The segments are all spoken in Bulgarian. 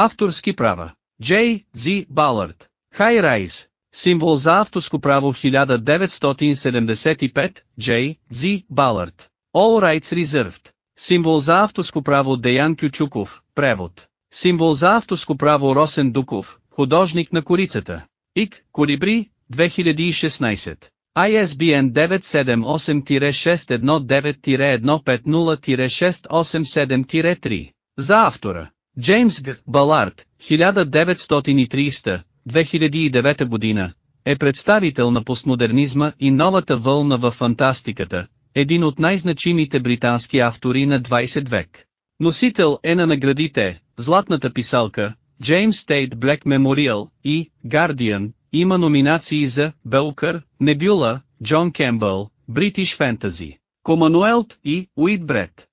Авторски права. Джей, Зи, Балърд. Хай Райз. Символ за авторско право 1975, Джей, Зи, Балърд. All Rights Reserved. Символ за авторско право Деян Кючуков, превод. Символ за авторско право Росен Дуков, художник на корицата. ИК, Колибри, 2016. ISBN 978-119-150-687-3. За автора. Джеймс Г. Балард, 1930-2009 година, е представител на постмодернизма и новата вълна в фантастиката, един от най-значимите британски автори на 20 век. Носител е на наградите, Златната писалка, James State Black Memorial и Guardian, има номинации за Белкър, Небюла, Джон Кембъл, British Fantasy, Комануелт и Уитбред.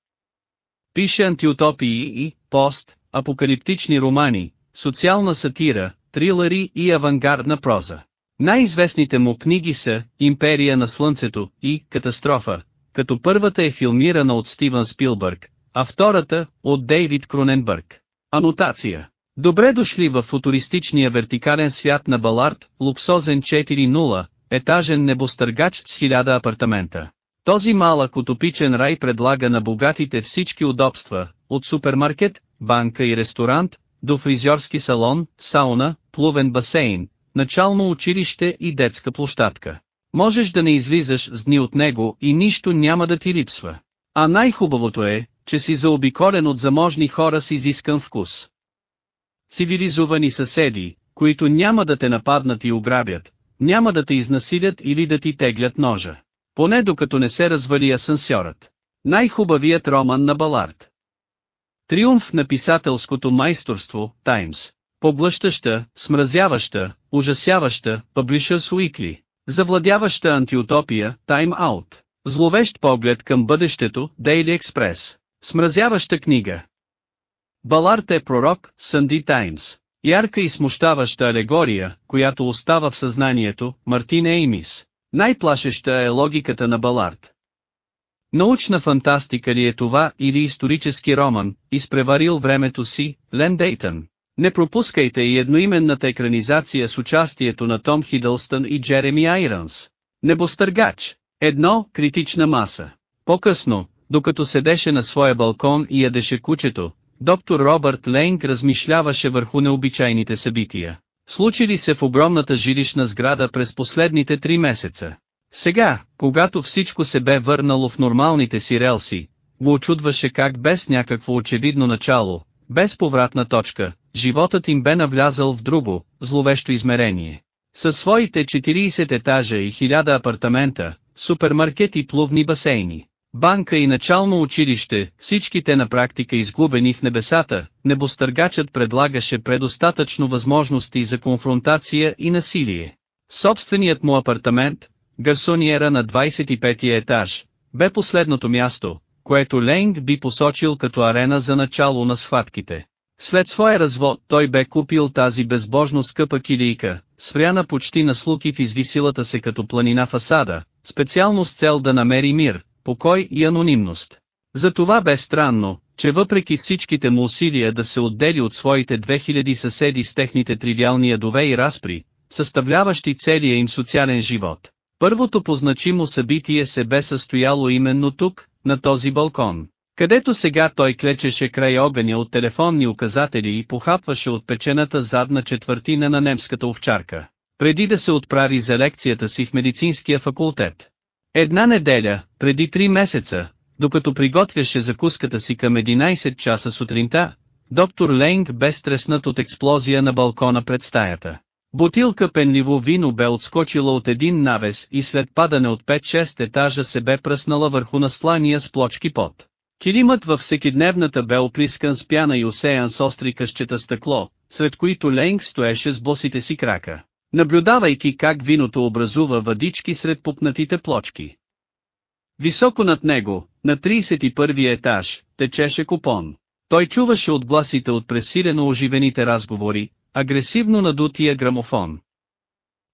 Пише антиутопии и пост, апокалиптични романи, социална сатира, трилъри и авангардна проза. Най-известните му книги са «Империя на Слънцето» и «Катастрофа», като първата е филмирана от Стивън Спилбърг, а втората – от Дейвид Кроненбърг. Анотация Добре дошли в футуристичния вертикален свят на Балард, луксозен 4.0, етажен небостъргач с 1000 апартамента. Този малък утопичен рай предлага на богатите всички удобства, от супермаркет, банка и ресторант, до фризьорски салон, сауна, плувен басейн, начално училище и детска площадка. Можеш да не излизаш с дни от него и нищо няма да ти липсва. А най-хубавото е, че си заобиколен от заможни хора с изискан вкус. Цивилизовани съседи, които няма да те нападнат и ограбят, няма да те изнасилят или да ти теглят ножа. Поне докато не се развали асансьорът. Най-хубавият роман на Балард. Триумф на писателското майсторство, Таймс. Поблъщаща, смразяваща, ужасяваща, Publishers Weekly. Завладяваща антиутопия, Time Out. Зловещ поглед към бъдещето, Daily Express. Смразяваща книга. Баларт е пророк, Сънди Таймс. Ярка и смущаваща алегория, която остава в съзнанието, Мартин Еймис. Най-плашеща е логиката на Балард. Научна фантастика ли е това или исторически роман, изпреварил времето си, Лен Дейтън. Не пропускайте и едноименната екранизация с участието на Том Хидълстън и Джереми Айронс. Небостъргач. Едно, критична маса. По-късно, докато седеше на своя балкон и ядеше кучето, доктор Робърт Лейнг размишляваше върху необичайните събития. Случили се в огромната жилищна сграда през последните три месеца. Сега, когато всичко се бе върнало в нормалните си релси, го очудваше как без някакво очевидно начало, без повратна точка, животът им бе навлязал в друго, зловещо измерение. Със своите 40 етажа и 1000 апартамента, супермаркет и плувни басейни, банка и начално училище, всичките на практика изгубени в небесата, небостъргачът предлагаше предостатъчно възможности за конфронтация и насилие. Собственият му апартамент, гарсониера на 25 етаж, бе последното място, което Ленг би посочил като арена за начало на схватките. След своя развод той бе купил тази безбожно скъпа килийка, спряна почти на слуки в извисилата се като планина фасада, специално с цел да намери мир, покой и анонимност. Затова бе странно, че въпреки всичките му усилия да се отдели от своите 2000 съседи с техните тривиални ядове и разпри, съставляващи целия им социален живот, първото позначимо събитие се бе състояло именно тук, на този балкон, където сега той клечеше край огъня от телефонни указатели и похапваше от печената задна четвъртина на немската овчарка, преди да се отправи за лекцията си в медицинския факултет. Една неделя, преди три месеца, докато приготвяше закуската си към 11 часа сутринта, доктор Лейнг бе стреснат от експлозия на балкона пред стаята. Бутилка пенливо вино бе отскочила от един навес и след падане от 5-6 етажа се бе пръснала върху настлания с плочки под. Килимът във всекидневната бе оприскан с пяна и осеян с остри къщета стъкло, сред които Лейнг стоеше с босите си крака, наблюдавайки как виното образува въдички сред пупнатите плочки. Високо над него, на 31 етаж, течеше купон. Той чуваше отгласите от пресилено оживените разговори, агресивно надутия грамофон.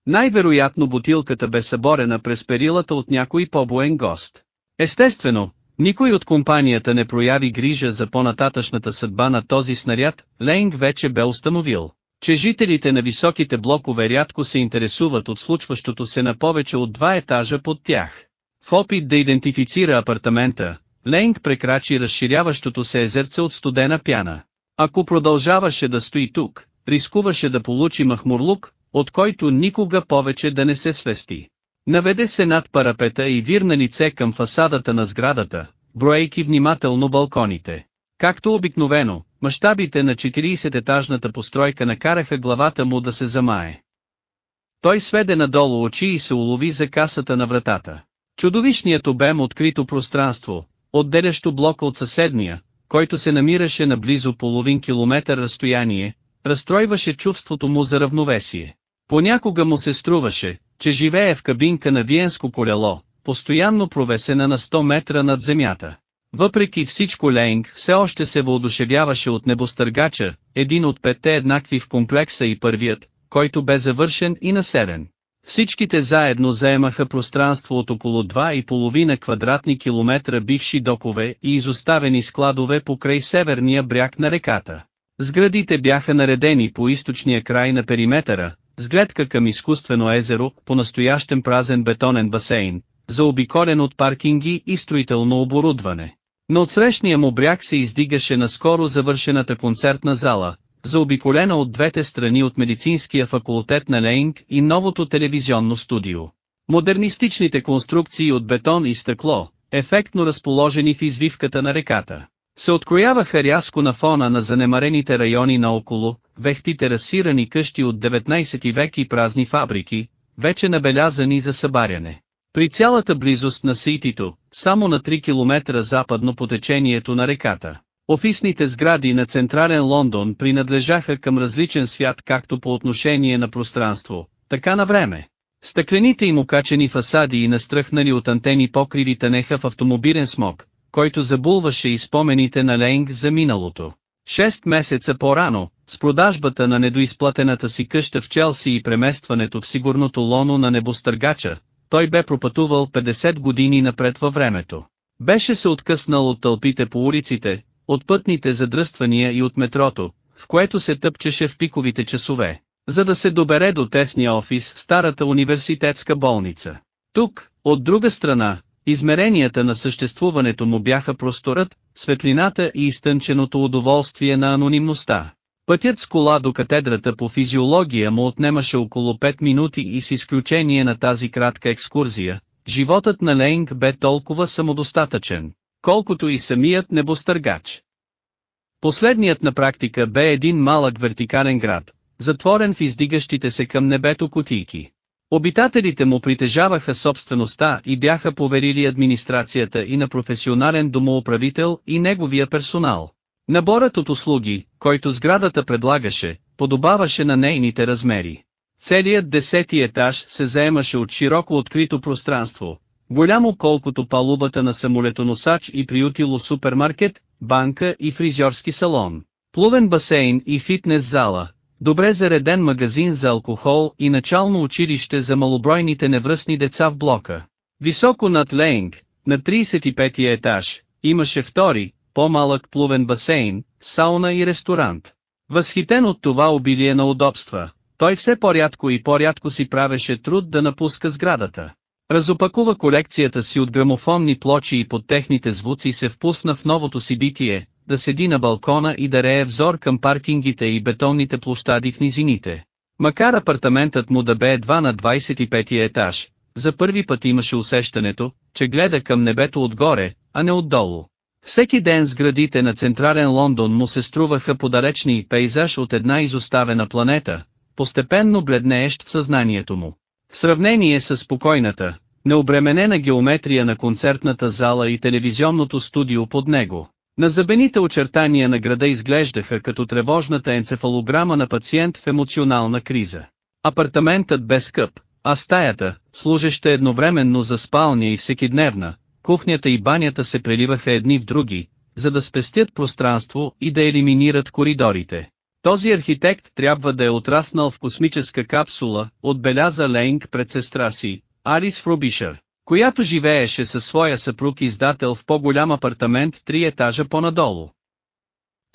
Най-вероятно бутилката бе съборена през перилата от някой побоен гост. Естествено, Никой от компанията не прояви грижа за по-нататъчната съдба на този снаряд, Лейнг вече бе установил, че жителите на високите блокове рядко се интересуват от случващото се на повече от два етажа под тях. В опит да идентифицира апартамента, Лейнг прекрачи разширяващото се езерце от студена пяна. Ако продължаваше да стои тук, рискуваше да получи махмурлук, от който никога повече да не се свести. Наведе се над парапета и вирна лице към фасадата на сградата, броейки внимателно балконите. Както обикновено, мащабите на 40-етажната постройка накараха главата му да се замае. Той сведе надолу очи и се улови за касата на вратата. Чудовищният обем открито пространство, отделящо блока от съседния, който се намираше на близо половин километър разстояние, разстройваше чувството му за равновесие. Понякога му се струваше, че живее в кабинка на Виенско колело, постоянно провесена на 100 метра над земята. Въпреки всичко Лейнг все още се въодушевяваше от небостъргача, един от петте еднакви в комплекса и първият, който бе завършен и населен. Всичките заедно заемаха пространство от около 2,5 квадратни километра бивши докове и изоставени складове покрай северния бряг на реката. Сградите бяха наредени по източния край на периметъра, с гледка към изкуствено езеро, по настоящен празен бетонен басейн, заобиколен от паркинги и строително оборудване. Но от срещния му бряг се издигаше наскоро завършената концертна зала, заобиколена от двете страни от медицинския факултет на Лейнг и новото телевизионно студио. Модернистичните конструкции от бетон и стъкло, ефектно разположени в извивката на реката, се открояваха рязко на фона на занемарените райони наоколо, вехтите разсирани къщи от 19 век и празни фабрики, вече набелязани за събаряне. При цялата близост на Ситито, само на 3 км западно по течението на реката, офисните сгради на централен Лондон принадлежаха към различен свят както по отношение на пространство, така на време. Стъклените им окачени фасади и настръхнали от антени покриви тънеха в автомобилен смог, който забулваше и спомените на Лейнг за миналото. Шест месеца по-рано, с продажбата на недоизплатената си къща в Челси и преместването в сигурното лоно на небостъргача, той бе пропътувал 50 години напред във времето. Беше се откъснал от тълпите по улиците, от пътните задръствания и от метрото, в което се тъпчеше в пиковите часове, за да се добере до тесния офис в старата университетска болница. Тук, от друга страна, измеренията на съществуването му бяха просторът, светлината и изтънченото удоволствие на анонимността. Пътят с кола до катедрата по физиология му отнемаше около 5 минути и с изключение на тази кратка екскурзия, животът на Лейнг бе толкова самодостатъчен, колкото и самият небостъргач. Последният на практика бе един малък вертикален град, затворен в издигащите се към небето кутийки. Обитателите му притежаваха собствеността и бяха поверили администрацията и на професионален домоуправител и неговия персонал. Наборът от услуги, който сградата предлагаше, подобаваше на нейните размери. Целият десети етаж се заемаше от широко открито пространство, голямо колкото палубата на самолетоносач и приютило супермаркет, банка и фризьорски салон, плувен басейн и фитнес зала, добре зареден магазин за алкохол и начално училище за малобройните невръстни деца в блока. Високо над Лейнг, на 35 етаж, имаше втори, по-малък плувен басейн, сауна и ресторант. Възхитен от това обилие на удобства, той все по-рядко и по-рядко си правеше труд да напуска сградата. Разопакува колекцията си от грамофонни плочи и под техните звуци се впусна в новото си битие, да седи на балкона и да рее взор към паркингите и бетонните площади в низините. Макар апартаментът му да бе едва на 25 етаж, за първи път имаше усещането, че гледа към небето отгоре, а не отдолу. Всеки ден сградите на централен Лондон му се струваха подалечни пейзаж от една изоставена планета, постепенно бледнеещ в съзнанието му. В сравнение с спокойната, необременена геометрия на концертната зала и телевизионното студио под него, на забените очертания на града изглеждаха като тревожната енцефалограма на пациент в емоционална криза. Апартаментът бе скъп, а стаята, служеща едновременно за спалня и всекидневна, кухнята и банята се преливаха едни в други, за да спестят пространство и да елиминират коридорите. Този архитект трябва да е отраснал в космическа капсула, отбеляза Лейнг пред сестра си, Арис Фробишър, която живееше със своя съпруг издател в по-голям апартамент три етажа по-надолу.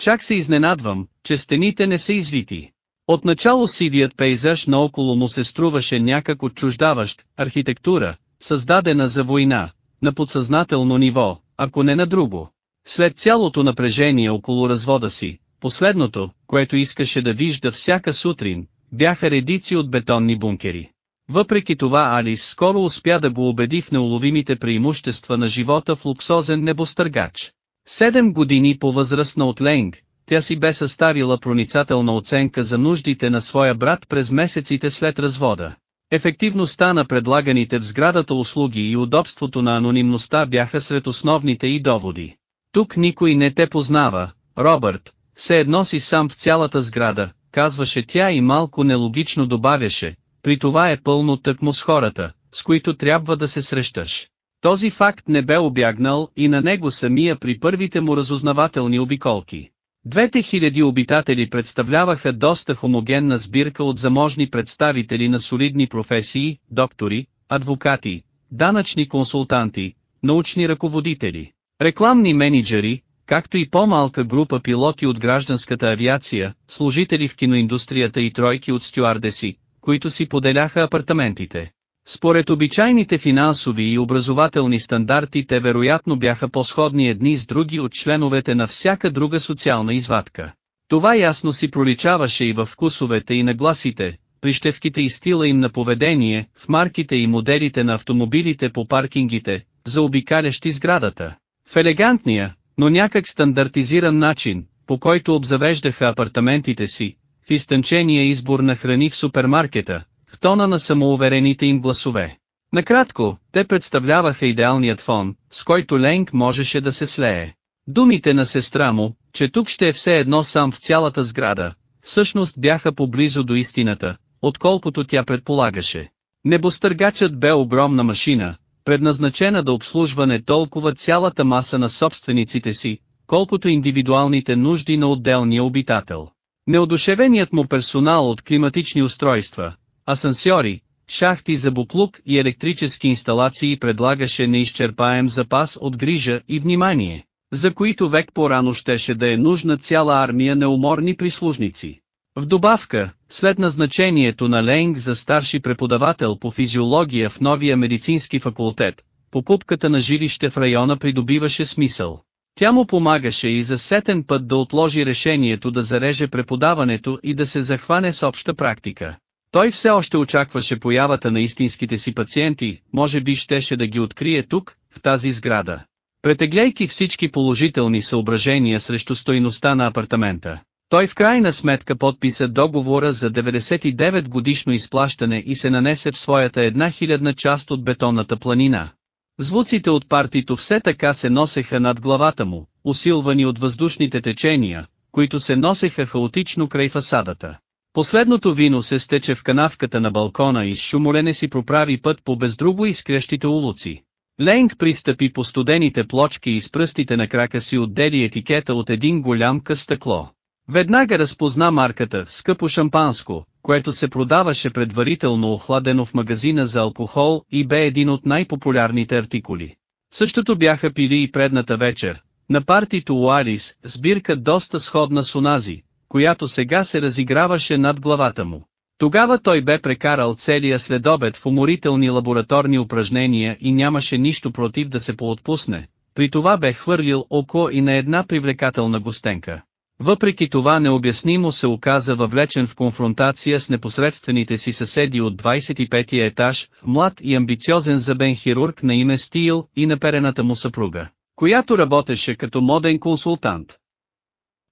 Чак се изненадвам, че стените не са извити. Отначало сивият пейзаж наоколо му се струваше някак отчуждаващ, архитектура, създадена за война, на подсъзнателно ниво, ако не на друго. След цялото напрежение около развода си, последното, което искаше да вижда всяка сутрин, бяха редици от бетонни бункери. Въпреки това Алис скоро успя да го убеди в неуловимите преимущества на живота в луксозен небостъргач. Седем години по-възрастна от Ленг, тя си бе съставила проницателна оценка за нуждите на своя брат през месеците след развода. Ефективността на предлаганите в сградата услуги и удобството на анонимността бяха сред основните и доводи. Тук никой не те познава, Робърт, все едно си сам в цялата сграда, казваше тя и малко нелогично добавяше, при това е пълно тъкмо с хората, с които трябва да се срещаш. Този факт не бе обягнал и на него самия при първите му разузнавателни обиколки. Двете хиляди обитатели представляваха доста хомогенна сбирка от заможни представители на солидни професии, доктори, адвокати, данъчни консултанти, научни ръководители, рекламни менеджери, както и по-малка група пилоти от гражданската авиация, служители в киноиндустрията и тройки от стюардеси, които си поделяха апартаментите. Според обичайните финансови и образователни стандарти те вероятно бяха по-сходни едни с други от членовете на всяка друга социална извадка. Това ясно си проличаваше и в вкусовете и нагласите, прищевките и стила им на поведение, в марките и моделите на автомобилите по паркингите, заобикалящи сградата. В елегантния, но някак стандартизиран начин, по който обзавеждаха апартаментите си, в изтънчения избор на храни в супермаркета, в тона на самоуверените им гласове. Накратко, те представляваха идеалният фон, с който Ленг можеше да се слее. Думите на сестра му, че тук ще е все едно сам в цялата сграда, всъщност бяха поблизо до истината, отколкото тя предполагаше. Небостъргачът бе огромна машина, предназначена да обслужва не толкова цялата маса на собствениците си, колкото индивидуалните нужди на отделния обитател. Неодушевеният му персонал от климатични устройства, асансьори, шахти за буклук и електрически инсталации предлагаше неизчерпаем запас от грижа и внимание, за които век по-рано щеше да е нужна цяла армия неуморни прислужници. В добавка, след назначението на Ленг за старши преподавател по физиология в новия медицински факултет, покупката на жилище в района придобиваше смисъл. Тя му помагаше и за сетен път да отложи решението да зареже преподаването и да се захване с обща практика. Той все още очакваше появата на истинските си пациенти, може би щеше да ги открие тук, в тази сграда. Претегляйки всички положителни съображения срещу стойността на апартамента, той в крайна сметка подписа договора за 99 годишно изплащане и се нанесе в своята една хилядна част от бетонната планина. Звуците от партито все така се носеха над главата му, усилвани от въздушните течения, които се носеха хаотично край фасадата. Последното вино се стече в канавката на балкона и с шумолене си проправи път по бездруго изкрещите улици. Ленг пристъпи по студените плочки и с пръстите на крака си отдели етикета от един голям къс стъкло. Веднага разпозна марката «Скъпо шампанско», което се продаваше предварително охладено в магазина за алкохол и бе един от най-популярните артикули. Същото бяха пили и предната вечер. На партито Уарис, сбирка доста сходна с онази, която сега се разиграваше над главата му. Тогава той бе прекарал целия следобед в уморителни лабораторни упражнения и нямаше нищо против да се поотпусне, при това бе хвърлил око и на една привлекателна гостенка. Въпреки това необяснимо се оказа въвлечен в конфронтация с непосредствените си съседи от 25-я етаж, млад и амбициозен зъбен хирург на име Стил и наперената му съпруга, която работеше като моден консултант.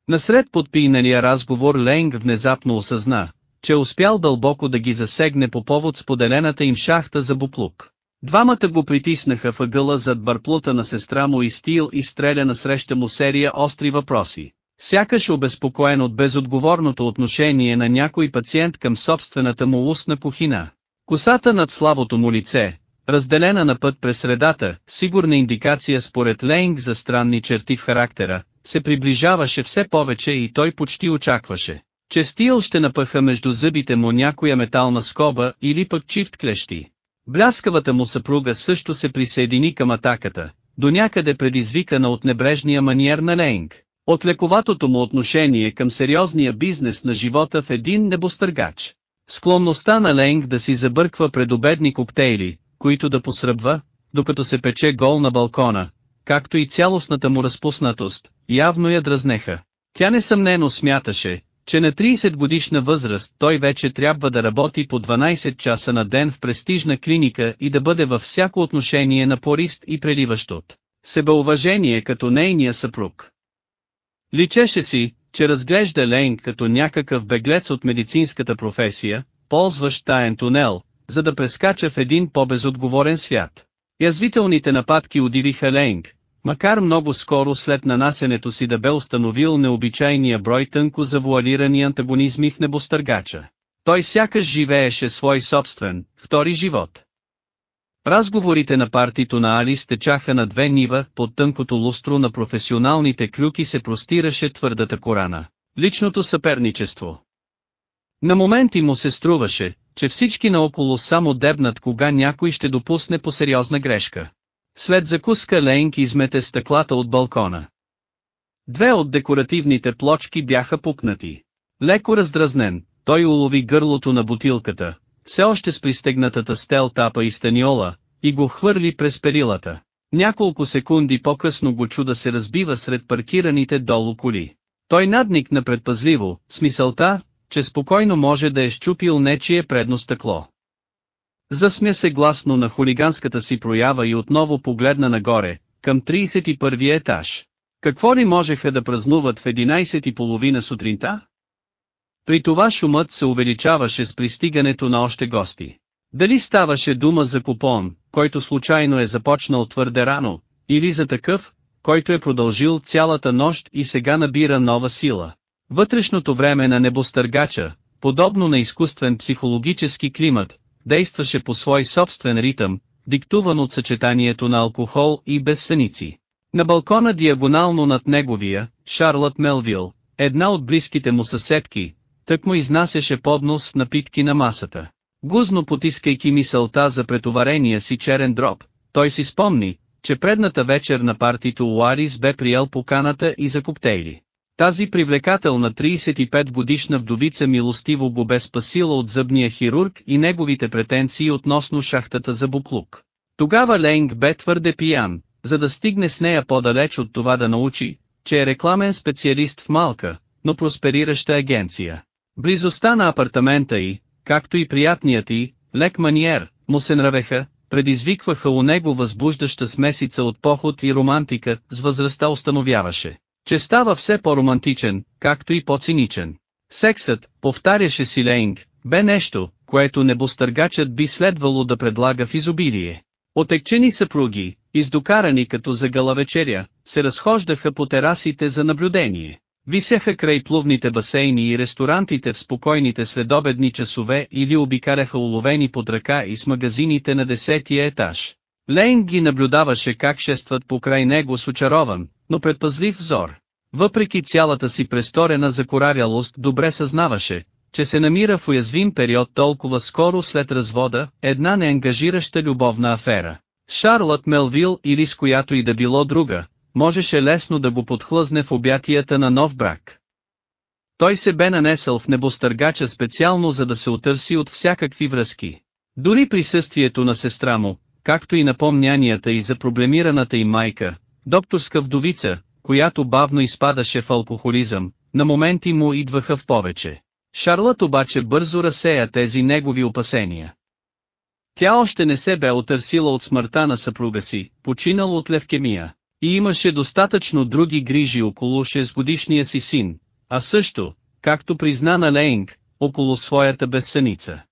Насред подпийналия разговор Ленг внезапно осъзна, че успял дълбоко да ги засегне по повод споделената им шахта за буплук. Двамата го притиснаха въгъла зад барплута на сестра му и Стил и стреля насреща му серия остри въпроси. Сякаш обезпокоен от безотговорното отношение на някой пациент към собствената му устна кухина. Косата над слабото му лице, разделена на път през средата, сигурна индикация според Лейнг за странни черти в характера, се приближаваше все повече и той почти очакваше, че Стил ще напъха между зъбите му някоя метална скоба или пък чифт клещи. Бляскавата му съпруга също се присъедини към атаката, до някъде предизвикана от небрежния маниер на Лейнг, от лековатото му отношение към сериозния бизнес на живота в един небостъргач. Склонността на Ленг да си забърква предобедни коктейли, които да посръбва, докато се пече гол на балкона, както и цялостната му разпуснатост, явно я дразнеха. Тя несъмнено смяташе, че на 30 годишна възраст той вече трябва да работи по 12 часа на ден в престижна клиника и да бъде във всяко отношение напорист и преливащ от себеуважение като нейния съпруг. Личеше си, че разглежда Лейн като някакъв беглец от медицинската професия, ползващ таен тунел, за да прескача в един по-безотговорен свят. Язвителните нападки удивиха Лейнг, макар много скоро след нанасенето си да бе установил необичайния брой тънко завуалирани антагонизми в небостъргача. Той сякаш живееше свой собствен, втори живот. Разговорите на партито на Алис течаха на две нива, под тънкото лустро на професионалните клюки се простираше твърдата корана. Личното съперничество. На моменти му се струваше, че всички наоколо само дебнат кога някой ще допусне по сериозна грешка. След закуска Лейнк измете стъклата от балкона. Две от декоративните плочки бяха пукнати. Леко раздразнен, той улови гърлото на бутилката, все още с пристегнатата стел тапа и станиола, и го хвърли през перилата. Няколко секунди по-късно го чуда се разбива сред паркираните долу коли. Той надникна предпазливо, с мисълта, че спокойно може да е щупил нечие предно стъкло. Засмя се гласно на хулиганската си проява и отново погледна нагоре, към 31 етаж. Какво ли можеха да празнуват в 11 и половина сутринта? При това шумът се увеличаваше с пристигането на още гости. Дали ставаше дума за купон, който случайно е започнал твърде рано, или за такъв, който е продължил цялата нощ и сега набира нова сила. Вътрешното време на небостъргача, подобно на изкуствен психологически климат, действаше по свой собствен ритъм, диктуван от съчетанието на алкохол и безсъници. На балкона диагонално над неговия, Шарлот Мелвил, една от близките му съседки, тък му изнасяше поднос напитки на масата. Гузно потискайки мисълта за претоварения си черен дроб, той си спомни, че предната вечер на партито Уарис бе приел поканата и за коктейли. Тази привлекателна 35 годишна вдовица милостиво го бе спасила от зъбния хирург и неговите претенции относно шахтата за буклук. Тогава Ленг бе твърде пиян, за да стигне с нея по-далеч от това да научи, че е рекламен специалист в малка, но просперираща агенция. Близостта на апартамента й, както и приятният й, лек маниер, му се нравеха, предизвикваха у него възбуждаща смесица от поход и романтика, с възрастта установяваше, че става все по-романтичен, както и по-циничен. Сексът, повтаряше си Лейнг, бе нещо, което небостъргачът би следвало да предлага в изобилие. Отекчени съпруги, издокарани като за гала вечеря, се разхождаха по терасите за наблюдение. Висяха край плувните басейни и ресторантите в спокойните следобедни часове или обикаляха уловени под ръка и с магазините на десетия етаж. Лейн ги наблюдаваше как шестват покрай него с очарован, но предпазлив взор. Въпреки цялата си престорена закорарялост добре съзнаваше, че се намира в уязвим период толкова скоро след развода, една неангажираща любовна афера. Шарлот Мелвил или с която и да било друга, можеше лесно да го подхлъзне в обятията на нов брак. Той се бе нанесъл в небостъргача специално за да се отърси от всякакви връзки. Дори присъствието на сестра му, както и напомнянията и за проблемираната им майка, докторска вдовица, която бавно изпадаше в алкохолизъм, на моменти му идваха в повече. Шарлът обаче бързо разсея тези негови опасения. Тя още не се бе отърсила от смъртта на съпруга си, починал от левкемия. И имаше достатъчно други грижи около 6-годишния си син, а също, както призна на Лейнг, около своята безсъница.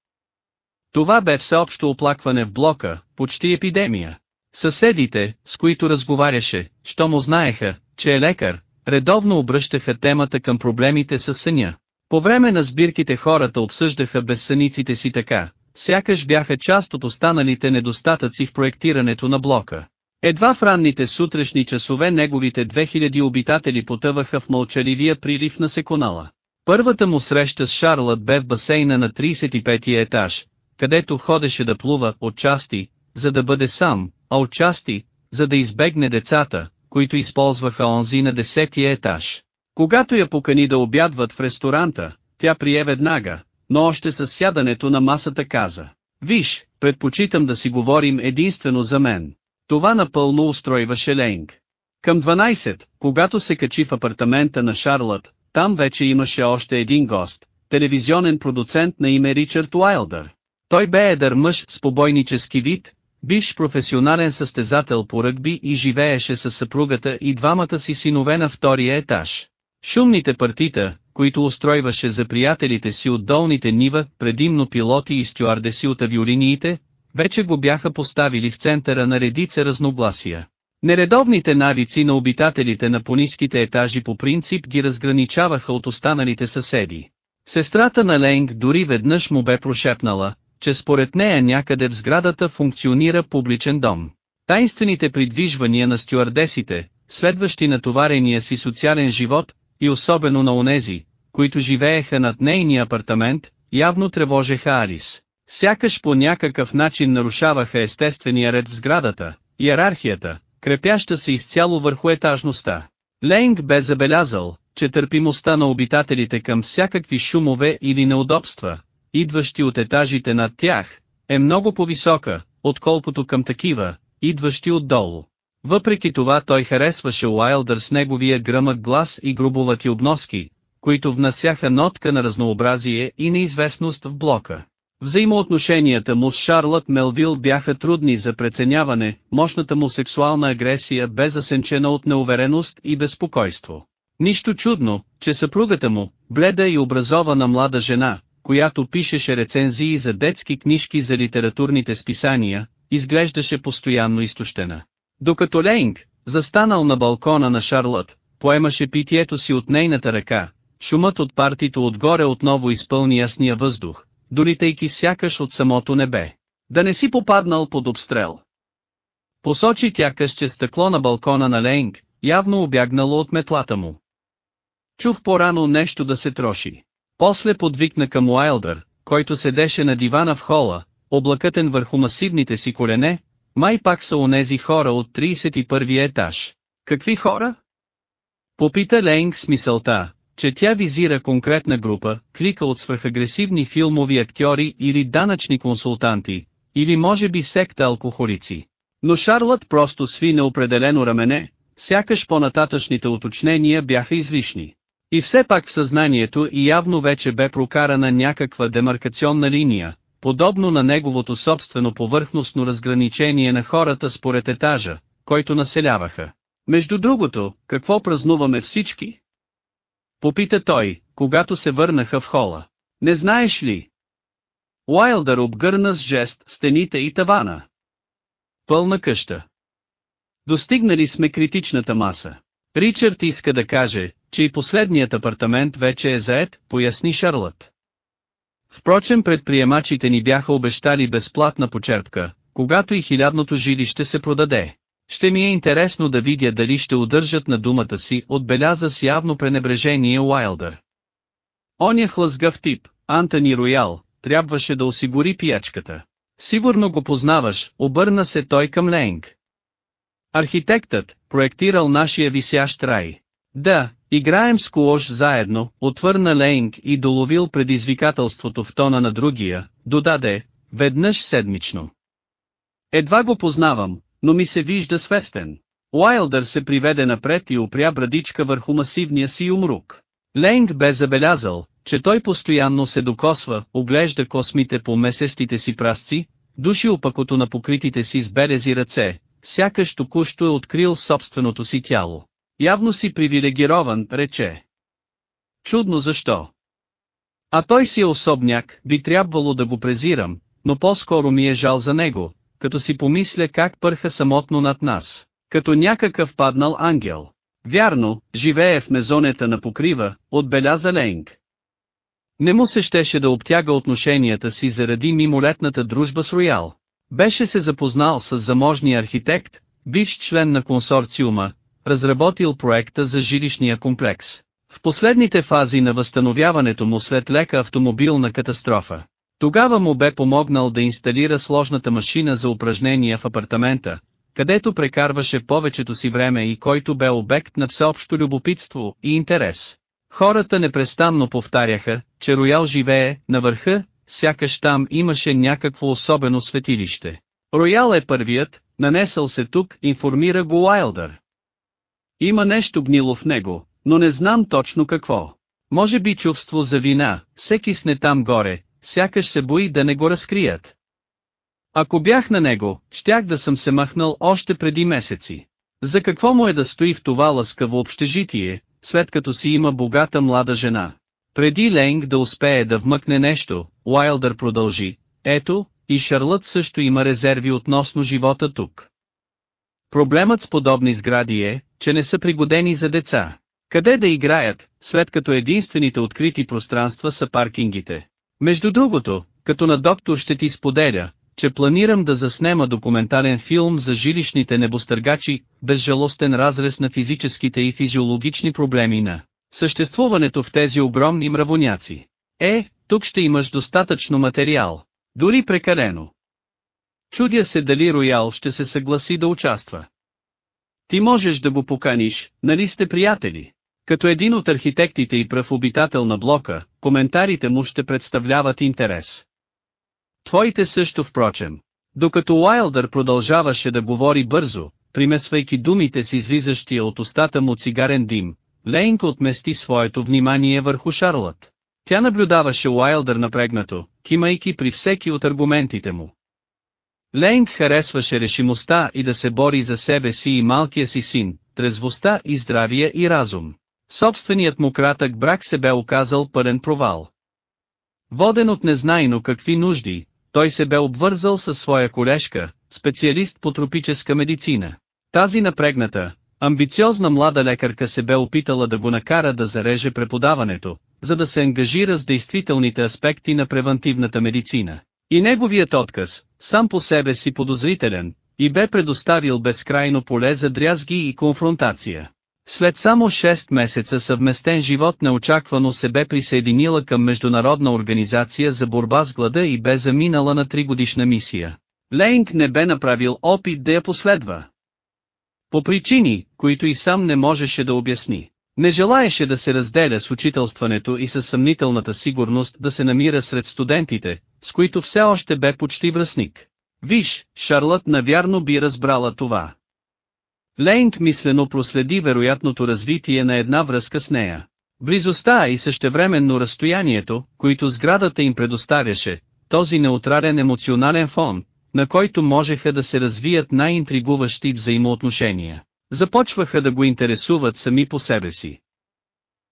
Това бе всеобщо оплакване в блока, почти епидемия. Съседите, с които разговаряше, що му знаеха, че е лекар, редовно обръщаха темата към проблемите с съня. По време на сбирките хората обсъждаха безсъниците си така, сякаш бяха част от останалите недостатъци в проектирането на блока. Едва в ранните сутрешни часове неговите 2000 обитатели потъваха в мълчаливия прилив на секонала. Първата му среща с Шарлът бе в басейна на 35 ти етаж, където ходеше да плува отчасти, за да бъде сам, а отчасти, за да избегне децата, които използваха онзи на десетия етаж. Когато я покани да обядват в ресторанта, тя прие веднага, но още с сядането на масата каза. Виж, предпочитам да си говорим единствено за мен. Това напълно устройваше Ленг. Към 12, когато се качи в апартамента на Шарлот, там вече имаше още един гост, телевизионен продуцент на име Ричард Уайлдър. Той бе едър мъж с побойнически вид, бивш професионален състезател по ръгби и живееше с съпругата и двамата си синове на втория етаж. Шумните партита, които устройваше за приятелите си от долните нива, предимно пилоти и стюардеси от авиолиниите, вече го бяха поставили в центъра на редица разногласия. Нередовните навици на обитателите на пониските етажи по принцип ги разграничаваха от останалите съседи. Сестрата на Ленг дори веднъж му бе прошепнала, че според нея някъде в сградата функционира публичен дом. Тайнствените придвижвания на стюардесите, следващи натоварения си социален живот, и особено на онези, които живееха над нейния апартамент, явно тревожеха Алис. Сякаш по някакъв начин нарушаваха естествения ред в сградата, иерархията, крепяща се изцяло върху етажността. Ленг бе забелязал, че търпимостта на обитателите към всякакви шумове или неудобства, идващи от етажите над тях, е много по-висока, отколкото към такива, идващи отдолу. Въпреки това той харесваше Уайлдър с неговия гръмък глас и грубовати обноски, които внасяха нотка на разнообразие и неизвестност в блока. Взаимоотношенията му с Шарлот Мелвил бяха трудни за преценяване, мощната му сексуална агресия бе засенчена от неувереност и безпокойство. Нищо чудно, че съпругата му, бледа и образована млада жена, която пишеше рецензии за детски книжки за литературните списания, изглеждаше постоянно изтощена. Докато Лейнг, застанал на балкона на Шарлот, поемаше питието си от нейната ръка, шумът от партито отгоре отново изпълни ясния въздух, долитайки сякаш от самото небе. Да не си попаднал под обстрел. Посочи тя къще стъкло на балкона на Лейнг, явно обягнало от метлата му. Чух по-рано нещо да се троши. После подвикна към Уайлдър, който седеше на дивана в хола, облакътен върху масивните си колене, май пак са онези хора от 31 етаж. Какви хора? Попита Лейнг с мисълта, че тя визира конкретна група, клика от свръхагресивни филмови актьори или данъчни консултанти, или може би секта алкохолици. Но Шарлът просто сви неопределено рамене, сякаш по-нататъчните уточнения бяха излишни. И все пак в съзнанието и явно вече бе прокарана някаква демаркационна линия, подобно на неговото собствено повърхностно разграничение на хората според етажа, който населяваха. Между другото, какво празнуваме всички? Попита той, когато се върнаха в хола. Не знаеш ли? Уайлдър обгърна с жест стените и тавана. Пълна къща. Достигнали сме критичната маса. Ричард иска да каже, че и последният апартамент вече е заед, поясни Шарлът. Впрочем предприемачите ни бяха обещали безплатна почерпка, когато и хилядното жилище се продаде. Ще ми е интересно да видя дали ще удържат на думата си, отбеляза с явно пренебрежение Уайлдър. Оня хлъзгав тип, Антони Роял, трябваше да осигури пиячката. Сигурно го познаваш, обърна се той към Ленг. Архитектът, проектирал нашия висящ рай. Да, играем с колош заедно, отвърна Лейнг и доловил предизвикателството в тона на другия, додаде, веднъж седмично. Едва го познавам, но ми се вижда свестен. Уайлдър се приведе напред и опря брадичка върху масивния си умрук. Лейнг бе забелязал, че той постоянно се докосва, оглежда космите по месестите си прасци, души опакото на покритите си с берези ръце, сякаш току-що е открил собственото си тяло. Явно си привилегирован, рече. Чудно защо. А той си е особняк, би трябвало да го презирам, но по-скоро ми е жал за него, като си помисля как пърха самотно над нас, като някакъв паднал ангел. Вярно, живее в мезонета на покрива, отбеляза Ленг. Не му се щеше да обтяга отношенията си заради мимолетната дружба с Роял. Беше се запознал с заможния архитект, бивш член на консорциума, разработил проекта за жилищния комплекс. В последните фази на възстановяването му след лека автомобилна катастрофа. Тогава му бе помогнал да инсталира сложната машина за упражнения в апартамента, където прекарваше повечето си време и който бе обект на всеобщо любопитство и интерес. Хората непрестанно повтаряха, че Роял живее на върха, сякаш там имаше някакво особено светилище. Роял е първият, нанесъл се тук, информира го Уайлдър. Има нещо гнило в него, но не знам точно какво. Може би чувство за вина, всеки сне там горе, сякаш се бои да не го разкрият. Ако бях на него, щях да съм се махнал още преди месеци. За какво му е да стои в това лъскаво общежитие, след като си има богата млада жена? Преди Ленг да успее да вмъкне нещо, Уайлдър продължи, ето, и Шарлът също има резерви относно живота тук. Проблемът с подобни сгради е, че не са пригодени за деца. Къде да играят, след като единствените открити пространства са паркингите? Между другото, като на доктор ще ти споделя, че планирам да заснема документален филм за жилищните небостъргачи, безжалостен разрез на физическите и физиологични проблеми на съществуването в тези огромни мравоняци. Е, тук ще имаш достатъчно материал. Дори прекалено. Чудя се дали Роял ще се съгласи да участва. Ти можеш да го поканиш, нали сте приятели? Като един от архитектите и пръв обитател на блока, коментарите му ще представляват интерес. Твоите също впрочем. Докато Уайлдър продължаваше да говори бързо, примесвайки думите с излизащия от устата му цигарен дим, Лейнк отмести своето внимание върху Шарлот. Тя наблюдаваше Уайлдър напрегнато, кимайки при всеки от аргументите му. Лейнг харесваше решимостта и да се бори за себе си и малкия си син, трезвостта и здравия и разум. Собственият му кратък брак се бе оказал пълен провал. Воден от незнайно какви нужди, той се бе обвързал със своя колежка, специалист по тропическа медицина. Тази напрегната, амбициозна млада лекарка се бе опитала да го накара да зареже преподаването, за да се ангажира с действителните аспекти на превентивната медицина. И неговият отказ, сам по себе си подозрителен, и бе предоставил безкрайно поле за дрязги и конфронтация. След само 6 месеца съвместен живот неочаквано се бе присъединила към Международна организация за борба с глада и бе заминала на тригодишна мисия. Лейнг не бе направил опит да я последва. По причини, които и сам не можеше да обясни. Не желаеше да се разделя с учителстването и със съмнителната сигурност да се намира сред студентите, с които все още бе почти връзник. Виж, Шарлът навярно би разбрала това. Лейнг мислено проследи вероятното развитие на една връзка с нея. Близостта и същевременно разстоянието, които сградата им предоставяше, този неутрален емоционален фон, на който можеха да се развият най-интригуващи взаимоотношения, започваха да го интересуват сами по себе си.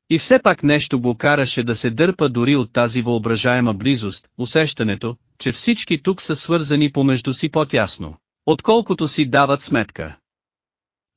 И все пак нещо го караше да се дърпа дори от тази въображаема близост, усещането, че всички тук са свързани помежду си по-тясно, отколкото си дават сметка.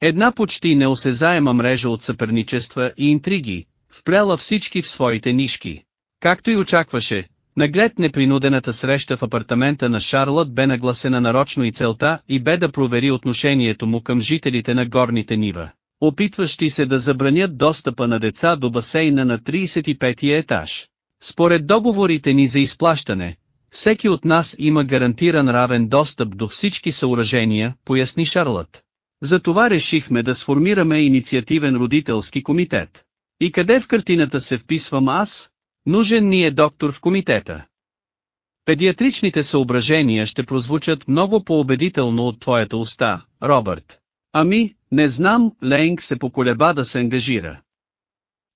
Една почти неосезаема мрежа от съперничества и интриги, впряла всички в своите нишки. Както и очакваше, наглед непринудената среща в апартамента на Шарлот бе нагласена нарочно и целта и бе да провери отношението му към жителите на горните нива, опитващи се да забранят достъпа на деца до басейна на 35-я етаж. Според договорите ни за изплащане, всеки от нас има гарантиран равен достъп до всички съоръжения, поясни Шарлот. Затова решихме да сформираме инициативен родителски комитет. И къде в картината се вписвам аз? Нужен ни е доктор в комитета. Педиатричните съображения ще прозвучат много по-убедително от твоята уста, Робърт. Ами, не знам, Лейнг се поколеба да се ангажира.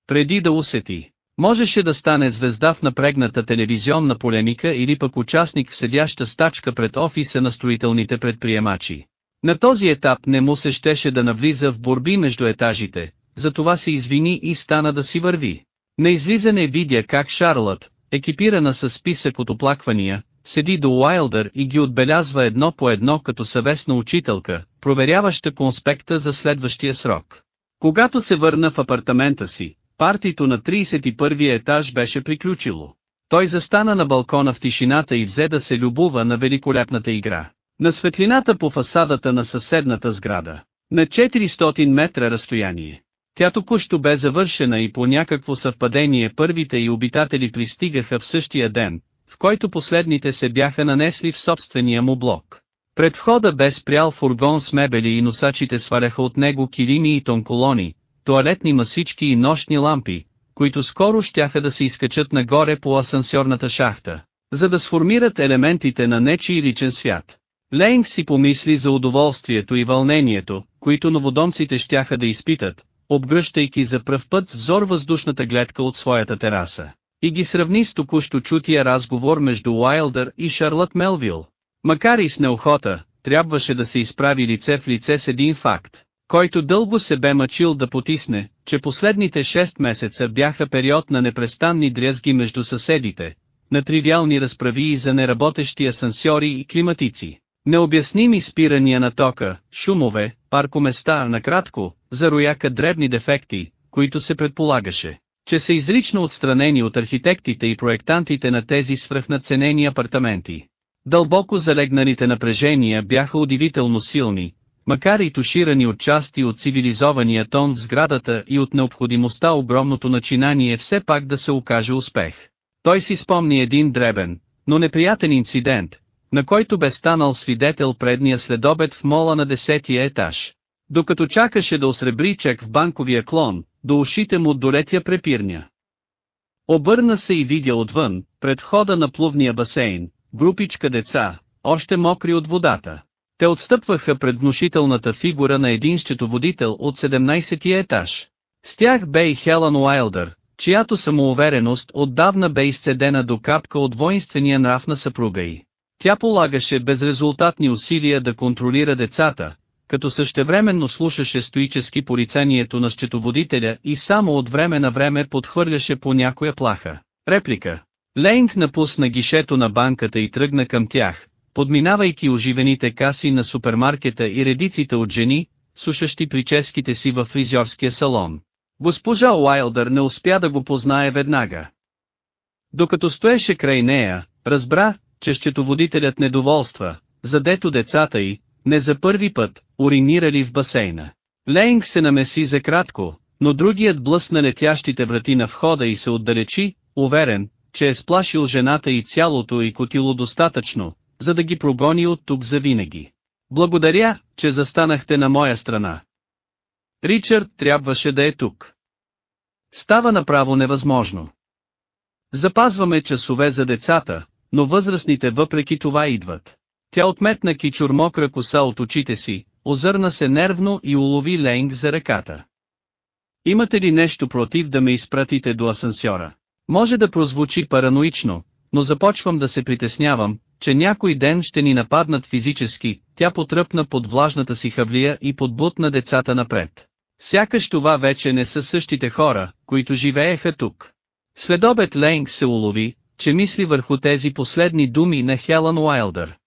Преди да усети, можеше да стане звезда в напрегната телевизионна полемика или пък участник в седяща стачка пред офиса на строителните предприемачи. На този етап не му се щеше да навлиза в борби между етажите, затова се извини и стана да си върви. На излизане видя как Шарлот, екипирана с списък от оплаквания, седи до Уайлдър и ги отбелязва едно по едно като съвестна учителка, проверяваща конспекта за следващия срок. Когато се върна в апартамента си, партито на 31 етаж беше приключило. Той застана на балкона в тишината и взе да се любува на великолепната игра. На светлината по фасадата на съседната сграда, на 400 метра разстояние. Тя току-що бе завършена и по някакво съвпадение първите и обитатели пристигаха в същия ден, в който последните се бяха нанесли в собствения му блок. Пред входа бе спрял фургон с мебели и носачите сваляха от него килими и тонколони, туалетни масички и нощни лампи, които скоро щяха да се изкачат нагоре по асансьорната шахта, за да сформират елементите на нечи личен свят. Лейнг си помисли за удоволствието и вълнението, които новодомците щяха да изпитат, обгръщайки за пръв път с взор въздушната гледка от своята тераса. И ги сравни с току-що чутия разговор между Уайлдър и Шарлот Мелвил. Макар и с неохота, трябваше да се изправи лице в лице с един факт, който дълго се бе мъчил да потисне, че последните 6 месеца бяха период на непрестанни дрязги между съседите, на тривиални разправии за неработещи асансьори и климатици. Необясними спирания на тока, шумове, паркоместа, накратко, за рояка дребни дефекти, които се предполагаше, че са изрично отстранени от архитектите и проектантите на тези свръхнаценени апартаменти. Дълбоко залегналите напрежения бяха удивително силни, макар и туширани от части от цивилизования тон в сградата и от необходимостта огромното начинание все пак да се окаже успех. Той си спомни един дребен, но неприятен инцидент, на който бе станал свидетел предния следобед в мола на десетия етаж. Докато чакаше да осребри чек в банковия клон, до ушите му долетя препирня. Обърна се и видя отвън, пред входа на плувния басейн, групичка деца, още мокри от водата. Те отстъпваха пред внушителната фигура на един счетоводител от 17-ти етаж. С тях бе и Хелън Уайлдър, чиято самоувереност отдавна бе изцедена до капка от воинствения нрав на съпруга й. Тя полагаше безрезултатни усилия да контролира децата, като същевременно слушаше стоически порицанието на счетоводителя и само от време на време подхвърляше по някоя плаха. Реплика. Лейнг напусна гишето на банката и тръгна към тях, подминавайки оживените каси на супермаркета и редиците от жени, сушащи прическите си във фризьорския салон. Госпожа Уайлдър не успя да го познае веднага. Докато стоеше край нея, разбра, че счетоводителят недоволства, задето децата й, не за първи път, уринирали в басейна. Лейнг се намеси за кратко, но другият блъсна летящите врати на входа и се отдалечи, уверен, че е сплашил жената и цялото и котило достатъчно, за да ги прогони от тук завинаги. Благодаря, че застанахте на моя страна. Ричард трябваше да е тук. Става направо невъзможно. Запазваме часове за децата, но възрастните въпреки това идват. Тя отметна кичур мокра коса от очите си, озърна се нервно и улови Ленг за ръката. Имате ли нещо против да ме изпратите до асансьора? Може да прозвучи параноично, но започвам да се притеснявам, че някой ден ще ни нападнат физически, тя потръпна под влажната си хавлия и подбутна децата напред. Сякаш това вече не са същите хора, които живееха тук. Следобед Ленг се улови, че мисли върху тези последни думи на Хелън Уайлдър.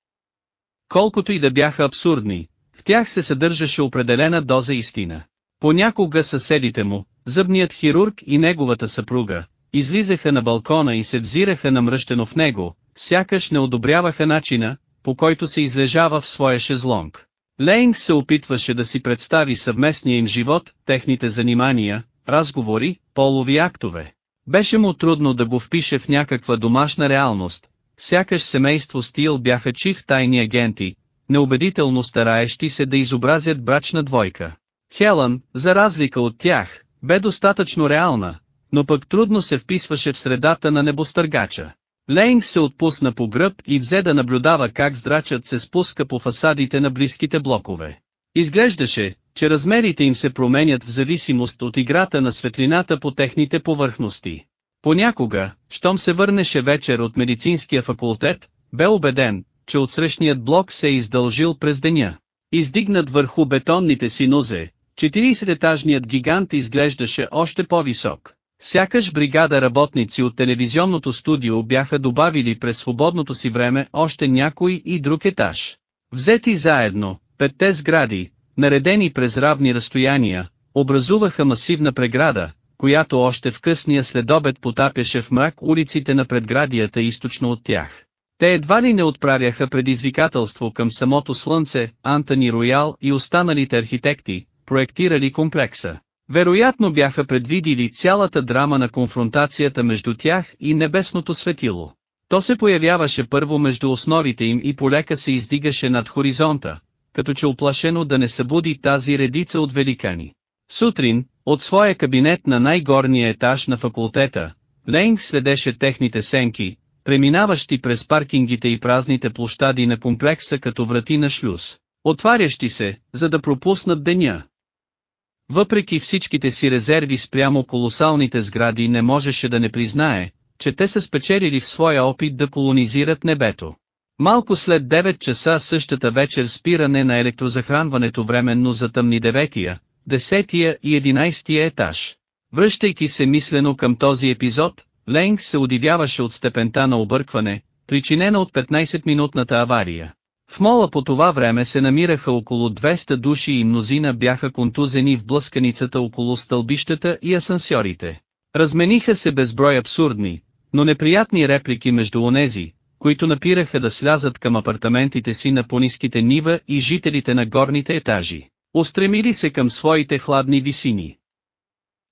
Колкото и да бяха абсурдни, в тях се съдържаше определена доза истина. Понякога съседите му, зъбният хирург и неговата съпруга, излизаха на балкона и се взираха намръщено в него, сякаш не одобряваха начина, по който се излежава в своя шезлонг. Лейнг се опитваше да си представи съвместния им живот, техните занимания, разговори, полови актове. Беше му трудно да го впише в някаква домашна реалност, сякаш семейство Стил бяха чих тайни агенти, неубедително стараещи се да изобразят брачна двойка. Хелън, за разлика от тях, бе достатъчно реална, но пък трудно се вписваше в средата на небостъргача. Лейнг се отпусна по гръб и взе да наблюдава как здрачът се спуска по фасадите на близките блокове. Изглеждаше, че размерите им се променят в зависимост от играта на светлината по техните повърхности. Понякога, щом се върнеше вечер от медицинския факултет, бе убеден, че отсрещният блок се е издължил през деня. Издигнат върху бетонните си нозе, 40-етажният гигант изглеждаше още по-висок. Сякаш бригада работници от телевизионното студио бяха добавили през свободното си време още някой и друг етаж. Взети заедно, петте сгради, наредени през равни разстояния, образуваха масивна преграда, която още в късния следобед потапяше в мрак улиците на предградията източно от тях. Те едва ли не отправяха предизвикателство към самото слънце, Антони Роял и останалите архитекти, проектирали комплекса. Вероятно бяха предвидили цялата драма на конфронтацията между тях и небесното светило. То се появяваше първо между основите им и полека се издигаше над хоризонта, като че оплашено да не събуди тази редица от великани. Сутрин, от своя кабинет на най-горния етаж на факултета, Лейнг следеше техните сенки, преминаващи през паркингите и празните площади на комплекса като врати на шлюз, отварящи се, за да пропуснат деня. Въпреки всичките си резерви спрямо колосалните сгради не можеше да не признае, че те са спечелили в своя опит да колонизират небето. Малко след 9 часа същата вечер спиране на електрозахранването временно за тъмни деветия, десетия и единайстия етаж. Връщайки се мислено към този епизод, Ленг се удивяваше от степента на объркване, причинена от 15-минутната авария. В мола по това време се намираха около 200 души и мнозина бяха контузени в блъсканицата около стълбищата и асансьорите. Размениха се безброй абсурдни, но неприятни реплики между онези, които напираха да слязат към апартаментите си на пониските нива и жителите на горните етажи. Устремили се към своите хладни висини.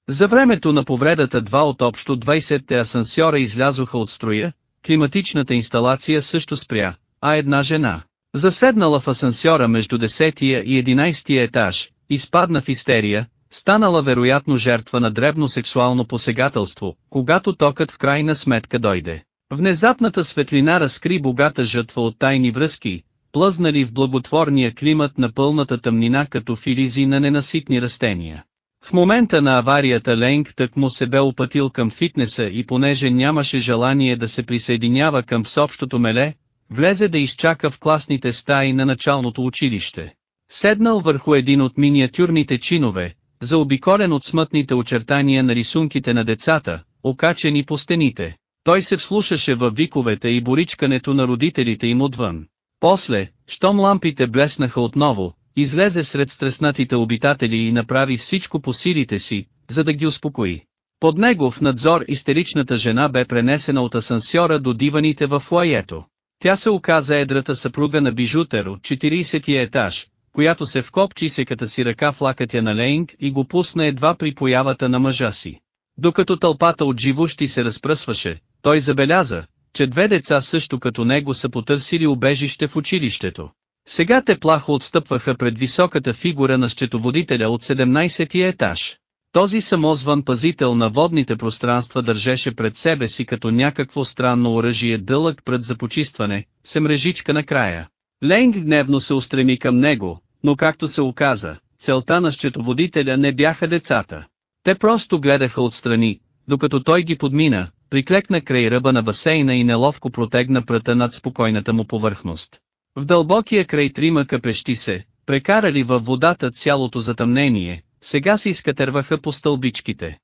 За времето на повредата два от общо 20-те асансьора излязоха от строя, климатичната инсталация също спря, а една жена, заседнала в асансьора между 10-тия и 11-тия етаж, изпадна в истерия, станала вероятно жертва на дребно сексуално посегателство, когато токът в крайна сметка дойде. Внезапната светлина разкри богата жътва от тайни връзки, плъзнали в благотворния климат на пълната тъмнина като филизи на ненаситни растения. В момента на аварията Ленг тък му се бе опътил към фитнеса и понеже нямаше желание да се присъединява към всеобщото меле, влезе да изчака в класните стаи на началното училище. Седнал върху един от миниатюрните чинове, заобиколен от смътните очертания на рисунките на децата, окачени по стените. Той се вслушаше във виковете и боричкането на родителите им отвън. После, щом лампите блеснаха отново, излезе сред стреснатите обитатели и направи всичко по силите си, за да ги успокои. Под негов надзор истеричната жена бе пренесена от асансьора до диваните в фуаето. Тя се оказа едрата съпруга на бижутер от 40-я етаж, която се вкопчи секата си ръка в лакътя на Лейнг и го пусна едва при появата на мъжа си. Докато тълпата от живущи се разпръсваше, той забеляза, че две деца също като него са потърсили убежище в училището. Сега те плахо отстъпваха пред високата фигура на счетоводителя от 17-ти етаж. Този самозван пазител на водните пространства държеше пред себе си като някакво странно оръжие дълъг пред започистване, се мрежичка на края. Ленг гневно се устреми към него, но както се оказа, целта на счетоводителя не бяха децата. Те просто гледаха отстрани, докато той ги подмина, приклекна край ръба на басейна и неловко протегна пръта над спокойната му повърхност. В дълбокия край трима къпещи се, прекарали във водата цялото затъмнение, сега се изкатерваха по стълбичките.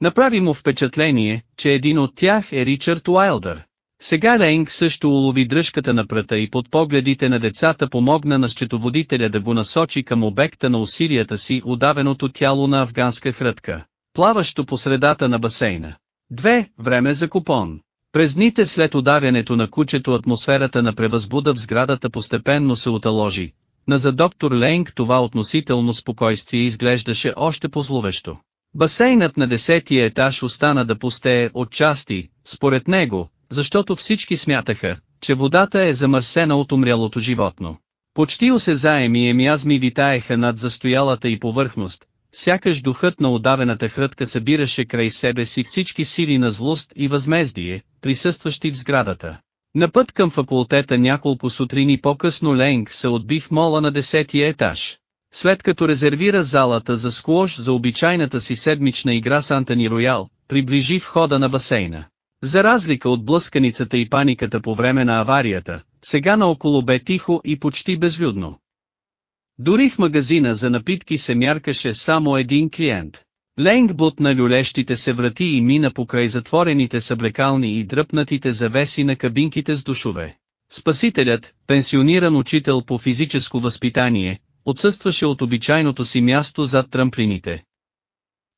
Направи му впечатление, че един от тях е Ричард Уайлдър. Сега Лейнг също улови дръжката на пръта и под погледите на децата помогна на счетоводителя да го насочи към обекта на усилията си удавеното тяло на афганска хрътка, плаващо по средата на басейна. Две, време за купон. През дните след ударянето на кучето атмосферата на превъзбуда в сградата постепенно се оталожи. На за доктор Лейнг това относително спокойствие изглеждаше още по-зловещо. Басейнът на десетия етаж остана да пустее от части, според него, защото всички смятаха, че водата е замърсена от умрялото животно. Почти осезаеми емиазми витаеха над застоялата и повърхност, сякаш духът на удавената хрътка събираше край себе си всички сили на злост и възмездие, присъстващи в сградата. На път към факултета няколко сутрини по-късно Ленг се отби в мола на десетия етаж. След като резервира залата за сквош за обичайната си седмична игра с Антони Роял, приближи входа на басейна. За разлика от блъсканицата и паниката по време на аварията, сега наоколо бе тихо и почти безлюдно. Дори в магазина за напитки се мяркаше само един клиент. Ленг бутна люлещите се врати и мина покрай затворените съблекални и дръпнатите завеси на кабинките с душове. Спасителят, пенсиониран учител по физическо възпитание, отсъстваше от обичайното си място зад трамплините.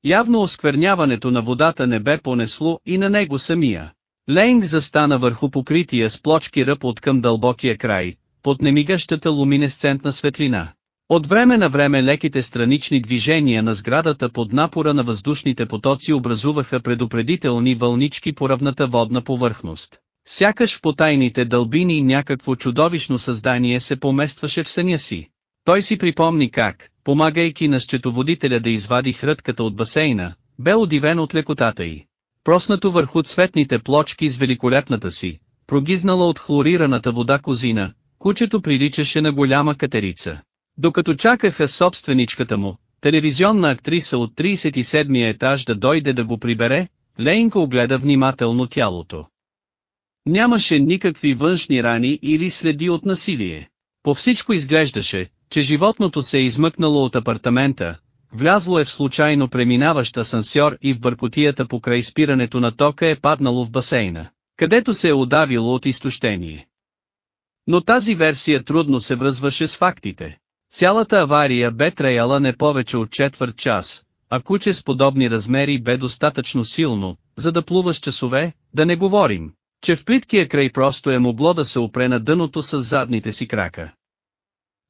Явно оскверняването на водата не бе понесло и на него самия. Ленг застана върху покрития с плочки ръб от към дълбокия край, под немигащата луминесцентна светлина. От време на време леките странични движения на сградата под напора на въздушните потоци образуваха предупредителни вълнички по равната водна повърхност. Сякаш в потайните дълбини някакво чудовищно създание се поместваше в съня си. Той си припомни как, помагайки на счетоводителя да извади хрътката от басейна, бе удивен от лекотата й. Проснато върху цветните плочки с великолепната си, прогизнала от хлорираната вода козина, кучето приличаше на голяма катерица. Докато чакаха собственичката му, телевизионна актриса от 37-я етаж да дойде да го прибере, Лейнко огледа внимателно тялото. Нямаше никакви външни рани или следи от насилие. По всичко изглеждаше, че животното се е измъкнало от апартамента, влязло е в случайно преминаващ асансьор и в бъркотията покрай спирането на тока е паднало в басейна, където се е удавило от изтощение. Но тази версия трудно се връзваше с фактите. Цялата авария бе траяла не повече от четвърт час, а куче с подобни размери бе достатъчно силно, за да плува с часове, да не говорим, че в плиткия край просто е могло да се опре на дъното с задните си крака.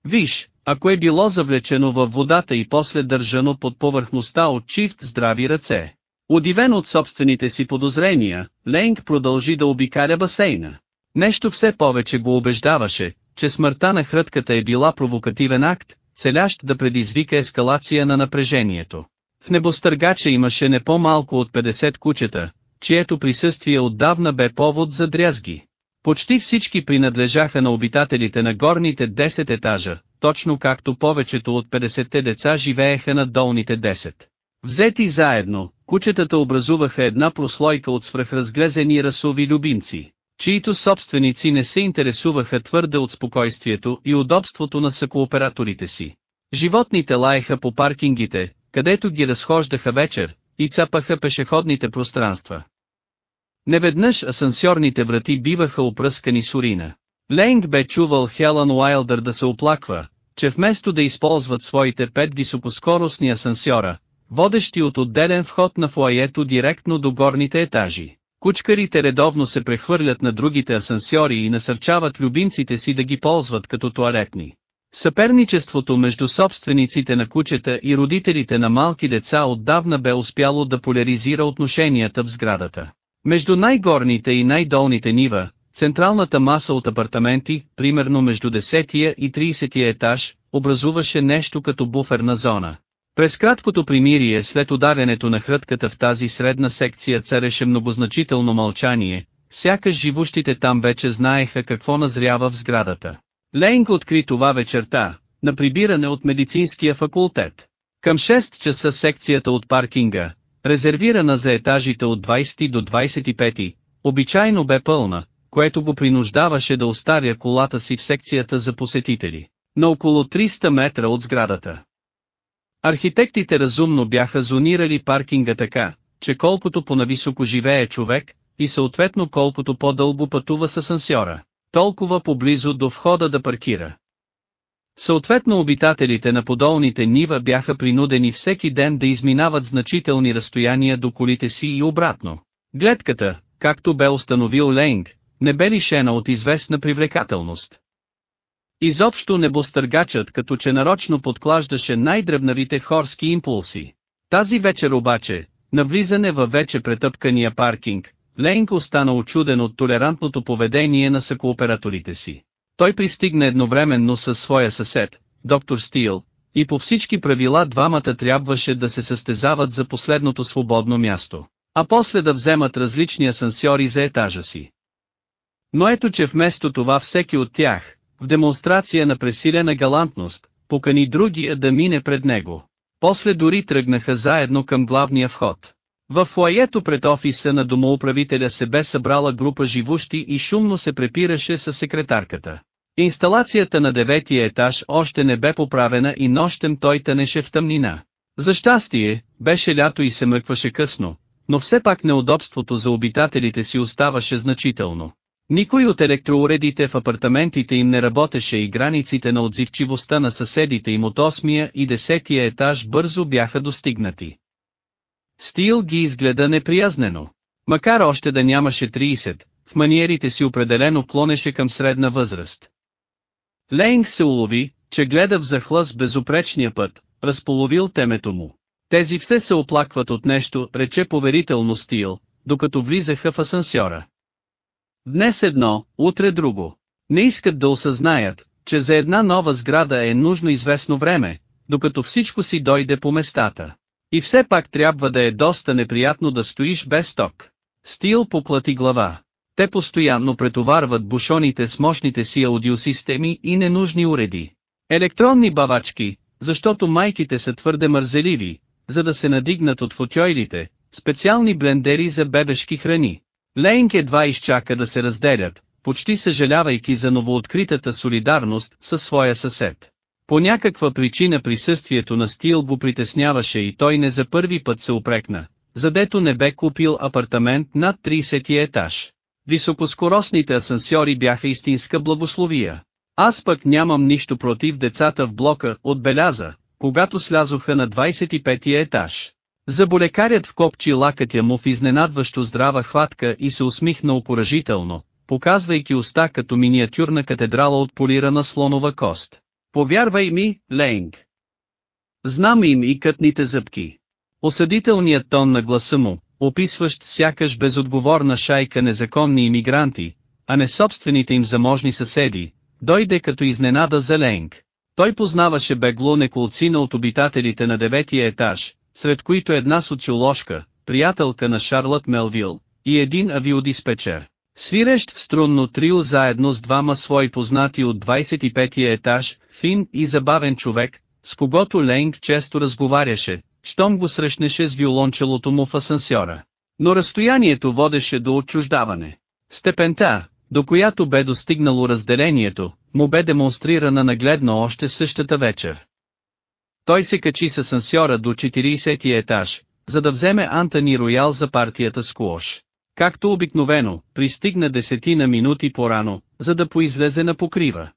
Виж, ако е било завлечено във водата и после държано под повърхността от чифт здрави ръце. Удивен от собствените си подозрения, Ленг продължи да обикаля басейна. Нещо все повече го убеждаваше, че смъртта на хрътката е била провокативен акт, целящ да предизвика ескалация на напрежението. В небостъргача имаше не по-малко от 50 кучета, чието присъствие отдавна бе повод за дрязги. Почти всички принадлежаха на обитателите на горните 10 етажа, точно както повечето от 50-те деца живееха на долните 10. Взети заедно, кучетата образуваха една прослойка от свръхразглезени расови любимци, чието собственици не се интересуваха твърде от спокойствието и удобството на съкооператорите си. Животните лаеха по паркингите, където ги разхождаха вечер, и цапаха пешеходните пространства. Неведнъж асансьорните врати биваха опръскани с урина. Ленг бе чувал Хелън Уайлдър да се оплаква, че вместо да използват своите пет високоскоростни асансьора, водещи от отделен вход на фуаето директно до горните етажи, кучкарите редовно се прехвърлят на другите асансьори и насърчават любимците си да ги ползват като туалетни. Съперничеството между собствениците на кучета и родителите на малки деца отдавна бе успяло да поляризира отношенията в сградата. Между най-горните и най-долните нива, централната маса от апартаменти, примерно между 10 и 30 етаж, образуваше нещо като буферна зона. През краткото примирие след ударянето на хрътката в тази средна секция цареше многозначително мълчание, сякаш живущите там вече знаеха какво назрява в сградата. Лейнг откри това вечерта, на прибиране от медицинския факултет. Към 6 часа секцията от паркинга, резервирана за етажите от 20 до 25, обичайно бе пълна, което го принуждаваше да остаря колата си в секцията за посетители, на около 300 метра от сградата. Архитектите разумно бяха зонирали паркинга така, че колкото по-нависоко живее човек, и съответно колкото по-дълго пътува с асансьора, толкова поблизо до входа да паркира. Съответно обитателите на подолните нива бяха принудени всеки ден да изминават значителни разстояния до колите си и обратно. Гледката, както бе установил Ленг, не бе лишена от известна привлекателност. Изобщо небостъргачът като че нарочно подклаждаше най-дребнавите хорски импулси. Тази вечер обаче, на влизане във вече претъпкания паркинг, Ленг остана очуден от толерантното поведение на съкооператорите си. Той пристигна едновременно със своя съсед, доктор Стил, и по всички правила двамата трябваше да се състезават за последното свободно място, а после да вземат различни асансьори за етажа си. Но ето че вместо това всеки от тях, в демонстрация на пресилена галантност, покани другия да мине пред него. После дори тръгнаха заедно към главния вход. В фуаето пред офиса на домоуправителя се бе събрала група живущи и шумно се препираше с секретарката. Инсталацията на деветия етаж още не бе поправена и нощем той тънеше в тъмнина. За щастие, беше лято и се мъкваше късно, но все пак неудобството за обитателите си оставаше значително. Никой от електроуредите в апартаментите им не работеше и границите на отзивчивостта на съседите им от 8 и 10 етаж бързо бяха достигнати. Стил ги изгледа неприязнено. Макар още да нямаше 30, в маниерите си определено клонеше към средна възраст. Лейнг се улови, че гледа в захлъс безопречния път, разполовил темето му. Тези все се оплакват от нещо, рече поверително Стил, докато влизаха в асансьора. Днес едно, утре друго. Не искат да осъзнаят, че за една нова сграда е нужно известно време, докато всичко си дойде по местата. И все пак трябва да е доста неприятно да стоиш без ток. Стил поплати глава. Те постоянно претоварват бушоните с мощните си аудиосистеми и ненужни уреди. Електронни бавачки, защото майките са твърде мързеливи, за да се надигнат от футьойлите, специални блендери за бебешки храни. Лейнк едва изчака да се разделят, почти съжалявайки за новооткритата солидарност със своя съсед. По някаква причина присъствието на Стил го притесняваше и той не за първи път се упрекна, задето не бе купил апартамент над 30 етаж. Високоскоростните асансьори бяха истинска благословия. Аз пък нямам нищо против децата в блока, отбеляза, когато слязоха на 25 етаж. Заболекарят вкопчи лакътя му в изненадващо здрава хватка и се усмихна окоръжително, показвайки уста като миниатюрна катедрала от полирана слонова кост. Повярвай ми, Лейнг. Знам им и кътните зъбки. Осъдителният тон на гласа му, описващ сякаш безотговорна шайка незаконни иммигранти, а не собствените им заможни съседи, дойде като изненада за Ленг. Той познаваше бегло неколцина от обитателите на деветия етаж, сред които една социоложка, приятелка на Шарлот Мелвил, и един авиодиспетчер. Свирещ в струнно трио заедно с двама свои познати от 25-я етаж, фин и забавен човек, с когото Ленг често разговаряше, щом го срещнеше с виолончелото му в асансьора. Но разстоянието водеше до отчуждаване. Степента, до която бе достигнало разделението, му бе демонстрирана нагледно още същата вечер. Той се качи с асансьора до 40 етаж, за да вземе Антони Роял за партията Скуош. Както обикновено, пристигна десетина минути по-рано, за да поизлезе на покрива.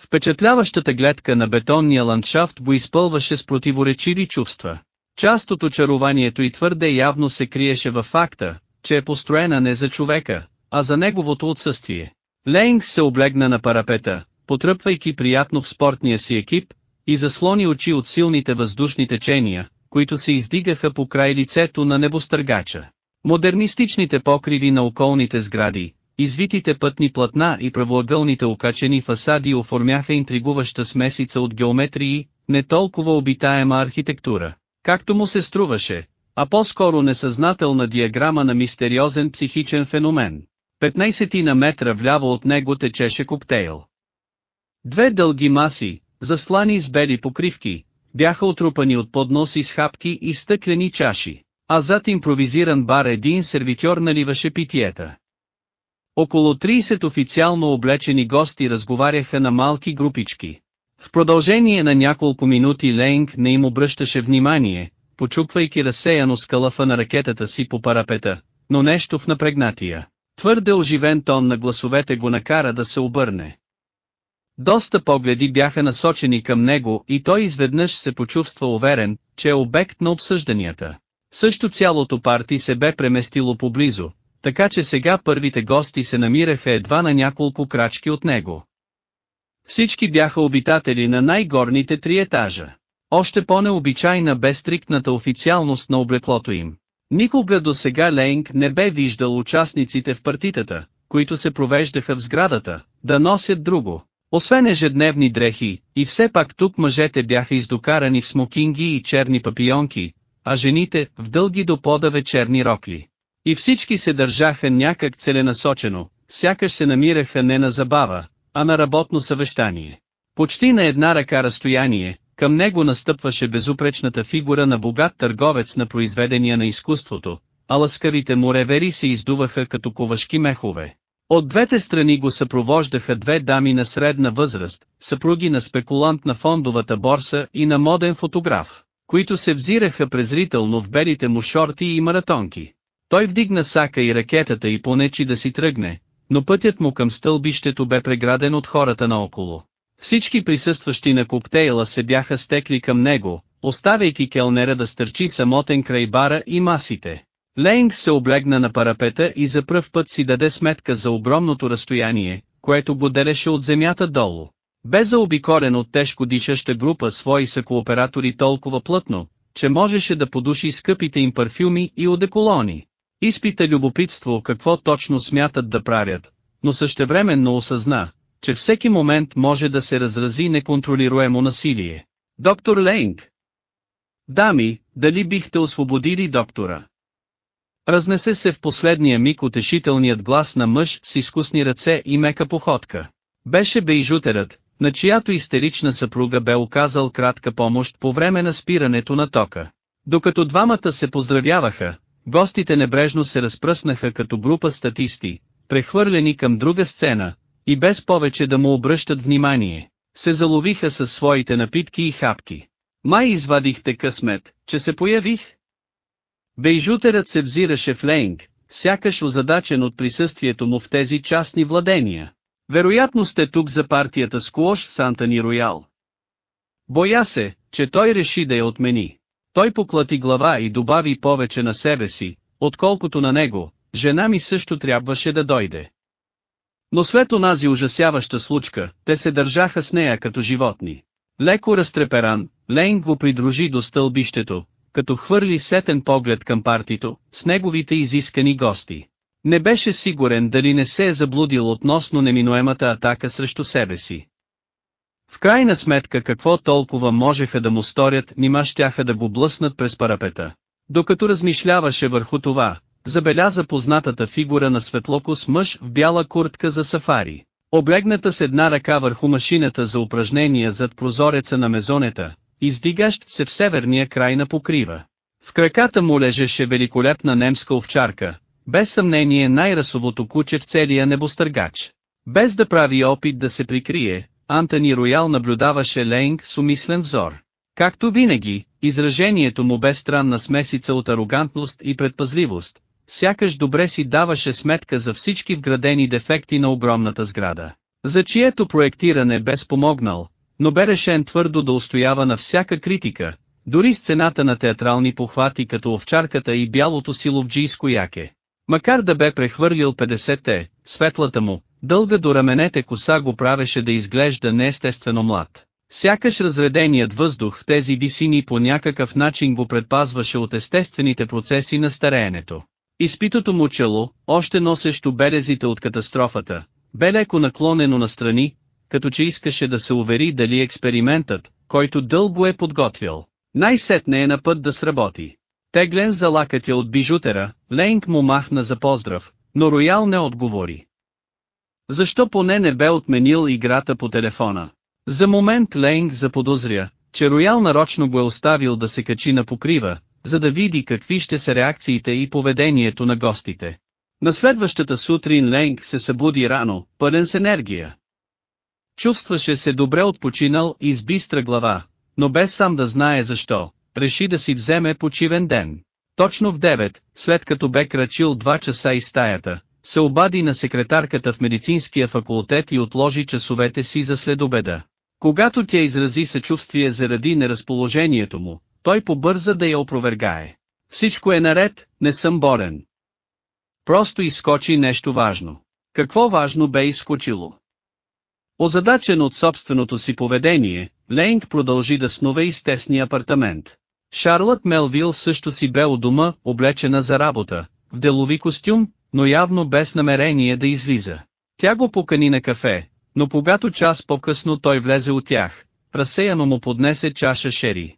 Впечатляващата гледка на бетонния ландшафт го изпълваше с противоречиви чувства. Част от очарованието и твърде явно се криеше във факта, че е построена не за човека, а за неговото отсъствие. Лейнг се облегна на парапета, потръпвайки приятно в спортния си екип, и заслони очи от силните въздушни течения, които се издигаха по край лицето на небостъргача. Модернистичните покриви на околните сгради, извитите пътни платна и правоъгълните окачени фасади оформяха интригуваща смесица от геометрии, не толкова обитаема архитектура, както му се струваше, а по-скоро несъзнателна диаграма на мистериозен психичен феномен. 15 на метра вляво от него течеше коктейл. Две дълги маси, заслани с бели покривки, бяха отрупани от подноси с хапки и стъклени чаши, а зад импровизиран бар един сервитьор наливаше питиета. Около 30 официално облечени гости разговаряха на малки групички. В продължение на няколко минути Лейнг не им обръщаше внимание, почупвайки разсеяно скалъфа на ракетата си по парапета, но нещо в напрегнатия. Твърде оживен тон на гласовете го накара да се обърне. Доста погледи бяха насочени към него и той изведнъж се почувства уверен, че е обект на обсъжданията. Също цялото парти се бе преместило поблизо, така че сега първите гости се намираха едва на няколко крачки от него. Всички бяха обитатели на най-горните три етажа. Още по-необичайна бе стриктната официалност на облеклото им. Никога до сега Лейнг не бе виждал участниците в партитата, които се провеждаха в сградата, да носят друго. Освен ежедневни дрехи, и все пак тук мъжете бяха издокарани в смокинги и черни папионки, а жените в дълги до пода вечерни рокли. И всички се държаха някак целенасочено, сякаш се намираха не на забава, а на работно съвещание. Почти на една ръка разстояние, към него настъпваше безупречната фигура на богат търговец на произведения на изкуството, а ласкавите му ревери се издуваха като ковашки мехове. От двете страни го съпровождаха две дами на средна възраст, съпруги на спекулант на фондовата борса и на моден фотограф, които се взираха презрително в белите му шорти и маратонки. Той вдигна сака и ракетата и понечи да си тръгне, но пътят му към стълбището бе преграден от хората наоколо. Всички присъстващи на коктейла се бяха стекли към него, оставяйки келнера да стърчи самотен край бара и масите. Лейнг се облегна на парапета и за пръв път си даде сметка за огромното разстояние, което го делеше от земята долу. Бе заобикорен от тежко дишаща група свои съкооператори толкова плътно, че можеше да подуши скъпите им парфюми и одеколони. Изпита любопитство какво точно смятат да правят, но същевременно осъзна, че всеки момент може да се разрази неконтролируемо насилие. Доктор Лейнг! Дами, дали бихте освободили доктора? Разнесе се в последния миг утешителният глас на мъж с изкусни ръце и мека походка. Беше бейжутерът, на чиято истерична съпруга бе оказал кратка помощ по време на спирането на тока. Докато двамата се поздравяваха, гостите небрежно се разпръснаха като група статисти, прехвърлени към друга сцена, и без повече да му обръщат внимание, се заловиха със своите напитки и хапки. Май извадихте късмет, че се появих? Бейжутерът се взираше в Лейнг, сякаш озадачен от присъствието му в тези частни владения. Вероятно сте тук за партията Скуош в Сантани Роял. Боя се, че той реши да я отмени. Той поклати глава и добави повече на себе си, отколкото на него, жена ми също трябваше да дойде. Но след онази ужасяваща случка, те се държаха с нея като животни. Леко разтреперан, Лейн го придружи до стълбището, като хвърли сетен поглед към партито, с неговите изискани гости. Не беше сигурен дали не се е заблудил относно неминуемата атака срещу себе си. В крайна сметка какво толкова можеха да му сторят, нима щяха да го блъснат през парапета. Докато размишляваше върху това, забеляза познатата фигура на светлокос мъж в бяла куртка за сафари. Облегната с една ръка върху машината за упражнения зад прозореца на мезонета, издигащ се в северния край на покрива. В краката му лежеше великолепна немска овчарка, без съмнение най-расовото куче в целия небостъргач. Без да прави опит да се прикрие, Антони Роял наблюдаваше Лейнг с умислен взор. Както винаги, изражението му бе странна смесица от арогантност и предпазливост, сякаш добре си даваше сметка за всички вградени дефекти на огромната сграда, за чието проектиране бе спомогнал, но бе решен твърдо да устоява на всяка критика, дори с цената на театрални похвати като овчарката и бялото силовджийско яке. Макар да бе прехвърлил 50-те, светлата му, дълга до раменете коса го правеше да изглежда неестествено млад. Сякаш разреденият въздух в тези висини по някакъв начин го предпазваше от естествените процеси на стареенето. Изпитото му чело, още носещо белезите от катастрофата, бе леко наклонено настрани, като че искаше да се увери дали експериментът, който дълго е подготвил, най-сетне е на път да сработи. Теглен за лакътя от бижутера, Лейнг му махна за поздрав, но Роял не отговори. Защо поне не бе отменил играта по телефона? За момент Лейнг заподозря, че Роял нарочно го е оставил да се качи на покрива, за да види какви ще са реакциите и поведението на гостите. На следващата сутрин Ленг се събуди рано, пълен с енергия. Чувстваше се добре отпочинал и с бистра глава, но без сам да знае защо, реши да си вземе почивен ден. Точно в 9, след като бе крачил 2 часа из стаята, се обади на секретарката в медицинския факултет и отложи часовете си за следобеда. Когато тя изрази съчувствие заради неразположението му, той побърза да я опровергае. Всичко е наред, не съм болен. Просто изскочи нещо важно. Какво важно бе изскочило? Озадачен от собственото си поведение, Лейнг продължи да снува из тесния апартамент. Шарлот Мелвил също си бе у дома, облечена за работа, в делови костюм, но явно без намерение да излиза. Тя го покани на кафе, но когато час по-късно той влезе от тях, разсеяно му поднесе чаша шери.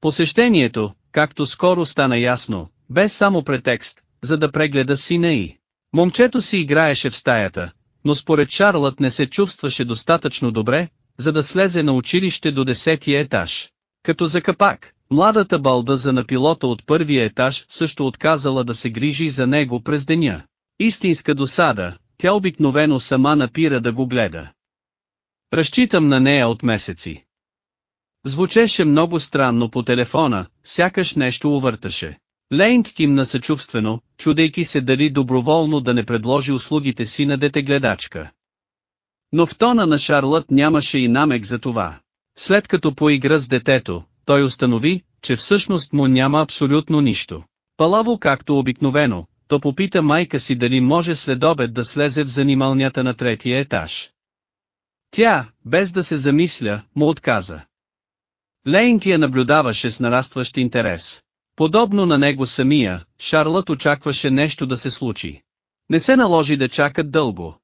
Посещението, както скоро стана ясно, бе само претекст, за да прегледа сина и. Момчето си играеше в стаята, но според Шарлът не се чувстваше достатъчно добре, за да слезе на училище до десетия етаж. Като за капак, младата балдаза на пилота от първия етаж също отказала да се грижи за него през деня. Истинска досада, тя обикновено сама напира да го гледа. Разчитам на нея от месеци. Звучеше много странно по телефона, сякаш нещо увърташе. Лейнг кимна съчувствено, чудейки се дали доброволно да не предложи услугите си на детегледачка. Но в тона на Шарлът нямаше и намек за това. След като поигра с детето, той установи, че всъщност му няма абсолютно нищо. Палаво както обикновено, то попита майка си дали може след обед да слезе в занималнята на третия етаж. Тя, без да се замисля, му отказа. Лейнки я наблюдаваше с нарастващ интерес. Подобно на него самия, Шарлът очакваше нещо да се случи. Не се наложи да чакат дълго.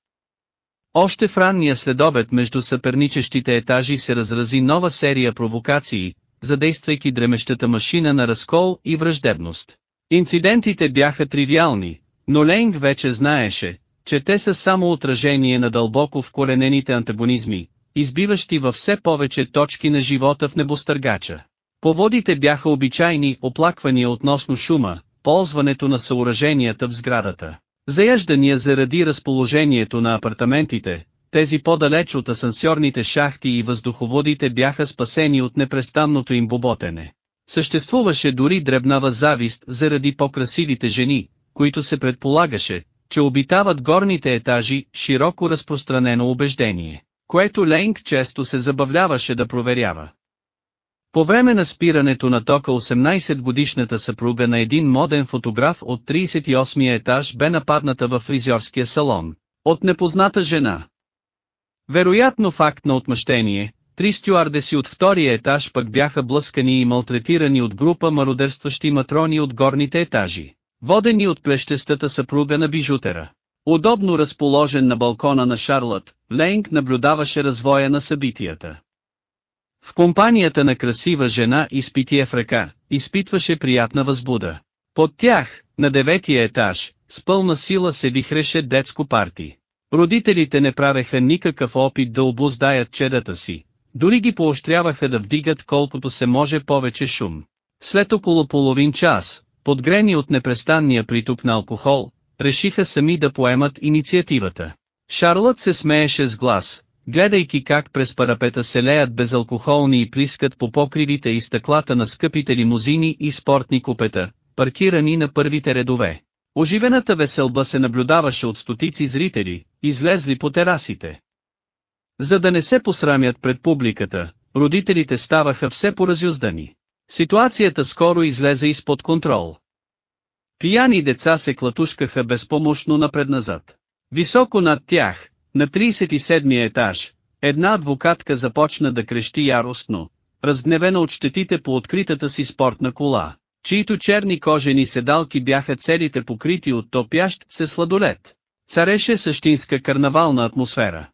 Още в ранния следобед между съперничещите етажи се разрази нова серия провокации, задействайки дремещата машина на разкол и враждебност. Инцидентите бяха тривиални, но Лейнг вече знаеше, че те са само отражение на дълбоко вкоренените антагонизми, избиващи във все повече точки на живота в небостъргача. Поводите бяха обичайни оплаквания относно шума, ползването на съоръженията в сградата. Заяждания заради разположението на апартаментите, тези по-далеч от асансьорните шахти и въздуховодите бяха спасени от непрестанното им боботене. Съществуваше дори дребнава завист заради по-красивите жени, които се предполагаше, че обитават горните етажи, широко разпространено убеждение, което Ленг често се забавляваше да проверява. По време на спирането на тока 18-годишната съпруга на един моден фотограф от 38-я етаж бе нападната във фризьорския салон, от непозната жена. Вероятно факт на отмъщение, три стюардеси от втория етаж пък бяха блъскани и малтретирани от група мародерстващи матрони от горните етажи, водени от плещестата съпруга на бижутера. Удобно разположен на балкона на Шарлот, Лейнг наблюдаваше развоя на събитията. В компанията на красива жена и с питие в ръка, изпитваше приятна възбуда. Под тях, на деветия етаж, с пълна сила се вихреше детско парти. Родителите не правеха никакъв опит да обоздаят чедата си, дори ги поощряваха да вдигат колкото се може повече шум. След около половин час, подгрени от непрестанния приток на алкохол, решиха сами да поемат инициативата. Шарлот се смееше с глас, гледайки как през парапета се леят безалкохолни и плискат по покривите и стъклата на скъпите лимузини и спортни купета, паркирани на първите редове. Оживената веселба се наблюдаваше от стотици зрители, излезли по терасите. За да не се посрамят пред публиката, родителите ставаха все поразюздани. Ситуацията скоро излезе изпод контрол. Пияни деца се клатушкаха безпомощно напредназад. Високо над тях, на 37-я етаж, една адвокатка започна да крещи яростно, разгневена от щетите по откритата си спортна кола, чието черни кожени седалки бяха целите покрити от топящ се сладолет. Цареше същинска карнавална атмосфера.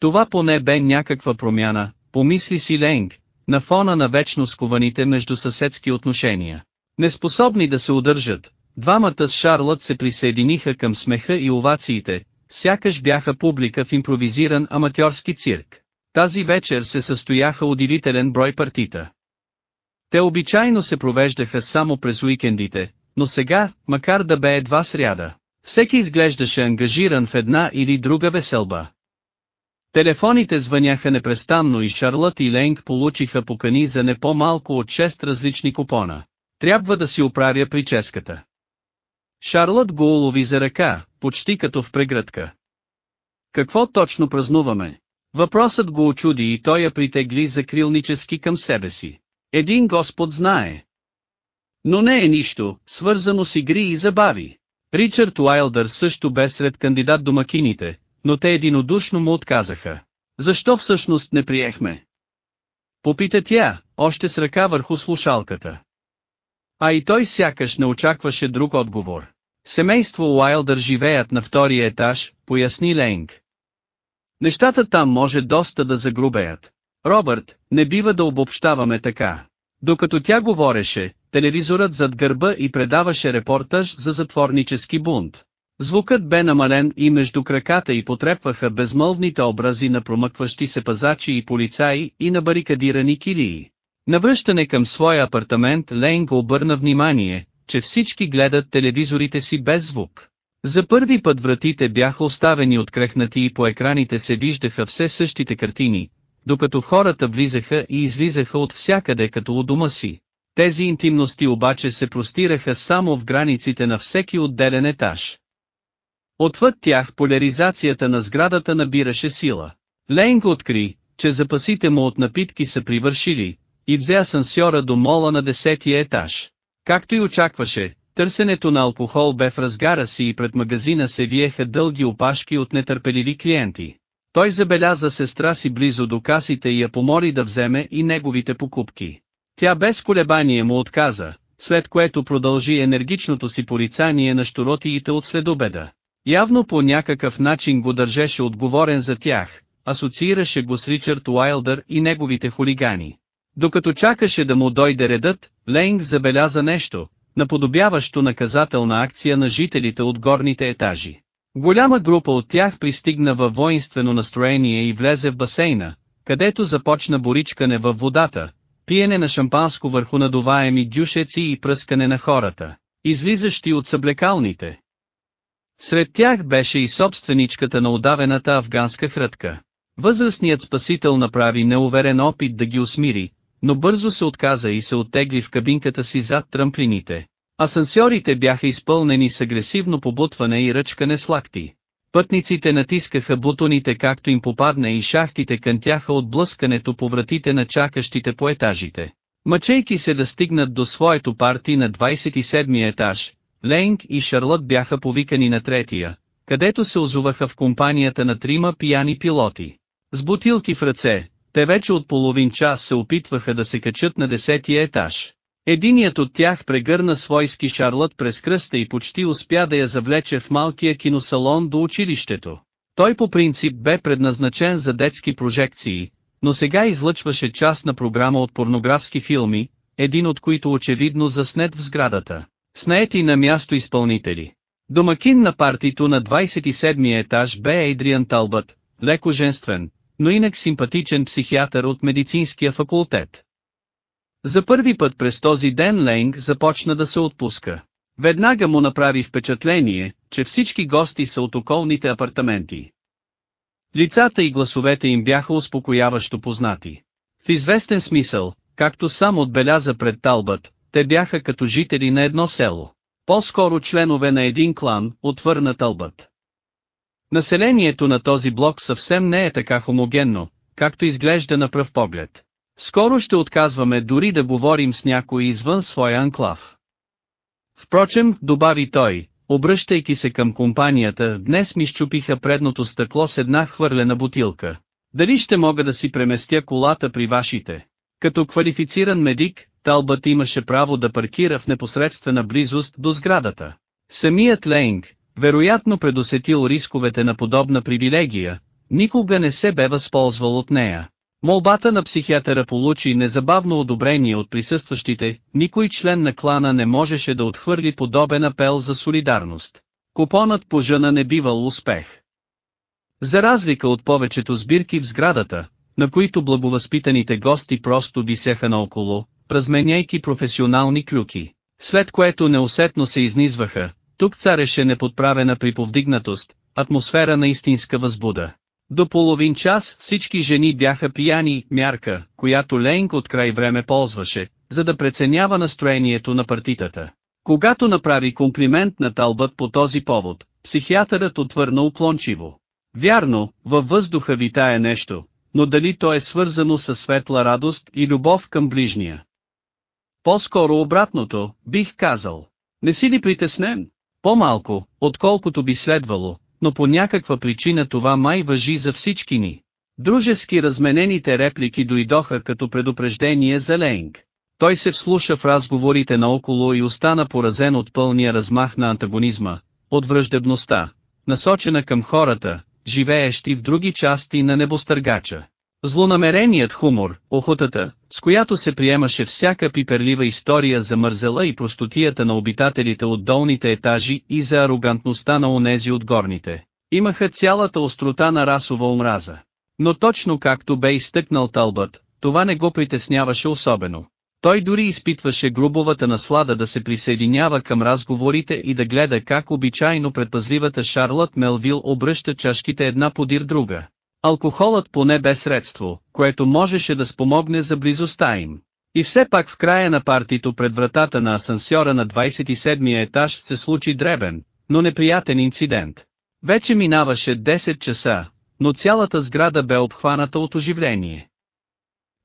Това поне бе някаква промяна, помисли си Ленг, на фона на вечно скованите между съседски отношения. Неспособни да се удържат, двамата с Шарлот се присъединиха към смеха и овациите, сякаш бяха публика в импровизиран аматьорски цирк. Тази вечер се състояха удивителен брой партита. Те обичайно се провеждаха само през уикендите, но сега, макар да бе едва сряда, всеки изглеждаше ангажиран в една или друга веселба. Телефоните звъняха непрестанно и Шарлот и Ленг получиха покани за не по-малко от 6 различни купона. Трябва да си оправя прическата. Шарлот го улови за ръка, почти като в прегръдка. Какво точно празнуваме? Въпросът го очуди и той я притегли закрилнически към себе си. Един Господ знае. Но не е нищо, свързано с игри и забави. Ричард Уайлдър също бе сред кандидат домакините, но те единодушно му отказаха. Защо всъщност не приехме? Попита тя, още с ръка върху слушалката. А и той сякаш не очакваше друг отговор. Семейство Уайлдър живеят на втория етаж, поясни Ленг. Нещата там може доста да загрубеят. Робърт, не бива да обобщаваме така. Докато тя говореше, телевизорът зад гърба и предаваше репортаж за затворнически бунт. Звукът бе намален и между краката и потрепваха безмълвните образи на промъкващи се пазачи и полицаи и на барикадирани килии. Навръщане към своя апартамент Лейн го обърна внимание, че всички гледат телевизорите си без звук. За първи път вратите бяха оставени открехнати и по екраните се виждаха все същите картини, докато хората влизаха и излизаха от всякъде като у дома си. Тези интимности обаче се простираха само в границите на всеки отделен етаж. Отвъд тях поляризацията на сградата набираше сила. Ленг откри, че запасите му от напитки са привършили, и взе асансьора до мола на десетия етаж. Както и очакваше, търсенето на алкохол бе в разгара си и пред магазина се виеха дълги опашки от нетърпеливи клиенти. Той забеляза сестра си близо до касите и я помоли да вземе и неговите покупки. Тя без колебание му отказа, след което продължи енергичното си порицание на щуротиите от следобеда. Явно по някакъв начин го държеше отговорен за тях, асоциираше го с Ричард Уайлдър и неговите хулигани. Докато чакаше да му дойде редът, Лейнг забеляза нещо, наподобяващо наказателна акция на жителите от горните етажи. Голяма група от тях пристигна във воинствено настроение и влезе в басейна, където започна боричкане във водата, пиене на шампанско върху надуваеми дюшеци и пръскане на хората, излизащи от съблекалните. Сред тях беше и собственичката на удавената афганска хрътка. Възрастният спасител направи неуверен опит да ги усмири, но бързо се отказа и се оттегли в кабинката си зад трамплините. Асансьорите бяха изпълнени с агресивно побутване и ръчкане с лакти. Пътниците натискаха бутоните както им попадне и шахтите кънтяха от блъскането по вратите на чакащите по етажите. Мъчейки се да стигнат до своето парти на 27 етаж, Лейнг и Шарлот бяха повикани на третия, където се озуваха в компанията на трима пияни пилоти. С бутилки в ръце, те вече от половин час се опитваха да се качат на десетия етаж. Единият от тях прегърна свойски Шарлот през кръста и почти успя да я завлече в малкия киносалон до училището. Той по принцип бе предназначен за детски прожекции, но сега излъчваше частна програма от порнографски филми, един от които очевидно заснет в сградата. Снети на място изпълнители. Домакин на партито на 27 етаж бе Ейдриан Талбът, леко женствен, но инак симпатичен психиатър от медицинския факултет. За първи път през този ден Ленг започна да се отпуска. Веднага му направи впечатление, че всички гости са от околните апартаменти. Лицата и гласовете им бяха успокояващо познати. В известен смисъл, както сам отбеляза пред Талбът, те бяха като жители на едно село. По-скоро членове на един клан, отвърна Талбът. Населението на този блок съвсем не е така хомогенно, както изглежда на пръв поглед. Скоро ще отказваме дори да говорим с някой извън своя анклав. Впрочем, добави той, обръщайки се към компанията, днес ми щупиха предното стъкло с една хвърлена бутилка. Дали ще мога да си преместя колата при вашите? Като квалифициран медик, Талбът имаше право да паркира в непосредствена близост до сградата. Самият Лейнг, вероятно предусетил рисковете на подобна привилегия, никога не се бе възползвал от нея. Молбата на психиатъра получи незабавно одобрение от присъстващите, никой член на клана не можеше да отхвърли подобен апел за солидарност. Купонът по жена не бивал успех. За разлика от повечето сбирки в сградата, на които благовъзпитаните гости просто висяха наоколо, разменяйки професионални клюки, след което неусетно се изнизваха, тук цареше неподправена приповдигнатост, атмосфера на истинска възбуда. До половин час всички жени бяха пияни, мярка, която Лейнг от край време ползваше, за да преценява настроението на партитата. Когато направи комплимент на Талбът по този повод, психиатърът отвърна уклончиво. Вярно, във въздуха витае нещо, но дали то е свързано с светла радост и любов към ближния? По-скоро обратното, бих казал. Не си ли притеснен? По-малко, отколкото би следвало, но по някаква причина това май въжи за всички ни. Дружески разменените реплики дойдоха като предупреждение за Лейнг. Той се вслуша в разговорите наоколо и остана поразен от пълния размах на антагонизма, от враждебността, насочена към хората, живеещи в други части на небостъргача. Злонамереният хумор, охотата, с която се приемаше всяка пиперлива история за мързела и простотията на обитателите от долните етажи и за арогантността на онези от горните, имаха цялата острота на расова омраза. Но точно както бе изтъкнал Талбът, това не го притесняваше особено. Той дори изпитваше грубовата наслада да се присъединява към разговорите и да гледа как обичайно предпазливата Шарлот Мелвил обръща чашките една подир друга. Алкохолът поне бе средство, което можеше да спомогне за близостта им. И все пак в края на партито пред вратата на асансьора на 27-я етаж се случи дребен, но неприятен инцидент. Вече минаваше 10 часа, но цялата сграда бе обхваната от оживление.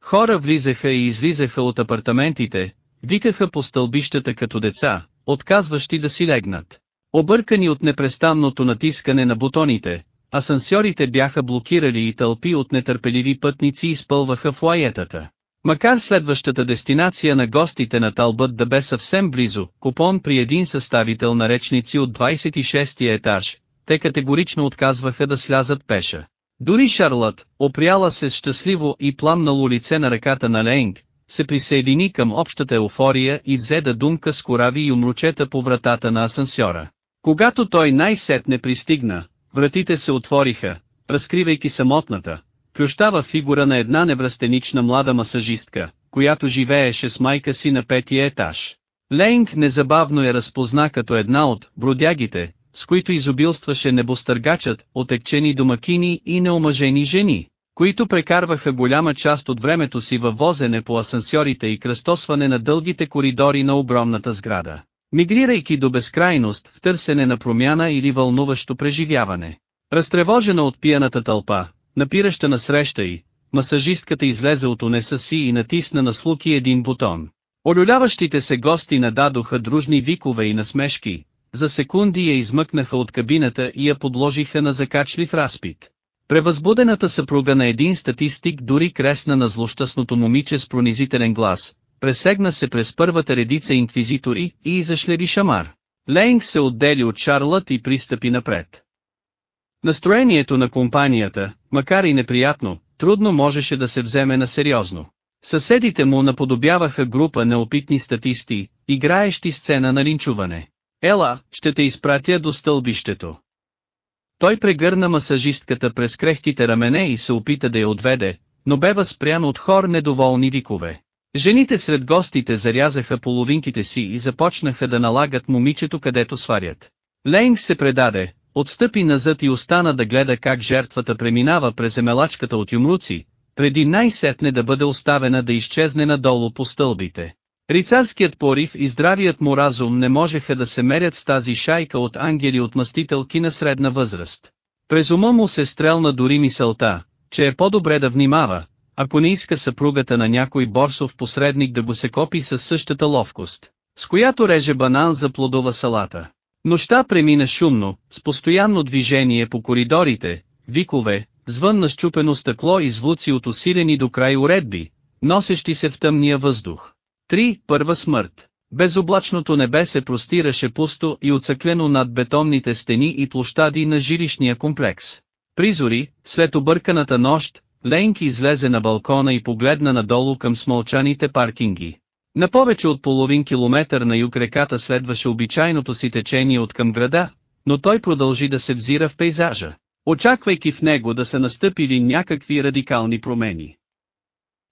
Хора влизаха и излизаха от апартаментите, викаха по стълбищата като деца, отказващи да си легнат. Объркани от непрестанното натискане на бутоните, асансьорите бяха блокирали и тълпи от нетърпеливи пътници изпълваха в лаетата. Макар следващата дестинация на гостите на Талбът да бе съвсем близо, купон при един съставител на речници от 26-я етаж, те категорично отказваха да слязат пеша. Дори Шарлот, опряла се с щастливо и пламнало лице на ръката на Лейнг, се присъедини към общата еуфория и взе да думка с корави и умручета по вратата на асансьора. Когато той най-сетне пристигна, вратите се отвориха, разкривайки самотната, плющава фигура на една невръстенична млада масажистка, която живееше с майка си на петия етаж. Лейнг незабавно я разпозна като една от бродягите, с които изобилстваше небостъргачът, отекчени домакини и неомъжени жени, които прекарваха голяма част от времето си във возене по асансьорите и кръстосване на дългите коридори на огромната сграда, мигрирайки до безкрайност в търсене на промяна или вълнуващо преживяване. Разтревожена от пияната тълпа, напираща насреща й, масажистката излезе от унеса си и натисна на слуки един бутон. Олюляващите се гости нададоха дружни викове и насмешки, за секунди я измъкнаха от кабината и я подложиха на закачлив разпит. Превъзбудената съпруга на един статистик дори кресна на злощастното момиче с пронизителен глас, пресегна се през първата редица инквизитори и изашлери шамар. Лейнг се отдели от Шарлът и пристъпи напред. Настроението на компанията, макар и неприятно, трудно можеше да се вземе на сериозно. Съседите му наподобяваха група неопитни статисти, играещи сцена на линчуване. Ела, ще те изпратя до стълбището. Той прегърна масажистката през крехките рамене и се опита да я отведе, но бе възпрян от хор недоволни викове. Жените сред гостите зарязаха половинките си и започнаха да налагат момичето където сварят. Лейнг се предаде, отстъпи назад и остана да гледа как жертвата преминава през емелачката от юмруци, преди най-сетне да бъде оставена да изчезне надолу по стълбите. Рицарският порив и здравият му разум не можеха да се мерят с тази шайка от ангели отмъстителки на средна възраст. През ума му се стрелна дори мисълта, че е по-добре да внимава, ако не иска съпругата на някой борсов посредник да го се копи със същата ловкост, с която реже банан за плодова салата. Нощта премина шумно, с постоянно движение по коридорите, викове, звън на щупено стъкло и звуци от усилени до край уредби, носещи се в тъмния въздух. Три, Първа смърт. Безоблачното небе се простираше пусто и оцъклено над бетонните стени и площади на жилищния комплекс. Призори, след обърканата нощ, Ленк излезе на балкона и погледна надолу към смълчаните паркинги. На повече от половин километър на юг реката следваше обичайното си течение от към града, но той продължи да се взира в пейзажа, очаквайки в него да са настъпили някакви радикални промени.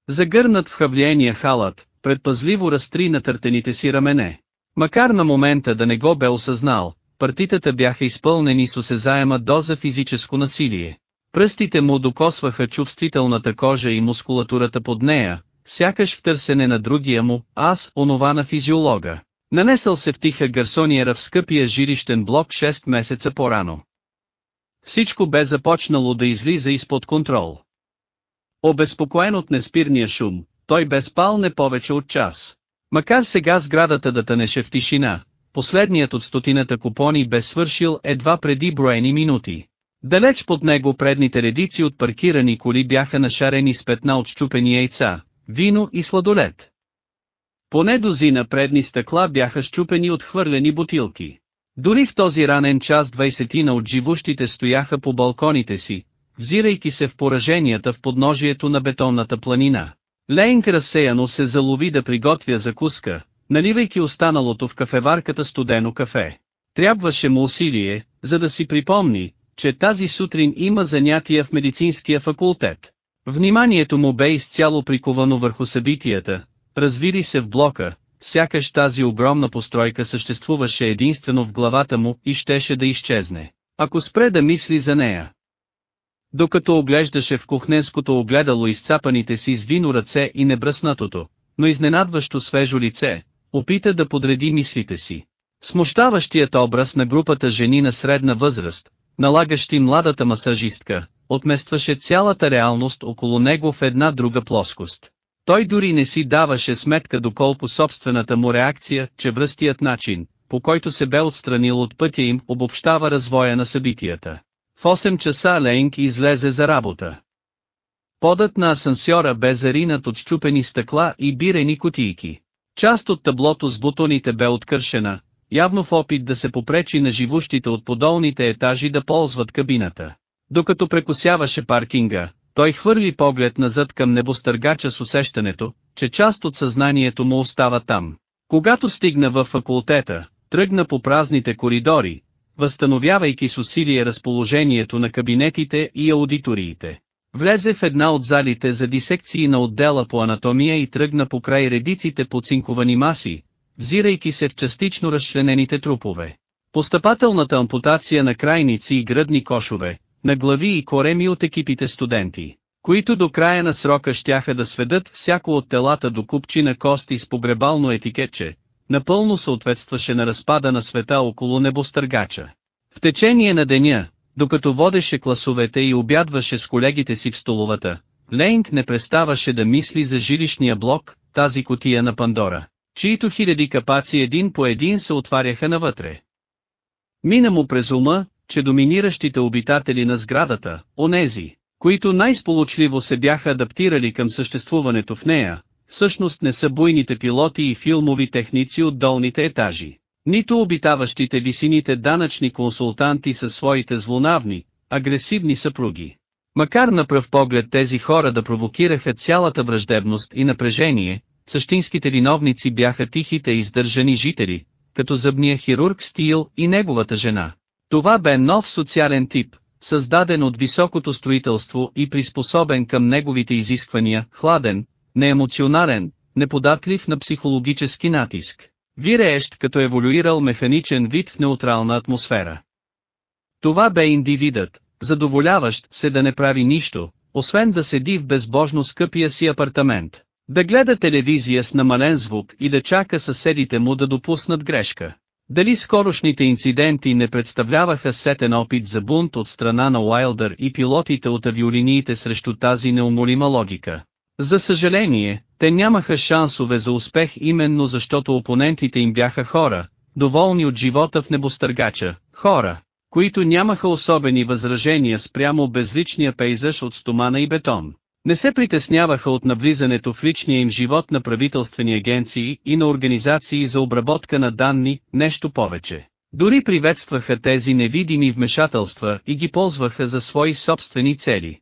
Загърнат в хавлиения халат, предпазливо разтри на търтените си рамене. Макар на момента да не го бе осъзнал, партитата бяха изпълнени с осезаема доза физическо насилие. Пръстите му докосваха чувствителната кожа и мускулатурата под нея, сякаш в търсене на другия му, аз, онова на физиолога. Нанесъл се в тиха гарсониера в скъпия жилищен блок 6 месеца по-рано. Всичко бе започнало да излиза изпод контрол. Обезпокоен от неспирния шум, той бе спал не повече от час. Макар сега сградата да тънеше в тишина, последният от стотината купони бе свършил едва преди броени минути. Далеч под него предните редици от паркирани коли бяха нашарени с петна от щупени яйца, вино и сладолет. Поне дозина предни стъкла бяха щупени от хвърлени бутилки. Дори в този ранен час двайсетина от живущите стояха по балконите си, взирайки се в пораженията в подножието на бетонната планина. Лейнк разсеяно се залови да приготвя закуска, наливайки останалото в кафеварката студено кафе. Трябваше му усилие, за да си припомни, че тази сутрин има занятия в медицинския факултет. Вниманието му бе изцяло приковано върху събитията, развили се в блока, сякаш тази огромна постройка съществуваше единствено в главата му и щеше да изчезне, ако спре да мисли за нея. Докато оглеждаше в кухненското огледало изцапаните си с вино ръце и небръснатото, но изненадващо свежо лице, опита да подреди мислите си. Смущаващият образ на групата жени на средна възраст, налагащи младата масажистка, отместваше цялата реалност около него в една друга плоскост. Той дори не си даваше сметка доколко собствената му реакция, че връстият начин, по който се бе отстранил от пътя им, обобщава развоя на събитията. В 8 часа Ленк излезе за работа. Подът на асансьора бе заринат от щупени стъкла и бирени кутийки. Част от таблото с бутоните бе откършена, явно в опит да се попречи на живущите от подолните етажи да ползват кабината. Докато прекусяваше паркинга, той хвърли поглед назад към небостъргача с усещането, че част от съзнанието му остава там. Когато стигна във факултета, тръгна по празните коридори, възстановявайки с усилие разположението на кабинетите и аудиториите. Влезе в една от залите за дисекции на отдела по анатомия и тръгна по край редиците по цинковани маси, взирайки се в частично разчленените трупове. Постъпателната ампутация на крайници и гръдни кошове, на глави и кореми от екипите студенти, които до края на срока щяха да сведат всяко от телата до купчина кости с погребално етикетче, напълно съответстваше на разпада на света около небостъргача. В течение на деня, докато водеше класовете и обядваше с колегите си в столовата, Лейнг не преставаше да мисли за жилищния блок, тази котия на Пандора, чието хиляди капаци един по един се отваряха навътре. Мина му през ума, че доминиращите обитатели на сградата, онези, които най-сполучливо се бяха адаптирали към съществуването в нея, всъщност не са буйните пилоти и филмови техници от долните етажи, нито обитаващите висините данъчни консултанти със своите злонавни, агресивни съпруги. Макар на пръв поглед тези хора да провокираха цялата враждебност и напрежение, същинските виновници бяха тихите и издържани жители, като зъбния хирург Стил и неговата жена. Това бе нов социален тип, създаден от високото строителство и приспособен към неговите изисквания, хладен, неемоционален, неподатлив на психологически натиск. Виреещ като еволюирал механичен вид в неутрална атмосфера. Това бе индивидът, задоволяващ се да не прави нищо, освен да седи в безбожно скъпия си апартамент, да гледа телевизия с намален звук и да чака съседите му да допуснат грешка. Дали скорошните инциденти не представляваха сетен опит за бунт от страна на Уайлдър и пилотите от авиолиниите срещу тази неумолима логика? За съжаление, те нямаха шансове за успех именно защото опонентите им бяха хора, доволни от живота в небостъргача, хора, които нямаха особени възражения спрямо безличния пейзаж от стомана и бетон. Не се притесняваха от навлизането в личния им живот на правителствени агенции и на организации за обработка на данни, нещо повече. Дори приветстваха тези невидими вмешателства и ги ползваха за свои собствени цели.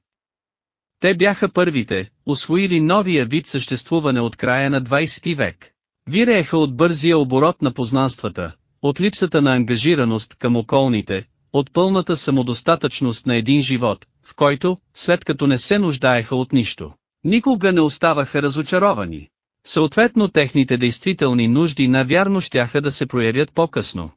Те бяха първите, освоили новия вид съществуване от края на 20 век. Вирееха от бързия оборот на познанствата, от липсата на ангажираност към околните, от пълната самодостатъчност на един живот, в който, след като не се нуждаеха от нищо, никога не оставаха разочаровани. Съответно техните действителни нужди навярно щяха да се проявят по-късно.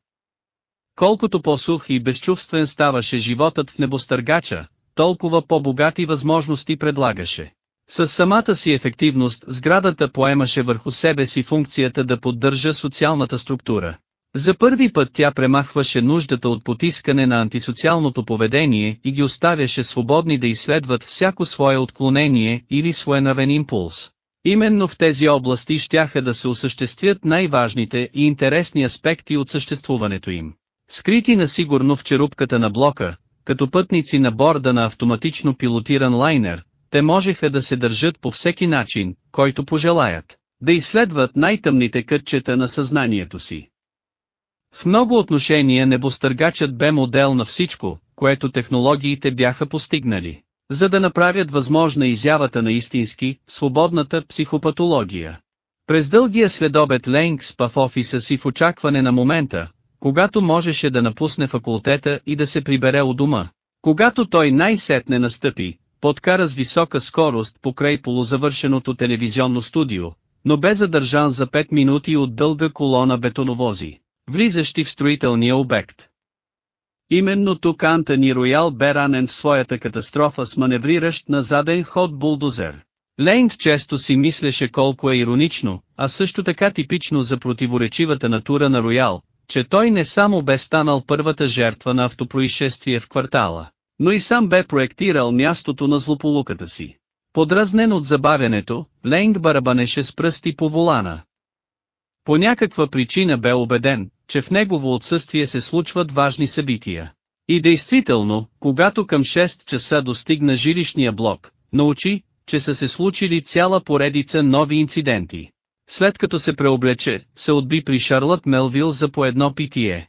Колкото по-сух и безчувствен ставаше животът в небостъргача, толкова по-богати възможности предлагаше. С самата си ефективност сградата поемаше върху себе си функцията да поддържа социалната структура. За първи път тя премахваше нуждата от потискане на антисоциалното поведение и ги оставяше свободни да изследват всяко свое отклонение или своенавен импулс. Именно в тези области щяха да се осъществят най-важните и интересни аспекти от съществуването им. Скрити насигурно в черупката на блока, като пътници на борда на автоматично пилотиран лайнер, те можеха да се държат по всеки начин, който пожелаят, да изследват най-тъмните кътчета на съзнанието си. В много отношения небостъргачът бе модел на всичко, което технологиите бяха постигнали, за да направят възможна изявата на истински, свободната психопатология. През дългия следобед Ленг спа в офиса си в очакване на момента, когато можеше да напусне факултета и да се прибере у дома. Когато той най-сетне настъпи, подкара с висока скорост покрай полузавършеното телевизионно студио, но бе задържан за 5 минути от дълга колона бетоновози влизащи в строителния обект. Именно тук Антони Роял бе ранен в своята катастрофа с маневриращ на заден ход булдозер. Лейнг често си мислеше колко е иронично, а също така типично за противоречивата натура на Роял, че той не само бе станал първата жертва на автопроизшествие в квартала, но и сам бе проектирал мястото на злополуката си. Подразнен от забавянето, Ленг барабанеше с пръсти по волана. По някаква причина бе убеден, че в негово отсъствие се случват важни събития. И действително, когато към 6 часа достигна жилищния блок, научи, че са се случили цяла поредица нови инциденти. След като се преоблече, се отби при Шарлот Мелвил за по едно питие.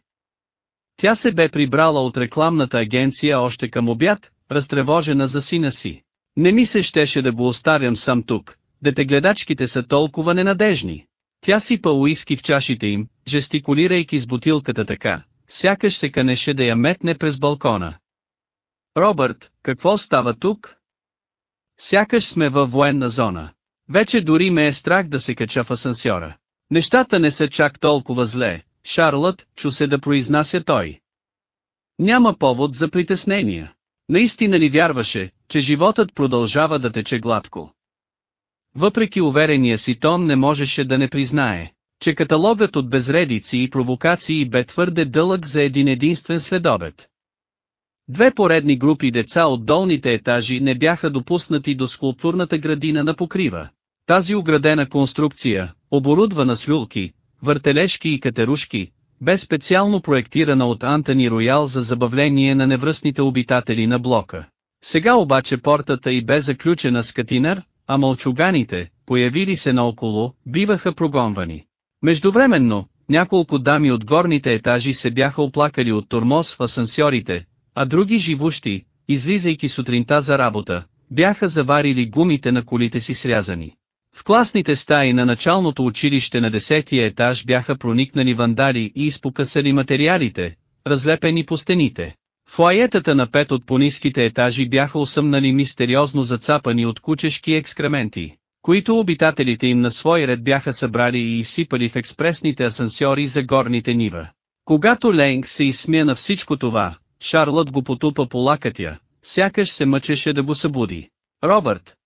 Тя се бе прибрала от рекламната агенция още към обяд, разтревожена за сина си. Не ми се щеше да го оставям сам тук, дете гледачките са толкова ненадежни. Тя сипа уиски в чашите им, жестикулирайки с бутилката така, сякаш се канеше да я метне през балкона. Робърт, какво става тук? Сякаш сме във военна зона. Вече дори ме е страх да се кача в асансьора. Нещата не са чак толкова зле, Шарлот, чу се да произнася той. Няма повод за притеснения. Наистина ли вярваше, че животът продължава да тече гладко? Въпреки уверения си тон не можеше да не признае, че каталогът от безредици и провокации бе твърде дълъг за един единствен следобед. Две поредни групи деца от долните етажи не бяха допуснати до скулптурната градина на покрива. Тази оградена конструкция, оборудвана с люлки, въртележки и катерушки, бе специално проектирана от Антони Роял за забавление на невръстните обитатели на блока. Сега обаче портата й бе заключена с катинар, а мълчуганите, появили се наоколо, биваха прогонвани. Междувременно, няколко дами от горните етажи се бяха оплакали от тормоз в асансьорите, а други живущи, излизайки сутринта за работа, бяха заварили гумите на колите си срязани. В класните стаи на началното училище на десетия етаж бяха проникнали вандали и изпокъсали материалите, разлепени по стените. Фуаетата на пет от пониските етажи бяха осъмнали мистериозно зацапани от кучешки екскременти, които обитателите им на свой ред бяха събрали и изсипали в експресните асансьори за горните нива. Когато Ленг се изсмя на всичко това, Шарлот го потупа по лакътя, сякаш се мъчеше да го събуди. Робърт,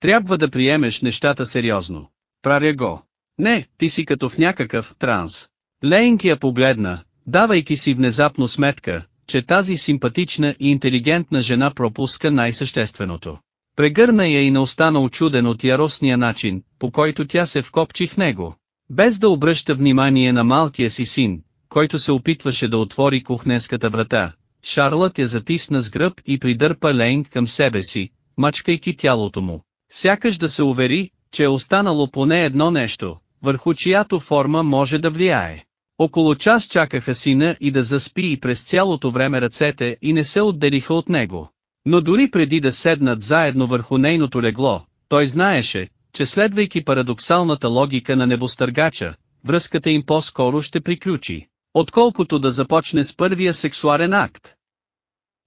трябва да приемеш нещата сериозно. Правя го. Не, ти си като в някакъв транс. Лейнк я погледна, давайки си внезапно сметка, че тази симпатична и интелигентна жена пропуска най-същественото. Прегърна я и не остана очуден от яростния начин, по който тя се вкопчи в него. Без да обръща внимание на малкия си син, който се опитваше да отвори кухненската врата, Шарлът я затисна с гръб и придърпа Лейнг към себе си, мачкайки тялото му. Сякаш да се увери, че е останало поне едно нещо, върху чиято форма може да влияе. Около час чакаха сина и да заспи и през цялото време ръцете и не се отделиха от него. Но дори преди да седнат заедно върху нейното легло, той знаеше, че следвайки парадоксалната логика на небостъргача, връзката им по-скоро ще приключи, отколкото да започне с първия сексуален акт.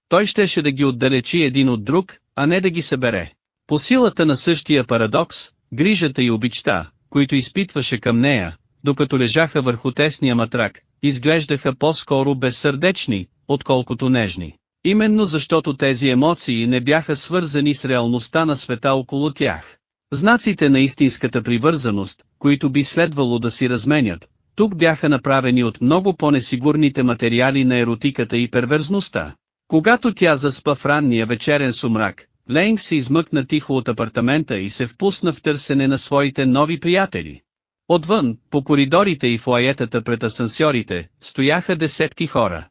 Той щеше да ги отдалечи един от друг, а не да ги събере. По силата на същия парадокс, грижата и обичта, които изпитваше към нея, докато лежаха върху тесния матрак, изглеждаха по-скоро безсърдечни, отколкото нежни. Именно защото тези емоции не бяха свързани с реалността на света около тях. Знаците на истинската привързаност, които би следвало да си разменят, тук бяха направени от много по-несигурните материали на еротиката и перверзността. Когато тя заспа в ранния вечерен сумрак, Лейнг се измъкна тихо от апартамента и се впусна в търсене на своите нови приятели. Отвън, по коридорите и фуаетата пред асансьорите, стояха десетки хора.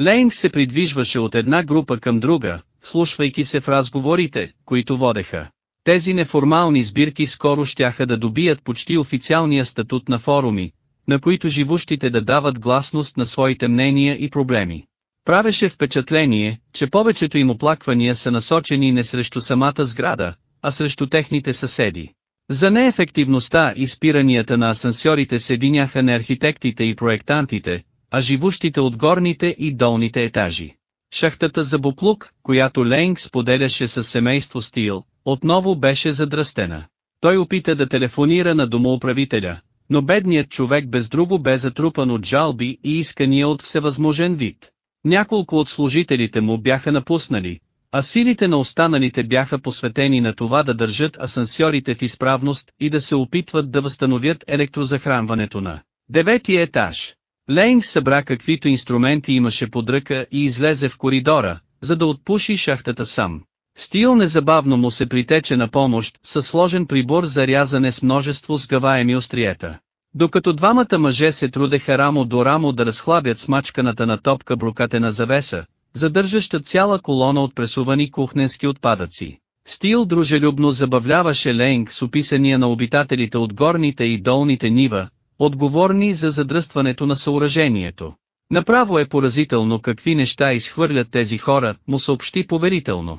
Лейнг се придвижваше от една група към друга, слушвайки се в разговорите, които водеха. Тези неформални сбирки скоро щяха да добият почти официалния статут на форуми, на които живущите да дават гласност на своите мнения и проблеми. Правеше впечатление, че повечето им оплаквания са насочени не срещу самата сграда, а срещу техните съседи. За неефективността и спиранията на асансьорите се виняха не архитектите и проектантите, а живущите от горните и долните етажи. Шахтата за буклук, която Ленг споделяше с семейство Стил, отново беше задръстена. Той опита да телефонира на домоуправителя, но бедният човек без друго бе затрупан от жалби и искания от всевъзможен вид. Няколко от служителите му бяха напуснали, а силите на останалите бяха посветени на това да държат асансьорите в изправност и да се опитват да възстановят електрозахранването на деветия етаж. Лейнг събра каквито инструменти имаше под ръка и излезе в коридора, за да отпуши шахтата сам. Стил незабавно му се притече на помощ със сложен прибор за рязане с множество сгъваеми остриета. Докато двамата мъже се трудеха рамо до рамо да разхлабят смачканата на топка брокатена завеса, задържаща цяла колона от пресувани кухненски отпадъци. Стил дружелюбно забавляваше Ленг с описания на обитателите от горните и долните нива, отговорни за задръстването на съоръжението. Направо е поразително какви неща изхвърлят тези хора, му съобщи поверително.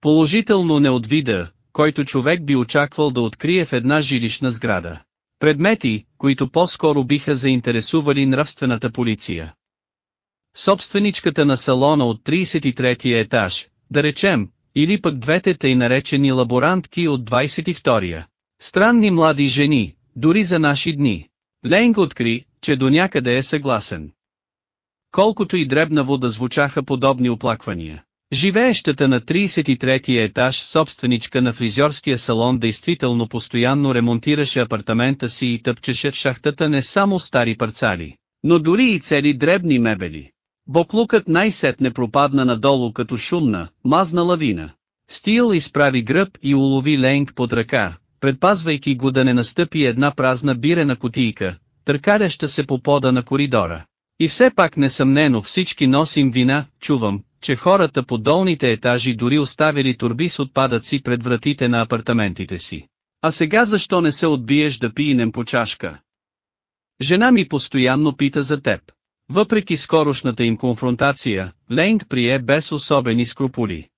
Положително не от вида, който човек би очаквал да открие в една жилищна сграда. Предмети, които по-скоро биха заинтересували нравствената полиция. Собственичката на салона от 33-я етаж, да речем, или пък двете тъй наречени лаборантки от 22-я. Странни млади жени, дори за наши дни. Ленг откри, че до някъде е съгласен. Колкото и дребнаво да звучаха подобни оплаквания. Живеещата на 33-я етаж собственичка на фризьорския салон действително постоянно ремонтираше апартамента си и тъпчеше в шахтата не само стари парцали, но дори и цели дребни мебели. Боклукът най-сетне пропадна надолу като шумна, мазна лавина. Стил изправи гръб и улови Ленг под ръка, предпазвайки го да не настъпи една празна бирена кутийка, търкаляща се по пода на коридора. И все пак несъмнено всички носим вина, чувам, че хората по долните етажи дори оставили турби с отпадъци пред вратите на апартаментите си. А сега защо не се отбиеш да пиенем по чашка? Жена ми постоянно пита за теб. Въпреки скорошната им конфронтация, Ленг прие без особени скрупули.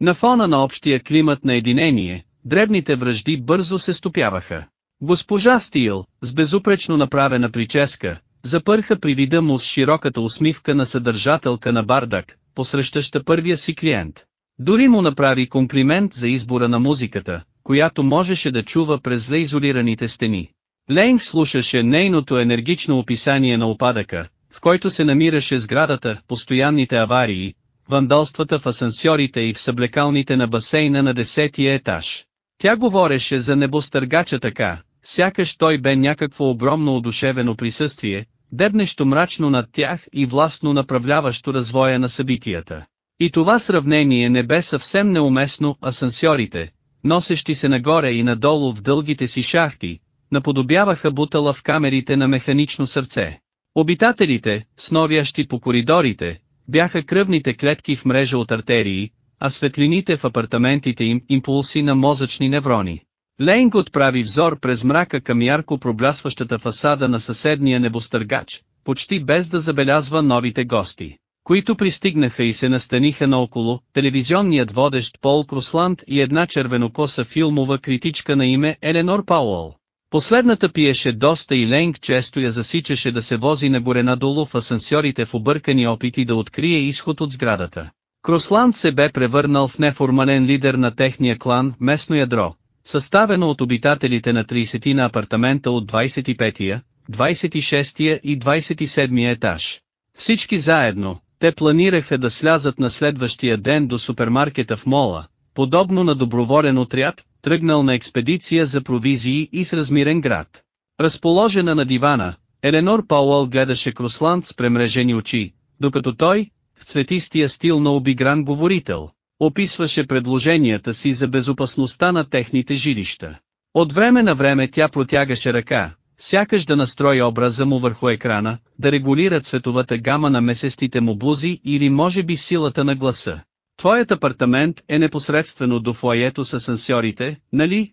На фона на общия климат на единение, дребните връжди бързо се стопяваха. Госпожа Стил, с безупречно направена прическа, запърха при вида му с широката усмивка на съдържателка на бардак, посрещаща първия си клиент. Дори му направи комплимент за избора на музиката, която можеше да чува през зле изолираните стени. Лейнг слушаше нейното енергично описание на опадъка, в който се намираше сградата, постоянните аварии, вандалствата в асансьорите и в съблекалните на басейна на десетия етаж. Тя говореше за небостъргача така, сякаш той бе някакво огромно одушевено присъствие, дебнещо мрачно над тях и властно направляващо развоя на събитията. И това сравнение не бе съвсем неуместно, асансьорите, носещи се нагоре и надолу в дългите си шахти, наподобяваха бутала в камерите на механично сърце. Обитателите, сновящи по коридорите, бяха кръвните клетки в мрежа от артерии, а светлините в апартаментите им импулси на мозъчни неврони. Лейнг отправи взор през мрака към ярко проблясващата фасада на съседния небостъргач, почти без да забелязва новите гости, които пристигнаха и се настаниха наоколо, телевизионният водещ Пол Кросланд и една червенокоса филмова критичка на име Еленор Пауъл. Последната пиеше доста и Ленг често я засичаше да се вози нагоре надолу в асансьорите в объркани опити да открие изход от сградата. Кросланд се бе превърнал в неформален лидер на техния клан, местно ядро, съставено от обитателите на 30 на апартамента от 25-я, 26-я и 27-я етаж. Всички заедно, те планираха да слязат на следващия ден до супермаркета в мола, подобно на доброволен отряд, тръгнал на експедиция за провизии и с размирен град. Разположена на дивана, Еленор Пауъл гледаше Кросланд с премрежени очи, докато той, в цветистия стил на обигран говорител, описваше предложенията си за безопасността на техните жилища. От време на време тя протягаше ръка, сякаш да настрои образа му върху екрана, да регулира цветовата гама на месестите му блузи или може би силата на гласа. Твоят апартамент е непосредствено до фойето с асансьорите, нали?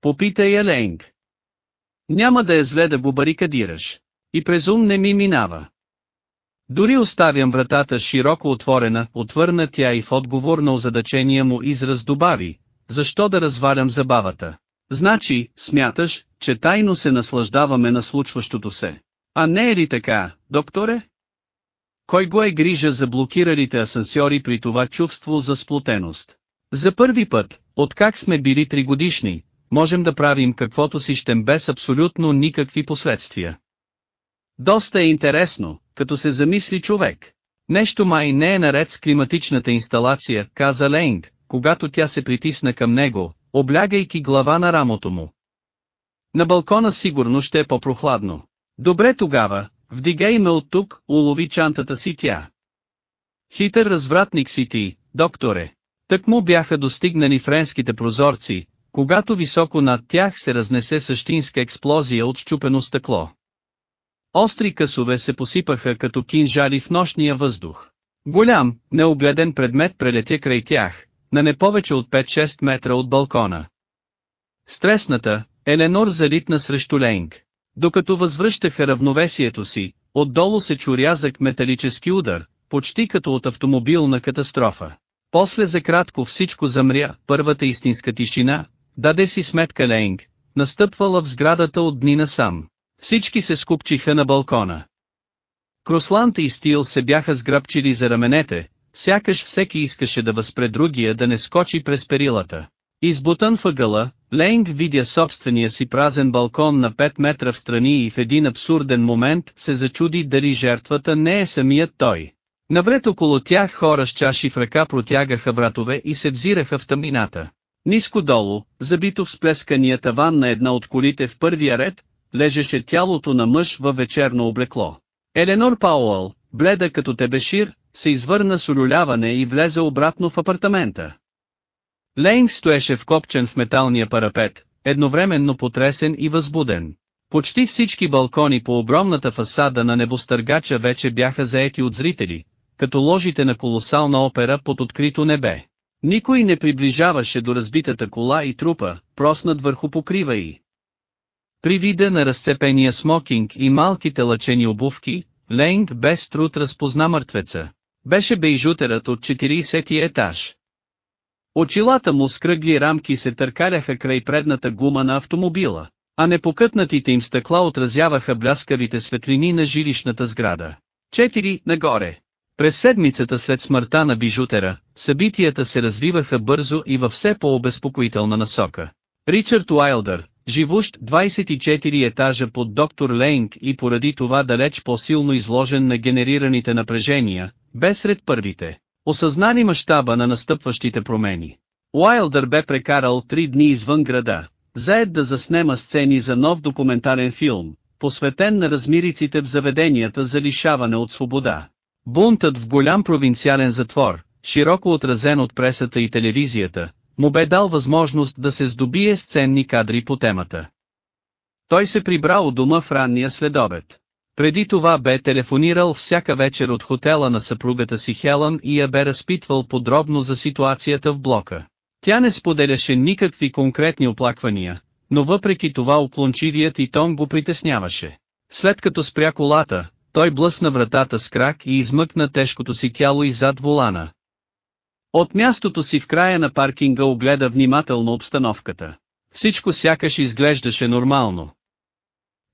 Попита я Ленг. Няма да е зле да го барикадираш. И презум не ми минава. Дори оставям вратата широко отворена, отвърна тя и в отговор на озадачения му израз добави, защо да развалям забавата. Значи, смяташ, че тайно се наслаждаваме на случващото се. А не е ли така, докторе? Кой го е грижа за блокиралите асансьори при това чувство за сплотеност? За първи път, откак сме били тригодишни, можем да правим каквото си щем без абсолютно никакви последствия. Доста е интересно, като се замисли човек. Нещо май не е наред с климатичната инсталация, каза Лейнг, когато тя се притисна към него, облягайки глава на рамото му. На балкона сигурно ще е по-прохладно. Добре тогава, вдигай ме от тук, улови чантата си тя. Хитър развратник си ти, докторе. Тък му бяха достигнани френските прозорци, когато високо над тях се разнесе същинска експлозия от щупено стъкло. Остри късове се посипаха като кинжали в нощния въздух. Голям, неогледен предмет прелетя край тях, на не повече от 5-6 метра от балкона. Стресната, Еленор заритна срещу Ленг. Докато възвръщаха равновесието си, отдолу се чу рязък металически удар, почти като от автомобилна катастрофа. После за кратко всичко замря, първата истинска тишина, даде си сметка Ленг, настъпвала в сградата от дни насам. Всички се скупчиха на балкона. Кросланта и Стил се бяха сграбчили за раменете, сякаш всеки искаше да възпре другия да не скочи през перилата. Избутан въгъла, Лейнг видя собствения си празен балкон на 5 метра в страни и в един абсурден момент се зачуди дали жертвата не е самият той. Навред около тях хора с чаши в ръка протягаха братове и се взираха в тъмнината. Ниско долу, забито в сплескания таван на една от колите в първия ред, лежеше тялото на мъж във вечерно облекло. Еленор Пауъл, бледа като тебешир, се извърна с улюляване и влезе обратно в апартамента. Лейнг стоеше вкопчен в металния парапет, едновременно потресен и възбуден. Почти всички балкони по огромната фасада на небостъргача вече бяха заети от зрители, като ложите на колосална опера под открито небе. Никой не приближаваше до разбитата кола и трупа, проснат върху покрива й. При вида на разцепения смокинг и малките лъчени обувки, Лейнг без труд разпозна мъртвеца. Беше бейжутерът от 40 етаж. Очилата му с кръгли рамки се търкаляха край предната гума на автомобила, а непокътнатите им стъкла отразяваха бляскавите светлини на жилищната сграда. Четири Нагоре. През седмицата след смъртта на бижутера, събитията се развиваха бързо и във все по-обезпокоителна насока. Ричард Уайлдър, живущ 24 етажа под доктор Лейнг и поради това далеч по-силно изложен на генерираните напрежения, бе сред първите, осъзнани мащаба на настъпващите промени. Уайлдър бе прекарал три дни извън града, заед да заснема сцени за нов документален филм, посветен на размириците в заведенията за лишаване от свобода. Бунтът в голям провинциален затвор, широко отразен от пресата и телевизията, му бе дал възможност да се здобие с ценни кадри по темата. Той се прибрал у дома в ранния следобед. Преди това бе телефонирал всяка вечер от хотела на съпругата си Хелън и я бе разпитвал подробно за ситуацията в блока. Тя не споделяше никакви конкретни оплаквания, но въпреки това уклончивият и тон го притесняваше. След като спря колата, той блъсна вратата с крак и измъкна тежкото си тяло иззад волана. От мястото си в края на паркинга огледа внимателно обстановката. Всичко сякаш изглеждаше нормално.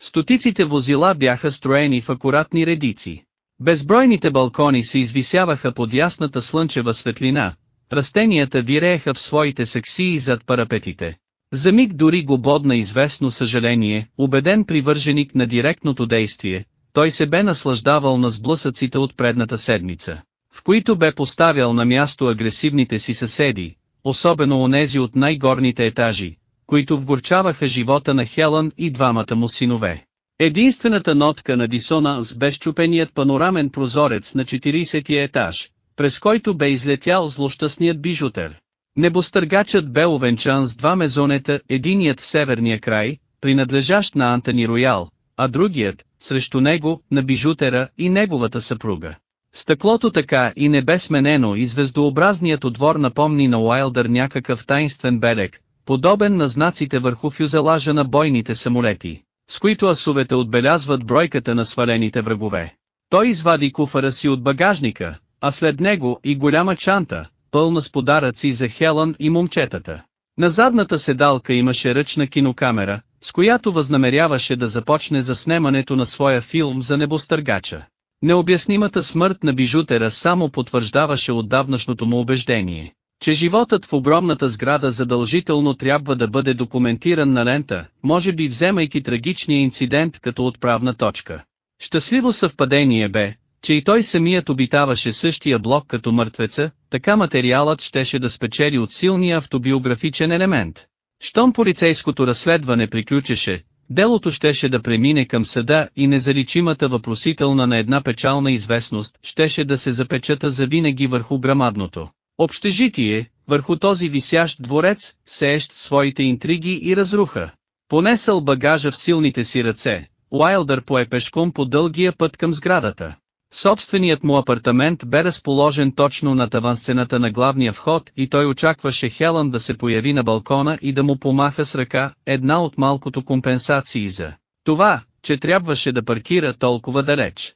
Стотиците возила бяха строени в акуратни редици. Безбройните балкони се извисяваха под ясната слънчева светлина, растенията вирееха в своите сексии зад парапетите. За миг дори го бодна известно съжаление, убеден привърженик на директното действие, той се бе наслаждавал на сблъсъците от предната седмица, в които бе поставял на място агресивните си съседи, особено онези от най-горните етажи, които вгорчаваха живота на Хелън и двамата му синове. Единствената нотка на дисонанс бе щупеният панорамен прозорец на 40 етаж, през който бе излетял злощастният бижутер. Небостъргачът бе овенчан с два мезонета, единият в северния край, принадлежащ на Антони Роял, а другият, срещу него, на бижутера и неговата съпруга. Стъклото така и не бе сменено и звездообразният отвор напомни на Уайлдър някакъв таинствен белег, подобен на знаците върху фюзелажа на бойните самолети, с които асовете отбелязват бройката на свалените врагове. Той извади куфара си от багажника, а след него и голяма чанта, пълна с подаръци за Хелън и момчетата. На задната седалка имаше ръчна кинокамера, с която възнамеряваше да започне заснемането на своя филм за небостъргача. Необяснимата смърт на бижутера само потвърждаваше отдавнашното му убеждение, че животът в огромната сграда задължително трябва да бъде документиран на лента, може би вземайки трагичния инцидент като отправна точка. Щастливо съвпадение бе, че и той самият обитаваше същия блок като мъртвеца, така материалът щеше да спечели от силния автобиографичен елемент. Щом полицейското разследване приключеше, делото щеше да премине към съда и незаличимата въпросителна на една печална известност щеше да се запечата завинаги върху грамадното. Общежитие, върху този висящ дворец, сеещ своите интриги и разруха. Понесъл багажа в силните си ръце, Уайлдър пое пешком по дългия път към сградата. Собственият му апартамент бе разположен точно на тавансцената на главния вход и той очакваше Хелън да се появи на балкона и да му помаха с ръка, една от малкото компенсации за това, че трябваше да паркира толкова далеч.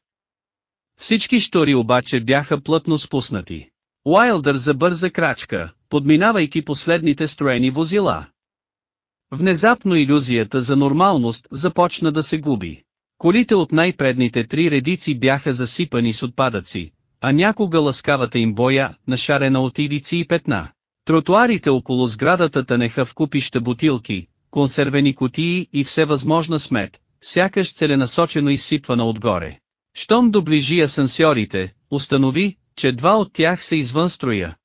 Всички штори обаче бяха плътно спуснати. Уайлдър забърза крачка, подминавайки последните строени возила. Внезапно иллюзията за нормалност започна да се губи. Колите от най-предните три редици бяха засипани с отпадъци, а някога ласкавата им боя, нашарена от ивици и петна. Тротуарите около сградата тънеха в купища бутилки, консервени кутии и всевъзможна смет, сякаш целенасочено изсипвана отгоре. Щом доближи асансьорите, установи, че два от тях са извън строя.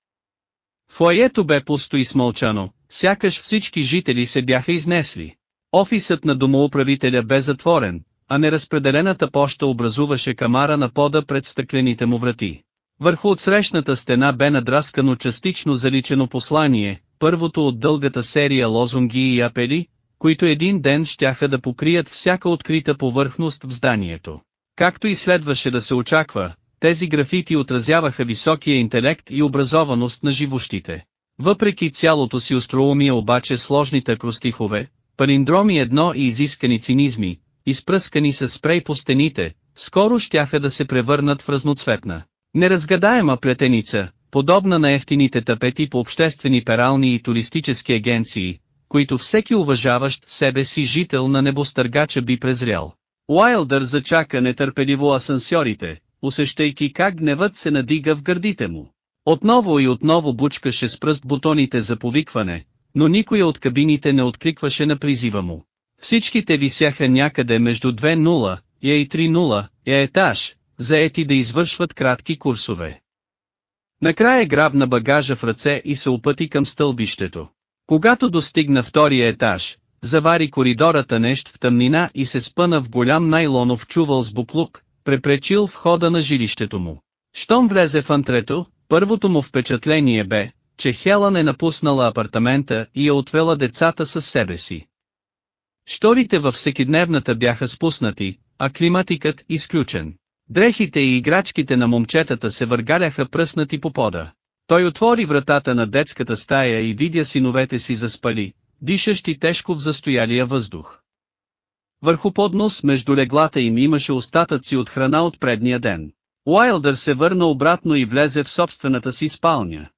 Фоайето бе пусто и смълчано, сякаш всички жители се бяха изнесли. Офисът на домоуправителя бе затворен, а неразпределената поща образуваше камара на пода пред стъклените му врати. Върху отсрещната стена бе надраскано частично заличено послание, първото от дългата серия лозунги и апели, които един ден щяха да покрият всяка открита повърхност в зданието. Както и следваше да се очаква, тези графити отразяваха високия интелект и образованост на живущите. Въпреки цялото си остроумие обаче сложните кростихове, палиндроми едно и изискани цинизми, изпръскани с спрей по стените, скоро щяха да се превърнат в разноцветна. Неразгадаема плетеница, подобна на ефтините тапети по обществени перални и туристически агенции, които всеки уважаващ себе си жител на небостъргача би презрял. Уайлдър зачака нетърпеливо асансьорите, усещайки как гневът се надига в гърдите му. Отново и отново бучкаше с пръст бутоните за повикване, но никоя от кабините не откликваше на призива му. Всичките висяха някъде между 2-0 и 3-0, е етаж, заети да извършват кратки курсове. Накрая грабна багажа в ръце и се опъти към стълбището. Когато достигна втория етаж, завари коридората нещ в тъмнина и се спъна в голям найлонов чувал с буклук, препречил входа на жилището му. Щом влезе в антрето, първото му впечатление бе, че Хелън е напуснала апартамента и е отвела децата със себе си. Шторите във всекидневната бяха спуснати, а климатикът изключен. Дрехите и играчките на момчетата се въргаляха пръснати по пода. Той отвори вратата на детската стая и видя синовете си заспали, дишащи тежко в застоялия въздух. Върху поднос между леглата им имаше остатъци от храна от предния ден. Уайлдър се върна обратно и влезе в собствената си спалня.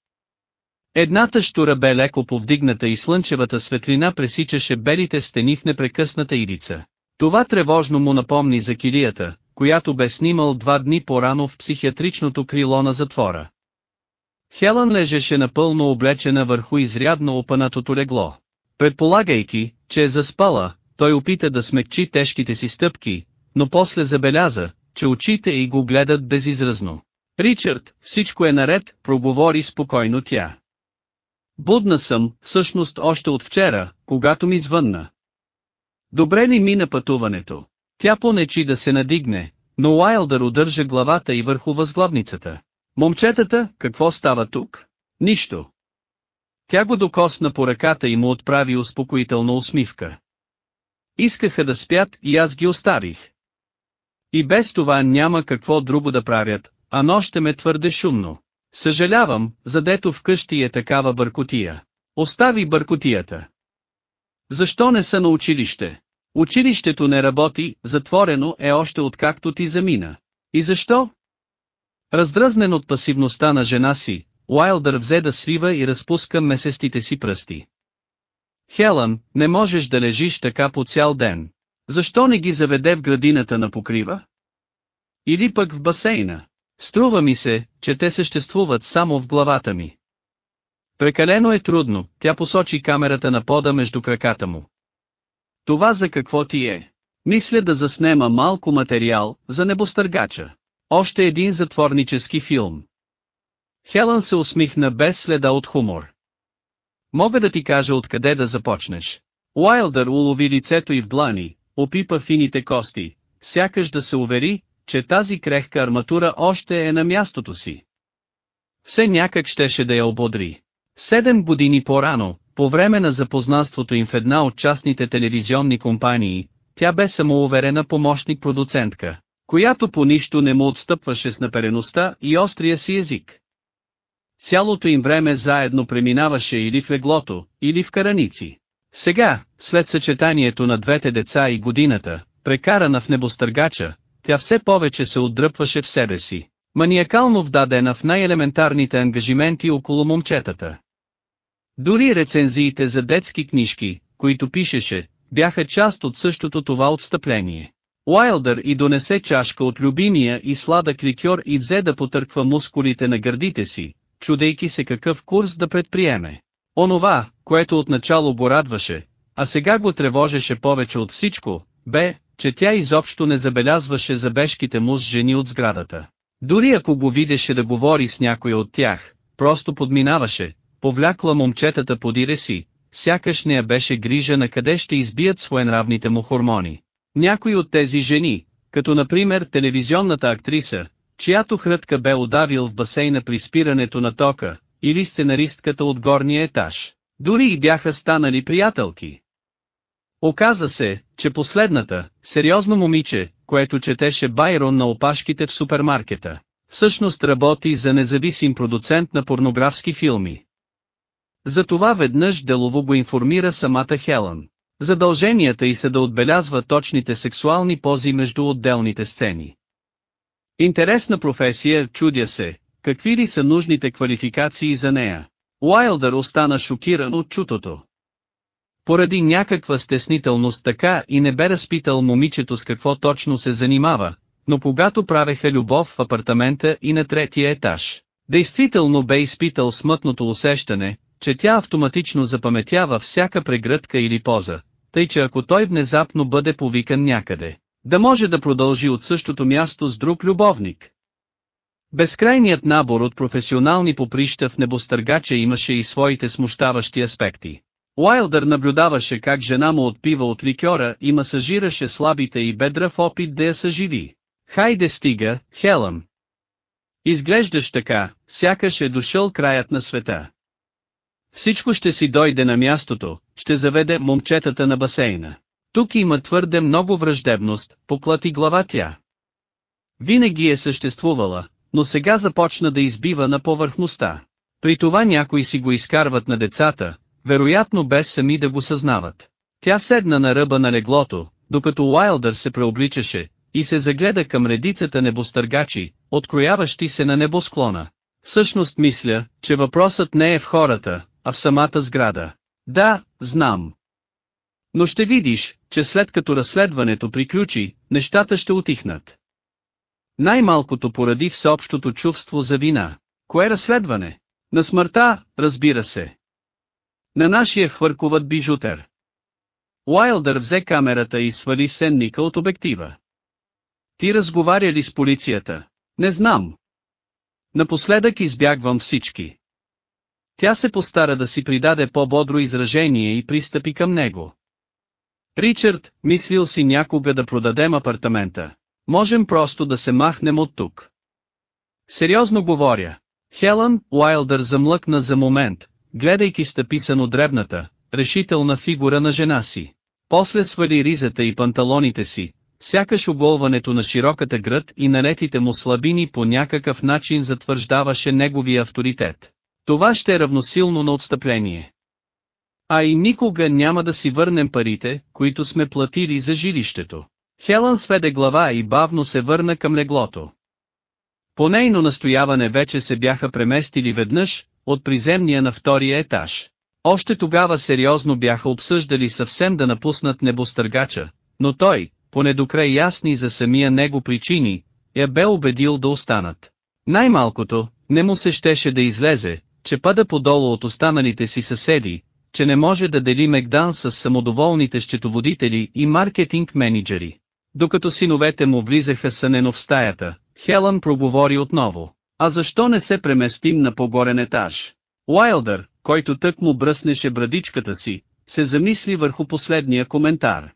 Едната штура бе леко повдигната и слънчевата светлина пресичаше белите стени в непрекъсната илица. Това тревожно му напомни за килията, която бе снимал два дни по-рано в психиатричното крило на затвора. Хелън лежеше напълно облечена върху изрядно опанатото легло. Предполагайки, че е заспала, той опита да смекчи тежките си стъпки, но после забеляза, че очите й го гледат безизразно. Ричард, всичко е наред, проговори спокойно тя. Будна съм, всъщност още от вчера, когато ми звънна. Добре ли мина пътуването? Тя понечи да се надигне, но Уайлдър удържа главата и върху възглавницата. Момчетата, какво става тук? Нищо. Тя го докосна по ръката и му отправи успокоителна усмивка. Искаха да спят и аз ги оставих. И без това няма какво друго да правят, а нощем е твърде шумно. Съжалявам, задето вкъщи е такава бъркотия. Остави бъркотията. Защо не са на училище? Училището не работи, затворено е още откакто ти замина. И защо? Раздразнен от пасивността на жена си, Уайлдър взе да свива и разпуска месестите си пръсти. Хелън, не можеш да лежиш така по цял ден. Защо не ги заведе в градината на покрива? Или пък в басейна? Струва ми се, че те съществуват само в главата ми. Прекалено е трудно, тя посочи камерата на пода между краката му. Това за какво ти е? Мисля да заснема малко материал за небостъргача. Още един затворнически филм. Хелън се усмихна без следа от хумор. Мога да ти кажа откъде да започнеш. Уайлдър улови лицето и в длани, опипа фините кости, сякаш да се увери, че тази крехка арматура още е на мястото си. Все някак щеше да я ободри. Седем години по-рано, по време на запознанството им в една от частните телевизионни компании, тя бе самоуверена помощник-продуцентка, която по нищо не му отстъпваше с напереността и острия си език. Цялото им време заедно преминаваше или в леглото, или в караници. Сега, след съчетанието на двете деца и годината, прекарана в небостъргача, тя все повече се отдръпваше в себе си, маниакално вдадена в най-елементарните ангажименти около момчетата. Дори рецензиите за детски книжки, които пишеше, бяха част от същото това отстъпление. Уайлдър и донесе чашка от любимия и сладък ликьор и взе да потърква мускулите на гърдите си, чудейки се какъв курс да предприеме. Онова, което отначало го радваше, а сега го тревожеше повече от всичко, бе, че тя изобщо не забелязваше забежките му с жени от сградата. Дори ако го видеше да говори с някой от тях, просто подминаваше, повлякла момчетата подире си, сякаш не я беше грижа на къде ще избият своенравните му хормони. Някои от тези жени, като например телевизионната актриса, чиято хрътка бе удавил в басейна при спирането на тока, или сценаристката от горния етаж, дори и бяха станали приятелки. Оказа се, че последната, сериозно момиче, което четеше Байрон на опашките в супермаркета, всъщност работи за независим продуцент на порнографски филми. Затова веднъж делово го информира самата Хелън. Задълженията й са да отбелязва точните сексуални пози между отделните сцени. Интересна професия, чудя се, какви ли са нужните квалификации за нея. Уайлдър остана шокиран от чутото. Поради някаква стеснителност така и не бе разпитал момичето с какво точно се занимава, но когато правеха любов в апартамента и на третия етаж, действително бе изпитал смътното усещане, че тя автоматично запаметява всяка прегръдка или поза, тъй че ако той внезапно бъде повикан някъде, да може да продължи от същото място с друг любовник. Безкрайният набор от професионални поприща в небостъргача имаше и своите смущаващи аспекти. Уайлдър наблюдаваше как жена му отпива от ликьора и масажираше слабите и бедра в опит да я съживи. Хайде стига, Хелън. Изглеждаш така, сякаш е дошъл краят на света. Всичко ще си дойде на мястото, ще заведе момчетата на басейна. Тук има твърде много враждебност, поклати глава тя. Винаги е съществувала, но сега започна да избива на повърхността. При това някои си го изкарват на децата, вероятно без сами да го съзнават. Тя седна на ръба на леглото, докато Уайлдър се преобличаше, и се загледа към редицата небостъргачи, открояващи се на небосклона. Всъщност мисля, че въпросът не е в хората, а в самата сграда. Да, знам. Но ще видиш, че след като разследването приключи, нещата ще отихнат. Най-малкото поради всеобщото чувство за вина. Кое разследване? На смъртта, разбира се. На нашия хвъркуват бижутер. Уайлдър взе камерата и свали сенника от обектива. Ти разговаря ли с полицията? Не знам. Напоследък избягвам всички. Тя се постара да си придаде по-бодро изражение и пристъпи към него. Ричард, мислил си някога да продадем апартамента. Можем просто да се махнем от тук. Сериозно говоря. Хелън Уайлдър замлъкна за момент, гледайки стъписано дребната, решителна фигура на жена си. После свали ризата и панталоните си, сякаш оголването на широката гръд и налетите му слабини по някакъв начин затвърждаваше неговия авторитет. Това ще е равносилно на отстъпление. А и никога няма да си върнем парите, които сме платили за жилището. Хелън сведе глава и бавно се върна към леглото. По нейно настояване вече се бяха преместили веднъж, от приземния на втория етаж. Още тогава сериозно бяха обсъждали съвсем да напуснат небостъргача, но той, поне до край ясни за самия него причини, я бе убедил да останат. Най-малкото, не му се щеше да излезе, че пада подолу от останалите си съседи, че не може да дели Мегдан с самодоволните счетоводители и маркетинг менеджери. Докато синовете му влизаха сънено в стаята, Хелън проговори отново. А защо не се преместим на погорен етаж? Уайлдър, който тък му бръснеше брадичката си, се замисли върху последния коментар.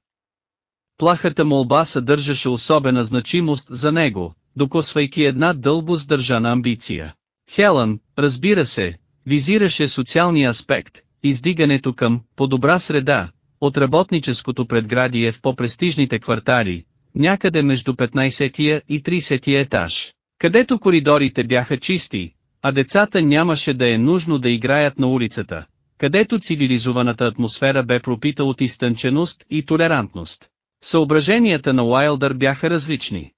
Плахата молба съдържаше особена значимост за него, докосвайки една дълбо сдържана амбиция. Хелън, разбира се, визираше социалния аспект, издигането към по-добра среда, от работническото предградие в по-престижните квартали, някъде между 15-тия и 30-тия етаж, където коридорите бяха чисти, а децата нямаше да е нужно да играят на улицата, където цивилизованата атмосфера бе пропита от изтънченост и толерантност. Съображенията на Уайлдър бяха различни.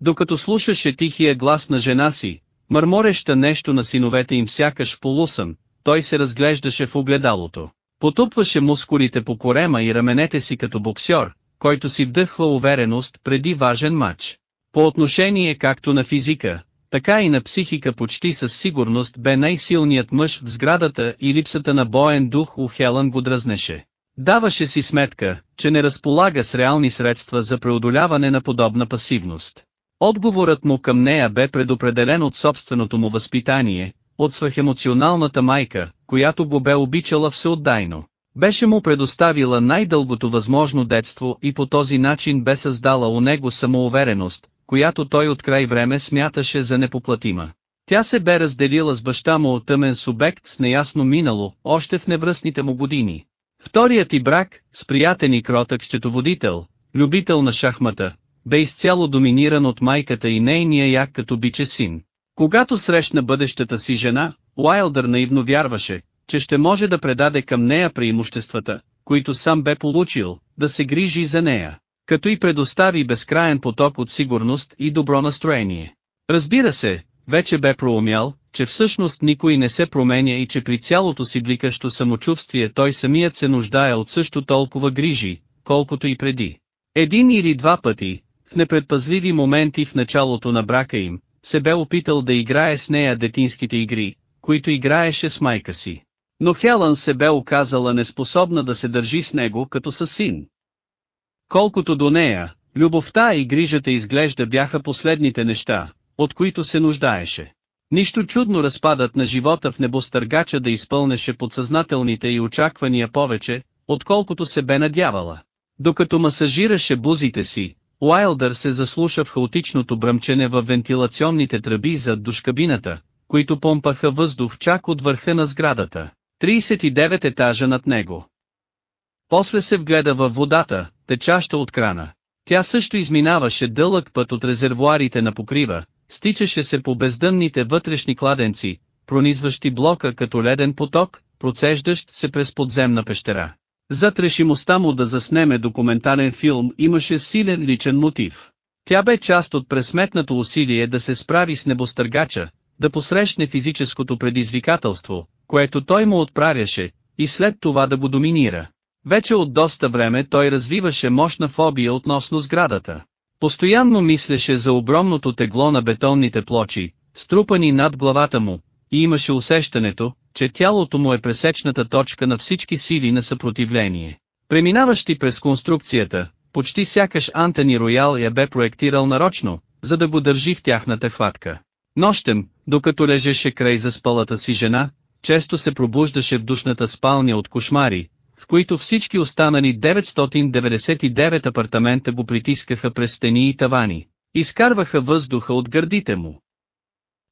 Докато слушаше тихия глас на жена си, мърмореща нещо на синовете им сякаш полусън, той се разглеждаше в огледалото. Потупваше мускулите по корема и раменете си като боксьор, който си вдъхва увереност преди важен матч. По отношение както на физика, така и на психика почти със сигурност бе най-силният мъж в сградата и липсата на боен дух у Хелън го дразнеше. Даваше си сметка, че не разполага с реални средства за преодоляване на подобна пасивност. Отговорът му към нея бе предопределен от собственото му възпитание, от свъхемоционалната майка, която го бе обичала всеотдайно. Беше му предоставила най-дългото възможно детство и по този начин бе създала у него самоувереност, която той от край време смяташе за непоплатима. Тя се бе разделила с баща му от тъмен субект с неясно минало, още в невръстните му години. Вторият ти брак, с приятен и кротък счетоводител, любител на шахмата, бе изцяло доминиран от майката и нейния як като биче син. Когато срещна бъдещата си жена, Уайлдър наивно вярваше, че ще може да предаде към нея преимуществата, които сам бе получил, да се грижи за нея, като и предостави безкраен поток от сигурност и добро настроение. Разбира се, вече бе проумял, че всъщност никой не се променя и че при цялото си бликащо самочувствие той самият се нуждае от също толкова грижи, колкото и преди. Един или два пъти, в непредпазливи моменти в началото на брака им, се бе опитал да играе с нея детинските игри, които играеше с майка си. Но Хелън се бе оказала неспособна да се държи с него като със син. Колкото до нея, любовта и грижата изглежда бяха последните неща, от които се нуждаеше. Нищо чудно разпадът на живота в небостъргача да изпълнеше подсъзнателните и очаквания повече, отколкото се бе надявала. Докато масажираше бузите си, Уайлдър се заслуша в хаотичното бръмчене в вентилационните тръби зад душкабината, които помпаха въздух чак от върха на сградата, 39 етажа над него. После се вгледа във водата, течаща от крана. Тя също изминаваше дълъг път от резервуарите на покрива, стичаше се по бездънните вътрешни кладенци, пронизващи блока като леден поток, процеждащ се през подземна пещера. Зад решимостта му да заснеме документален филм имаше силен личен мотив. Тя бе част от пресметнато усилие да се справи с небостъргача, да посрещне физическото предизвикателство, което той му отправяше, и след това да го доминира. Вече от доста време той развиваше мощна фобия относно сградата. Постоянно мислеше за огромното тегло на бетонните плочи, струпани над главата му, и имаше усещането, че тялото му е пресечната точка на всички сили на съпротивление. Преминаващи през конструкцията, почти сякаш Антони Роял я бе проектирал нарочно, за да го държи в тяхната хватка. Нощем, докато лежеше край заспалата си жена, често се пробуждаше в душната спалня от кошмари, в които всички останали 999 апартамента го притискаха през стени и тавани, изкарваха въздуха от гърдите му.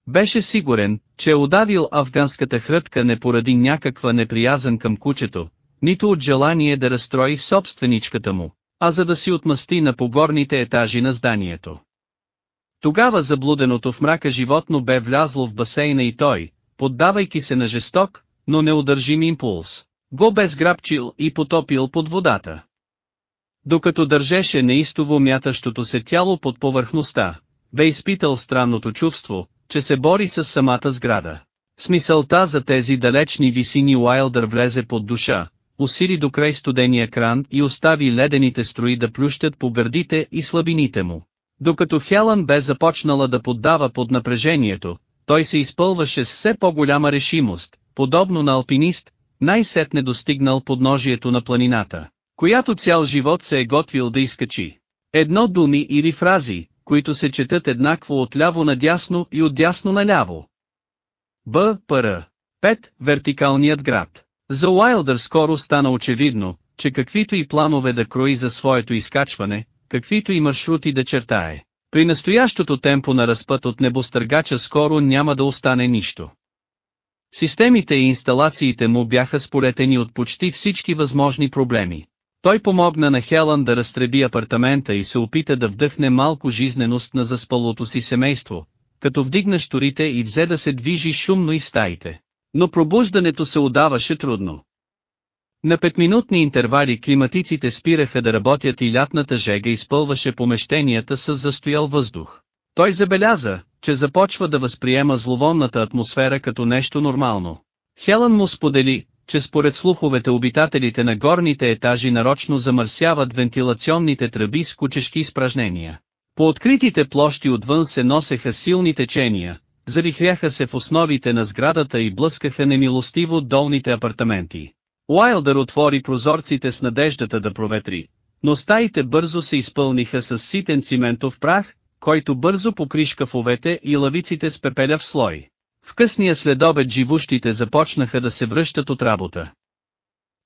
Беше сигурен, че е удавил афганската хрътка не поради някаква неприязан към кучето, нито от желание да разстрои собственичката му, а за да си отмъсти на погорните етажи на зданието. Тогава заблуденото в мрака животно бе влязло в басейна и той, поддавайки се на жесток, но неудържим импулс, го бе сграбчил и потопил под водата. Докато държеше неистово мятащото се тяло под повърхността, бе изпитал странното чувство, че се бори с самата сграда. Смисълта за тези далечни висини Уайлдър влезе под душа, усили до край студения кран и остави ледените строи да плющат по гърдите и слабините му. Докато Хелън бе започнала да поддава под напрежението, той се изпълваше с все по-голяма решимост, подобно на алпинист, най-сетне достигнал подножието на планината, която цял живот се е готвил да изкачи. Едно думи или фрази, които се четат еднакво от ляво надясно и от дясно наляво. Б. Р. 5. Вертикалният град. За Уайлдър скоро стана очевидно, че каквито и планове да крои за своето изкачване, каквито и маршрути да чертае, при настоящото темпо на разпът от небостъргача скоро няма да остане нищо. Системите и инсталациите му бяха сполетени от почти всички възможни проблеми. Той помогна на Хелън да разтреби апартамента и се опита да вдъхне малко жизненост на заспалото си семейство, като вдигна шторите и взе да се движи шумно и стаите. Но пробуждането се удаваше трудно. На петминутни интервали климатиците спираха да работят и лятната жега изпълваше помещенията с застоял въздух. Той забеляза, че започва да възприема зловонната атмосфера като нещо нормално. Хелън му сподели, че според слуховете обитателите на горните етажи нарочно замърсяват вентилационните тръби с кучешки изпражнения. По откритите площи отвън се носеха силни течения, зарихряха се в основите на сградата и блъскаха немилостиво долните апартаменти. Уайлдър отвори прозорците с надеждата да проветри, но стаите бързо се изпълниха с ситен циментов прах, който бързо покри шкафовете и лавиците с пепеля в слой. В късния следобед живущите започнаха да се връщат от работа.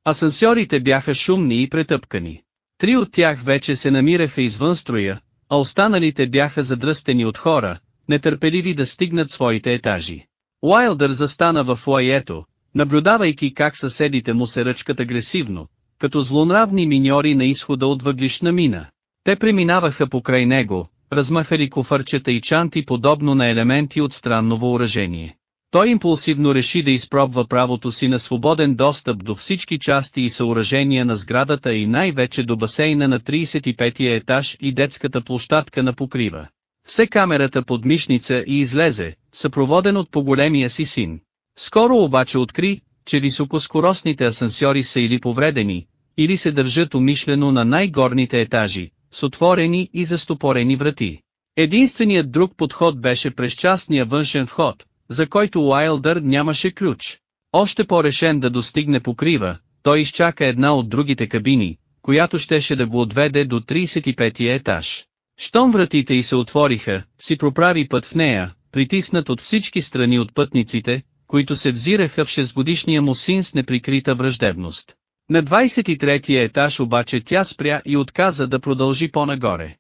Асансьорите бяха шумни и претъпкани. Три от тях вече се намираха извън строя, а останалите бяха задръстени от хора, нетърпеливи да стигнат своите етажи. Уайлдър застана в лаето, наблюдавайки как съседите му се ръчкат агресивно, като злонравни миньори на изхода от въглишна мина. Те преминаваха покрай него, размахали кофърчета и чанти подобно на елементи от странно въоръжение. Той импулсивно реши да изпробва правото си на свободен достъп до всички части и съоръжения на сградата и най-вече до басейна на 35-я етаж и детската площадка на покрива. Все камерата под мишница и излезе, съпроводен от поголемия си син. Скоро обаче откри, че високоскоростните асансьори са или повредени, или се държат умишлено на най-горните етажи, с отворени и застопорени врати. Единственият друг подход беше през частния външен вход, за който Уайлдър нямаше ключ. Още по-решен да достигне покрива, той изчака една от другите кабини, която щеше да го отведе до 35-я етаж. Щом вратите й се отвориха, си проправи път в нея, притиснат от всички страни от пътниците, които се взираха в 6-годишния му син с неприкрита враждебност. На 23-я етаж обаче тя спря и отказа да продължи по-нагоре.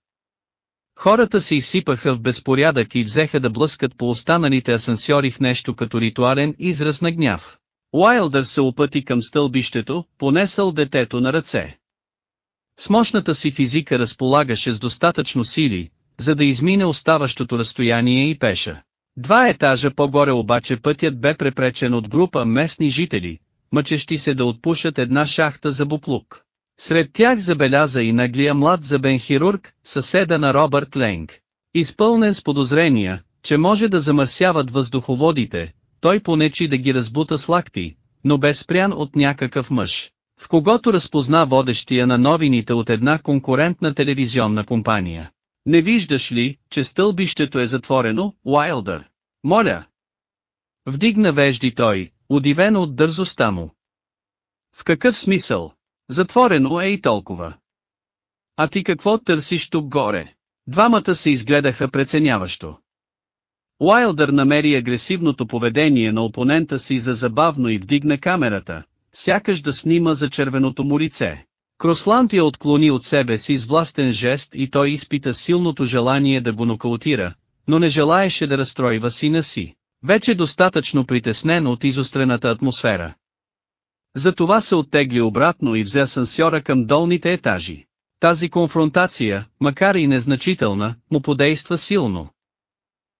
Хората се изсипаха в безпорядък и взеха да блъскат по останалите асансьори в нещо като ритуален израз на гняв. Уайлдър се опъти към стълбището, понесъл детето на ръце. С мощната си физика разполагаше с достатъчно сили, за да измине оставащото разстояние и пеша. Два етажа по-горе обаче пътят бе препречен от група местни жители, мъчещи се да отпушат една шахта за буклук. Сред тях забеляза и наглия млад забен хирург, съседа на Робърт Ленг. Изпълнен с подозрения, че може да замърсяват въздуховодите, той понечи да ги разбута с лакти, но бе спрян от някакъв мъж, в когото разпозна водещия на новините от една конкурентна телевизионна компания. Не виждаш ли, че стълбището е затворено, Уайлдър? Моля! Вдигна вежди той, удивен от дързостта му. В какъв смисъл? Затворено е и толкова. А ти какво търсиш тук горе? Двамата се изгледаха преценяващо. Уайлдър намери агресивното поведение на опонента си за забавно и вдигна камерата, сякаш да снима за червеното му лице. Кросланд я отклони от себе си с властен жест и той изпита силното желание да го нокаутира, но не желаеше да разстройва сина си, вече достатъчно притеснен от изострената атмосфера. Затова се оттегли обратно и взе асансьора към долните етажи. Тази конфронтация, макар и незначителна, му подейства силно.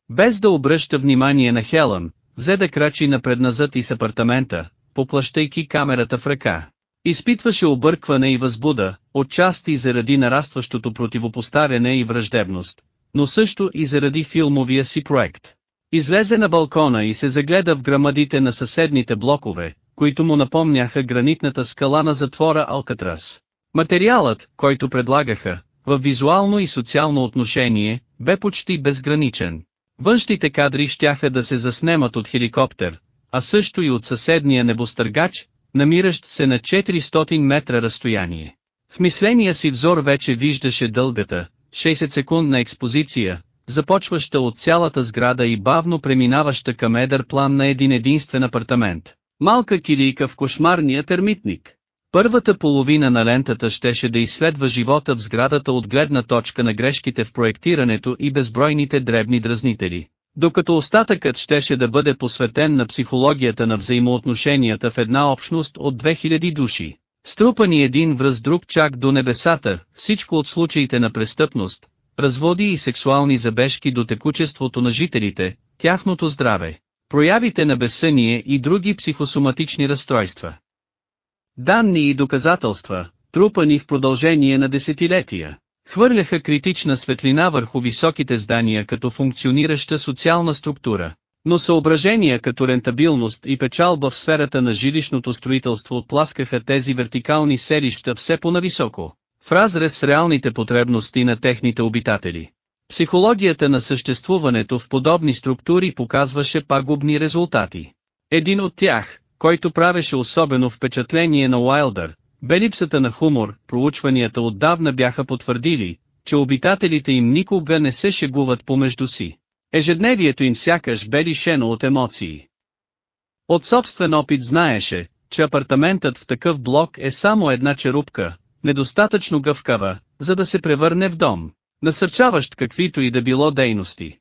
Без да обръща внимание на Хелън, взе да крачи напредназад и с апартамента, поплащайки камерата в ръка. Изпитваше объркване и възбуда, отчасти заради нарастващото противопоставяне и враждебност, но също и заради филмовия си проект. Излезе на балкона и се загледа в грамадите на съседните блокове, които му напомняха гранитната скала на затвора Алкатрас. Материалът, който предлагаха, в визуално и социално отношение, бе почти безграничен. Външните кадри щяха да се заснемат от хеликоптер, а също и от съседния небостъргач, намиращ се на 400 метра разстояние. В мисления си взор вече виждаше дългата, 60-секундна експозиция, започваща от цялата сграда и бавно преминаваща към едър план на един единствен апартамент. Малка килийка в кошмарния термитник. Първата половина на лентата щеше да изследва живота в сградата от гледна точка на грешките в проектирането и безбройните дребни дразнители. Докато остатъкът щеше да бъде посветен на психологията на взаимоотношенията в една общност от 2000 души. Струпани един връз друг чак до небесата, всичко от случаите на престъпност, разводи и сексуални забежки до текучеството на жителите, тяхното здраве, проявите на безсъние и други психосоматични разстройства. Данни и доказателства, трупани в продължение на десетилетия, хвърляха критична светлина върху високите здания като функционираща социална структура. Но съображения като рентабилност и печалба в сферата на жилищното строителство отпласкаха тези вертикални селища все по-нависоко, в разрез с реалните потребности на техните обитатели. Психологията на съществуването в подобни структури показваше пагубни резултати. Един от тях, който правеше особено впечатление на Уайлдър, бе липсата на хумор, проучванията отдавна бяха потвърдили, че обитателите им никога не се шегуват помежду си. Ежедневието им сякаш бе лишено от емоции. От собствен опит знаеше, че апартаментът в такъв блок е само една черупка, недостатъчно гъвкава, за да се превърне в дом, насърчаващ каквито и да било дейности.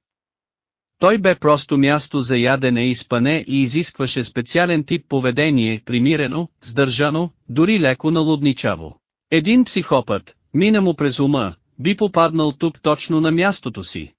Той бе просто място за ядене и спане и изискваше специален тип поведение, примирено, сдържано, дори леко налудничаво. Един психопат, мина му през ума, би попаднал тук точно на мястото си.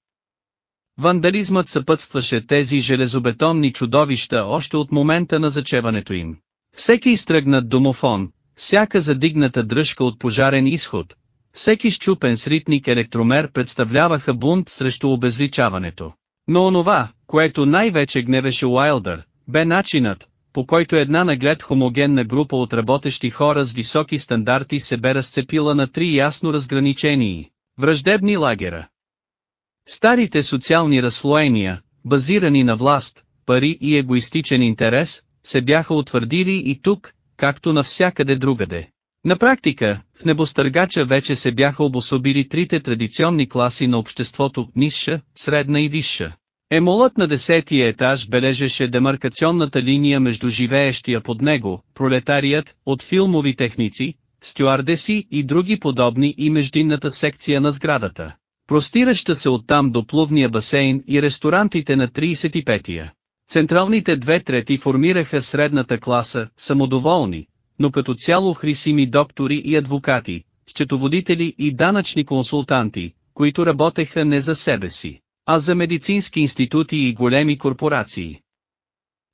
Вандализмът съпътстваше тези железобетонни чудовища още от момента на зачеването им. Всеки изтръгнат домофон, всяка задигната дръжка от пожарен изход, всеки щупен с ритник електромер представляваха бунт срещу обезличаването. Но онова, което най-вече гневеше Уайлдър, бе начинът, по който една наглед хомогенна група от работещи хора с високи стандарти се бе разцепила на три ясно разграничени, враждебни лагера. Старите социални разслоения, базирани на власт, пари и егоистичен интерес, се бяха утвърдили и тук, както навсякъде другаде. На практика, в небостъргача вече се бяха обособили трите традиционни класи на обществото – нисша, средна и висша. Емолът на десетия етаж бележеше демаркационната линия между живеещия под него, пролетарият, от филмови техници, стюардеси и други подобни и междинната секция на сградата, простираща се оттам до плувния басейн и ресторантите на 35-я. Централните две трети формираха средната класа, самодоволни, но като цяло хрисими доктори и адвокати, счетоводители и данъчни консултанти, които работеха не за себе си, а за медицински институти и големи корпорации.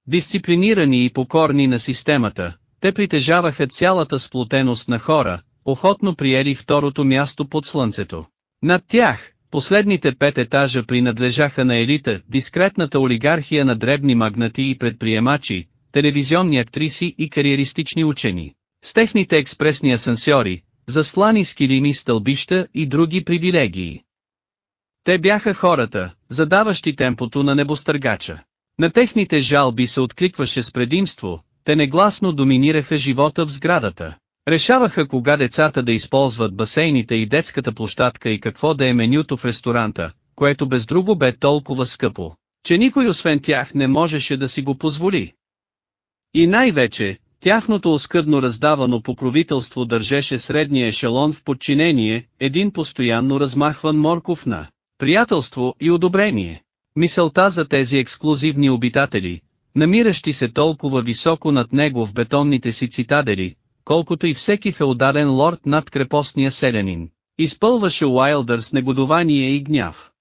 Дисциплинирани и покорни на системата, те притежаваха цялата сплотеност на хора, охотно приели второто място под слънцето. Над тях, последните пет етажа принадлежаха на елита, дискретната олигархия на дребни магнати и предприемачи, телевизионни актриси и кариеристични учени, с техните експресни асансьори, заслани с килими стълбища и други привилегии. Те бяха хората, задаващи темпото на небостъргача. На техните жалби се откликваше с предимство, те негласно доминираха живота в сградата. Решаваха кога децата да използват басейните и детската площадка и какво да е менюто в ресторанта, което без друго бе толкова скъпо, че никой освен тях не можеше да си го позволи. И най-вече, тяхното оскъдно раздавано покровителство държеше средния ешелон в подчинение, един постоянно размахван морков на приятелство и одобрение. Мисълта за тези ексклюзивни обитатели, намиращи се толкова високо над него в бетонните си цитадели, колкото и всеки феодален лорд над крепостния селянин, изпълваше Уайлдър с негодование и гняв.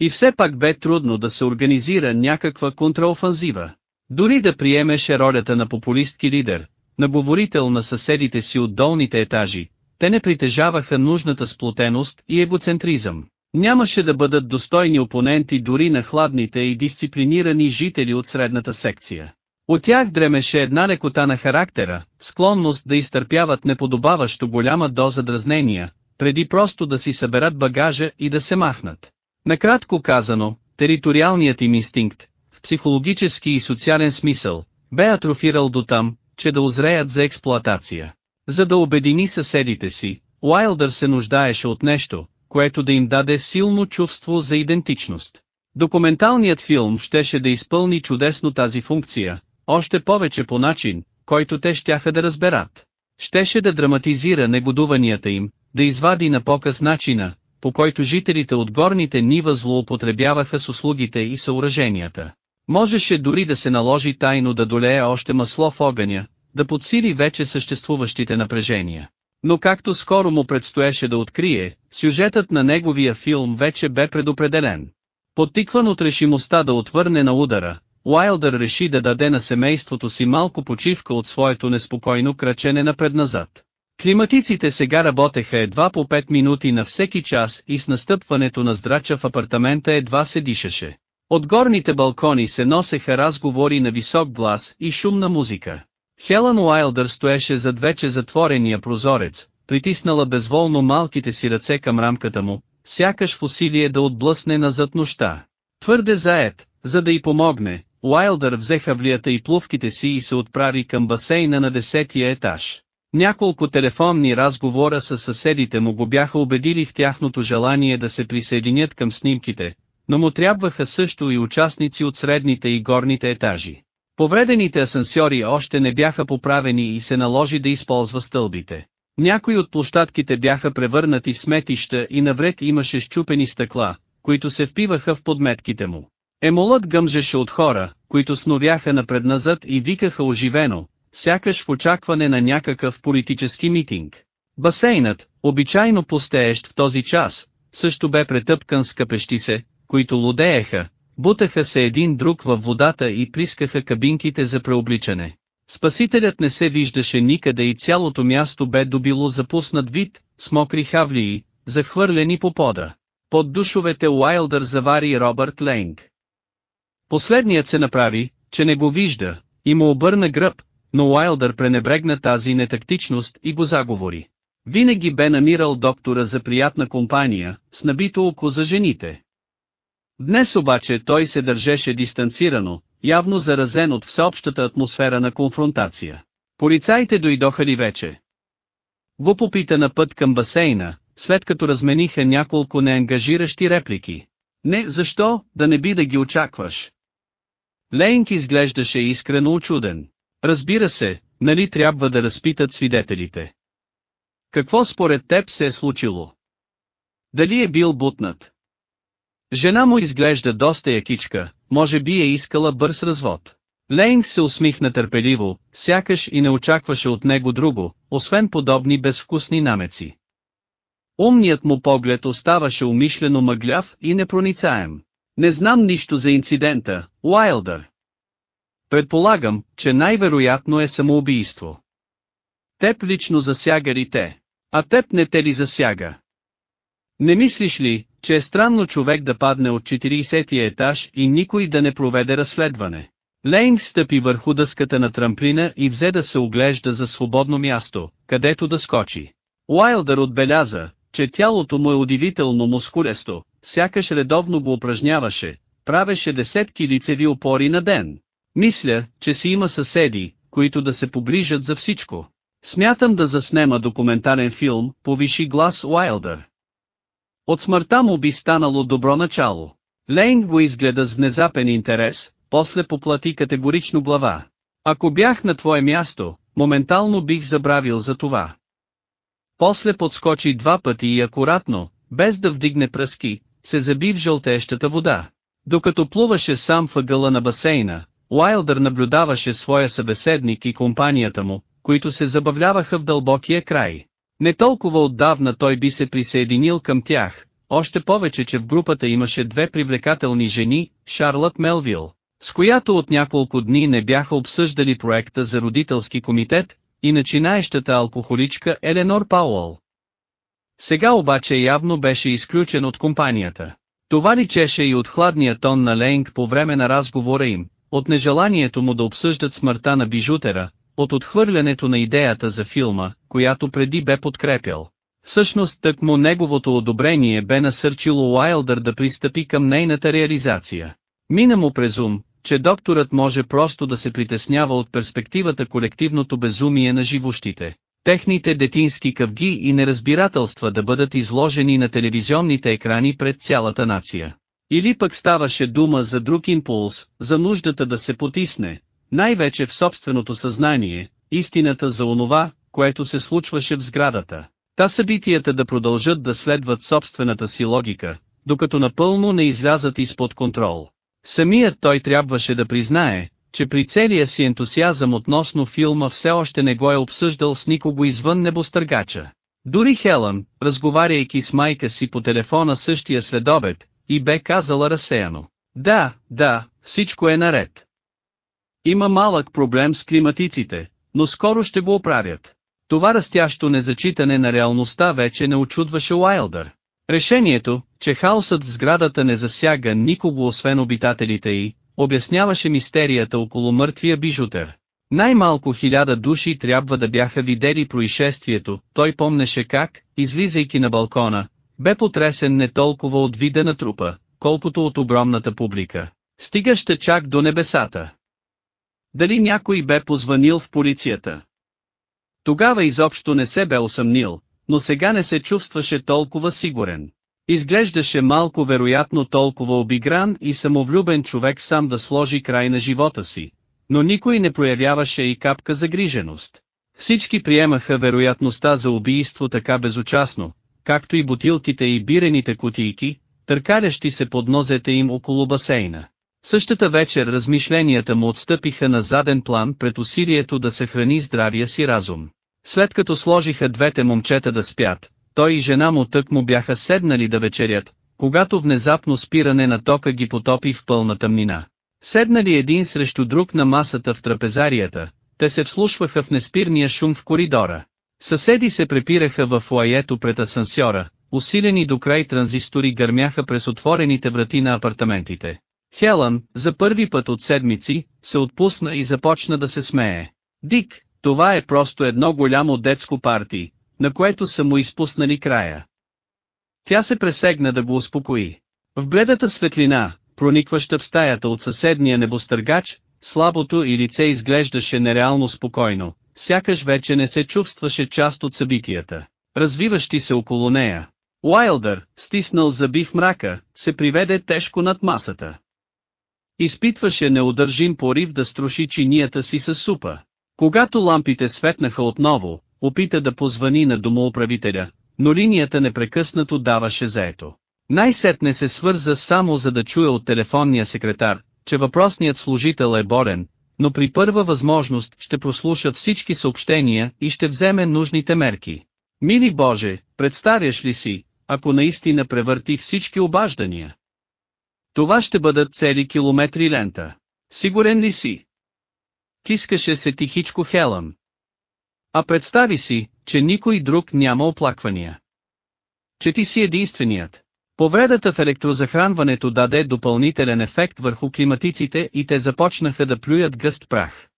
И все пак бе трудно да се организира някаква контраофанзива. Дори да приемеше ролята на популистки лидер, наговорител на съседите си от долните етажи, те не притежаваха нужната сплотеност и егоцентризъм. Нямаше да бъдат достойни опоненти дори на хладните и дисциплинирани жители от средната секция. От тях дремеше една лекота на характера, склонност да изтърпяват неподобаващо голяма доза дразнения, преди просто да си съберат багажа и да се махнат. Накратко казано, териториалният им инстинкт, в психологически и социален смисъл, бе атрофирал до там, че да озреят за експлоатация. За да обедини съседите си, Уайлдър се нуждаеше от нещо, което да им даде силно чувство за идентичност. Документалният филм щеше да изпълни чудесно тази функция, още повече по начин, който те щяха да разберат. Щеше да драматизира негодуванията им, да извади на показ начина, по който жителите от горните нива злоупотребяваха с услугите и съоръженията. Можеше дори да се наложи тайно да долее още масло в огъня, да подсили вече съществуващите напрежения. Но както скоро му предстоеше да открие, сюжетът на неговия филм вече бе предопределен. Подтикван от решимостта да отвърне на удара, Уайлдър реши да даде на семейството си малко почивка от своето неспокойно крачене напред-назад. Климатиците сега работеха едва по 5 минути на всеки час и с настъпването на здрача в апартамента едва се дишаше. От горните балкони се носеха разговори на висок глас и шумна музика. Хелън Уайлдър стоеше зад вече затворения прозорец, притиснала безволно малките си ръце към рамката му, сякаш в усилие да отблъсне назад нощта. Твърде заед, за да й помогне, Уайлдър взе хавлията и плувките си и се отправи към басейна на десетия етаж. Няколко телефонни разговора с съседите му го бяха убедили в тяхното желание да се присъединят към снимките, но му трябваха също и участници от средните и горните етажи. Повредените асансьори още не бяха поправени и се наложи да използва стълбите. Някои от площадките бяха превърнати в сметища и навред имаше щупени стъкла, които се впиваха в подметките му. Емолът гъмжеше от хора, които сновяха напредназад и викаха оживено, сякаш в очакване на някакъв политически митинг. Басейнът, обичайно пустеещ в този час, също бе претъпкан с къпещи се, които лудееха, бутаха се един друг във водата и прискаха кабинките за преобличане. Спасителят не се виждаше никъде и цялото място бе добило запуснат вид, с мокри хавлии, захвърлени по пода. Под душовете Уайлдър завари Робърт Ленг. Последният се направи, че не го вижда, и му обърна гръб, но Уайлдър пренебрегна тази нетактичност и го заговори. Винаги бе намирал доктора за приятна компания, с набито око за жените. Днес обаче той се държеше дистанцирано, явно заразен от всеобщата атмосфера на конфронтация. Полицаите дойдоха ли вече? Го попита на път към басейна, след като размениха няколко неангажиращи реплики. Не, защо, да не би да ги очакваш? Лейнк изглеждаше искрено очуден. Разбира се, нали трябва да разпитат свидетелите. Какво според теб се е случило? Дали е бил бутнат? Жена му изглежда доста якичка, може би е искала бърз развод. Лейнг се усмихна търпеливо, сякаш и не очакваше от него друго, освен подобни безвкусни намеци. Умният му поглед оставаше умишлено мъгляв и непроницаем. Не знам нищо за инцидента, Уайлдър. Предполагам, че най-вероятно е самоубийство. Теб лично засяга ли те? А теб не те ли засяга? Не мислиш ли, че е странно човек да падне от 40-я етаж и никой да не проведе разследване? Лейн стъпи върху дъската на трамплина и взе да се оглежда за свободно място, където да скочи. Уайлдър отбеляза, че тялото му е удивително мускулесто, сякаш редовно го упражняваше, правеше десетки лицеви опори на ден. Мисля, че си има съседи, които да се погрижат за всичко. Смятам да заснема документален филм, повиши глас Уайлдър. От смъртта му би станало добро начало. Лейн го изгледа с внезапен интерес, после поплати категорично глава. Ако бях на твое място, моментално бих забравил за това. После подскочи два пъти и акуратно, без да вдигне пръски, се заби в жълтеещата вода. Докато плуваше сам въгъла на басейна, Уайлдър наблюдаваше своя събеседник и компанията му, които се забавляваха в дълбокия край. Не толкова отдавна той би се присъединил към тях, още повече че в групата имаше две привлекателни жени, Шарлот Мелвил, с която от няколко дни не бяха обсъждали проекта за родителски комитет, и начинаещата алкохоличка Еленор Пауъл. Сега обаче явно беше изключен от компанията. Това личеше и от хладния тон на Лейнг по време на разговора им, от нежеланието му да обсъждат смъртта на бижутера, от отхвърлянето на идеята за филма, която преди бе подкрепял. Всъщност тък му неговото одобрение бе насърчило Уайлдър да пристъпи към нейната реализация. Мина му през ум, че докторът може просто да се притеснява от перспективата колективното безумие на живущите. Техните детински къвги и неразбирателства да бъдат изложени на телевизионните екрани пред цялата нация. Или пък ставаше дума за друг импулс, за нуждата да се потисне, най-вече в собственото съзнание, истината за онова, което се случваше в сградата. Та събитията да продължат да следват собствената си логика, докато напълно не излязат изпод контрол. Самият той трябваше да признае, че при целия си ентусиазъм относно филма все още не го е обсъждал с никого извън небостъргача. Дори Хелън, разговаряйки с майка си по телефона същия следобед, и бе казала разсеяно. Да, да, всичко е наред. Има малък проблем с климатиците, но скоро ще го оправят. Това растящо незачитане на реалността вече не очудваше Уайлдър. Решението, че хаосът в сградата не засяга никого освен обитателите й, обясняваше мистерията около мъртвия бижутер. Най-малко хиляда души трябва да бяха видели происшествието, той помнеше как, излизайки на балкона, бе потресен не толкова от вида на трупа, колкото от огромната публика, стигаща чак до небесата. Дали някой бе позванил в полицията? Тогава изобщо не се бе усъмнил, но сега не се чувстваше толкова сигурен. Изглеждаше малко вероятно толкова обигран и самовлюбен човек сам да сложи край на живота си, но никой не проявяваше и капка загриженост. Всички приемаха вероятността за убийство така безучастно, както и бутилките и бирените кутийки, търкалящи се под нозете им около басейна. Същата вечер размишленията му отстъпиха на заден план пред усилието да се храни здравия си разум. След като сложиха двете момчета да спят, той и жена му тък му бяха седнали да вечерят, когато внезапно спиране на тока ги потопи в пълна тъмнина. Седнали един срещу друг на масата в трапезарията, те се вслушваха в неспирния шум в коридора. Съседи се препираха в лаето пред асансьора, усилени до край транзистори гърмяха през отворените врати на апартаментите. Хелън, за първи път от седмици, се отпусна и започна да се смее. Дик, това е просто едно голямо детско парти, на което са му изпуснали края. Тя се пресегна да го успокои. В бледата светлина, проникваща в стаята от съседния небостъргач, слабото и лице изглеждаше нереално спокойно, сякаш вече не се чувстваше част от събитията, развиващи се около нея. Уайлдър, стиснал зъби в мрака, се приведе тежко над масата. Изпитваше неудържим порив да струши чинията си с супа. Когато лампите светнаха отново, опита да позвани на домоуправителя, но линията непрекъснато даваше заето. Най-сетне се свърза само за да чуе от телефонния секретар, че въпросният служител е болен, но при първа възможност ще прослуша всички съобщения и ще вземе нужните мерки. Мили Боже, представяш ли си, ако наистина превърти всички обаждания? Това ще бъдат цели километри лента. Сигурен ли си? Кискаше се тихичко Хелън. А представи си, че никой друг няма оплаквания. Че ти си единственият. Повредата в електрозахранването даде допълнителен ефект върху климатиците и те започнаха да плюят гъст прах.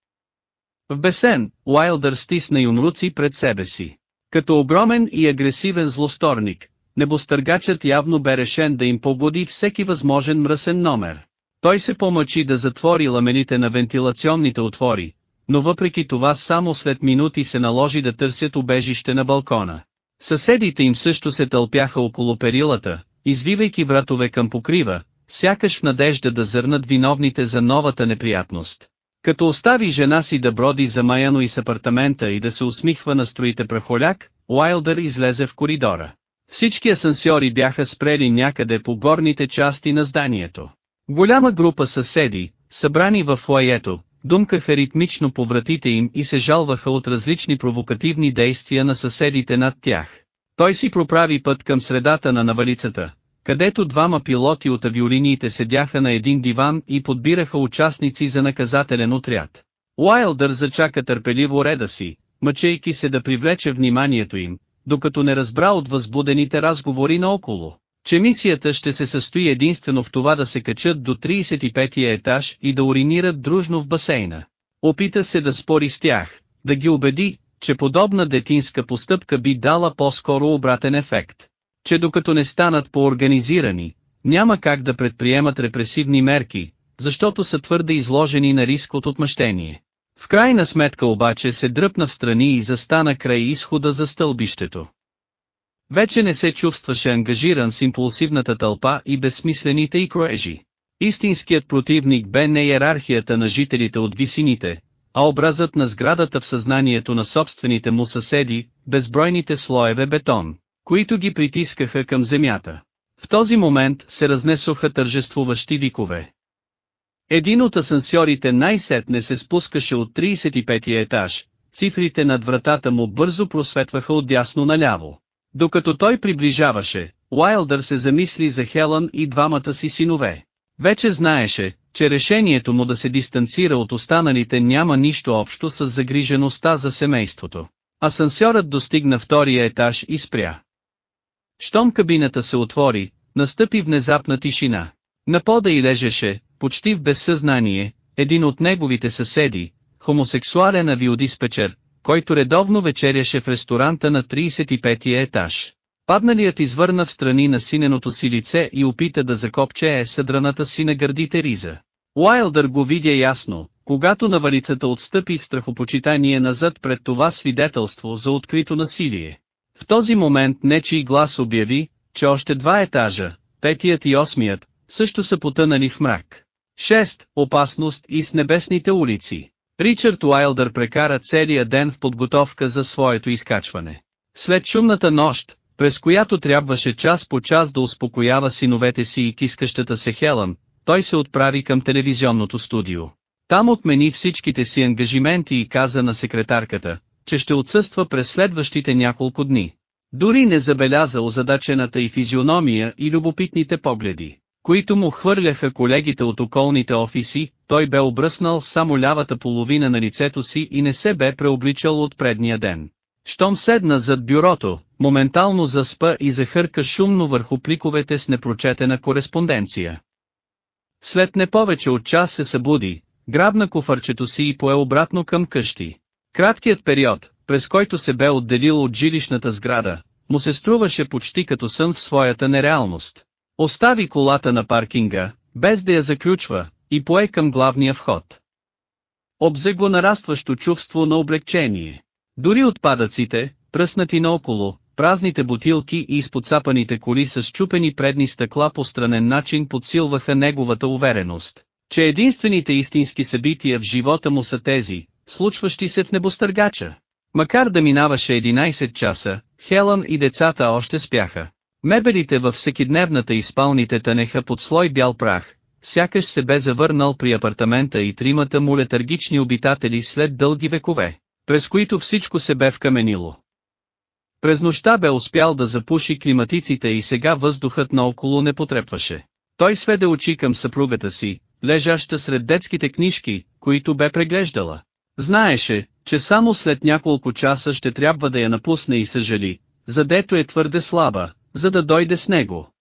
В бесен, Уайлдър стисна юмруци пред себе си. Като огромен и агресивен злосторник, небостъргачът явно бе решен да им погоди всеки възможен мръсен номер. Той се помъчи да затвори ламените на вентилационните отвори, но въпреки това само след минути се наложи да търсят убежище на балкона. Съседите им също се тълпяха около перилата, извивайки вратове към покрива, сякаш в надежда да зърнат виновните за новата неприятност. Като остави жена си да броди замаяно из апартамента и да се усмихва на строите прахоляк, Уайлдър излезе в коридора. Всички асансьори бяха спрели някъде по горните части на зданието. Голяма група съседи, събрани в флаето, думкаха ритмично по вратите им и се жалваха от различни провокативни действия на съседите над тях. Той си проправи път към средата на навалицата, където двама пилоти от авиолиниите седяха на един диван и подбираха участници за наказателен отряд. Уайлдър зачака търпеливо реда си, мъчейки се да привлече вниманието им, докато не разбра от възбудените разговори наоколо, че мисията ще се състои единствено в това да се качат до 35-я етаж и да уринират дружно в басейна. Опита се да спори с тях, да ги убеди, че подобна детинска постъпка би дала по-скоро обратен ефект. Че докато не станат по-организирани, няма как да предприемат репресивни мерки, защото са твърде изложени на риск от отмъщение. В крайна сметка обаче се дръпна в страни и застана край изхода за стълбището. Вече не се чувстваше ангажиран с импулсивната тълпа и безсмислените и кроежи. Истинският противник бе не иерархията на жителите от висините, а образът на сградата в съзнанието на собствените му съседи, безбройните слоеве бетон, които ги притискаха към земята. В този момент се разнесоха тържествуващи викове. Един от асансьорите най-сетне се спускаше от 35-я етаж, цифрите над вратата му бързо просветваха отдясно наляво. Докато той приближаваше, Уайлдър се замисли за Хелън и двамата си синове. Вече знаеше, че решението му да се дистанцира от останалите няма нищо общо с загрижеността за семейството. Асансьорът достигна втория етаж и спря. Щом кабината се отвори, настъпи внезапна тишина. На пода и лежеше, почти в безсъзнание, един от неговите съседи, хомосексуален авиодиспечер, който редовно вечеряше в ресторанта на 35-я етаж. Падналият извърна в страни на синеното си лице и опита да закопче е съдраната си на гърдите риза. Уайлдър го видя ясно, когато навалицата отстъпи в страхопочитание назад пред това свидетелство за открито насилие. В този момент нечий глас обяви, че още два етажа, петият и осмият, също са потънали в мрак. 6. Опасност и с небесните улици. Ричард Уайлдър прекара целия ден в подготовка за своето изкачване. След шумната нощ, през която трябваше час по час да успокоява синовете си и кискащата се Хелън, той се отправи към телевизионното студио. Там отмени всичките си ангажименти и каза на секретарката, че ще отсъства през следващите няколко дни. Дори не забеляза озадачената и физиономия и любопитните погледи, които му хвърляха колегите от околните офиси, той бе обръснал само лявата половина на лицето си и не се бе преобличал от предния ден. Щом седна зад бюрото, моментално заспа и захърка шумно върху пликовете с непрочетена кореспонденция. След не повече от час се събуди, грабна куфарчето си и пое обратно към къщи. Краткият период, през който се бе отделил от жилищната сграда, му се струваше почти като сън в своята нереалност. Остави колата на паркинга, без да я заключва, и пое към главния вход. Обзе го нарастващо чувство на облегчение. Дори отпадъците, пръснати наоколо, празните бутилки и изподсапаните коли с чупени предни стъкла по странен начин подсилваха неговата увереност, че единствените истински събития в живота му са тези, случващи се в небостъргача. Макар да минаваше 11 часа, Хелън и децата още спяха. Мебелите във всекидневната изпалните тънеха под слой бял прах, сякаш се бе завърнал при апартамента и тримата му летаргични обитатели след дълги векове, през които всичко се бе вкаменило. През нощта бе успял да запуши климатиците и сега въздухът наоколо не потрепваше. Той сведе очи към съпругата си, лежаща сред детските книжки, които бе преглеждала. Знаеше, че само след няколко часа ще трябва да я напусне и съжали, задето е твърде слаба, за да дойде с него.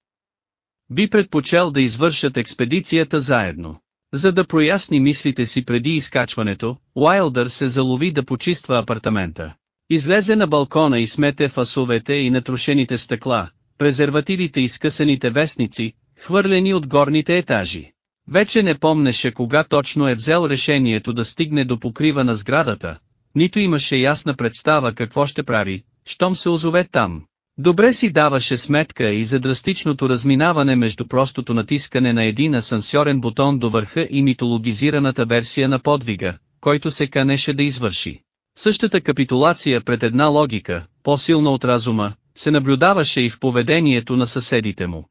Би предпочел да извършат експедицията заедно. За да проясни мислите си преди изкачването, Уайлдър се залови да почиства апартамента. Излезе на балкона и смете фасовете и натрошените стъкла, презервативите и скъсаните вестници, хвърлени от горните етажи. Вече не помнеше кога точно е взел решението да стигне до покрива на сградата, нито имаше ясна представа какво ще прави, щом се озове там. Добре си даваше сметка и за драстичното разминаване между простото натискане на един асансьорен бутон до върха и митологизираната версия на подвига, който се канеше да извърши. Същата капитулация пред една логика, по-силна от разума, се наблюдаваше и в поведението на съседите му.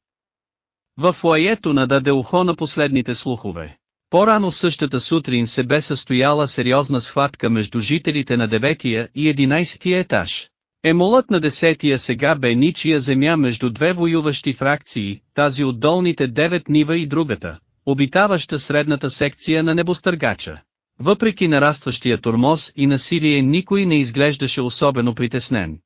В лаето нададе ухо на последните слухове. По-рано същата сутрин се бе състояла сериозна схватка между жителите на 9 и 11 етаж. Емолът на 10 сега бе ничия земя между две воюващи фракции, тази от долните 9 нива и другата, обитаваща средната секция на небостъргача. Въпреки нарастващия тормоз и насилие никой не изглеждаше особено притеснен.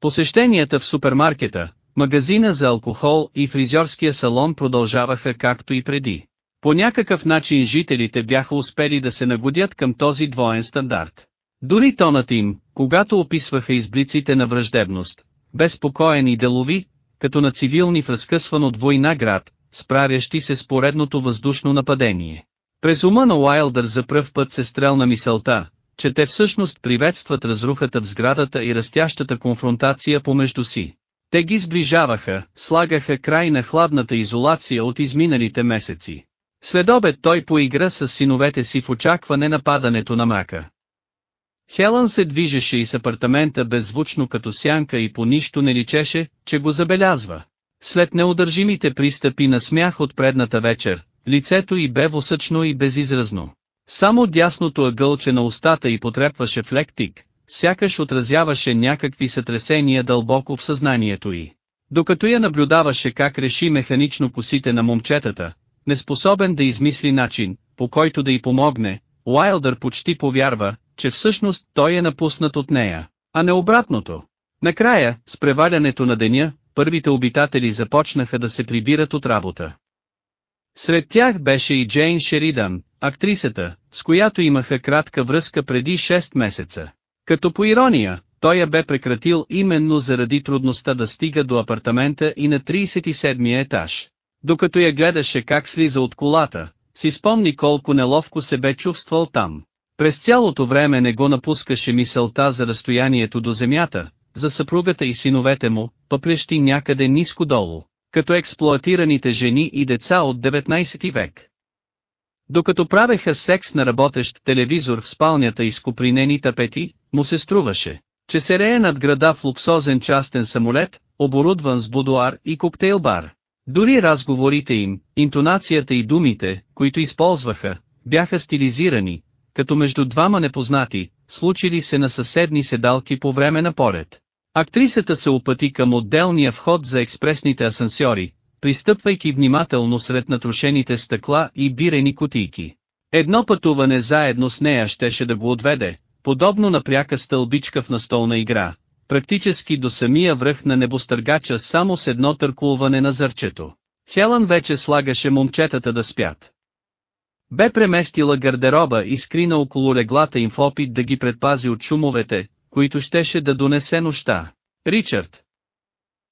Посещенията в супермаркета, магазина за алкохол и фризьорския салон продължаваха както и преди. По някакъв начин жителите бяха успели да се нагодят към този двоен стандарт. Дори тонът им, когато описваха изблиците на враждебност, безпокоен и делови, като на цивилни в разкъсван от война град, справящи се с поредното въздушно нападение. През ума на Уайлдър за пръв път се стрелна мисълта, че те всъщност приветстват разрухата в сградата и растящата конфронтация помежду си. Те ги сближаваха, слагаха край на хладната изолация от изминалите месеци. След обед той поигра с синовете си в очакване на падането на мрака. Хелън се движеше из апартамента беззвучно като сянка и по нищо не личеше, че го забелязва. След неудържимите пристъпи на смях от предната вечер, лицето й бе восъчно и безизразно. Само дясното ъгълче на устата й потрепваше в лектик, сякаш отразяваше някакви сътресения дълбоко в съзнанието й. Докато я наблюдаваше как реши механично косите на момчетата, неспособен да измисли начин, по който да й помогне, Уайлдър почти повярва, че всъщност той е напуснат от нея, а не обратното. Накрая, с превалянето на деня, първите обитатели започнаха да се прибират от работа. Сред тях беше и Джейн Шеридан, актрисата, с която имаха кратка връзка преди 6 месеца. Като по ирония, той я бе прекратил именно заради трудността да стига до апартамента и на 37-я етаж. Докато я гледаше как слиза от колата, си спомни колко неловко се бе чувствал там. През цялото време не го напускаше мисълта за разстоянието до земята, за съпругата и синовете му, пъплещи някъде ниско долу, като експлоатираните жени и деца от 19 век. Докато правеха секс на работещ телевизор в спалнята и с купринени тапети, му се струваше, че се рее над града в луксозен частен самолет, оборудван с будуар и коктейл-бар. Дори разговорите им, интонацията и думите, които използваха, бяха стилизирани, като между двама непознати, случили се на съседни седалки по време на поред. Актрисата се опъти към отделния вход за експресните асансьори, пристъпвайки внимателно сред натрушените стъкла и бирени кутийки. Едно пътуване заедно с нея щеше да го отведе, подобно на пряка стълбичка в настолна игра, практически до самия връх на небостъргача само с едно търкулване на зърчето. Хелън вече слагаше момчетата да спят. Бе преместила гардероба и скрина около леглата им в опит да ги предпази от шумовете, които щеше да донесе нощта. Ричард!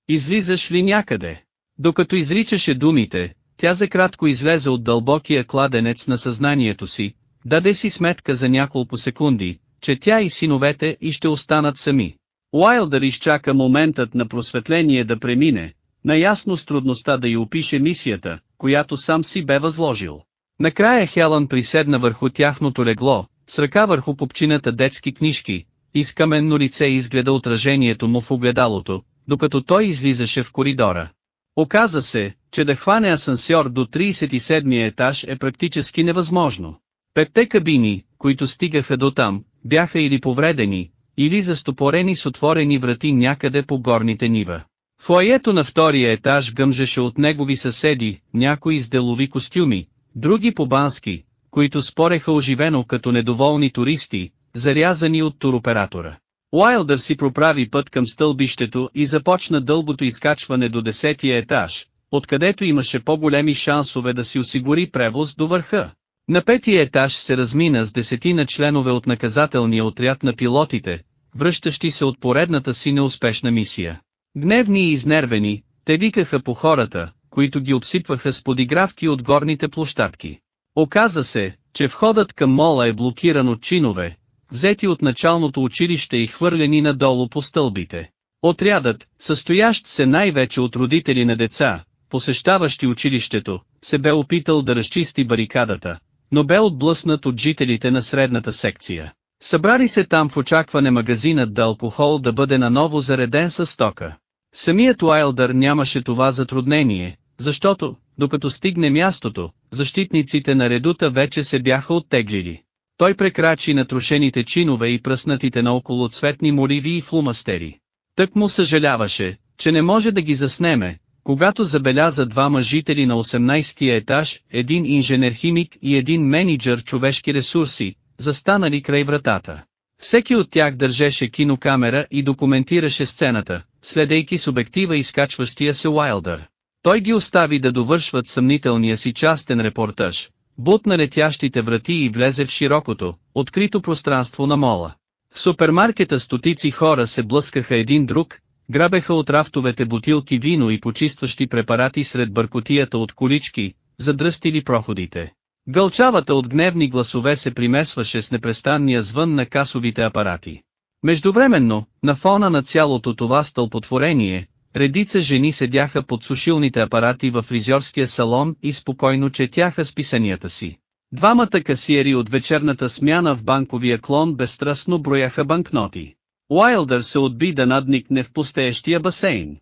Излизаш ли някъде? Докато изричаше думите, тя за кратко излезе от дълбокия кладенец на съзнанието си, даде си сметка за няколко секунди, че тя и синовете и ще останат сами. Уайлдър изчака моментът на просветление да премине, наясно с трудността да й опише мисията, която сам си бе възложил. Накрая Хелън приседна върху тяхното легло, с ръка върху попчината детски книжки, и с каменно лице изгледа отражението му в огледалото, докато той излизаше в коридора. Оказа се, че да хване асансьор до 37-я етаж е практически невъзможно. Петте кабини, които стигаха до там, бяха или повредени, или застопорени с отворени врати някъде по горните нива. Фоайето на втория етаж гъмжеше от негови съседи, някои с делови костюми, други по-бански, които спореха оживено като недоволни туристи, зарязани от туроператора. Уайлдър си проправи път към стълбището и започна дълбото изкачване до десетия етаж, откъдето имаше по-големи шансове да си осигури превоз до върха. На петия етаж се размина с десетина членове от наказателния отряд на пилотите, връщащи се от поредната си неуспешна мисия. Гневни и изнервени, те викаха по хората, които ги обсипваха с подигравки от горните площадки. Оказа се, че входът към мола е блокиран от чинове, взети от началното училище и хвърлени надолу по стълбите. Отрядът, състоящ се най-вече от родители на деца, посещаващи училището, се бе опитал да разчисти барикадата, но бе отблъснат от жителите на средната секция. Събрали се там в очакване магазинът да алкохол да бъде наново зареден с стока. Самият Уайлдър нямаше това затруднение, защото, докато стигне мястото, защитниците на редута вече се бяха оттеглили. Той прекрачи натрошените чинове и пръснатите наоколо цветни моливи и флумастери. Тък му съжаляваше, че не може да ги заснеме, когато забеляза двама жители на 18-тия етаж, един инженер-химик и един менеджер човешки ресурси, застанали край вратата. Всеки от тях държеше кинокамера и документираше сцената, следейки с обектива изкачващия се Уайлдър. Той ги остави да довършват съмнителния си частен репортаж, бутна летящите врати и влезе в широкото, открито пространство на мола. В супермаркета стотици хора се блъскаха един друг, грабеха от рафтовете бутилки вино и почистващи препарати сред бъркотията от колички, задръстили проходите. Гълчавата от гневни гласове се примесваше с непрестанния звън на касовите апарати. Междувременно, на фона на цялото това стълпотворение, редица жени седяха под сушилните апарати в фризьорския салон и спокойно четяха списанията си. Двамата касиери от вечерната смяна в банковия клон безстрастно брояха банкноти. Уайлдър се отби да надникне в пустеещия басейн.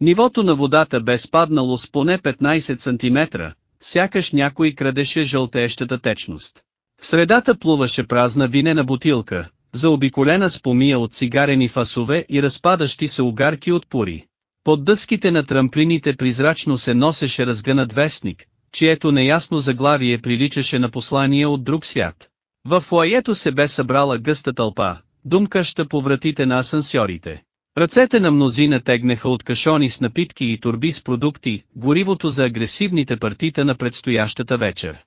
Нивото на водата бе спаднало с поне 15 см, сякаш някой крадеше жълтеещата течност. В средата плуваше празна винена бутилка, заобиколена с помия от цигарени фасове и разпадащи се угарки от пури. Под дъските на трамплините призрачно се носеше разгънат вестник, чието неясно заглавие приличаше на послание от друг свят. В фуаето се бе събрала гъста тълпа, думкаща по вратите на асансьорите. Ръцете на мнозина тегнеха от кашони с напитки и турби с продукти, горивото за агресивните партита на предстоящата вечер.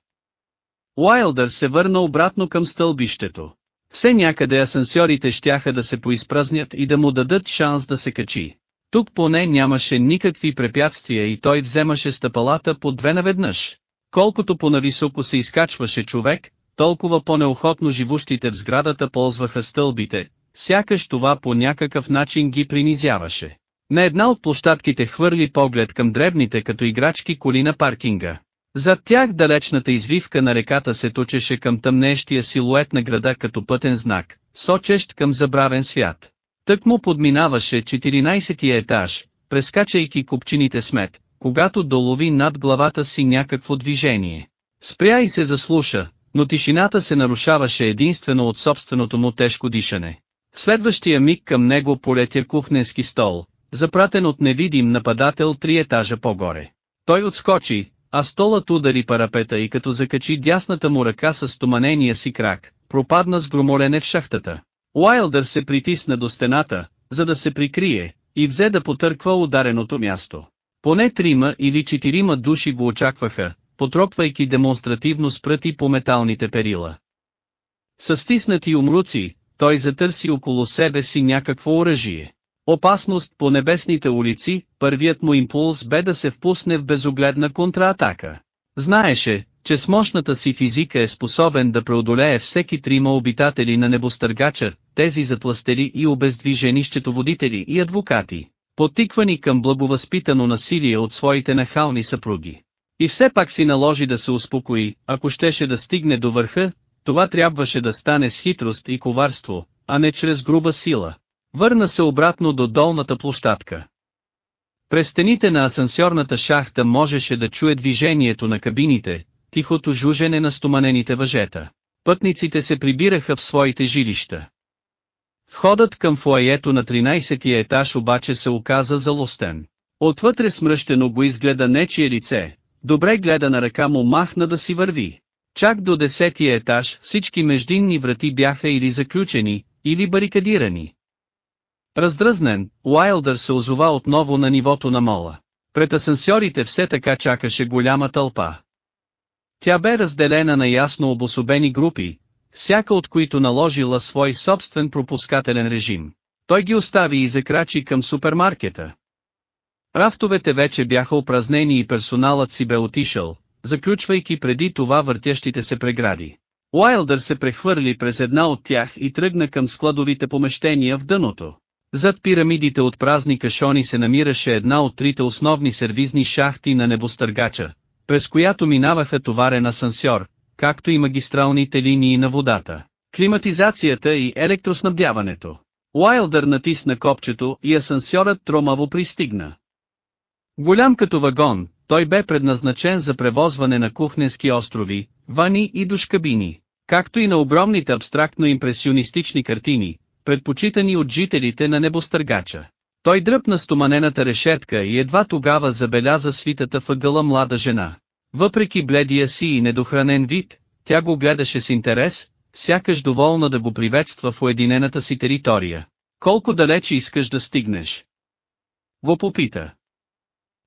Уайлдър се върна обратно към стълбището. Все някъде асансьорите щяха да се поизпразнят и да му дадат шанс да се качи. Тук поне нямаше никакви препятствия и той вземаше стъпалата по две наведнъж. Колкото по-нависоко се изкачваше човек, толкова по-неохотно живущите в сградата ползваха стълбите, сякаш това по някакъв начин ги принизяваше. На една от площадките хвърли поглед към дребните като играчки коли на паркинга. Зад тях далечната извивка на реката се точеше към тъмнещия силует на града като пътен знак, сочещ към забравен свят. Тък му подминаваше 14-тия етаж, прескачайки купчините смет, когато долови над главата си някакво движение. Спря и се заслуша, но тишината се нарушаваше единствено от собственото му тежко дишане. В следващия миг към него полетя кухненски стол, запратен от невидим нападател три етажа по-горе. Той отскочи, а столът удари парапета и като закачи дясната му ръка с стоманения си крак, пропадна с громолене в шахтата. Уайлдър се притисна до стената, за да се прикрие, и взе да потърква удареното място. Поне трима или четирима души го очакваха, потропвайки демонстративно с пръти по металните перила. С стиснати умруци, той затърси около себе си някакво оръжие. Опасност по небесните улици, първият му импулс бе да се впусне в безогледна контратака. Знаеше, че с мощната си физика е способен да преодолее всеки трима обитатели на небостъргача, тези затластери и обездвижени счетоводители и адвокати, потиквани към благовъзпитано насилие от своите нахални съпруги. И все пак си наложи да се успокои, ако щеше да стигне до върха, това трябваше да стане с хитрост и коварство, а не чрез груба сила. Върна се обратно до долната площадка. През стените на асансьорната шахта можеше да чуе движението на кабините, тихото жужене на стоманените въжета. Пътниците се прибираха в своите жилища. Входът към фуаето на 13-тия етаж обаче се оказа залостен. Отвътре смръщено го изгледа нечие лице, добре гледа на ръка му махна да си върви. Чак до десетия етаж всички междинни врати бяха или заключени, или барикадирани. Раздръзнен, Уайлдър се озова отново на нивото на мола. Пред асансьорите все така чакаше голяма тълпа. Тя бе разделена на ясно обособени групи, всяка от които наложила свой собствен пропускателен режим. Той ги остави и закрачи към супермаркета. Рафтовете вече бяха опразнени и персоналът си бе отишъл, заключвайки преди това въртящите се прегради. Уайлдър се прехвърли през една от тях и тръгна към складовите помещения в дъното. Зад пирамидите от празни кашони се намираше една от трите основни сервизни шахти на небостъргача, през която минаваха товарен асансьор, както и магистралните линии на водата, климатизацията и електроснабдяването. Уайлдър натисна копчето и асансьорът тромаво пристигна. Голям като вагон, той бе предназначен за превозване на кухненски острови, вани и душкабини, както и на огромните абстрактно-импресионистични картини, предпочитани от жителите на небостъргача. Той дръпна стоманената решетка и едва тогава забеляза свитата въгъла млада жена. Въпреки бледия си и недохранен вид, тя го гледаше с интерес, сякаш доволна да го приветства в уединената си територия. Колко далече искаш да стигнеш? Го попита.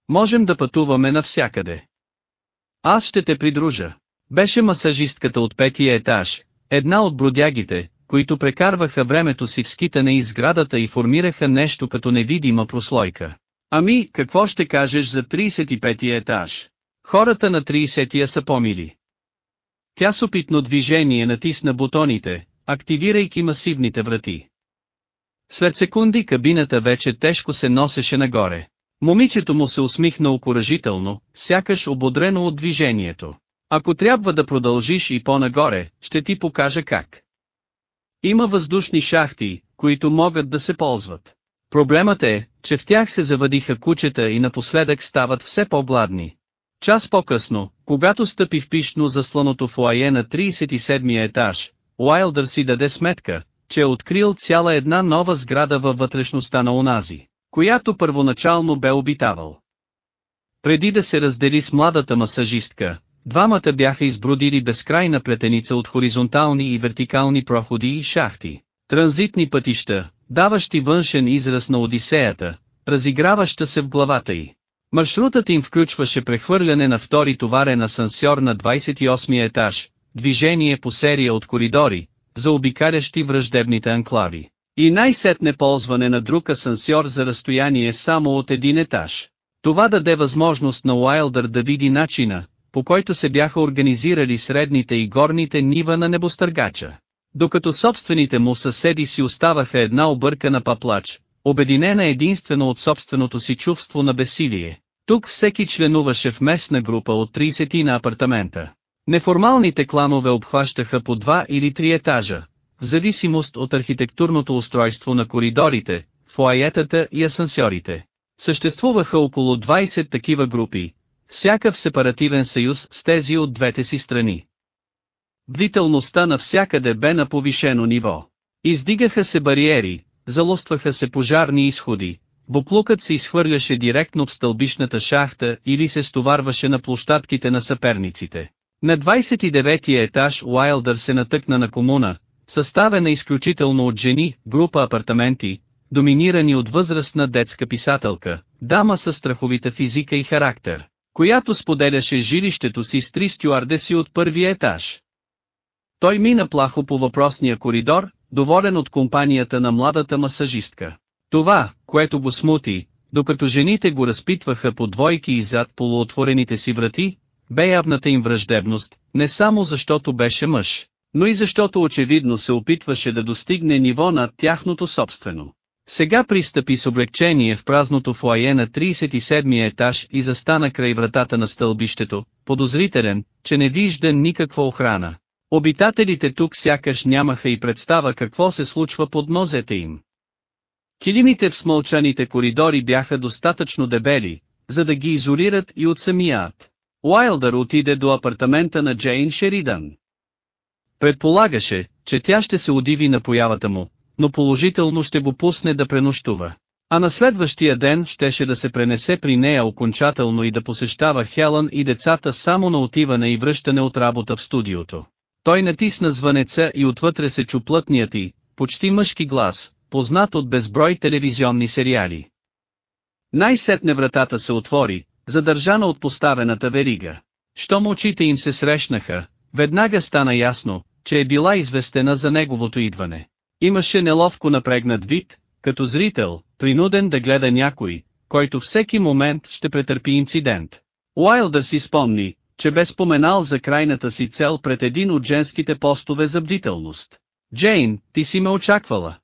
Можем да пътуваме навсякъде. Аз ще те придружа. Беше масажистката от петия етаж, една от бродягите, които прекарваха времето си в скитане из сградата и формираха нещо като невидима прослойка. Ами, какво ще кажеш за 35-я етаж? Хората на 30-я са помили. Тя с опитно движение натисна бутоните, активирайки масивните врати. След секунди кабината вече тежко се носеше нагоре. Момичето му се усмихна окоръжително, сякаш ободрено от движението. Ако трябва да продължиш и по-нагоре, ще ти покажа как. Има въздушни шахти, които могат да се ползват. Проблемът е, че в тях се завадиха кучета и напоследък стават все по-гладни. Час по-късно, когато стъпи в пишно засланото фуае на 37-я етаж, Уайлдър си даде сметка, че е открил цяла една нова сграда във вътрешността на онази, която първоначално бе обитавал. Преди да се раздели с младата масажистка, двамата бяха избродили безкрайна плетеница от хоризонтални и вертикални проходи и шахти, транзитни пътища, даващи външен израз на Одисеята, разиграваща се в главата й. Маршрутът им включваше прехвърляне на втори товарен асансьор на 28 етаж, движение по серия от коридори, заобикалящи враждебните анклави, и най-сетне ползване на друг асансьор за разстояние само от един етаж. Това даде възможност на Уайлдър да види начина, по който се бяха организирали средните и горните нива на небостъргача. Докато собствените му съседи си оставаха една объркана паплач, обединена единствено от собственото си чувство на бесилие. Тук всеки членуваше в местна група от 30 на апартамента. Неформалните кланове обхващаха по два или три етажа, в зависимост от архитектурното устройство на коридорите, фуаетата и асансьорите. Съществуваха около 20 такива групи, всяка в сепаративен съюз с тези от двете си страни. Бдителността навсякъде бе на повишено ниво. Издигаха се бариери, залостваха се пожарни изходи, буклукът се изхвърляше директно в стълбишната шахта или се стоварваше на площадките на съперниците. На 29-я етаж Уайлдър се натъкна на комуна, съставена изключително от жени, група апартаменти, доминирани от възрастна детска писателка, дама със страховита физика и характер, която споделяше жилището си с три стюардеси от първия етаж. Той мина плахо по въпросния коридор, доволен от компанията на младата масажистка. Това, което го смути, докато жените го разпитваха по двойки и зад полуотворените си врати, бе явната им враждебност, не само защото беше мъж, но и защото очевидно се опитваше да достигне ниво над тяхното собствено. Сега пристъпи с облегчение в празното фуае на 37 етаж и застана край вратата на стълбището, подозрителен, че не вижда никаква охрана. Обитателите тук сякаш нямаха и представа какво се случва под нозете им. Килимите в смълчаните коридори бяха достатъчно дебели, за да ги изолират и от самия ад. Уайлдър отиде до апартамента на Джейн Шеридан. Предполагаше, че тя ще се удиви на появата му, но положително ще го пусне да пренощува. А на следващия ден щеше да се пренесе при нея окончателно и да посещава Хелън и децата само на отиване и връщане от работа в студиото. Той натисна звънеца и отвътре се чу плътният и, почти мъжки глас, познат от безброй телевизионни сериали. Най-сетне вратата се отвори, задържана от поставената верига. Щом очите им се срещнаха, веднага стана ясно, че е била известена за неговото идване. Имаше неловко напрегнат вид, като зрител, принуден да гледа някой, който всеки момент ще претърпи инцидент. Уайлдър си спомни, че бе споменал за крайната си цел пред един от женските постове за бдителност. Джейн, ти си ме очаквала.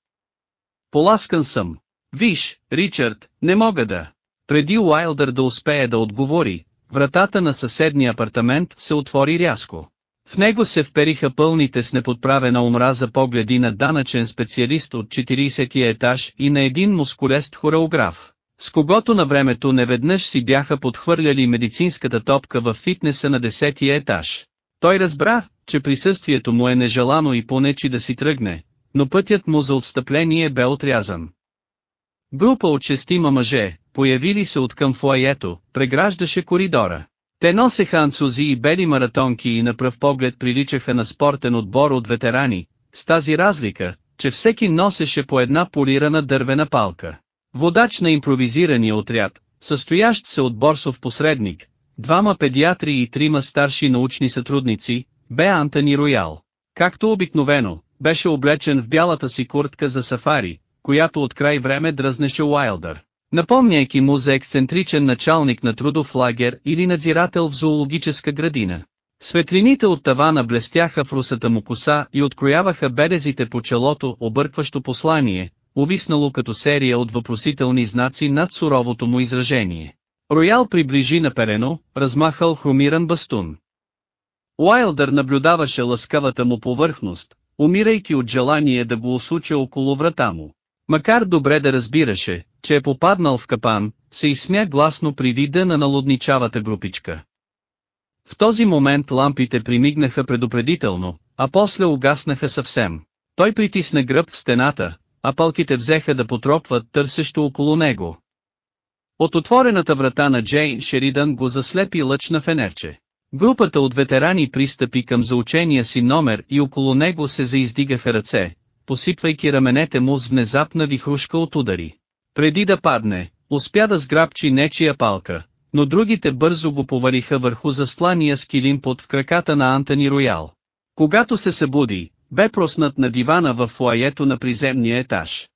Поласкан съм. Виж, Ричард, не мога да. Преди Уайлдър да успее да отговори, вратата на съседния апартамент се отвори рязко. В него се впериха пълните с неподправена омраза погледи на данъчен специалист от 40-ти етаж и на един мускулест хореограф, с когото на времето неведнъж си бяха подхвърляли медицинската топка в фитнеса на 10-ти етаж. Той разбра, че присъствието му е нежелано и понечи да си тръгне, но пътят му за отстъпление бе отрязан. Група от шестима мъже, появили се от към фуаето, преграждаше коридора. Те носеха анцузи и бели маратонки и на пръв поглед приличаха на спортен отбор от ветерани, с тази разлика, че всеки носеше по една полирана дървена палка. Водач на импровизирания отряд, състоящ се от борсов посредник, двама педиатри и трима старши научни сътрудници, бе Антони Роял. Както обикновено, беше облечен в бялата си куртка за сафари, която от край време дръзнеше Уайлдър напомняйки му за ексцентричен началник на трудов лагер или надзирател в зоологическа градина. Светлините от тавана блестяха в русата му коса и открояваха березите по челото объркващо послание, увиснало като серия от въпросителни знаци над суровото му изражение. Роял приближи на перено, размахал хромиран бастун. Уайлдър наблюдаваше лъскавата му повърхност, умирайки от желание да го осуча около врата му. Макар добре да разбираше, че е попаднал в капан, се изсмя гласно при вида на налудничавата групичка. В този момент лампите примигнаха предупредително, а после угаснаха съвсем. Той притисна гръб в стената, а палките взеха да потропват търсещо около него. От отворената врата на Джейн Шеридан го заслепи лъч на фенерче. Групата от ветерани пристъпи към заучения си номер и около него се заиздигаха ръце, посипвайки раменете му с внезапна вихрушка от удари. Преди да падне, успя да сграбчи нечия палка, но другите бързо го повариха върху заслания с под в краката на Антони Роял. Когато се събуди, бе проснат на дивана в фуаето на приземния етаж.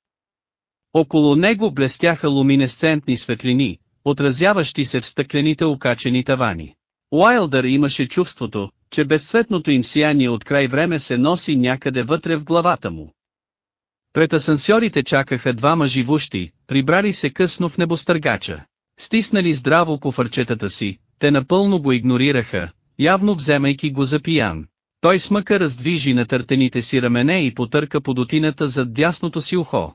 Около него блестяха луминесцентни светлини, отразяващи се в стъклените окачени тавани. Уайлдър имаше чувството, че безцветното им сияние от край време се носи някъде вътре в главата му. Пред асансьорите чакаха двама живущи, прибрали се късно в небостъргача. Стиснали здраво куфърчетата си, те напълно го игнорираха, явно вземайки го за пиян. Той смъка раздвижи на търтените си рамене и потърка подотината зад дясното си ухо.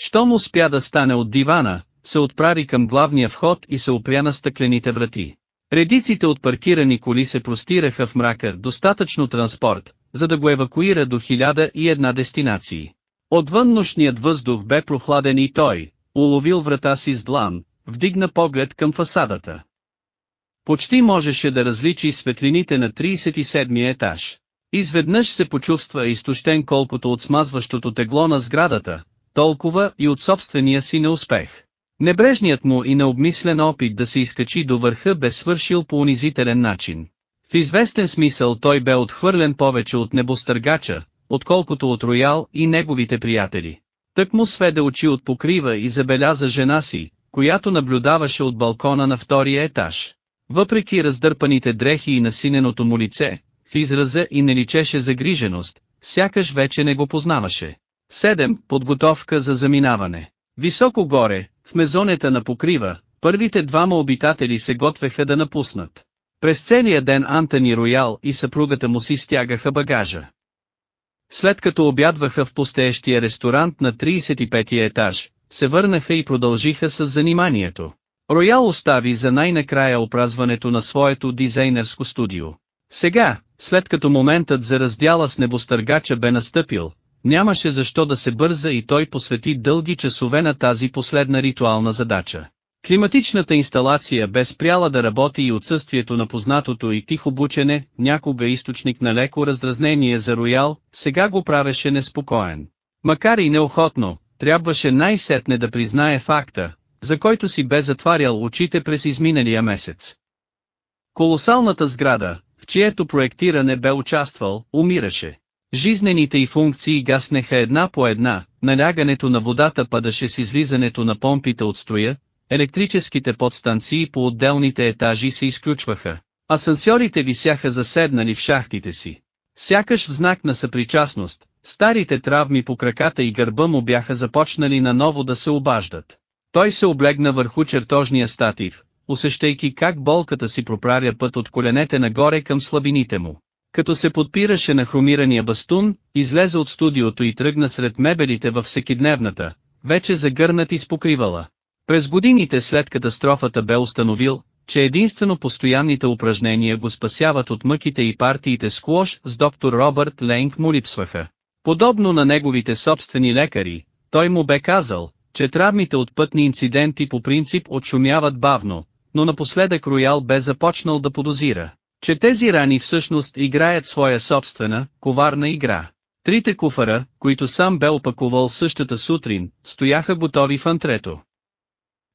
Щом успя да стане от дивана, се отправи към главния вход и се опря на стъклените врати. Редиците от паркирани коли се простираха в мрака, достатъчно транспорт, за да го евакуира до хиляда и една дестинации. Отвън нощният въздух бе прохладен и той, уловил врата си с длан, вдигна поглед към фасадата. Почти можеше да различи светлините на 37 етаж. Изведнъж се почувства изтощен колкото от смазващото тегло на сградата, толкова и от собствения си неуспех. Небрежният му и необмислен опит да се изкачи до върха бе свършил по унизителен начин. В известен смисъл той бе отхвърлен повече от небостъргача, отколкото от Роял и неговите приятели. Тък му сведе очи от покрива и забеляза жена си, която наблюдаваше от балкона на втория етаж. Въпреки раздърпаните дрехи и насиненото му лице, в израза и не личеше загриженост, сякаш вече не го познаваше. 7. Подготовка за заминаване. Високо горе, в мезонета на покрива, първите двама обитатели се готвеха да напуснат. През целия ден Антони Роял и съпругата му си стягаха багажа. След като обядваха в пустеещия ресторант на 35-я етаж, се върнаха и продължиха с заниманието. Роял остави за най-накрая опразването на своето дизайнерско студио. Сега, след като моментът за раздяла с небостъргача бе настъпил, нямаше защо да се бърза и той посвети дълги часове на тази последна ритуална задача. Климатичната инсталация бе спряла да работи и отсъствието на познатото и тихо бучене, някога източник на леко раздразнение за Роял, сега го правеше неспокоен. Макар и неохотно, трябваше най-сетне да признае факта, за който си бе затварял очите през изминалия месец. Колосалната сграда, в чието проектиране бе участвал, умираше. Жизнените й функции гаснеха една по една, налягането на водата падаше с излизането на помпите от строя, електрическите подстанции по отделните етажи се изключваха. Асансьорите висяха заседнали в шахтите си. Сякаш в знак на съпричастност, старите травми по краката и гърба му бяха започнали наново да се обаждат. Той се облегна върху чертожния статив, усещайки как болката си проправя път от коленете нагоре към слабините му. Като се подпираше на хромирания бастун, излезе от студиото и тръгна сред мебелите във всекидневната, вече загърнат и спокривала. През годините след катастрофата бе установил, че единствено постоянните упражнения го спасяват от мъките и партиите сквош с доктор Робърт Ленг му липсваха. Подобно на неговите собствени лекари, той му бе казал, че травмите от пътни инциденти по принцип отшумяват бавно, но напоследък Роял бе започнал да подозира, че тези рани всъщност играят своя собствена, коварна игра. Трите куфара, които сам бе опакувал същата сутрин, стояха готови в антрето.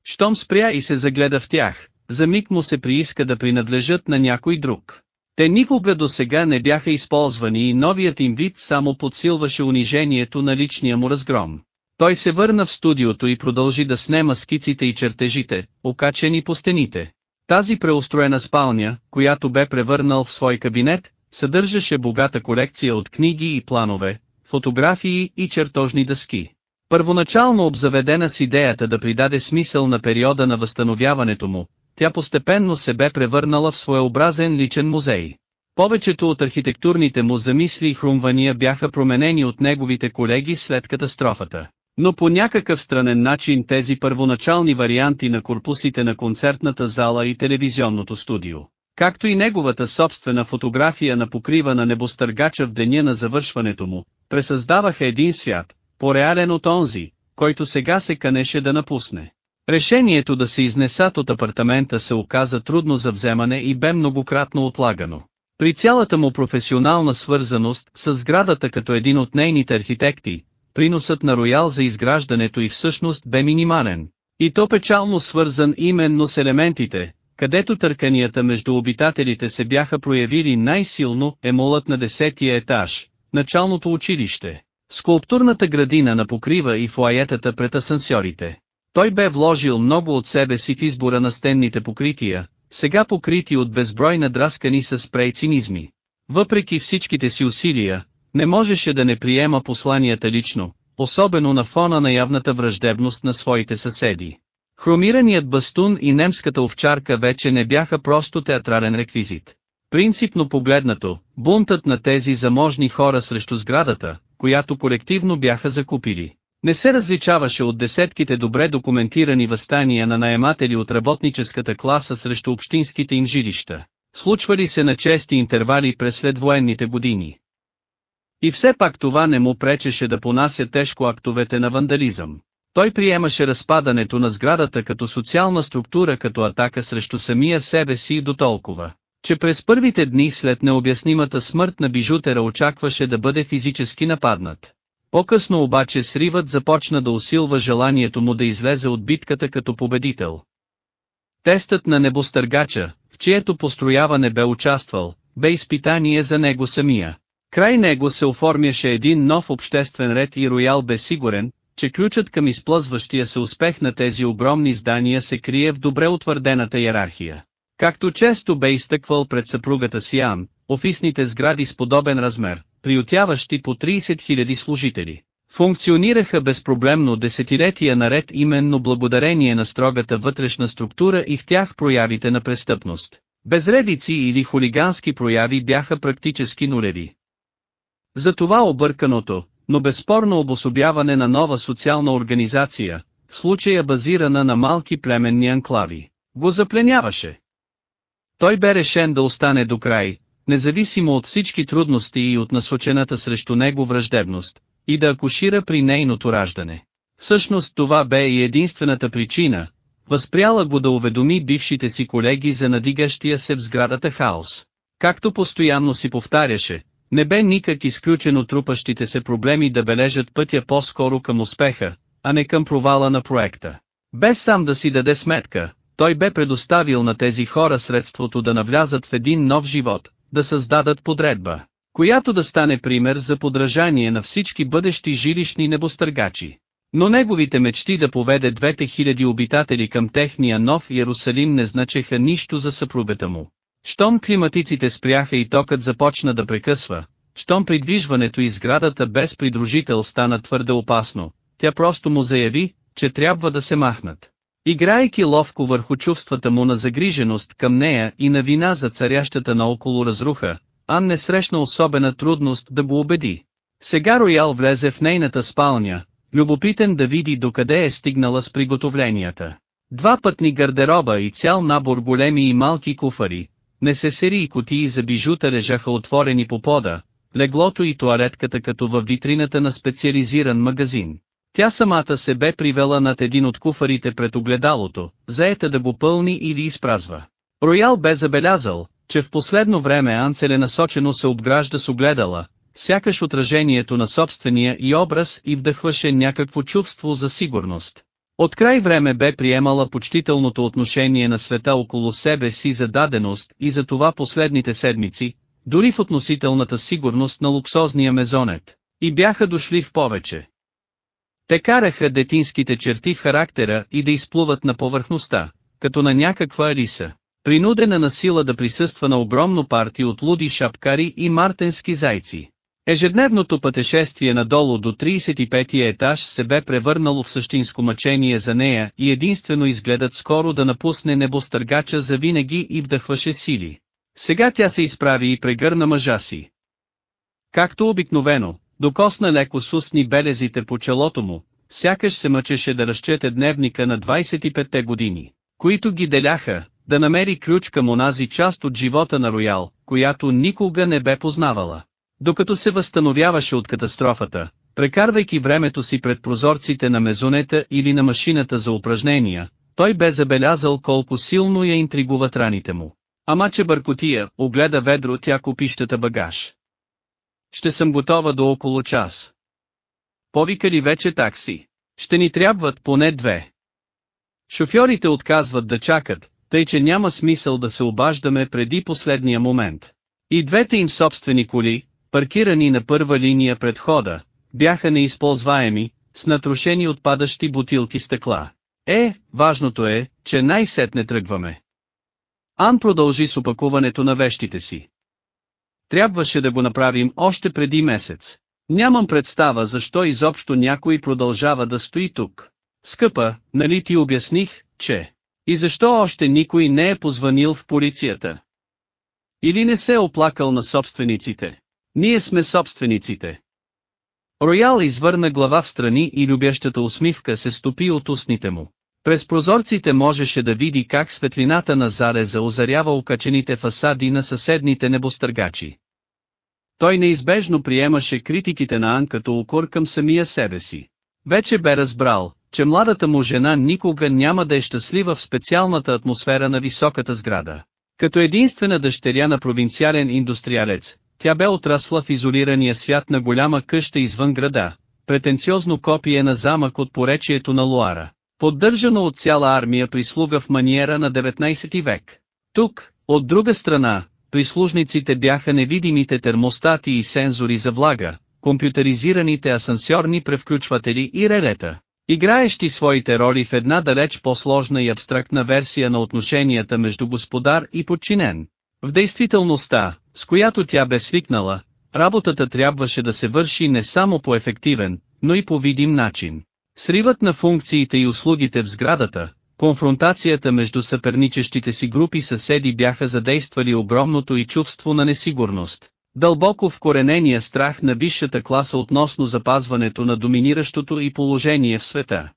Щом спря и се загледа в тях, за миг му се прииска да принадлежат на някой друг. Те никога до сега не бяха използвани и новият им вид само подсилваше унижението на личния му разгром. Той се върна в студиото и продължи да снема скиците и чертежите, окачени по стените. Тази преустроена спалня, която бе превърнал в свой кабинет, съдържаше богата колекция от книги и планове, фотографии и чертожни дъски. Първоначално обзаведена с идеята да придаде смисъл на периода на възстановяването му, тя постепенно се бе превърнала в своеобразен личен музей. Повечето от архитектурните му замисли и хрумвания бяха променени от неговите колеги след катастрофата. Но по някакъв странен начин тези първоначални варианти на корпусите на концертната зала и телевизионното студио, както и неговата собствена фотография на покрива на небостъргача в деня на завършването му, пресъздаваха един свят, по-реален от онзи, който сега се канеше да напусне. Решението да се изнесат от апартамента се оказа трудно за вземане и бе многократно отлагано. При цялата му професионална свързаност с сградата като един от нейните архитекти, приносът на Роял за изграждането и всъщност бе минимален. И то печално свързан именно с елементите, където търканията между обитателите се бяха проявили най-силно е молът на десетия етаж, началното училище, скулптурната градина на покрива и фуаетата пред асансьорите. Той бе вложил много от себе си в избора на стенните покрития, сега покрити от безброй надраскани с спрей цинизми. Въпреки всичките си усилия, не можеше да не приема посланията лично, особено на фона на явната враждебност на своите съседи. Хромираният бастун и немската овчарка вече не бяха просто театрален реквизит. Принципно погледнато, бунтът на тези заможни хора срещу сградата, която колективно бяха закупили, не се различаваше от десетките добре документирани възстания на наематели от работническата класа срещу общинските им жилища, случвали се на чести интервали през следвоенните години. И все пак това не му пречеше да понася тежко актовете на вандализъм. Той приемаше разпадането на сградата като социална структура като атака срещу самия себе си до толкова, че през първите дни след необяснимата смърт на бижутера очакваше да бъде физически нападнат. По-късно обаче сривът започна да усилва желанието му да излезе от битката като победител. Тестът на небостъргача, в чието построяване бе участвал, бе изпитание за него самия. Край него се оформяше един нов обществен ред и Роял бе сигурен, че ключът към изплъзващия се успех на тези огромни здания се крие в добре утвърдената иерархия. Както често бе изтъквал пред съпругата си Ан, офисните сгради с подобен размер, приютяващи по 30 000 служители, функционираха безпроблемно десетилетия наред именно благодарение на строгата вътрешна структура и в тях проявите на престъпност. Безредици или хулигански прояви бяха практически нулеви. Затова обърканото, но безспорно обособяване на нова социална организация, в случая базирана на малки племенни анклави, го запленяваше. Той бе решен да остане до край, независимо от всички трудности и от насочената срещу него враждебност, и да акушира при нейното раждане. Всъщност това бе и единствената причина, възпряла го да уведоми бившите си колеги за надигащия се в сградата хаос. Както постоянно си повтаряше, не бе никак изключено трупащите се проблеми да бележат пътя по-скоро към успеха, а не към провала на проекта. Без сам да си даде сметка, той бе предоставил на тези хора средството да навлязат в един нов живот, да създадат подредба, която да стане пример за подражание на всички бъдещи жилищни небостъргачи. Но неговите мечти да поведе двете хиляди обитатели към техния нов Иерусалим не значеха нищо за съпругата му. Щом климатиците спряха и токът започна да прекъсва, щом придвижването и сградата без придружител стана твърде опасно, тя просто му заяви, че трябва да се махнат. Играйки ловко върху чувствата му на загриженост към нея и на вина за царящата наоколо разруха, Ан не срещна особена трудност да го убеди. Сега Роял влезе в нейната спалня, любопитен да види докъде е стигнала с приготовленията. Два пътни гардероба и цял набор големи и малки куфари, несесери и кутии за бижута лежаха отворени по пода, леглото и туалетката като във витрината на специализиран магазин. Тя самата се бе привела над един от куфарите пред огледалото, заета да го пълни или изпразва. Роял бе забелязал, че в последно време Ан целенасочено се обгражда с огледала, сякаш отражението на собствения и образ и вдъхваше някакво чувство за сигурност. От край време бе приемала почтителното отношение на света около себе си за даденост и за това последните седмици, дори в относителната сигурност на луксозния мезонет, и бяха дошли в повече. Те караха детинските черти в характера и да изплуват на повърхността, като на някаква ариса, принудена на сила да присъства на огромно парти от луди шапкари и мартенски зайци. Ежедневното пътешествие надолу до 35-я етаж се бе превърнало в същинско мъчение за нея и единствено изгледат скоро да напусне небостъргача за винаги и вдъхваше сили. Сега тя се изправи и прегърна мъжа си. Както обикновено, докосна леко с устни белезите по челото му, сякаш се мъчеше да разчете дневника на 25-те години, които ги деляха, да намери ключ към онази част от живота на Роял, която никога не бе познавала. Докато се възстановяваше от катастрофата, прекарвайки времето си пред прозорците на мезонета или на машината за упражнения, той бе забелязал колко силно я интригуват раните му. Ама че бъркотия, огледа ведро тя купищата багаж. Ще съм готова до около час. Повика ли вече такси? Ще ни трябват поне две. Шофьорите отказват да чакат, тъй че няма смисъл да се обаждаме преди последния момент. И двете им собствени коли, паркирани на първа линия пред хода, бяха неизползваеми, с натрушени отпадащи бутилки стъкла. Е, важното е, че най-сетне тръгваме. Ан продължи с опакуването на вещите си. Трябваше да го направим още преди месец. Нямам представа защо изобщо някой продължава да стои тук. Скъпа, нали ти обясних, че... И защо още никой не е позванил в полицията? Или не се е оплакал на собствениците? Ние сме собствениците. Роял извърна глава в страни и любящата усмивка се стопи от устните му. През прозорците можеше да види как светлината на зареза озарява окачените фасади на съседните небостъргачи. Той неизбежно приемаше критиките на Ан като укор към самия себе си. Вече бе разбрал, че младата му жена никога няма да е щастлива в специалната атмосфера на високата сграда. Като единствена дъщеря на провинциален индустриалец, тя бе отрасла в изолирания свят на голяма къща извън града, претенциозно копие на замък от поречието на Луара, поддържано от цяла армия прислуга в маниера на 19 век. Тук, от друга страна, прислужниците бяха невидимите термостати и сензори за влага, компютъризираните асансьорни превключватели и релета, играещи своите роли в една далеч по-сложна и абстрактна версия на отношенията между господар и подчинен. В действителността, с която тя бе свикнала, работата трябваше да се върши не само по ефективен, но и по видим начин. Сривът на функциите и услугите в сградата, конфронтацията между съперничещите си групи съседи бяха задействали огромното и чувство на несигурност. Дълбоко вкоренения страх на висшата класа относно запазването на доминиращото и положение в света.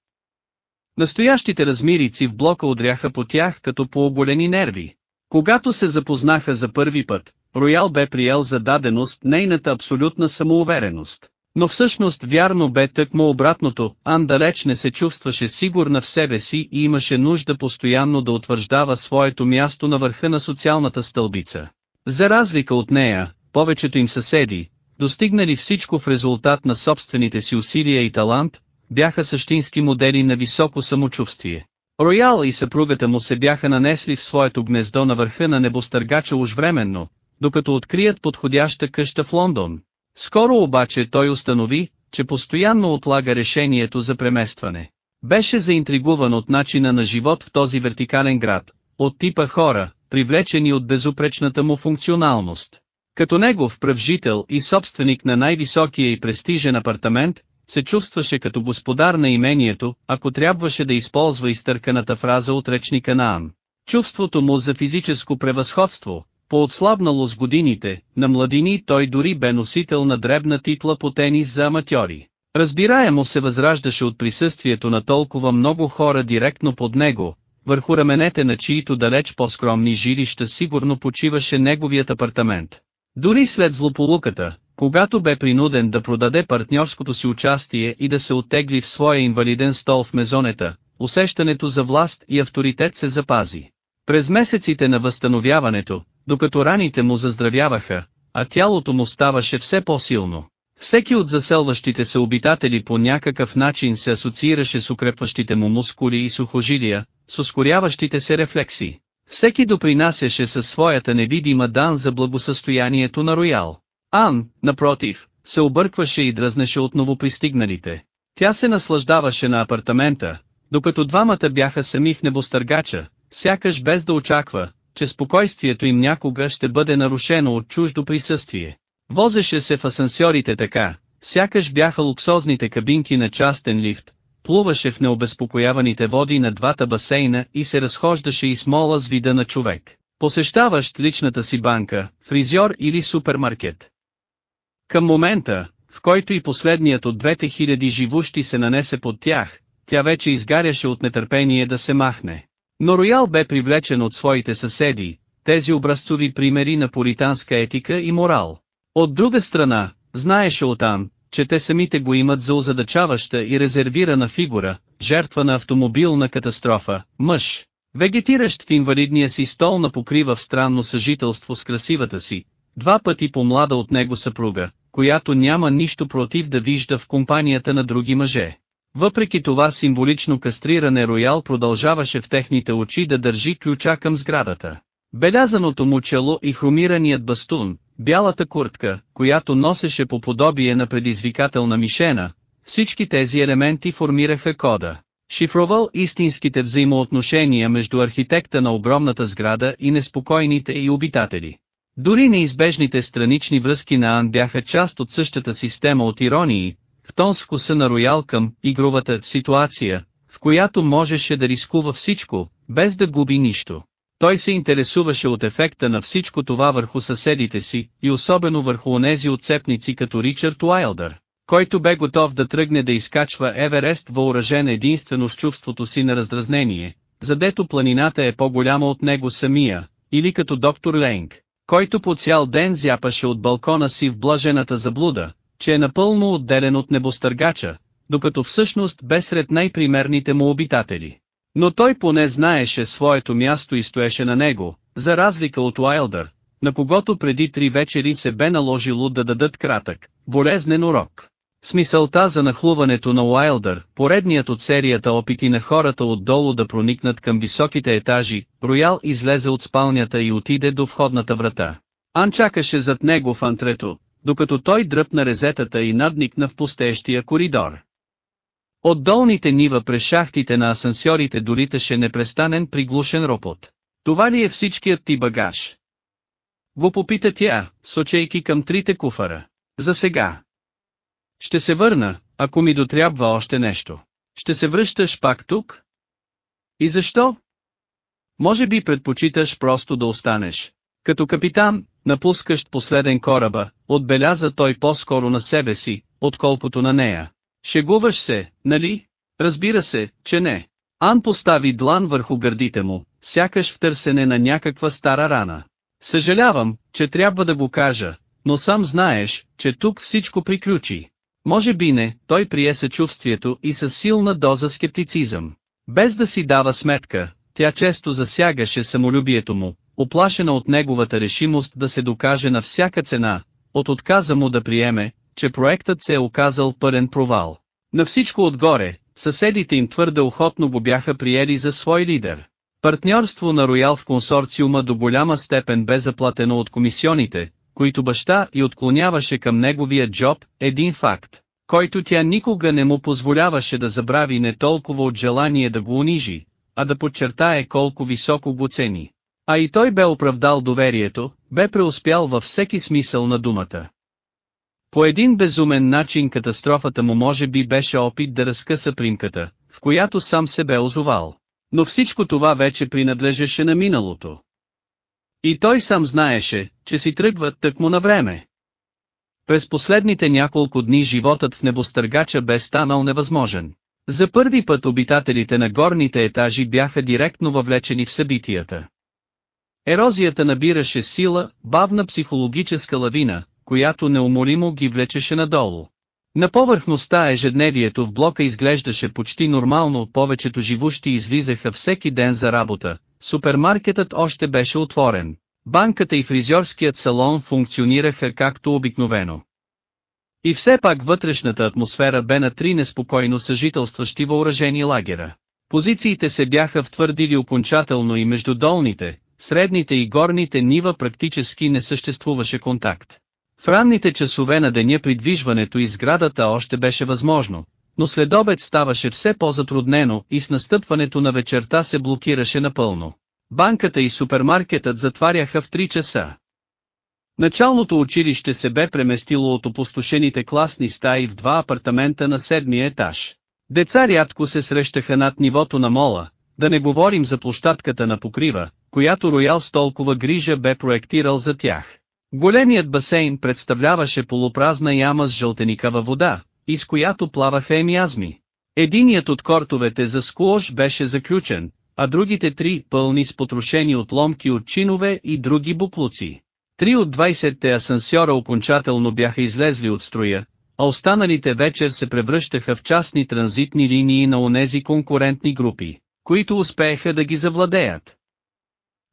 Настоящите размирици в блока удряха по тях като по оболени нерви. Когато се запознаха за първи път, Роял бе приел за даденост нейната абсолютна самоувереност. Но всъщност вярно бе тъкмо обратното, Ан далеч не се чувстваше сигурна в себе си и имаше нужда постоянно да утвърждава своето място на върха на социалната стълбица. За разлика от нея, повечето им съседи, достигнали всичко в резултат на собствените си усилия и талант, бяха същински модели на високо самочувствие. Роял и съпругата му се бяха нанесли в своето гнездо на върха на небостъргача уж временно, докато открият подходяща къща в Лондон. Скоро обаче той установи, че постоянно отлага решението за преместване. Беше заинтригуван от начина на живот в този вертикален град, от типа хора, привлечени от безупречната му функционалност. Като негов пръв жител и собственик на най-високия и престижен апартамент, се чувстваше като господар на имението, ако трябваше да използва изтърканата фраза от речника на Ан. Чувството му за физическо превъзходство, по-отслабнало с годините, на младини той дори бе носител на дребна титла по тенис за аматьори. Разбираемо се възраждаше от присъствието на толкова много хора директно под него, върху раменете на чието далеч по-скромни жилища сигурно почиваше неговият апартамент. Дори след злополуката, когато бе принуден да продаде партньорското си участие и да се оттегли в своя инвалиден стол в мезонета, усещането за власт и авторитет се запази. През месеците на възстановяването, докато раните му заздравяваха, а тялото му ставаше все по-силно. Всеки от заселващите се обитатели по някакъв начин се асоциираше с укрепващите му мускули и сухожилия, с ускоряващите се рефлекси. Всеки допринасяше със своята невидима дан за благосъстоянието на Роял. Ан, напротив, се объркваше и дръзнеше от новопристигналите. Тя се наслаждаваше на апартамента, докато двамата бяха сами в небостъргача, сякаш без да очаква, че спокойствието им някога ще бъде нарушено от чуждо присъствие. Возеше се в асансьорите така, сякаш бяха луксозните кабинки на частен лифт, плуваше в необезпокояваните води на двата басейна и се разхождаше и смола с вида на човек, посещаващ личната си банка, фризьор или супермаркет. Към момента, в който и последният от двете хиляди живущи се нанесе под тях, тя вече изгаряше от нетърпение да се махне. Но Роял бе привлечен от своите съседи, тези образцови примери на пуританска етика и морал. От друга страна, знаеше Отан, че те самите го имат за озадачаваща и резервирана фигура, жертва на автомобилна катастрофа, мъж, вегетиращ в инвалидния си стол на покрива в странно съжителство с красивата си, два пъти по-млада от него съпруга, която няма нищо против да вижда в компанията на други мъже. Въпреки това символично кастриране Роял продължаваше в техните очи да държи ключа към сградата. Белязаното му чело и хромираният бастун, бялата куртка, която носеше по подобие на предизвикателна мишена, всички тези елементи формираха кода. Шифровал истинските взаимоотношения между архитекта на огромната сграда и неспокойните и обитатели. Дори неизбежните странични връзки на Ан бяха част от същата система от иронии, в тон с вкуса на роял към игровата ситуация, в която можеше да рискува всичко, без да губи нищо. Той се интересуваше от ефекта на всичко това върху съседите си, и особено върху онези отцепници като Ричард Уайлдър, който бе готов да тръгне да изкачва Еверест въоръжен единствено с чувството си на раздразнение, задето планината е по-голяма от него самия, или като доктор Ленг, който по цял ден зяпаше от балкона си в блажената заблуда, че е напълно отделен от небостъргача, докато всъщност бе сред най-примерните му обитатели. Но той поне знаеше своето място и стоеше на него, за разлика от Уайлдър, на когото преди три вечери се бе наложило да дадат кратък, болезнен урок. Смисълта за нахлуването на Уайлдър, поредният от серията опити на хората отдолу да проникнат към високите етажи, Роял излезе от спалнята и отиде до входната врата. Ан чакаше зад него в антрето, докато той дръпна резетата и надникна в пустеещия коридор. От долните нива през шахтите на асансьорите долиташе непрестанен приглушен ропот. Това ли е всичкият ти багаж? Го попита тя, сочейки към трите куфара. За сега. Ще се върна, ако ми дотрябва още нещо. Ще се връщаш пак тук? И защо? Може би предпочиташ просто да останеш. Като капитан, напускащ последен кораба, отбеляза той по-скоро на себе си, отколкото на нея. Шегуваш се, нали? Разбира се, че не. Ан постави длан върху гърдите му, сякаш в търсене на някаква стара рана. Съжалявам, че трябва да го кажа, но сам знаеш, че тук всичко приключи. Може би не, той прие съчувствието и със силна доза скептицизъм. Без да си дава сметка, тя често засягаше самолюбието му, оплашена от неговата решимост да се докаже на всяка цена, от отказа му да приеме, че проектът се е оказал пълен провал. На всичко отгоре, съседите им твърде охотно го бяха приели за свой лидер. Партньорство на Роял в консорциума до голяма степен бе заплатено от комисионите, които баща и отклоняваше към неговия джоб, един факт, който тя никога не му позволяваше да забрави не толкова от желание да го унижи, а да подчертае колко високо го цени. А и той бе оправдал доверието, бе преуспял във всеки смисъл на думата. По един безумен начин катастрофата му може би беше опит да разкъса примката, в която сам се бе озовал. Но всичко това вече принадлежеше на миналото. И той сам знаеше, че си тръгват тъкмо на време. През последните няколко дни животът в небостъргача бе станал невъзможен. За първи път обитателите на горните етажи бяха директно въвлечени в събитията. Ерозията набираше сила, бавна психологическа лавина, която неумолимо ги влечеше надолу. На повърхността ежедневието в блока изглеждаше почти нормално, повечето живущи излизаха всеки ден за работа, супермаркетът още беше отворен, банката и фризьорският салон функционираха както обикновено. И все пак вътрешната атмосфера бе на три неспокойно съжителстващи въоръжени лагера. Позициите се бяха втвърдили окончателно и между долните, средните и горните нива практически не съществуваше контакт. В ранните часове на деня придвижването из сградата още беше възможно, но след обед ставаше все по-затруднено и с настъпването на вечерта се блокираше напълно. Банката и супермаркетът затваряха в 3 часа. Началното училище се бе преместило от опустошените класни стаи в два апартамента на седмия етаж. Деца рядко се срещаха над нивото на мола, да не говорим за площадката на покрива, която Роял с толкова грижа бе проектирал за тях. Големият басейн представляваше полупразна яма с жълтеникава вода, из която плаваха емиазми. Единият от кортовете за скуош беше заключен, а другите три пълни с потрошени отломки от чинове и други буклуци. Три от 20-те асансьора окончателно бяха излезли от строя, а останалите вечер се превръщаха в частни транзитни линии на онези конкурентни групи, които успееха да ги завладеят.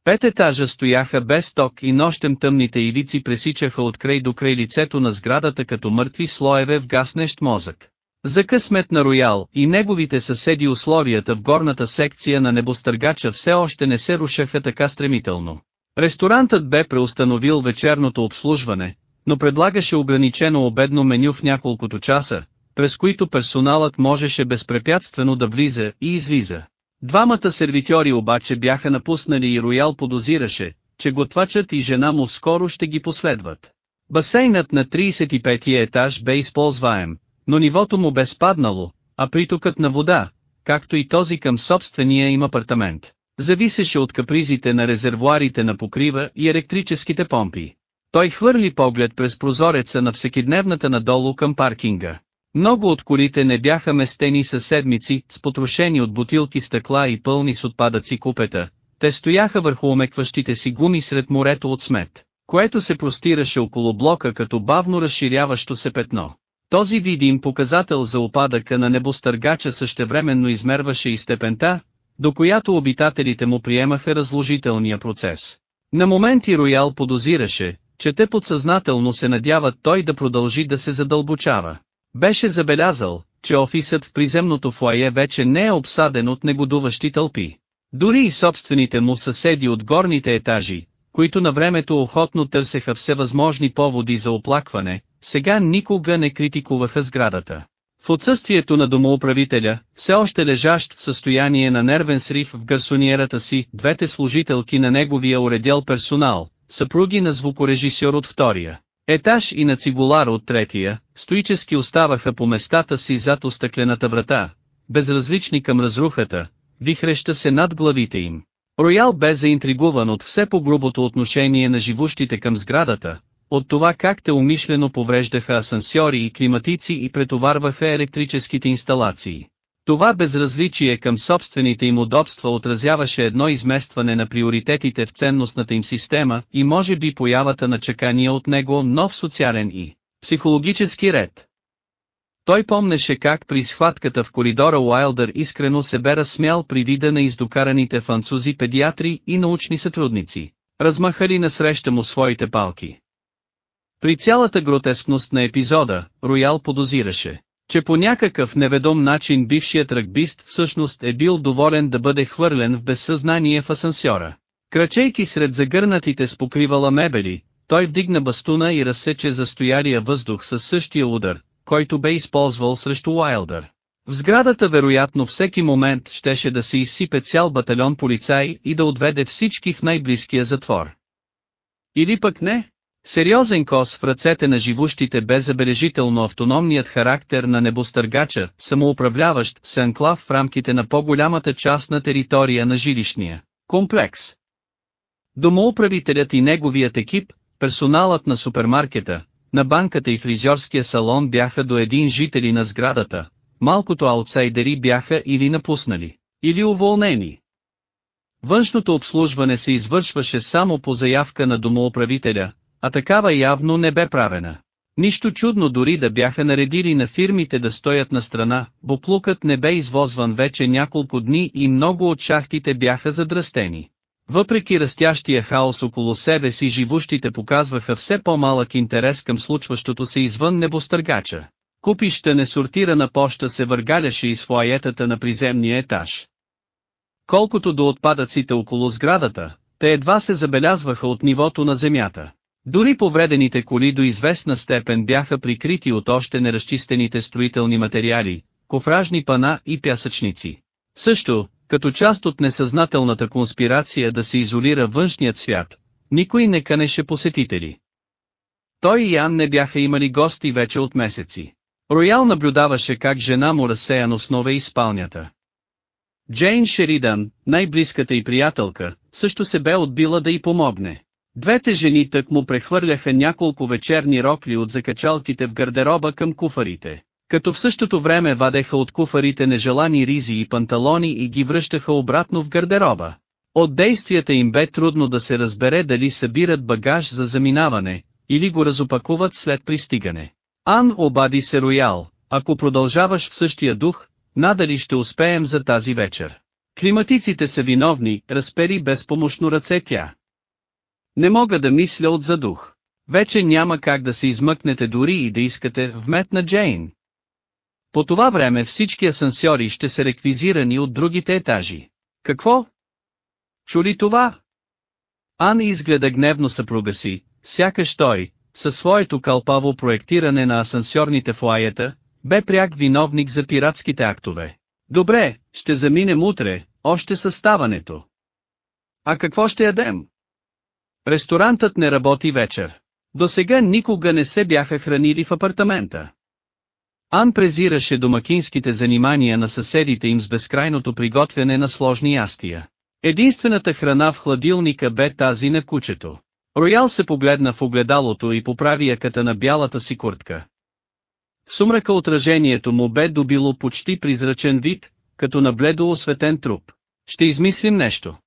Пет етажа стояха без ток и нощем тъмните ивици пресичаха от край до край лицето на сградата като мъртви слоеве в гаснещ мозък. За късмет на Роял и неговите съседи условията в горната секция на небостъргача все още не се рушаха така стремително. Ресторантът бе преустановил вечерното обслужване, но предлагаше ограничено обедно меню в няколкото часа, през които персоналът можеше безпрепятствено да влиза и излиза. Двамата сервитьори обаче бяха напуснали и Роял подозираше, че готвачът и жена му скоро ще ги последват. Басейнът на 35-я етаж бе използваем, но нивото му бе спаднало, а притокът на вода, както и този към собствения им апартамент, зависеше от капризите на резервуарите на покрива и електрическите помпи. Той хвърли поглед през прозореца на всекидневната надолу към паркинга. Много от колите не бяха местени със седмици, с потрошени от бутилки стъкла и пълни с отпадъци купета, те стояха върху омекващите си гуми сред морето от смет, което се простираше около блока като бавно разширяващо се петно. Този видим показател за опадъка на небостъргача същевременно измерваше и степента, до която обитателите му приемаха разложителния процес. На моменти Роял подозираше, че те подсъзнателно се надяват той да продължи да се задълбочава. Беше забелязал, че офисът в приземното фойе вече не е обсаден от негодуващи тълпи. Дори и собствените му съседи от горните етажи, които на времето охотно търсеха всевъзможни поводи за оплакване, сега никога не критикуваха сградата. В отсъствието на домоуправителя, все още лежащ в състояние на нервен срив в гарсониерата си, двете служителки на неговия уредял персонал, съпруги на звукорежисьор от втория, етаж и на цигулар от третия, стоически оставаха по местата си зад остъклената врата, безразлични към разрухата, вихреща се над главите им. Роял бе заинтригуван от все по-грубото отношение на живущите към сградата, от това как те умишлено повреждаха асансьори и климатици и претоварваха електрическите инсталации. Това безразличие към собствените им удобства отразяваше едно изместване на приоритетите в ценностната им система и може би появата на чакания от него нов социален и психологически ред. Той помнеше как при схватката в коридора Уайлдър искрено се бе разсмял при вида на издокараните французи педиатри и научни сътрудници, размахали насреща му своите палки. При цялата гротескност на епизода, Роял подозираше, че по някакъв неведом начин бившият ръгбист всъщност е бил доволен да бъде хвърлен в безсъзнание в асансьора. Крачейки сред загърнатите с покривала мебели, той вдигна бастуна и разсече застоялия въздух със същия удар, който бе използвал срещу Уайлдър. В сградата вероятно всеки момент щеше да се изсипе цял батальон полицаи и да отведе всички в най-близкия затвор. Или пък не? Сериозен кос в ръцете на живущите бе забележително автономният характер на небостъргача, самоуправляващ се анклав в рамките на по-голямата част на територия на жилищния комплекс. Домоуправителят и неговият екип, персоналът на супермаркета, на банката и фризьорския салон бяха до един жители на сградата, малкото аутсайдери бяха или напуснали, или уволнени. Външното обслужване се извършваше само по заявка на домоуправителя, а такава явно не бе правена. Нищо чудно дори да бяха наредили на фирмите да стоят на страна, буклукът не бе извозван вече няколко дни и много от шахтите бяха задръстени. Въпреки растящия хаос около себе си живущите показваха все по-малък интерес към случващото се извън небостъргача. Купища несортирана поща се въргаляше из фуаетата на приземния етаж. Колкото до отпадъците около сградата, те едва се забелязваха от нивото на земята. Дори повредените коли до известна степен бяха прикрити от още неразчистените строителни материали, кофражни пана и пясъчници. Също, като част от несъзнателната конспирация да се изолира външният свят, никой не канеше посетители. Той и Ян не бяха имали гости вече от месеци. Роял наблюдаваше как жена му разсеяно снове из спалнята. Джейн Шеридан, най-близката й приятелка, също се бе отбила да й помогне. Двете жени тък му прехвърляха няколко вечерни рокли от закачалките в гардероба към куфарите, Като в същото време вадеха от куфарите нежелани ризи и панталони и ги връщаха обратно в гардероба. От действията им бе трудно да се разбере дали събират багаж за заминаване, или го разопакуват след пристигане. Ан обади се Роял, ако продължаваш в същия дух, надали ще успеем за тази вечер. Климатиците са виновни, разпери безпомощно ръце тя. Не мога да мисля от задух. Вече няма как да се измъкнете дори и да искате вметна Джейн. По това време всички асансьори ще са реквизирани от другите етажи. Какво? Чули това? Ан изгледа гневно съпруга си, сякаш той, със своето кълпаво проектиране на асансьорните флаета, бе пряк виновник за пиратските актове. Добре, ще заминем утре, още със ставането. А какво ще ядем? Ресторантът не работи вечер. До сега никога не се бяха хранили в апартамента. Ан презираше домакинските занимания на съседите им с безкрайното приготвяне на сложни ястия. Единствената храна в хладилника бе тази на кучето. Роял се погледна в огледалото и поправи яката на бялата си куртка. В сумрака отражението му бе добило почти призрачен вид, като на бледо осветен труп. Ще измислим нещо.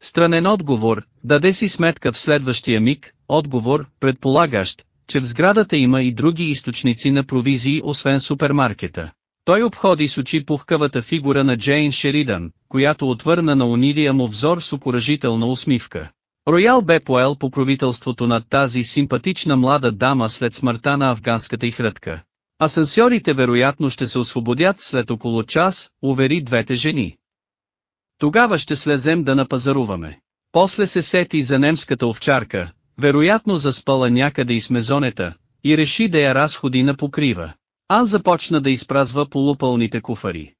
Странен отговор, даде си сметка в следващия миг, отговор, предполагащ, че в сградата има и други източници на провизии освен супермаркета. Той обходи с очи пухкавата фигура на Джейн Шеридан, която отвърна на унилия му взор с окоръжителна усмивка. Роял бе поел покровителството над тази симпатична млада дама след смъртта на афганската и хрътка. Асансьорите вероятно ще се освободят след около час, увери двете жени. Тогава ще слезем да напазаруваме. После се сети за немската овчарка, вероятно заспала някъде из мезонета, и реши да я разходи на покрива. Ан започна да изпразва полупълните куфари.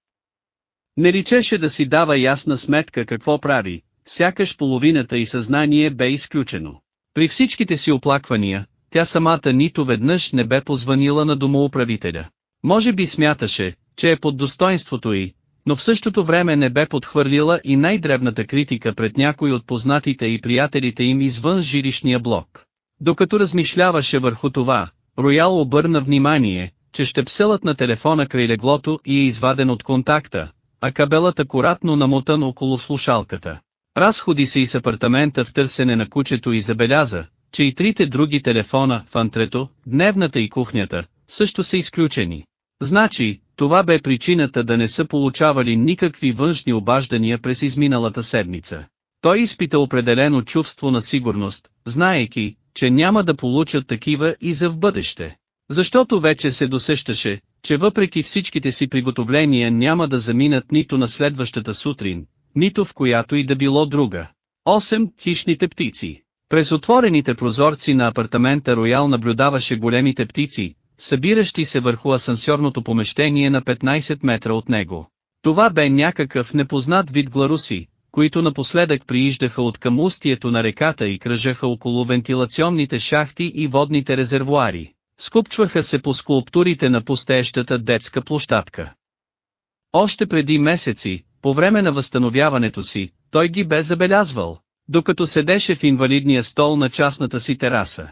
Не личеше да си дава ясна сметка какво прави, сякаш половината и съзнание бе изключено. При всичките си оплаквания, тя самата нито веднъж не бе позванила на домоуправителя. Може би смяташе, че е под достоинството й, но в същото време не бе подхвърлила и най-дребната критика пред някой от познатите и приятелите им извън жилищния блок. Докато размишляваше върху това, Роял обърна внимание, че щепселът на телефона край леглото и е изваден от контакта, а кабелът акуратно намотан около слушалката. Разходи се из апартамента в търсене на кучето и забеляза, че и трите други телефона в антрето, дневната и кухнята, също са изключени. Значи, това бе причината да не са получавали никакви външни обаждания през изминалата седмица. Той изпита определено чувство на сигурност, знаеки, че няма да получат такива и за в бъдеще. Защото вече се досещаше, че въпреки всичките си приготовления няма да заминат нито на следващата сутрин, нито в която и да било друга. 8. Хищните птици През отворените прозорци на апартамента Роял наблюдаваше големите птици, събиращи се върху асансьорното помещение на 15 метра от него. Това бе някакъв непознат вид гларуси, които напоследък прииждаха от към устието на реката и кръжаха около вентилационните шахти и водните резервуари. Скупчваха се по скулптурите на пустеещата детска площадка. Още преди месеци, по време на възстановяването си, той ги бе забелязвал, докато седеше в инвалидния стол на частната си тераса.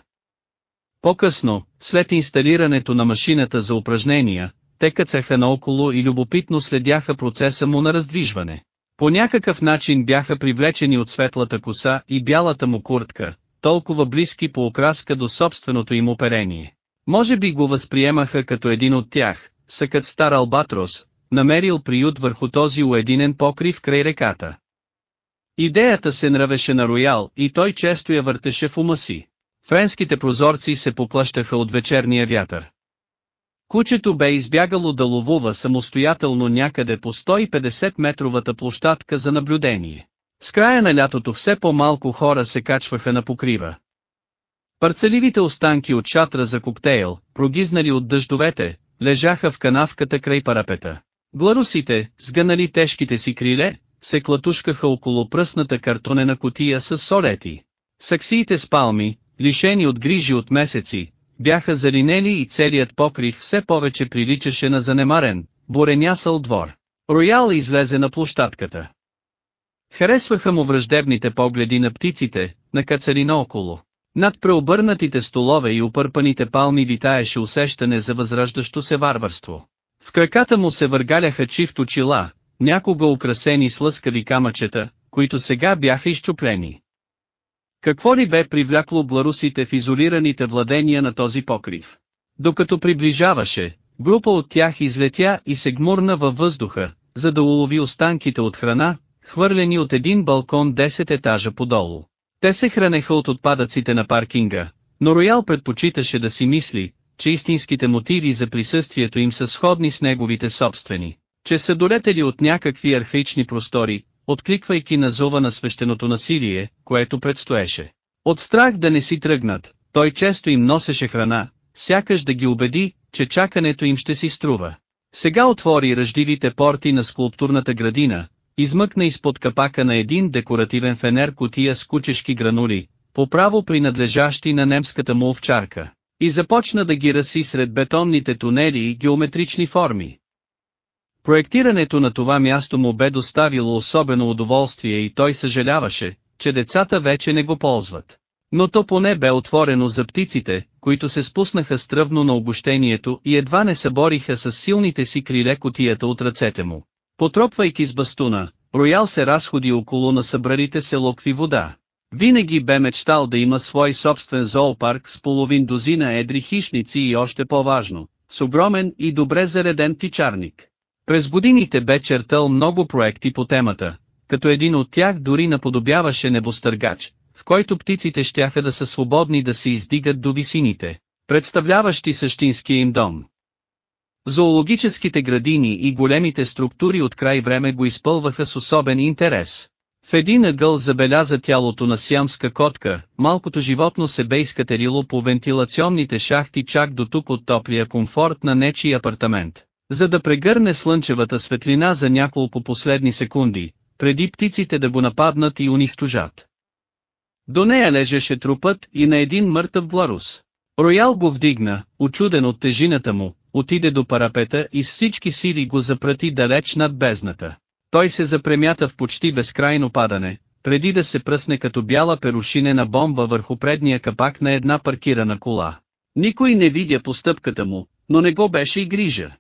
По-късно, след инсталирането на машината за упражнения, те кацаха наоколо и любопитно следяха процеса му на раздвижване. По някакъв начин бяха привлечени от светлата коса и бялата му куртка, толкова близки по окраска до собственото им оперение. Може би го възприемаха като един от тях, съкът стар албатрос, намерил приют върху този уединен покрив край реката. Идеята се нравеше на Роял и той често я въртеше в ума си. Френските прозорци се поплащаха от вечерния вятър. Кучето бе избягало да ловува самостоятелно някъде по 150 метровата площадка за наблюдение. С края на лятото все по-малко хора се качваха на покрива. Парцеливите останки от шатра за коктейл, прогизнали от дъждовете, лежаха в канавката край парапета. Гларусите, сгънали тежките си криле, се клатушкаха около пръсната картонена котия с солети. Саксиите с палми, лишени от грижи от месеци, бяха залинели и целият покрив все повече приличаше на занемарен, буренясъл двор. Роял излезе на площадката. Харесваха му враждебните погледи на птиците, на кацали наоколо. Над преобърнатите столове и опърпаните палми витаеше усещане за възраждащо се варварство. В краката му се въргаляха чифт очила, някога украсени с лъскави камъчета, които сега бяха изчуплени. Какво ли бе привлякло бларусите в изолираните владения на този покрив? Докато приближаваше, група от тях излетя и се гмурна във въздуха, за да улови останките от храна, хвърлени от един балкон 10 етажа подолу. Те се хранеха от отпадъците на паркинга, но Роял предпочиташе да си мисли, че истинските мотиви за присъствието им са сходни с неговите собствени, че са долетели от някакви архаични простори, откликвайки на зова на свещеното насилие, което предстоеше. От страх да не си тръгнат, той често им носеше храна, сякаш да ги убеди, че чакането им ще си струва. Сега отвори ръждивите порти на скулптурната градина, измъкна изпод капака на един декоративен фенер котия с кучешки гранули, по право принадлежащи на немската му овчарка, и започна да ги раси сред бетонните тунели и геометрични форми. Проектирането на това място му бе доставило особено удоволствие и той съжаляваше, че децата вече не го ползват. Но то поне бе отворено за птиците, които се спуснаха стръвно на обощението и едва не събориха с силните си криле котията от ръцете му. Потропвайки с бастуна, Роял се разходи около на събралите се локви вода. Винаги бе мечтал да има свой собствен зоопарк с половин дозина едри хищници и още по-важно, с огромен и добре зареден тичарник. През годините бе чертал много проекти по темата, като един от тях дори наподобяваше небостъргач, в който птиците щяха да са свободни да се издигат до висините, представляващи същинския им дом. Зоологическите градини и големите структури от край време го изпълваха с особен интерес. В един ъгъл забеляза тялото на сиамска котка, малкото животно се бе изкатерило по вентилационните шахти чак до тук от топлия комфорт на нечи апартамент, за да прегърне слънчевата светлина за няколко последни секунди, преди птиците да го нападнат и унищожат. До нея лежеше трупът и на един мъртъв гларус. Роял го вдигна, очуден от тежината му, отиде до парапета и с всички сили го запрати далеч над бездната. Той се запремята в почти безкрайно падане, преди да се пръсне като бяла перушинена бомба върху предния капак на една паркирана кола. Никой не видя постъпката му, но не го беше и грижа.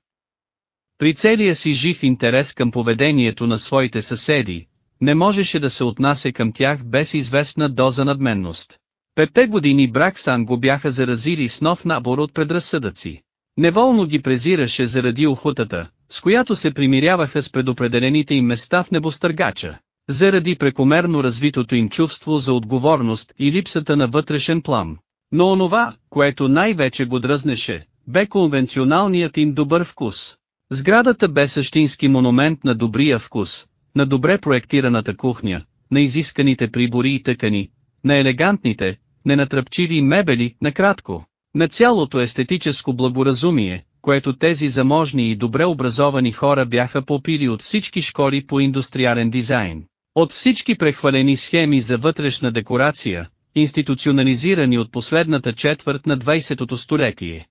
При целия си жив интерес към поведението на своите съседи, не можеше да се отнася към тях без известна доза надменност. Петте години Браксан го бяха заразили с нов набор от предразсъдъци. Неволно ги презираше заради охотата, с която се примиряваха с предопределените им места в небостъргача, заради прекомерно развитото им чувство за отговорност и липсата на вътрешен план. Но онова, което най-вече го дръзнеше, бе конвенционалният им добър вкус. Сградата бе същински монумент на добрия вкус, на добре проектираната кухня, на изисканите прибори и тъкани, на елегантните, ненатръпчиви мебели, накратко, на цялото естетическо благоразумие, което тези заможни и добре образовани хора бяха попили от всички школи по индустриален дизайн. От всички прехвалени схеми за вътрешна декорация, институционализирани от последната четвърт на 20-то столетие.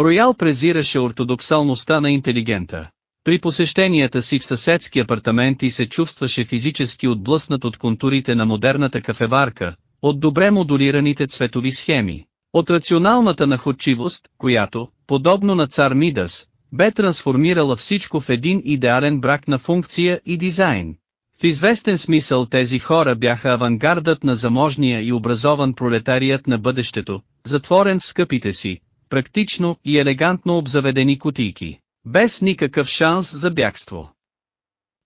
Роял презираше ортодоксалността на интелигента. При посещенията си в съседски апартаменти се чувстваше физически отблъснат от контурите на модерната кафеварка, от добре модулираните цветови схеми, от рационалната находчивост, която, подобно на цар Мидас, бе трансформирала всичко в един идеален брак на функция и дизайн. В известен смисъл тези хора бяха авангардът на заможния и образован пролетарият на бъдещето, затворен в скъпите си, практично и елегантно обзаведени кутийки, без никакъв шанс за бягство.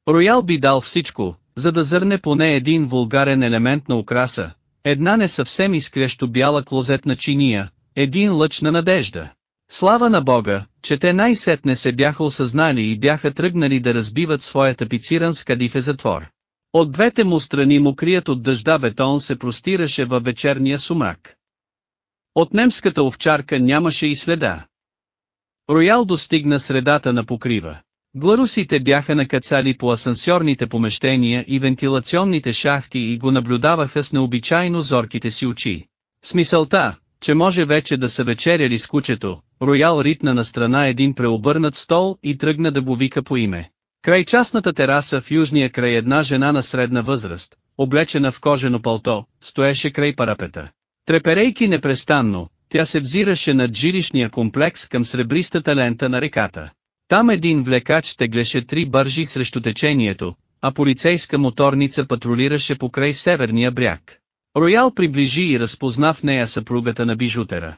Роял би дал всичко, за да зърне поне един вулгарен елемент на украса, една не съвсем изкрещо бяла клозетна чиния, един лъч на надежда. Слава на Бога, че те най-сетне се бяха осъзнали и бяха тръгнали да разбиват своя тапициран с затвор. От двете му страни мокрият от дъжда бетон се простираше във вечерния сумрак. От немската овчарка нямаше и следа. Роял достигна средата на покрива. Гларусите бяха накацали по асансьорните помещения и вентилационните шахти и го наблюдаваха с необичайно зорките си очи. Смисълта, че може вече да са вечеряли с кучето, Роял ритна на страна един преобърнат стол и тръгна да го вика по име. Край частната тераса в южния край една жена на средна възраст, облечена в кожено палто, стоеше край парапета. Треперейки непрестанно, тя се взираше над жилищния комплекс към сребристата лента на реката. Там един влекач теглеше три бържи срещу течението, а полицейска моторница патрулираше покрай северния бряг. Роял приближи и разпозна в нея съпругата на бижутера.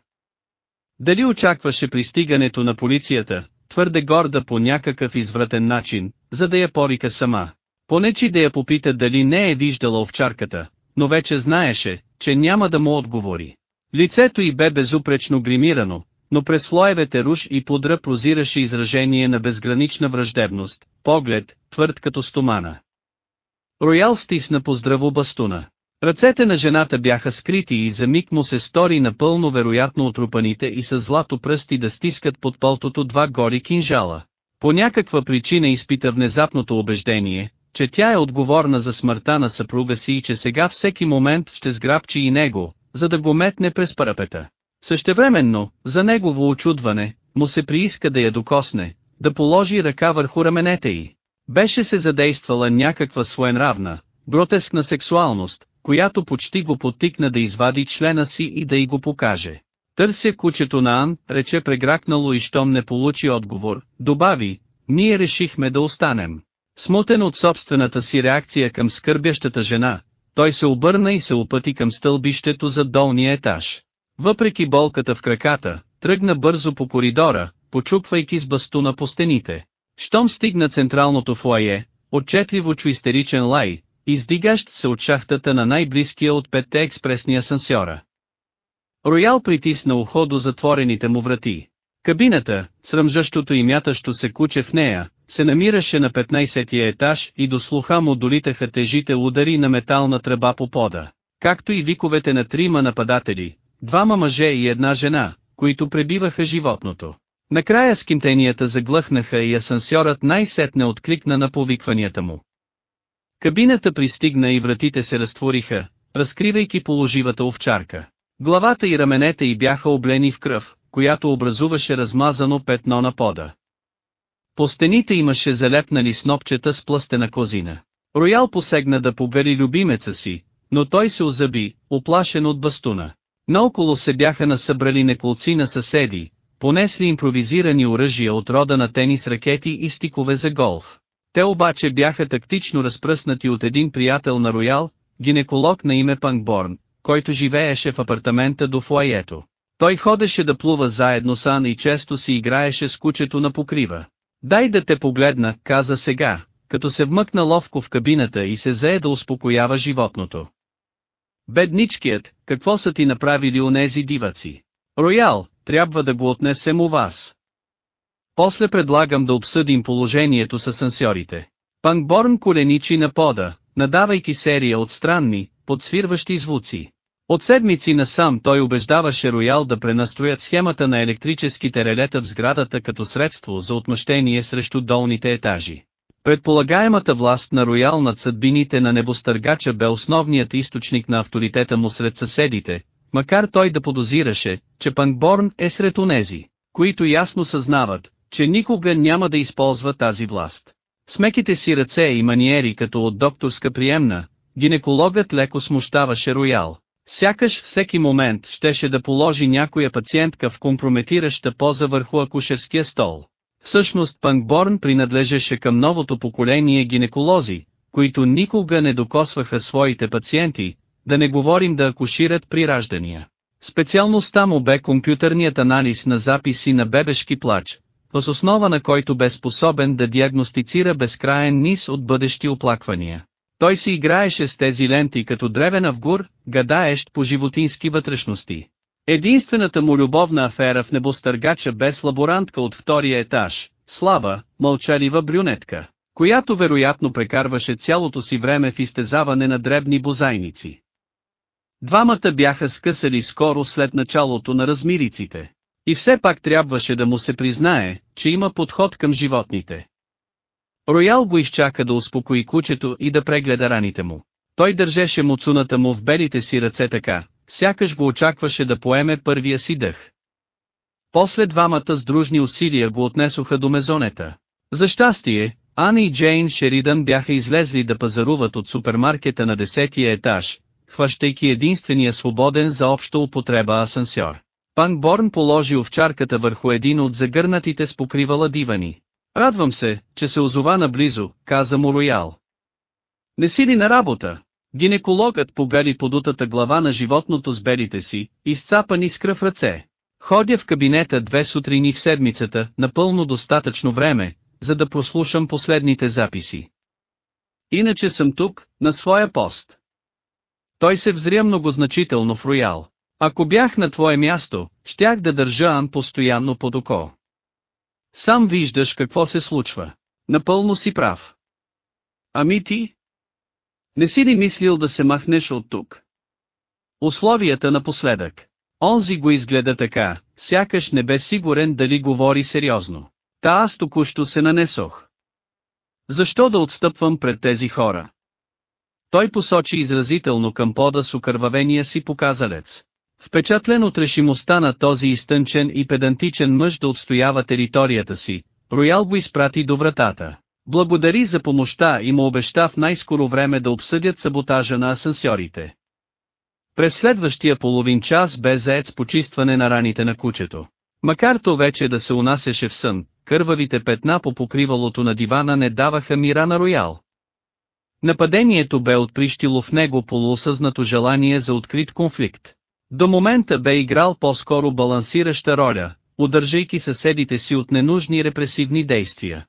Дали очакваше пристигането на полицията, твърде горда по някакъв извратен начин, за да я порика сама. Понечи да я попита дали не е виждала овчарката, но вече знаеше, че няма да му отговори. Лицето й бе безупречно гримирано, но през слоевете руш и пудра прозираше изражение на безгранична враждебност, поглед, твърд като стомана. Роял стисна поздраво бастуна. Ръцете на жената бяха скрити и за миг му се стори напълно вероятно отрупаните и с злато пръсти да стискат под полтото два гори кинжала. По някаква причина изпита внезапното убеждение, че тя е отговорна за смъртта на съпруга си и че сега всеки момент ще сграбчи и него, за да го метне през парапета. Същевременно, за негово очудване, му се прииска да я докосне, да положи ръка върху раменете й. Беше се задействала някаква своенравна, гротескна сексуалност, която почти го потикна да извади члена си и да й го покаже. Търся кучето на Ан, рече прегракнало и щом не получи отговор, добави, ние решихме да останем. Смутен от собствената си реакция към скърбящата жена, той се обърна и се опъти към стълбището за долния етаж. Въпреки болката в краката, тръгна бързо по коридора, почупвайки с бастуна по стените. Щом стигна централното фуае, отчетливо чу истеричен лай, издигащ се от шахтата на най-близкия от петте експресни асансьора. Роял притисна ухо до затворените му врати. Кабината, сръмжащото и мятащо се куче в нея, се намираше на 15-тия етаж и до слуха му долитаха тежите удари на метална тръба по пода, както и виковете на трима нападатели, двама мъже и една жена, които пребиваха животното. Накрая скимтенията заглъхнаха и асансьорът най-сетне откликна на повикванията му. Кабината пристигна и вратите се разтвориха, разкривайки положивата овчарка. Главата и раменете й бяха облени в кръв, която образуваше размазано петно на пода. По стените имаше залепнали снопчета с плъстена козина. Роял посегна да побери любимеца си, но той се озаби, оплашен от бастуна. Наоколо се бяха насъбрали неколци на съседи, понесли импровизирани оръжия от рода на тенис ракети и стикове за голф. Те обаче бяха тактично разпръснати от един приятел на Роял, гинеколог на име Панкборн, който живееше в апартамента до фуаето. Той ходеше да плува заедно с Ан и често си играеше с кучето на покрива. Дай да те погледна, каза сега, като се вмъкна ловко в кабината и се зае да успокоява животното. Бедничкият, какво са ти направили онези диваци? Роял, трябва да го отнесем у вас. После предлагам да обсъдим положението с асансьорите. Панкборн коленичи на пода, надавайки серия от странни, подсвирващи звуци. От седмици насам той убеждаваше Роял да пренастроят схемата на електрическите релета в сградата като средство за отмъщение срещу долните етажи. Предполагаемата власт на Роял над съдбините на небостъргача бе основният източник на авторитета му сред съседите, макар той да подозираше, че Панкборн е сред онези, които ясно съзнават, че никога няма да използва тази власт. Смеките си ръце и маниери като от докторска приемна, гинекологът леко смущаваше Роял. Сякаш всеки момент щеше да положи някоя пациентка в компрометираща поза върху акушерския стол. Всъщност Панкборн принадлежеше към новото поколение гинеколози, които никога не докосваха своите пациенти, да не говорим да акушират при раждания. Специалността му бе компютърният анализ на записи на бебешки плач, въз основа на който бе способен да диагностицира безкраен низ от бъдещи оплаквания. Той си играеше с тези ленти като древен авгур, гадаещ по животински вътрешности. Единствената му любовна афера в небостъргача бе с лаборантка от втория етаж, слаба, мълчалива брюнетка, която вероятно прекарваше цялото си време в изтезаване на дребни бозайници. Двамата бяха скъсали скоро след началото на размириците. И все пак трябваше да му се признае, че има подход към животните. Роял го изчака да успокои кучето и да прегледа раните му. Той държеше муцуната му в белите си ръце така, сякаш го очакваше да поеме първия си дъх. После двамата с дружни усилия го отнесоха до мезонета. За щастие, Ани и Джейн Шеридън бяха излезли да пазаруват от супермаркета на десетия етаж, хващайки единствения свободен за обща употреба асансьор. Борн положи овчарката върху един от загърнатите с покривала дивани. Радвам се, че се озова наблизо, каза му Роял. Не си ли на работа? Гинекологът погади подутата глава на животното с белите си, изцапани с кръв ръце. Ходя в кабинета две сутрини в седмицата, напълно достатъчно време, за да прослушам последните записи. Иначе съм тук, на своя пост. Той се взря многозначително в Роял. Ако бях на твое място, щях да държа Ан постоянно под око. Сам виждаш какво се случва. Напълно си прав. Ами ти? Не си ли мислил да се махнеш от тук? Условията напоследък. Онзи го изгледа така, сякаш не бе сигурен дали говори сериозно. Та аз току-що се нанесох. Защо да отстъпвам пред тези хора? Той посочи изразително към пода с окървавения си показалец. Впечатлен от решимостта на този изтънчен и педантичен мъж да отстоява територията си, Роял го изпрати до вратата. Благодари за помощта и му обеща в най-скоро време да обсъдят саботажа на асансьорите. През следващия половин час бе заед с почистване на раните на кучето. Макар то вече да се унасяше в сън, кървавите петна по покривалото на дивана не даваха мира на Роял. Нападението бе отприщило в него полуосъзнато желание за открит конфликт. До момента бе играл по-скоро балансираща роля, удържайки съседите си от ненужни репресивни действия.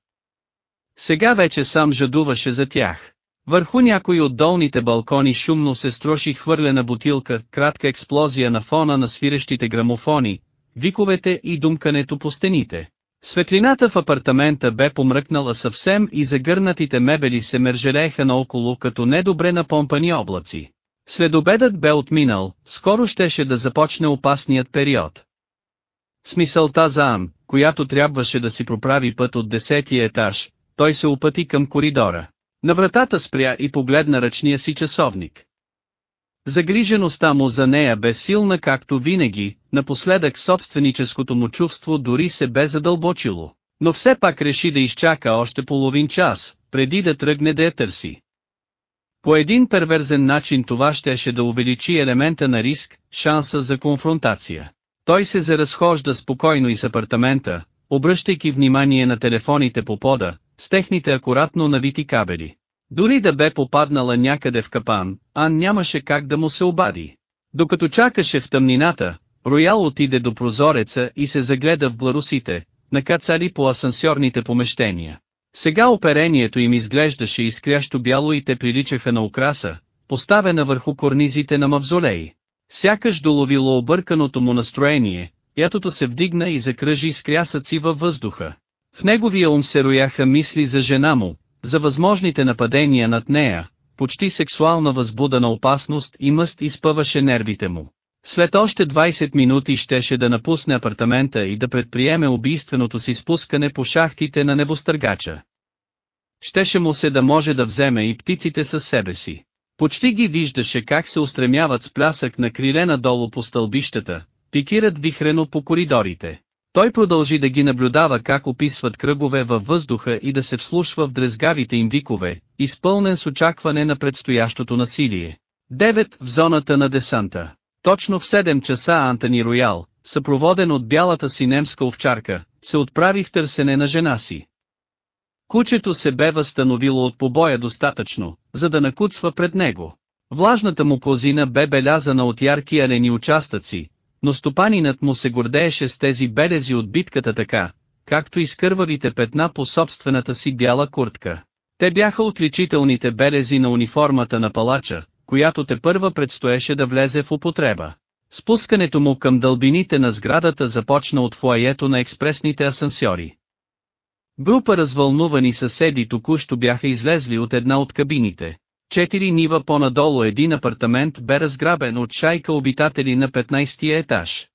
Сега вече сам жадуваше за тях. Върху някой от долните балкони шумно се строши хвърлена бутилка, кратка експлозия на фона на свирещите грамофони, виковете и думкането по стените. Светлината в апартамента бе помръкнала съвсем и загърнатите мебели се мержелееха наоколо като недобре напомпани облаци. Следобедът бе отминал, скоро щеше да започне опасният период. Смисълта за Ан, която трябваше да си проправи път от десетия етаж, той се опъти към коридора. На вратата спря и погледна ръчния си часовник. Загрижеността му за нея бе силна както винаги, напоследък собственическото му чувство дори се бе задълбочило, но все пак реши да изчака още половин час, преди да тръгне да я търси. По един перверзен начин това щеше да увеличи елемента на риск, шанса за конфронтация. Той се заразхожда спокойно из апартамента, обръщайки внимание на телефоните по пода, с техните акуратно навити кабели. Дори да бе попаднала някъде в капан, Ан нямаше как да му се обади. Докато чакаше в тъмнината, Роял отиде до прозореца и се загледа в бларусите, накацали по асансьорните помещения. Сега оперението им изглеждаше изкрящо бяло и те приличаха на украса, поставена върху корнизите на мавзолей. Сякаш доловило обърканото му настроение, ятото се вдигна и закръжи с във въздуха. В неговия ум се рояха мисли за жена му, за възможните нападения над нея, почти сексуална възбуда на опасност и мъст изпъваше нервите му. След още 20 минути щеше да напусне апартамента и да предприеме убийственото си спускане по шахтите на небостъргача. Щеше му се да може да вземе и птиците със себе си. Почти ги виждаше как се устремяват с плясък на криле надолу по стълбищата, пикират вихрено по коридорите. Той продължи да ги наблюдава как описват кръгове във въздуха и да се вслушва в дрезгавите им викове, изпълнен с очакване на предстоящото насилие. 9. В зоната на десанта. Точно в 7 часа Антони Роял, съпроводен от бялата си немска овчарка, се отправи в търсене на жена си. Кучето се бе възстановило от побоя достатъчно, за да накуцва пред него. Влажната му козина бе белязана от ярки алени участъци, но стопанинът му се гордееше с тези белези от битката така, както и с кървавите петна по собствената си бяла куртка. Те бяха отличителните белези на униформата на палача, която те първа предстоеше да влезе в употреба. Спускането му към дълбините на сградата започна от фуаето на експресните асансьори. Група развълнувани съседи току-що бяха излезли от една от кабините. Четири нива по-надолу един апартамент бе разграбен от шайка обитатели на 15-я етаж.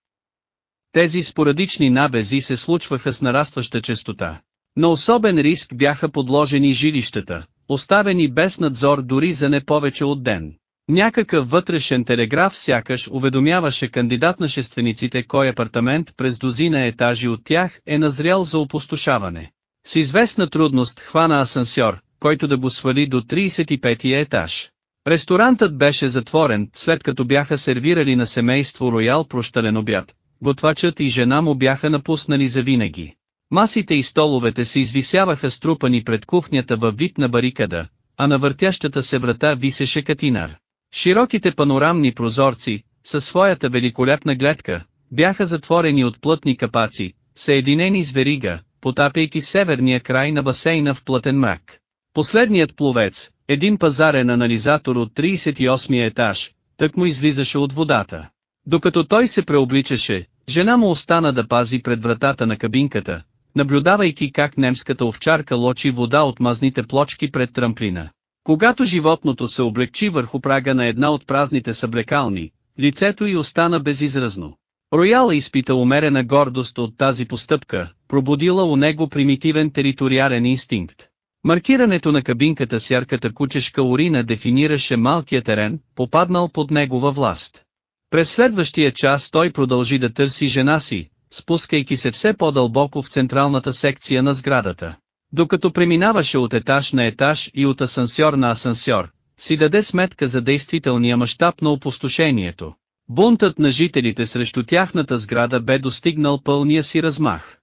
Тези спорадични набези се случваха с нарастваща честота. На особен риск бяха подложени жилищата, оставени без надзор дори за не повече от ден. Някакъв вътрешен телеграф сякаш уведомяваше кандидат на шествениците кой апартамент през дозина етажи от тях е назрял за опустошаване. С известна трудност хвана асансьор, който да го свали до 35-я етаж. Ресторантът беше затворен, след като бяха сервирали на семейство Роял прощален обяд. Готвачът и жена му бяха напуснали завинаги. Масите и столовете се извисяваха струпани пред кухнята във вид на барикада, а на въртящата се врата висеше катинар. Широките панорамни прозорци, със своята великолепна гледка, бяха затворени от плътни капаци, съединени с верига, потапяйки северния край на басейна в плътен мрак. Последният пловец, един пазарен анализатор от 38 етаж, тък му излизаше от водата. Докато той се преобличаше, жена му остана да пази пред вратата на кабинката, наблюдавайки как немската овчарка лочи вода от мазните плочки пред трамплина. Когато животното се облегчи върху прага на една от празните съблекални, лицето й остана безизразно. Роял изпита умерена гордост от тази постъпка, пробудила у него примитивен териториален инстинкт. Маркирането на кабинката с ярката кучешка урина дефинираше малкия терен, попаднал под негова власт. През следващия час той продължи да търси жена си, спускайки се все по-дълбоко в централната секция на сградата. Докато преминаваше от етаж на етаж и от асансьор на асансьор, си даде сметка за действителния мащаб на опустошението. Бунтът на жителите срещу тяхната сграда бе достигнал пълния си размах.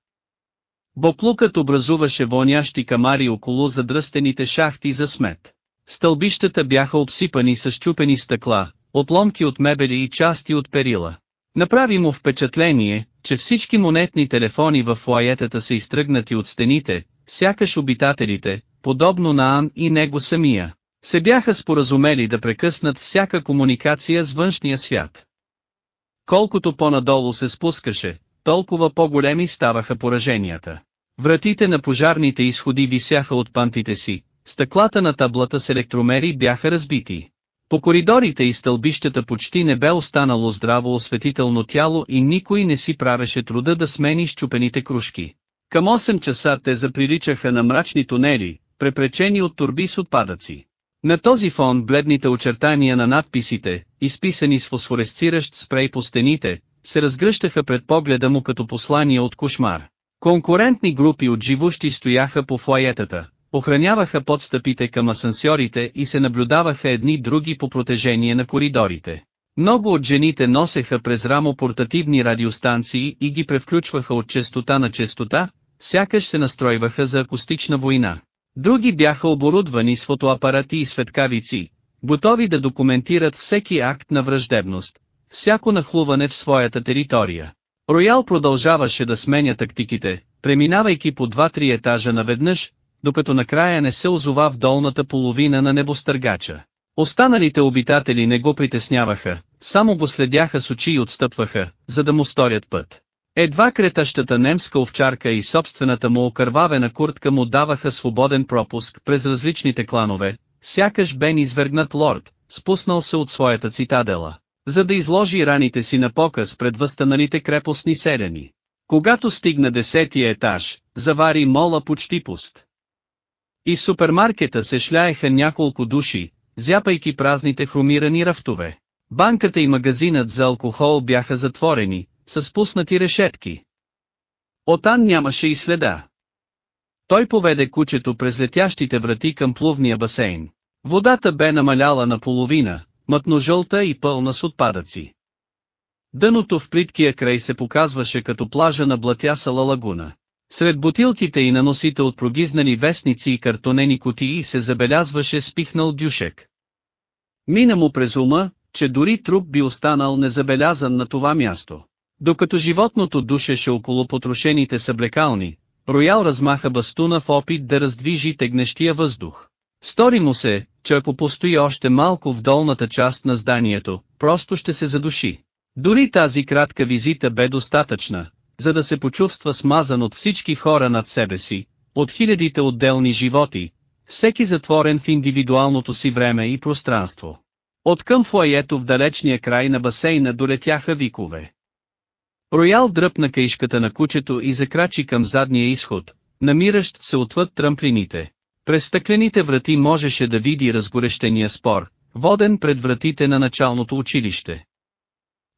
Боклукът образуваше вонящи камари около задръстените шахти за смет. Стълбищата бяха обсипани с чупени стъкла, отломки от мебели и части от перила. Направи му впечатление, че всички монетни телефони в фуаетата са изтръгнати от стените, сякаш обитателите, подобно на Ан и него самия, се бяха споразумели да прекъснат всяка комуникация с външния свят. Колкото по-надолу се спускаше, толкова по-големи ставаха пораженията. Вратите на пожарните изходи висяха от пантите си, стъклата на таблата с електромери бяха разбити. По коридорите и стълбищата почти не бе останало здраво осветително тяло и никой не си правеше труда да смени щупените кружки. Към 8 часа те заприличаха на мрачни тунели, препречени от турби с отпадъци. На този фон бледните очертания на надписите, изписани с фосфоресциращ спрей по стените, се разгръщаха пред погледа му като послание от кошмар. Конкурентни групи от живущи стояха по флаетата, охраняваха подстъпите към асансьорите и се наблюдаваха едни други по протежение на коридорите. Много от жените носеха през рамо портативни радиостанции и ги превключваха от честота на честота, сякаш се настройваха за акустична война. Други бяха оборудвани с фотоапарати и светкавици, готови да документират всеки акт на враждебност, всяко нахлуване в своята територия. Роял продължаваше да сменя тактиките, преминавайки по 2-3 етажа наведнъж, докато накрая не се озова в долната половина на небостъргача. Останалите обитатели не го притесняваха, само го следяха с очи и отстъпваха, за да му сторят път. Едва кретащата немска овчарка и собствената му окървавена куртка му даваха свободен пропуск през различните кланове, сякаш бен извергнат лорд, спуснал се от своята цитадела, за да изложи раните си на показ пред възстаналите крепостни селени. Когато стигна десетия етаж, завари мола почти пуст. И супермаркета се шляеха няколко души, зяпайки празните хромирани рафтове. Банката и магазинът за алкохол бяха затворени, с спуснати решетки. Отан нямаше и следа. Той поведе кучето през летящите врати към плувния басейн. Водата бе намаляла наполовина, мътно-жълта и пълна с отпадъци. Дъното в плиткия край се показваше като плажа на блатясала лагуна. Сред бутилките и на носите от прогизнали вестници и картонени кутии се забелязваше спихнал дюшек. Мина му през ума, че дори труп би останал незабелязан на това място. Докато животното душеше около потрошените съблекални, Роял размаха бастуна в опит да раздвижи тегнещия въздух. Стори му се, че ако постои още малко в долната част на зданието, просто ще се задуши. Дори тази кратка визита бе достатъчна, за да се почувства смазан от всички хора над себе си, от хилядите отделни животи, всеки затворен в индивидуалното си време и пространство. От към фуаето в далечния край на басейна долетяха викове. Роял дръпна каишката на кучето и закрачи към задния изход, намиращ се отвъд трамплините. През стъклените врати можеше да види разгорещения спор, воден пред вратите на началното училище.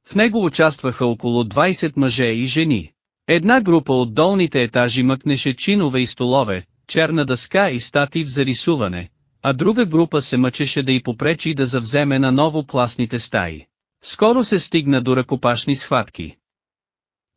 В него участваха около 20 мъже и жени. Една група от долните етажи мъкнеше чинове и столове, черна дъска и статив за рисуване, а друга група се мъчеше да й попречи да завземе на ново класните стаи. Скоро се стигна до ръкопашни схватки.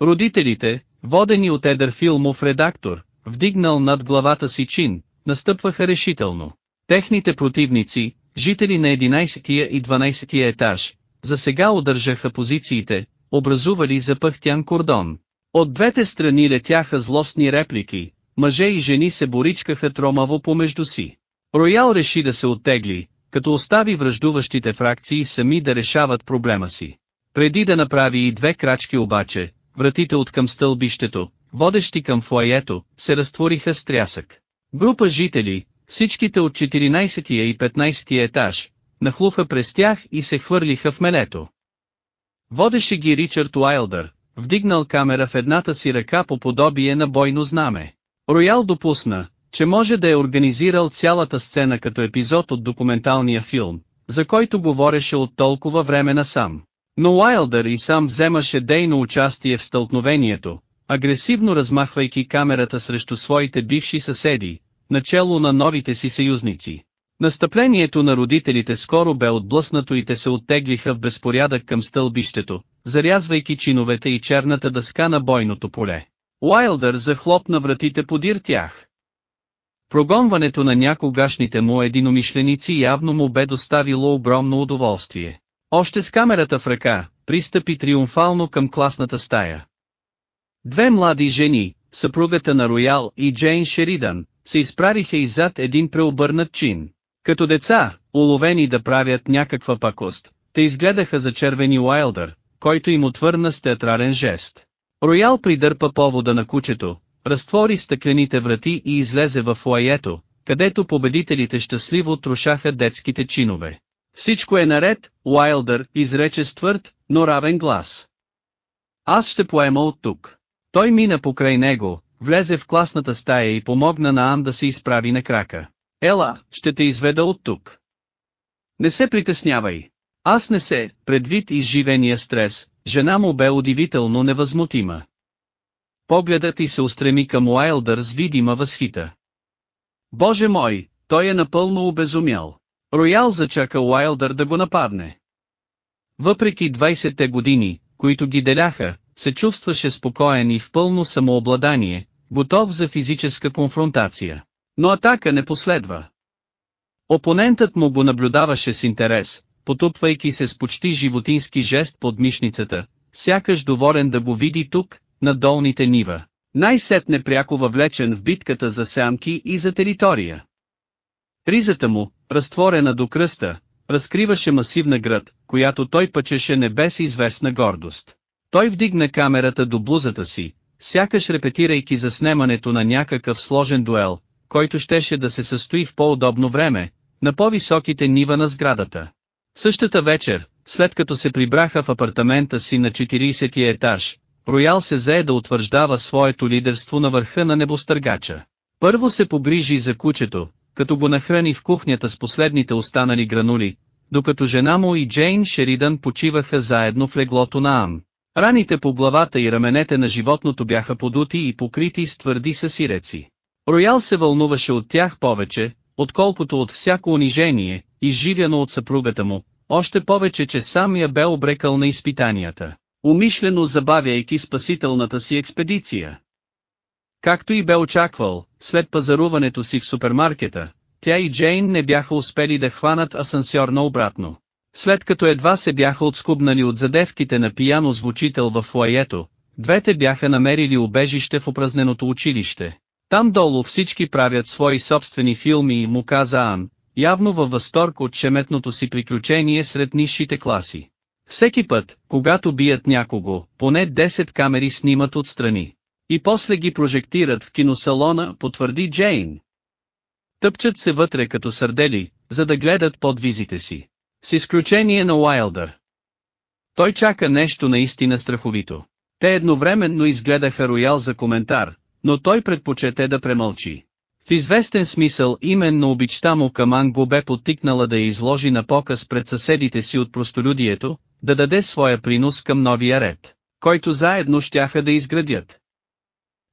Родителите, водени от едър филмов редактор, вдигнал над главата си чин, настъпваха решително. Техните противници, жители на 11 и 12 етаж, за сега удържаха позициите, образували запъхтян кордон. От двете страни летяха злостни реплики, мъже и жени се боричкаха тромаво помежду си. Роял реши да се оттегли, като остави връждуващите фракции сами да решават проблема си. Преди да направи и две крачки обаче, вратите от към стълбището, водещи към фуаето, се разтвориха с трясък. Група жители, всичките от 14 и 15 етаж, нахлуха през тях и се хвърлиха в мелето. Водеше ги Ричард Уайлдър, вдигнал камера в едната си ръка по подобие на бойно знаме. Роял допусна, че може да е организирал цялата сцена като епизод от документалния филм, за който говореше от толкова време насам. Но Уайлдър и сам вземаше дейно участие в стълкновението, агресивно размахвайки камерата срещу своите бивши съседи, начало на новите си съюзници. Настъплението на родителите скоро бе отблъснато и те се оттеглиха в безпорядък към стълбището, зарязвайки чиновете и черната дъска на бойното поле. Уайлдър захлопна вратите подир тях. Прогонването на някогашните му единомишленици явно му бе доставило огромно удоволствие. Още с камерата в ръка, пристъпи триумфално към класната стая. Две млади жени, съпругата на Роял и Джейн Шеридан, се изправиха иззад един преобърнат чин. Като деца, уловени да правят някаква пакост, те изгледаха за червени Уайлдър, който им отвърна с театрален жест. Роял придърпа повода на кучето, разтвори стъклените врати и излезе в фуаето, където победителите щастливо трошаха детските чинове. Всичко е наред, Уайлдър изрече с твърд, но равен глас. Аз ще поема от тук. Той мина покрай него, влезе в класната стая и помогна на Ан да се изправи на крака. Ела, ще те изведа от тук. Не се притеснявай. Аз не се, предвид изживения стрес, жена му бе удивително невъзмутима. Погледът и се устреми към Уайлдър с видима възхита. Боже мой, той е напълно обезумял. Роял зачака Уайлдър да го нападне. Въпреки 20-те години, които ги деляха, се чувстваше спокоен и в пълно самообладание, готов за физическа конфронтация. Но атака не последва. Опонентът му го наблюдаваше с интерес, потупвайки се с почти животински жест под мишницата, сякаш доволен да го види тук, на долните нива. Най-сетне пряко въвлечен в битката за самки и за територия. Ризата му, разтворена до кръста, разкриваше масивна град, която той пъчеше небес известна гордост. Той вдигна камерата до блузата си, сякаш репетирайки заснемането на някакъв сложен дуел, който щеше да се състои в по-удобно време, на по-високите нива на сградата. Същата вечер, след като се прибраха в апартамента си на 40 етаж, Роял се зае да утвърждава своето лидерство на върха на небостъргача. Първо се погрижи за кучето, като го нахрани в кухнята с последните останали гранули, докато жена му и Джейн Шеридан почиваха заедно в леглото на Ам. Раните по главата и раменете на животното бяха подути и покрити с твърди съсиреци. Роял се вълнуваше от тях повече, отколкото от всяко унижение, изживяно от съпругата му, още повече че сам я бе обрекал на изпитанията, умишлено забавяйки спасителната си експедиция. Както и бе очаквал, след пазаруването си в супермаркета, тя и Джейн не бяха успели да хванат асансьор на обратно. След като едва се бяха отскубнали от задевките на пияно звучител в фуаето, двете бяха намерили убежище в упразненото училище. Там долу всички правят свои собствени филми и му каза Ан, явно във възторг от шеметното си приключение сред нишите класи. Всеки път, когато бият някого, поне 10 камери снимат отстрани. И после ги прожектират в киносалона, потвърди Джейн. Тъпчат се вътре като сърдели, за да гледат подвизите си. С изключение на Уайлдър. Той чака нещо наистина страховито. Те едновременно изгледаха Роял за коментар, но той предпочете да премълчи. В известен смисъл именно обичта му към Анго бе подтикнала да я изложи на показ пред съседите си от простолюдието, да даде своя принос към новия ред, който заедно щяха да изградят.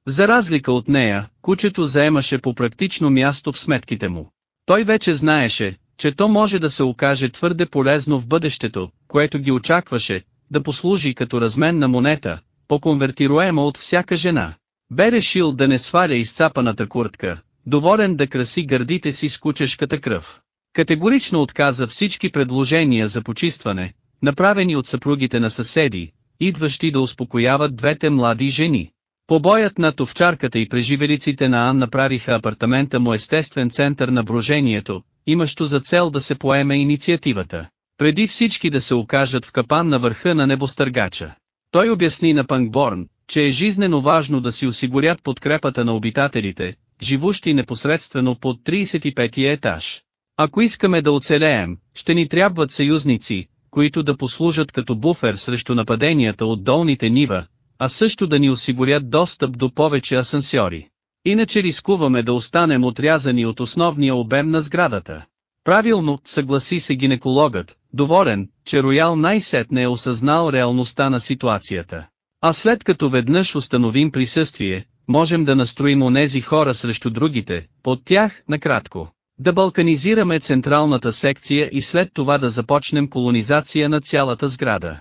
За разлика от нея, кучето заемаше по практично място в сметките му. Той вече знаеше, че то може да се окаже твърде полезно в бъдещето, което ги очакваше, да послужи като разменна монета, по-конвертируема от всяка жена. Бе решил да не сваля изцапаната куртка, доволен да краси гърдите си с кучешката кръв. Категорично отказа всички предложения за почистване, направени от съпругите на съседи, идващи да успокояват двете млади жени. Побоят над овчарката и преживелиците на Ан направиха апартамента му естествен център на брожението, имащо за цел да се поеме инициативата. Преди всички да се окажат в капан на върха на небостъргача. Той обясни на Пангборн, че е жизнено важно да си осигурят подкрепата на обитателите, живущи непосредствено под 35 етаж. Ако искаме да оцелеем, ще ни трябват съюзници, които да послужат като буфер срещу нападенията от долните нива, а също да ни осигурят достъп до повече асансьори. Иначе рискуваме да останем отрязани от основния обем на сградата. Правилно, съгласи се гинекологът, доволен, че Роял най-сетне е осъзнал реалността на ситуацията. А след като веднъж установим присъствие, можем да настроим онези хора срещу другите, под тях, накратко. Да балканизираме централната секция и след това да започнем колонизация на цялата сграда.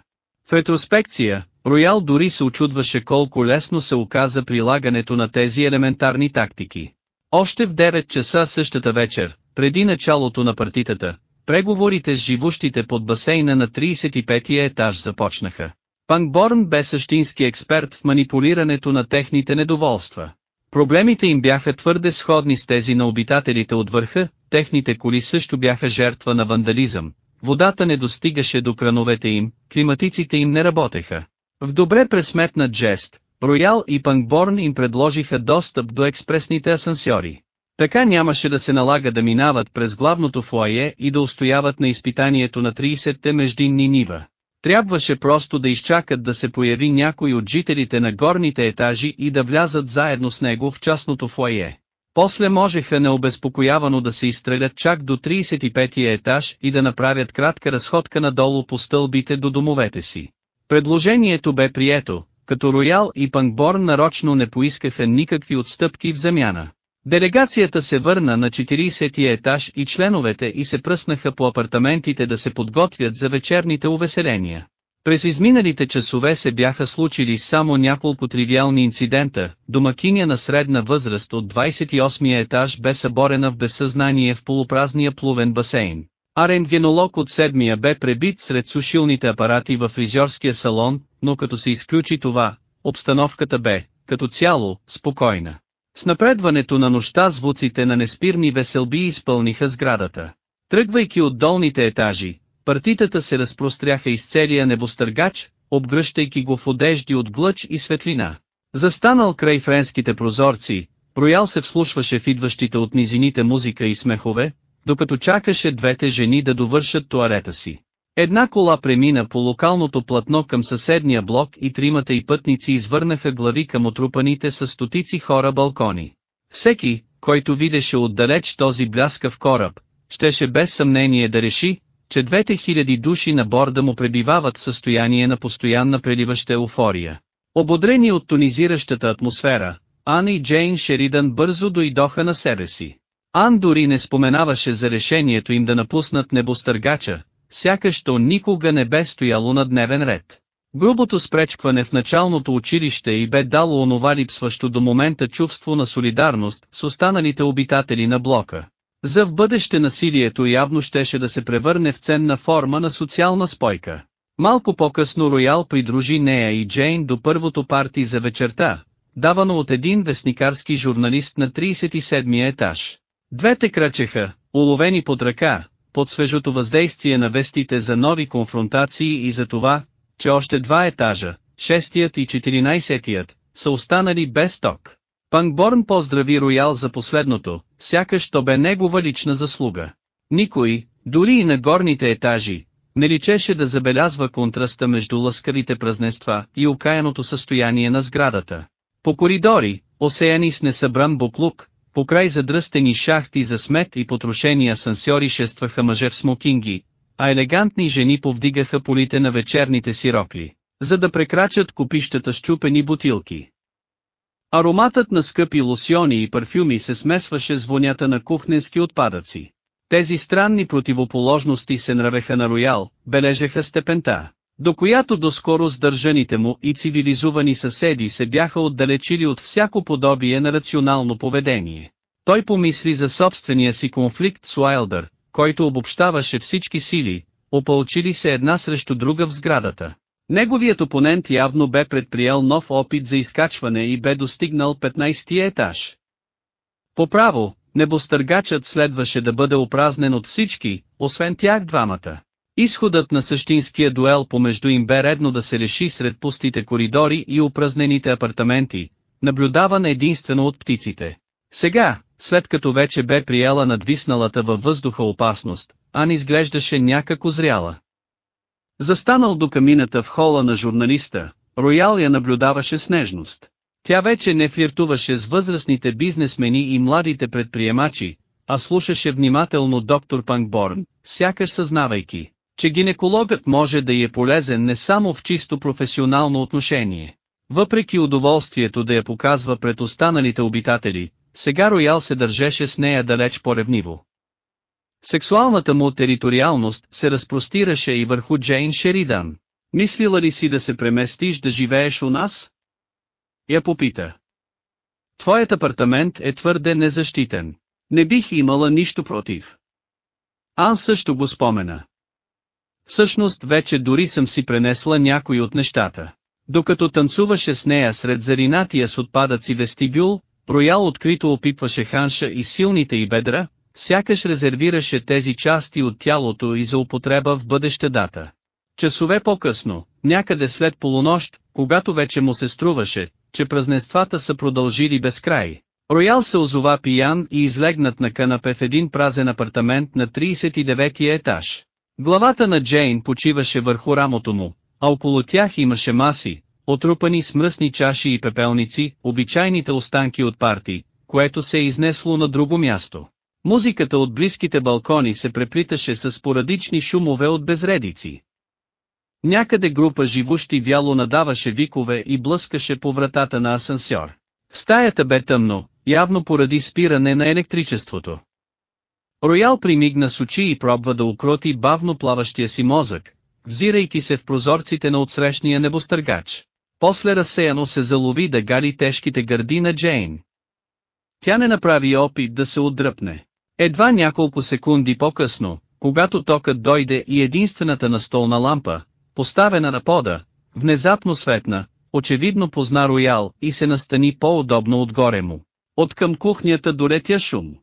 В ретроспекция, Роял дори се очудваше колко лесно се оказа прилагането на тези елементарни тактики. Още в 9 часа същата вечер, преди началото на партитата, преговорите с живущите под басейна на 35-я етаж започнаха. Пангборн бе същински експерт в манипулирането на техните недоволства. Проблемите им бяха твърде сходни с тези на обитателите от върха, техните коли също бяха жертва на вандализъм, водата не достигаше до крановете им, климатиците им не работеха. В добре пресметнат жест, Роял и Пангборн им предложиха достъп до експресните асансьори. Така нямаше да се налага да минават през главното фуае и да устояват на изпитанието на 30-те междинни нива. Трябваше просто да изчакат да се появи някой от жителите на горните етажи и да влязат заедно с него в частното фуае. После можеха необезпокоявано да се изстрелят чак до 35-я етаж и да направят кратка разходка надолу по стълбите до домовете си. Предложението бе прието, като Роял и Пангборн нарочно не поискаха никакви отстъпки в замяна. Делегацията се върна на 40-я етаж и членовете и се пръснаха по апартаментите да се подготвят за вечерните увеселения. През изминалите часове се бяха случили само няколко тривиални инцидента, домакиня на средна възраст от 28-я етаж бе съборена в безсъзнание в полупразния плувен басейн. А рентгенолог от седмия бе пребит сред сушилните апарати в фризьорския салон, но като се изключи това, обстановката бе, като цяло, спокойна. С напредването на нощта звуците на неспирни веселби изпълниха сградата. Тръгвайки от долните етажи, партитата се разпростряха из целия небостъргач, обгръщайки го в одежди от глъч и светлина. Застанал край френските прозорци, Роял се вслушваше в идващите от низините музика и смехове, докато чакаше двете жени да довършат туарета си. Една кола премина по локалното платно към съседния блок и тримата и пътници извърнаха глави към отрупаните с стотици хора балкони. Всеки, който видеше отдалеч този бляскав кораб, щеше без съмнение да реши, че двете хиляди души на борда му пребивават в състояние на постоянна преливаща еуфория. Ободрени от тонизиращата атмосфера, Ан и Джейн Шеридан бързо дойдоха на себе си. Ан дори не споменаваше за решението им да напуснат небостъргача, сякаш то никога не бе стояло на дневен ред. Грубото спречкване в началното училище и бе дало онова липсващо до момента чувство на солидарност с останалите обитатели на блока. За в бъдеще насилието явно щеше да се превърне в ценна форма на социална спойка. Малко по-късно Роял придружи нея и Джейн до първото парти за вечерта, давано от един вестникарски журналист на 37-я етаж. Двете крачеха, уловени под ръка, под свежото въздействие на вестите за нови конфронтации и за това, че още два етажа, шестият и четиринайсетият, са останали без ток. Пангборн поздрави Роял за последното, сякаш то бе негова лична заслуга. Никой, дори и на горните етажи, не личеше да забелязва контраста между лъскавите празненства и окаяното състояние на сградата. По коридори, осеяни с несъбран буклук, по край задръстени шахти за смет и потрошени асансьори шестваха мъже в смокинги, а елегантни жени повдигаха полите на вечерните си рокли, за да прекрачат купищата с чупени бутилки. Ароматът на скъпи лосьони и парфюми се смесваше с вонята на кухненски отпадъци. Тези странни противоположности се нравеха на Роял, бележеха степента, до която доскоро сдържаните му и цивилизовани съседи се бяха отдалечили от всяко подобие на рационално поведение. Той помисли за собствения си конфликт с Уайлдър, който обобщаваше всички сили, опълчили се една срещу друга в сградата. Неговият опонент явно бе предприел нов опит за изкачване и бе достигнал 15-ти етаж. По право, небостъргачът следваше да бъде опразнен от всички, освен тях двамата. Изходът на същинския дуел помежду им бе редно да се реши сред пустите коридори и упразнените апартаменти, наблюдаван единствено от птиците. Сега, след като вече бе приела надвисналата във въздуха опасност, Ан изглеждаше някак озряла. Застанал до камината в хола на журналиста, Роял я наблюдаваше с нежност. Тя вече не флиртуваше с възрастните бизнесмени и младите предприемачи, а слушаше внимателно доктор Пангборн, сякаш съзнавайки, че гинекологът може да й е полезен не само в чисто професионално отношение. Въпреки удоволствието да я показва пред останалите обитатели, сега Роял се държеше с нея далеч по-ревниво. Сексуалната му териториалност се разпростираше и върху Джейн Шеридан. Мислила ли си да се преместиш да живееш у нас? Я попита. Твоят апартамент е твърде незащитен. Не бих имала нищо против. Ан също го спомена. Всъщност вече дори съм си пренесла някои от нещата. Докато танцуваше с нея сред заринатия с отпадъци вестибюл, Роял открито опипваше ханша и силните й бедра, сякаш резервираше тези части от тялото и за употреба в бъдеща дата. Часове по-късно, някъде след полунощ, когато вече му се струваше, че празненствата са продължили без край. Роял се озова пиян и излегнат на канапе в един празен апартамент на 39 етаж. Главата на Джейн почиваше върху рамото му, а около тях имаше маси, отрупани с мръсни чаши и пепелници, обичайните останки от парти, което се е изнесло на друго място. Музиката от близките балкони се преплиташе с порадични шумове от безредици. Някъде група живущи вяло надаваше викове и блъскаше по вратата на асансьор. В стаята бе тъмно, явно поради спиране на електричеството. Роял примигна с очи и пробва да укроти бавно плаващия си мозък, взирайки се в прозорците на отсрещния небостъргач. После разсеяно се залови да гали тежките гърди на Джейн. Тя не направи опит да се отдръпне. Едва няколко секунди по-късно, когато токът дойде и единствената настолна лампа, поставена на пода, внезапно светна, очевидно позна роял и се настани по-удобно отгоре му. От към кухнята долетя шум.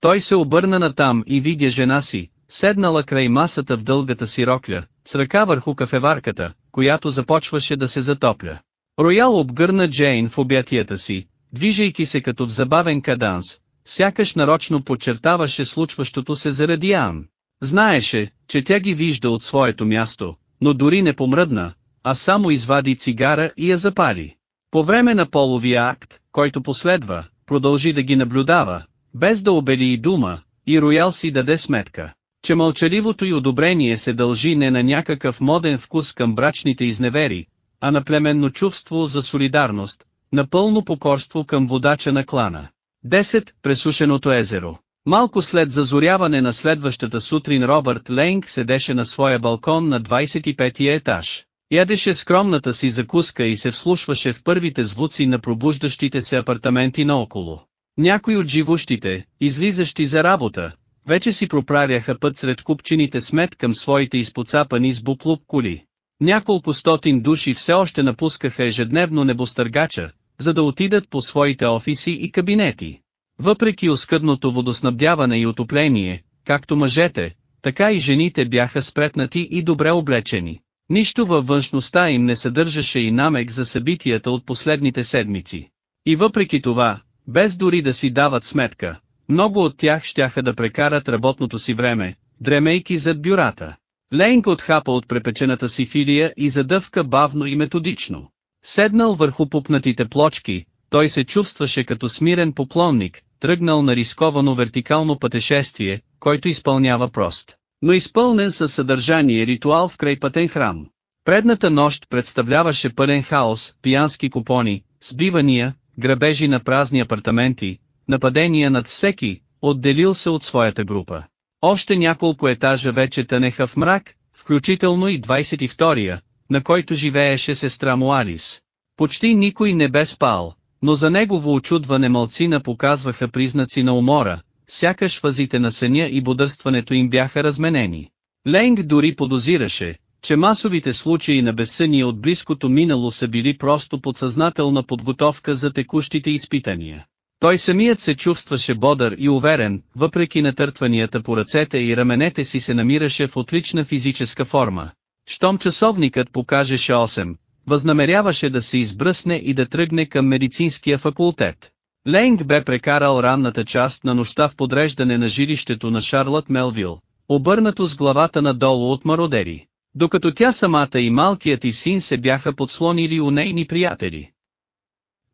Той се обърна натам и видя жена си, седнала край масата в дългата си рокля, с ръка върху кафеварката, която започваше да се затопля. Роял обгърна Джейн в обятията си, движейки се като в забавен каданс, сякаш нарочно подчертаваше случващото се заради Ан. Знаеше, че тя ги вижда от своето място, но дори не помръдна, а само извади цигара и я запали. По време на половия акт, който последва, продължи да ги наблюдава, без да обели и дума, и Роял си даде сметка, че мълчаливото й одобрение се дължи не на някакъв моден вкус към брачните изневери, а на племенно чувство за солидарност, на пълно покорство към водача на клана. 10. Пресушеното езеро Малко след зазоряване на следващата сутрин Робърт Лейнг седеше на своя балкон на 25-я етаж. Ядеше скромната си закуска и се вслушваше в първите звуци на пробуждащите се апартаменти наоколо. Някои от живущите, излизащи за работа, вече си проправяха път сред купчините смет към своите изпоцапани с буклук коли. Няколко стотин души все още напускаха ежедневно небостъргача, за да отидат по своите офиси и кабинети. Въпреки оскъдното водоснабдяване и отопление, както мъжете, така и жените бяха спретнати и добре облечени. Нищо във външността им не съдържаше и намек за събитията от последните седмици. И въпреки това, без дори да си дават сметка, много от тях щяха да прекарат работното си време, дремейки зад бюрата. Лейнк отхапа от препечената си филия и задъвка бавно и методично. Седнал върху пупнатите плочки, той се чувстваше като смирен поклонник, тръгнал на рисковано вертикално пътешествие, който изпълнява прост, но изпълнен със съдържание ритуал в крайпътен храм. Предната нощ представляваше пълен хаос, пиянски купони, сбивания, грабежи на празни апартаменти, нападения над всеки, отделил се от своята група. Още няколко етажа вече тънеха в мрак, включително и 22-я, на който живееше сестра му Алис. Почти никой не бе спал, но за негово очудване малцина показваха признаци на умора, сякаш фазите на съня и бодърстването им бяха разменени. Ленг дори подозираше, че масовите случаи на безсъние от близкото минало са били просто подсъзнателна подготовка за текущите изпитания. Той самият се чувстваше бодър и уверен, въпреки натъртванията по ръцете и раменете си се намираше в отлична физическа форма. Щом часовникът покажеше 8, възнамеряваше да се избръсне и да тръгне към медицинския факултет. Ленг бе прекарал ранната част на нощта в подреждане на жилището на Шарлот Мелвил, обърнато с главата надолу от мародери, докато тя самата и малкият и син се бяха подслонили у нейни приятели.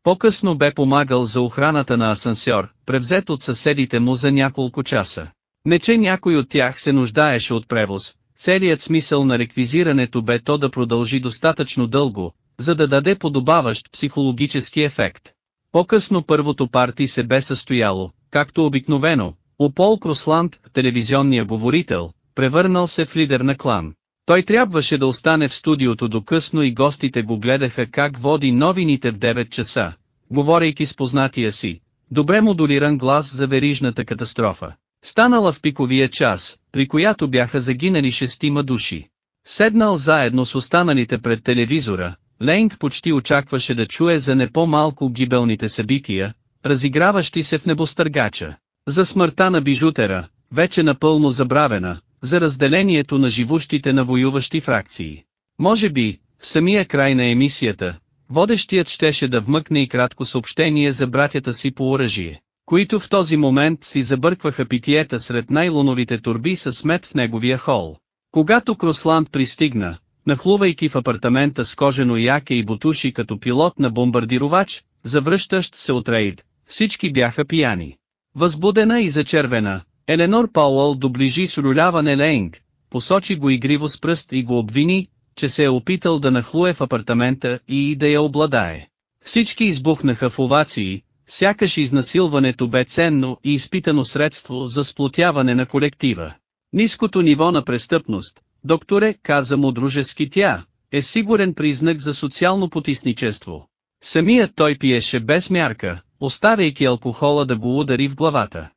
По-късно бе помагал за охраната на асансьор, превзет от съседите му за няколко часа. Не че някой от тях се нуждаеше от превоз, целият смисъл на реквизирането бе то да продължи достатъчно дълго, за да даде подобаващ психологически ефект. По-късно първото парти се бе състояло, както обикновено, у Пол Кросланд, телевизионния говорител, превърнал се в лидер на клан. Той трябваше да остане в студиото до късно и гостите го гледаха как води новините в 9 часа, говорейки с познатия си, добре модулиран глас за верижната катастрофа. Станала в пиковия час, при която бяха загинали шестима души. Седнал заедно с останалите пред телевизора, Ленг почти очакваше да чуе за не по-малко гибелните събития, разиграващи се в небостъргача. За смъртта на бижутера, вече напълно забравена, за разделението на живущите на воюващи фракции. Може би, в самия край на емисията, водещият щеше да вмъкне и кратко съобщение за братята си по оръжие, които в този момент си забъркваха питиета сред най-луновите турби с смет в неговия хол. Когато Кросланд пристигна, нахлувайки в апартамента с кожено яке и бутуши като пилот на бомбардировач, завръщащ се от рейд, всички бяха пияни. Възбудена и зачервена, Еленор Пауъл доближи с руляване Лейнг, посочи го игриво с пръст и го обвини, че се е опитал да нахлуе в апартамента и да я обладае. Всички избухнаха в овации, сякаш изнасилването бе ценно и изпитано средство за сплотяване на колектива. Ниското ниво на престъпност, докторе, каза му дружески тя, е сигурен признак за социално потисничество. Самият той пиеше без мярка, оставяйки алкохола да го удари в главата.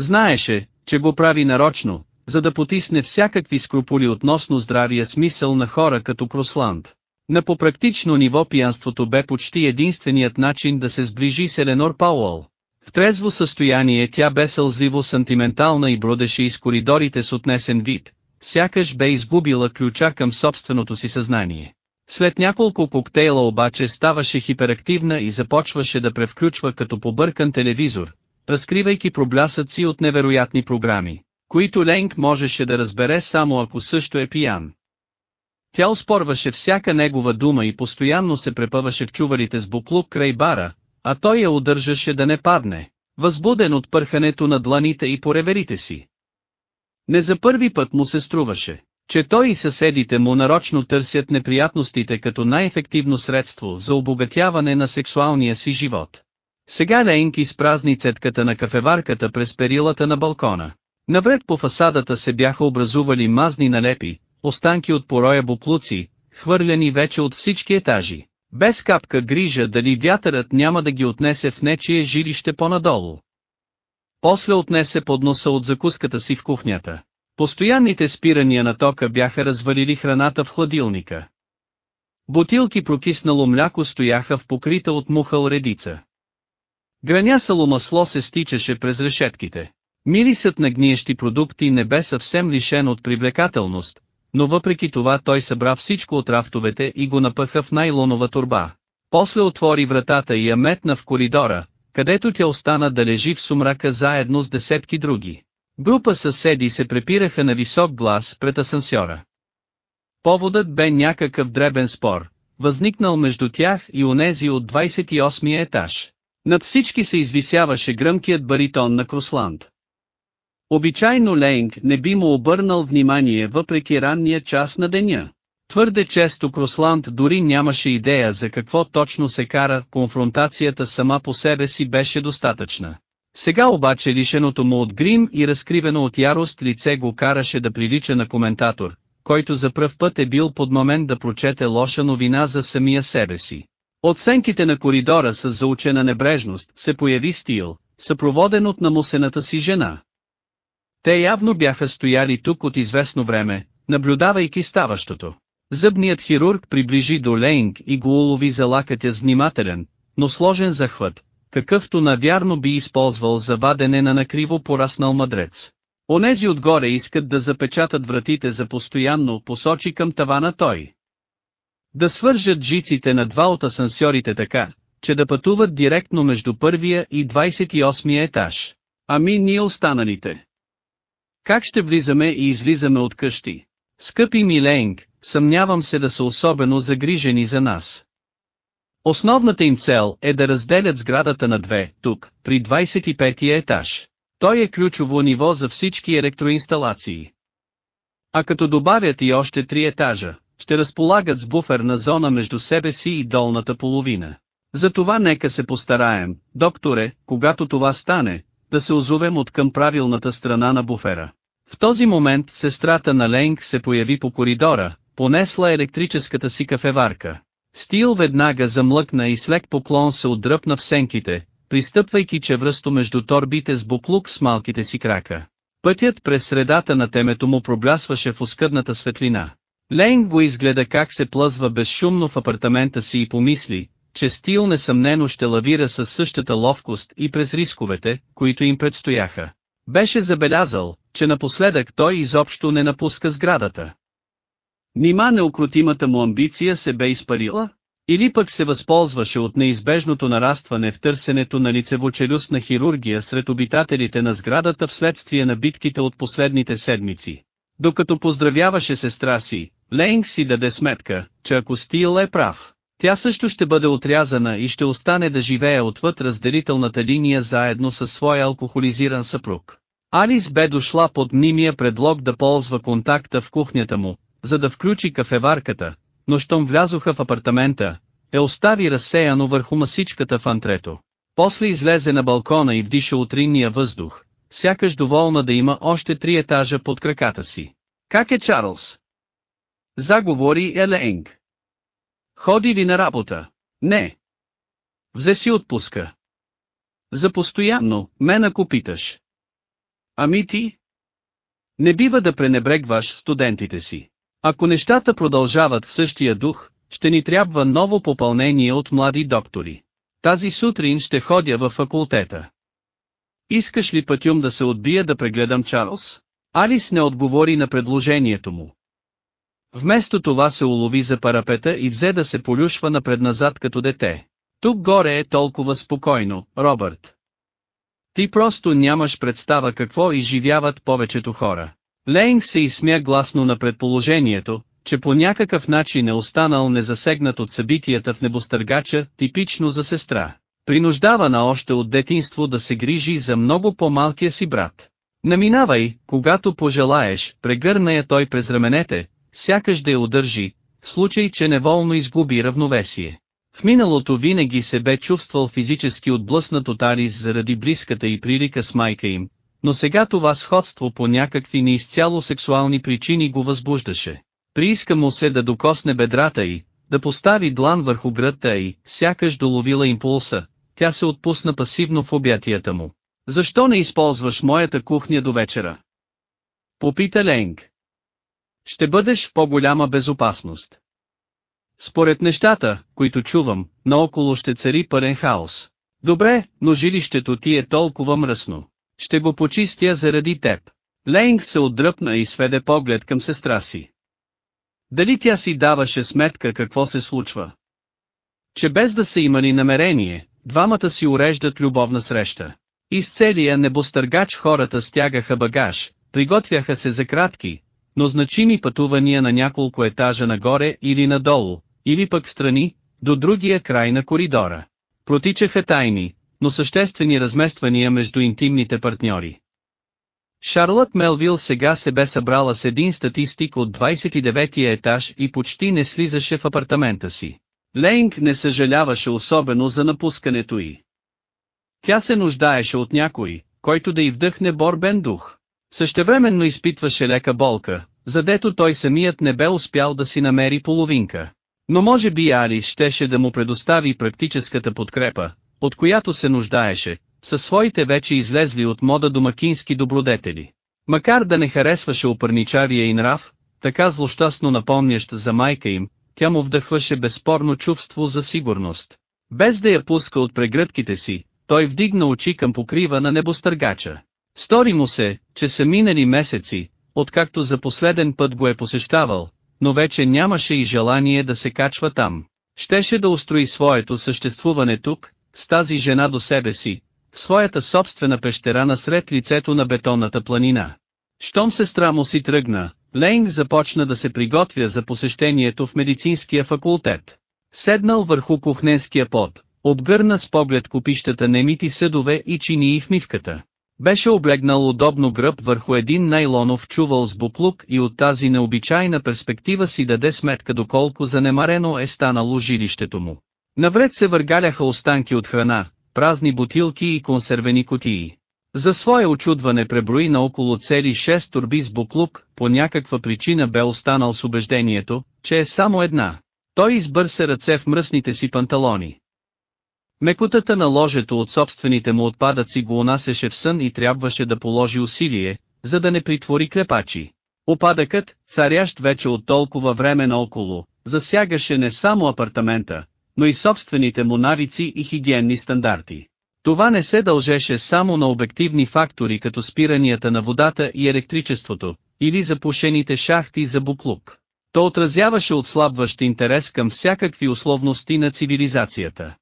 Знаеше, че го прави нарочно, за да потисне всякакви скрупули относно здравия смисъл на хора като Просланд. На попрактично ниво пиянството бе почти единственият начин да се сближи с Еленор Пауъл. В трезво състояние тя бе сълзливо сантиментална и бродеше из коридорите с отнесен вид, сякаш бе изгубила ключа към собственото си съзнание. След няколко коктейла обаче ставаше хиперактивна и започваше да превключва като побъркан телевизор, разкривайки проблясъци от невероятни програми, които Ленг можеше да разбере само ако също е пиян. Тя успорваше всяка негова дума и постоянно се препъваше в чувалите с буклук край бара, а той я удържаше да не падне, възбуден от пърхането на дланите и пореверите си. Не за първи път му се струваше, че той и съседите му нарочно търсят неприятностите като най-ефективно средство за обогатяване на сексуалния си живот. Сега Лейнк изпразни цетката на кафеварката през перилата на балкона. Навред по фасадата се бяха образували мазни налепи, останки от пороя буклуци, хвърляни вече от всички етажи. Без капка грижа дали вятърът няма да ги отнесе в нечие жилище по-надолу. После отнесе подноса от закуската си в кухнята. Постоянните спирания на тока бяха развалили храната в хладилника. Бутилки прокиснало мляко стояха в покрита от мухъл редица. Гранясало масло се стичаше през решетките. Мирисът на гниещи продукти не бе съвсем лишен от привлекателност, но въпреки това той събра всичко от рафтовете и го напъха в найлонова турба. После отвори вратата и я метна в коридора, където тя остана да лежи в сумрака заедно с десетки други. Група съседи се препираха на висок глас пред асансьора. Поводът бе някакъв дребен спор, възникнал между тях и онези от 28 етаж. Над всички се извисяваше гръмкият баритон на Кросланд. Обичайно Лейнг не би му обърнал внимание въпреки ранния час на деня. Твърде често Кросланд дори нямаше идея за какво точно се кара, конфронтацията сама по себе си беше достатъчна. Сега обаче лишеното му от грим и разкривено от ярост лице го караше да прилича на коментатор, който за пръв път е бил под момент да прочете лоша новина за самия себе си. Оценките на коридора с заучена небрежност се появи стил, съпроводен от намусената си жена. Те явно бяха стояли тук от известно време, наблюдавайки ставащото. Зъбният хирург приближи до Лейнг и го улови за лакътя с внимателен, но сложен захват, какъвто навярно би използвал за вадене на накриво пораснал мъдрец. Онези отгоре искат да запечатат вратите за постоянно, посочи към тавана той. Да свържат жиците на два от асансьорите така, че да пътуват директно между първия и 28 етаж. Ами ние останалите. Как ще влизаме и излизаме от къщи? Скъпи Милейнг, съмнявам се да са особено загрижени за нас. Основната им цел е да разделят сградата на две, тук, при 25 етаж. Той е ключово ниво за всички електроинсталации. А като добавят и още три етажа, ще разполагат с буферна зона между себе си и долната половина. Затова нека се постараем, докторе, когато това стане, да се озовем от към правилната страна на буфера. В този момент сестрата на Ленг се появи по коридора, понесла електрическата си кафеварка. Стил веднага замлъкна и с лек поклон се отдръпна в сенките, пристъпвайки чевръсто между торбите с буклук с малките си крака. Пътят през средата на темето му проблясваше в оскъдната светлина. Лейн го изгледа как се плъзва безшумно в апартамента си и помисли, че Стил несъмнено ще лавира със същата ловкост и през рисковете, които им предстояха. Беше забелязал, че напоследък той изобщо не напуска сградата. Нима неукротимата му амбиция се бе изпарила? Или пък се възползваше от неизбежното нарастване в търсенето на лицевочелюстна хирургия сред обитателите на сградата вследствие на битките от последните седмици. Докато поздравяваше сестра си, Лейнг си даде сметка, че ако Стил е прав, тя също ще бъде отрязана и ще остане да живее отвъд разделителната линия заедно със своя алкохолизиран съпруг. Алис бе дошла под мнимия предлог да ползва контакта в кухнята му, за да включи кафеварката, но щом влязоха в апартамента, е остави разсеяно върху масичката в антрето. После излезе на балкона и вдиша утринния въздух, сякаш доволна да има още три етажа под краката си. Как е Чарлз? Заговори Елейнг. Ходи ли на работа? Не. Взе си отпуска. За постоянно, мен ако питаш. Ами ти? Не бива да пренебрегваш студентите си. Ако нещата продължават в същия дух, ще ни трябва ново попълнение от млади доктори. Тази сутрин ще ходя във факултета. Искаш ли пътюм да се отбия да прегледам Чарлз? Алис не отговори на предложението му. Вместо това се улови за парапета и взе да се полюшва напредназад като дете. Тук горе е толкова спокойно, Робърт. Ти просто нямаш представа какво изживяват повечето хора. Лейнг се изсмя гласно на предположението, че по някакъв начин е останал незасегнат от събитията в небостъргача, типично за сестра. Принуждавана още от детинство да се грижи за много по-малкия си брат. Наминавай, когато пожелаеш, прегърна я той през раменете, сякаш да я удържи, в случай че неволно изгуби равновесие. В миналото винаги се бе чувствал физически отблъснат от Арис заради близката и прилика с майка им, но сега това сходство по някакви неизцяло сексуални причини го възбуждаше. Прииска му се да докосне бедрата й, да постави длан върху гръдта й, сякаш доловила импулса, тя се отпусна пасивно в обятията му. Защо не използваш моята кухня до вечера? Попита Ленг. Ще бъдеш в по-голяма безопасност. Според нещата, които чувам, наоколо ще цари пълен хаос. Добре, но жилището ти е толкова мръсно. Ще го почистя заради теб. Лейнг се отдръпна и сведе поглед към сестра си. Дали тя си даваше сметка какво се случва? Че без да са имали намерение, двамата си уреждат любовна среща. Из целия небостъргач хората стягаха багаж, приготвяха се за кратки, но значими пътувания на няколко етажа нагоре или надолу, или пък страни, до другия край на коридора. Протичаха тайни, но съществени размествания между интимните партньори. Шарлот Мелвил сега се бе събрала с един статистик от 29-я етаж и почти не слизаше в апартамента си. Лейнг не съжаляваше особено за напускането й. Тя се нуждаеше от някой, който да й вдъхне борбен дух. Същевременно изпитваше лека болка, задето той самият не бе успял да си намери половинка. Но може би Алис щеше да му предостави практическата подкрепа, от която се нуждаеше, със своите вече излезли от мода домакински добродетели. Макар да не харесваше опърничария и нрав, така злощастно напомнящ за майка им, тя му вдъхваше безспорно чувство за сигурност. Без да я пуска от прегръдките си, той вдигна очи към покрива на небостъргача. Стори му се, че са минали месеци, откакто за последен път го е посещавал, но вече нямаше и желание да се качва там. Щеше да устрои своето съществуване тук, с тази жена до себе си, в своята собствена пещера насред лицето на бетонната планина. Щом сестра му си тръгна, Лейнг започна да се приготвя за посещението в медицинския факултет. Седнал върху кухненския пот, обгърна с поглед купищата немити съдове и чинии в мивката. Беше облегнал удобно гръб върху един найлонов чувал с буклук и от тази необичайна перспектива си даде сметка доколко занемарено е станало жилището му. Навред се въргаляха останки от храна, празни бутилки и консервени кутии. За свое очудване преброи наоколо цели 6 турби с буклук, по някаква причина бе останал с убеждението, че е само една. Той избърсе ръце в мръсните си панталони. Мекотата на ложето от собствените му отпадъци го унасеше в сън и трябваше да положи усилие, за да не притвори клепачи. Опадъкът, царящ вече от толкова време наоколо, засягаше не само апартамента, но и собствените му навици и хигиенни стандарти. Това не се дължеше само на обективни фактори като спиранията на водата и електричеството, или запушените шахти за буклук. То отразяваше отслабващ интерес към всякакви условности на цивилизацията.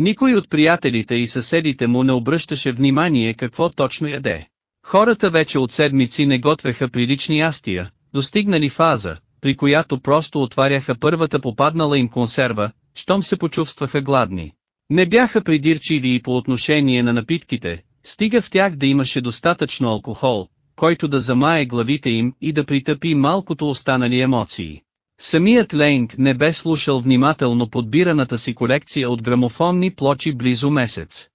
Никой от приятелите и съседите му не обръщаше внимание какво точно яде. Хората вече от седмици не готвеха прилични ястия, достигнали фаза, при която просто отваряха първата попаднала им консерва, щом се почувстваха гладни. Не бяха придирчиви и по отношение на напитките, стига в тях да имаше достатъчно алкохол, който да замае главите им и да притъпи малкото останали емоции. Самият Лейнг не бе слушал внимателно подбираната си колекция от грамофонни плочи близо месец.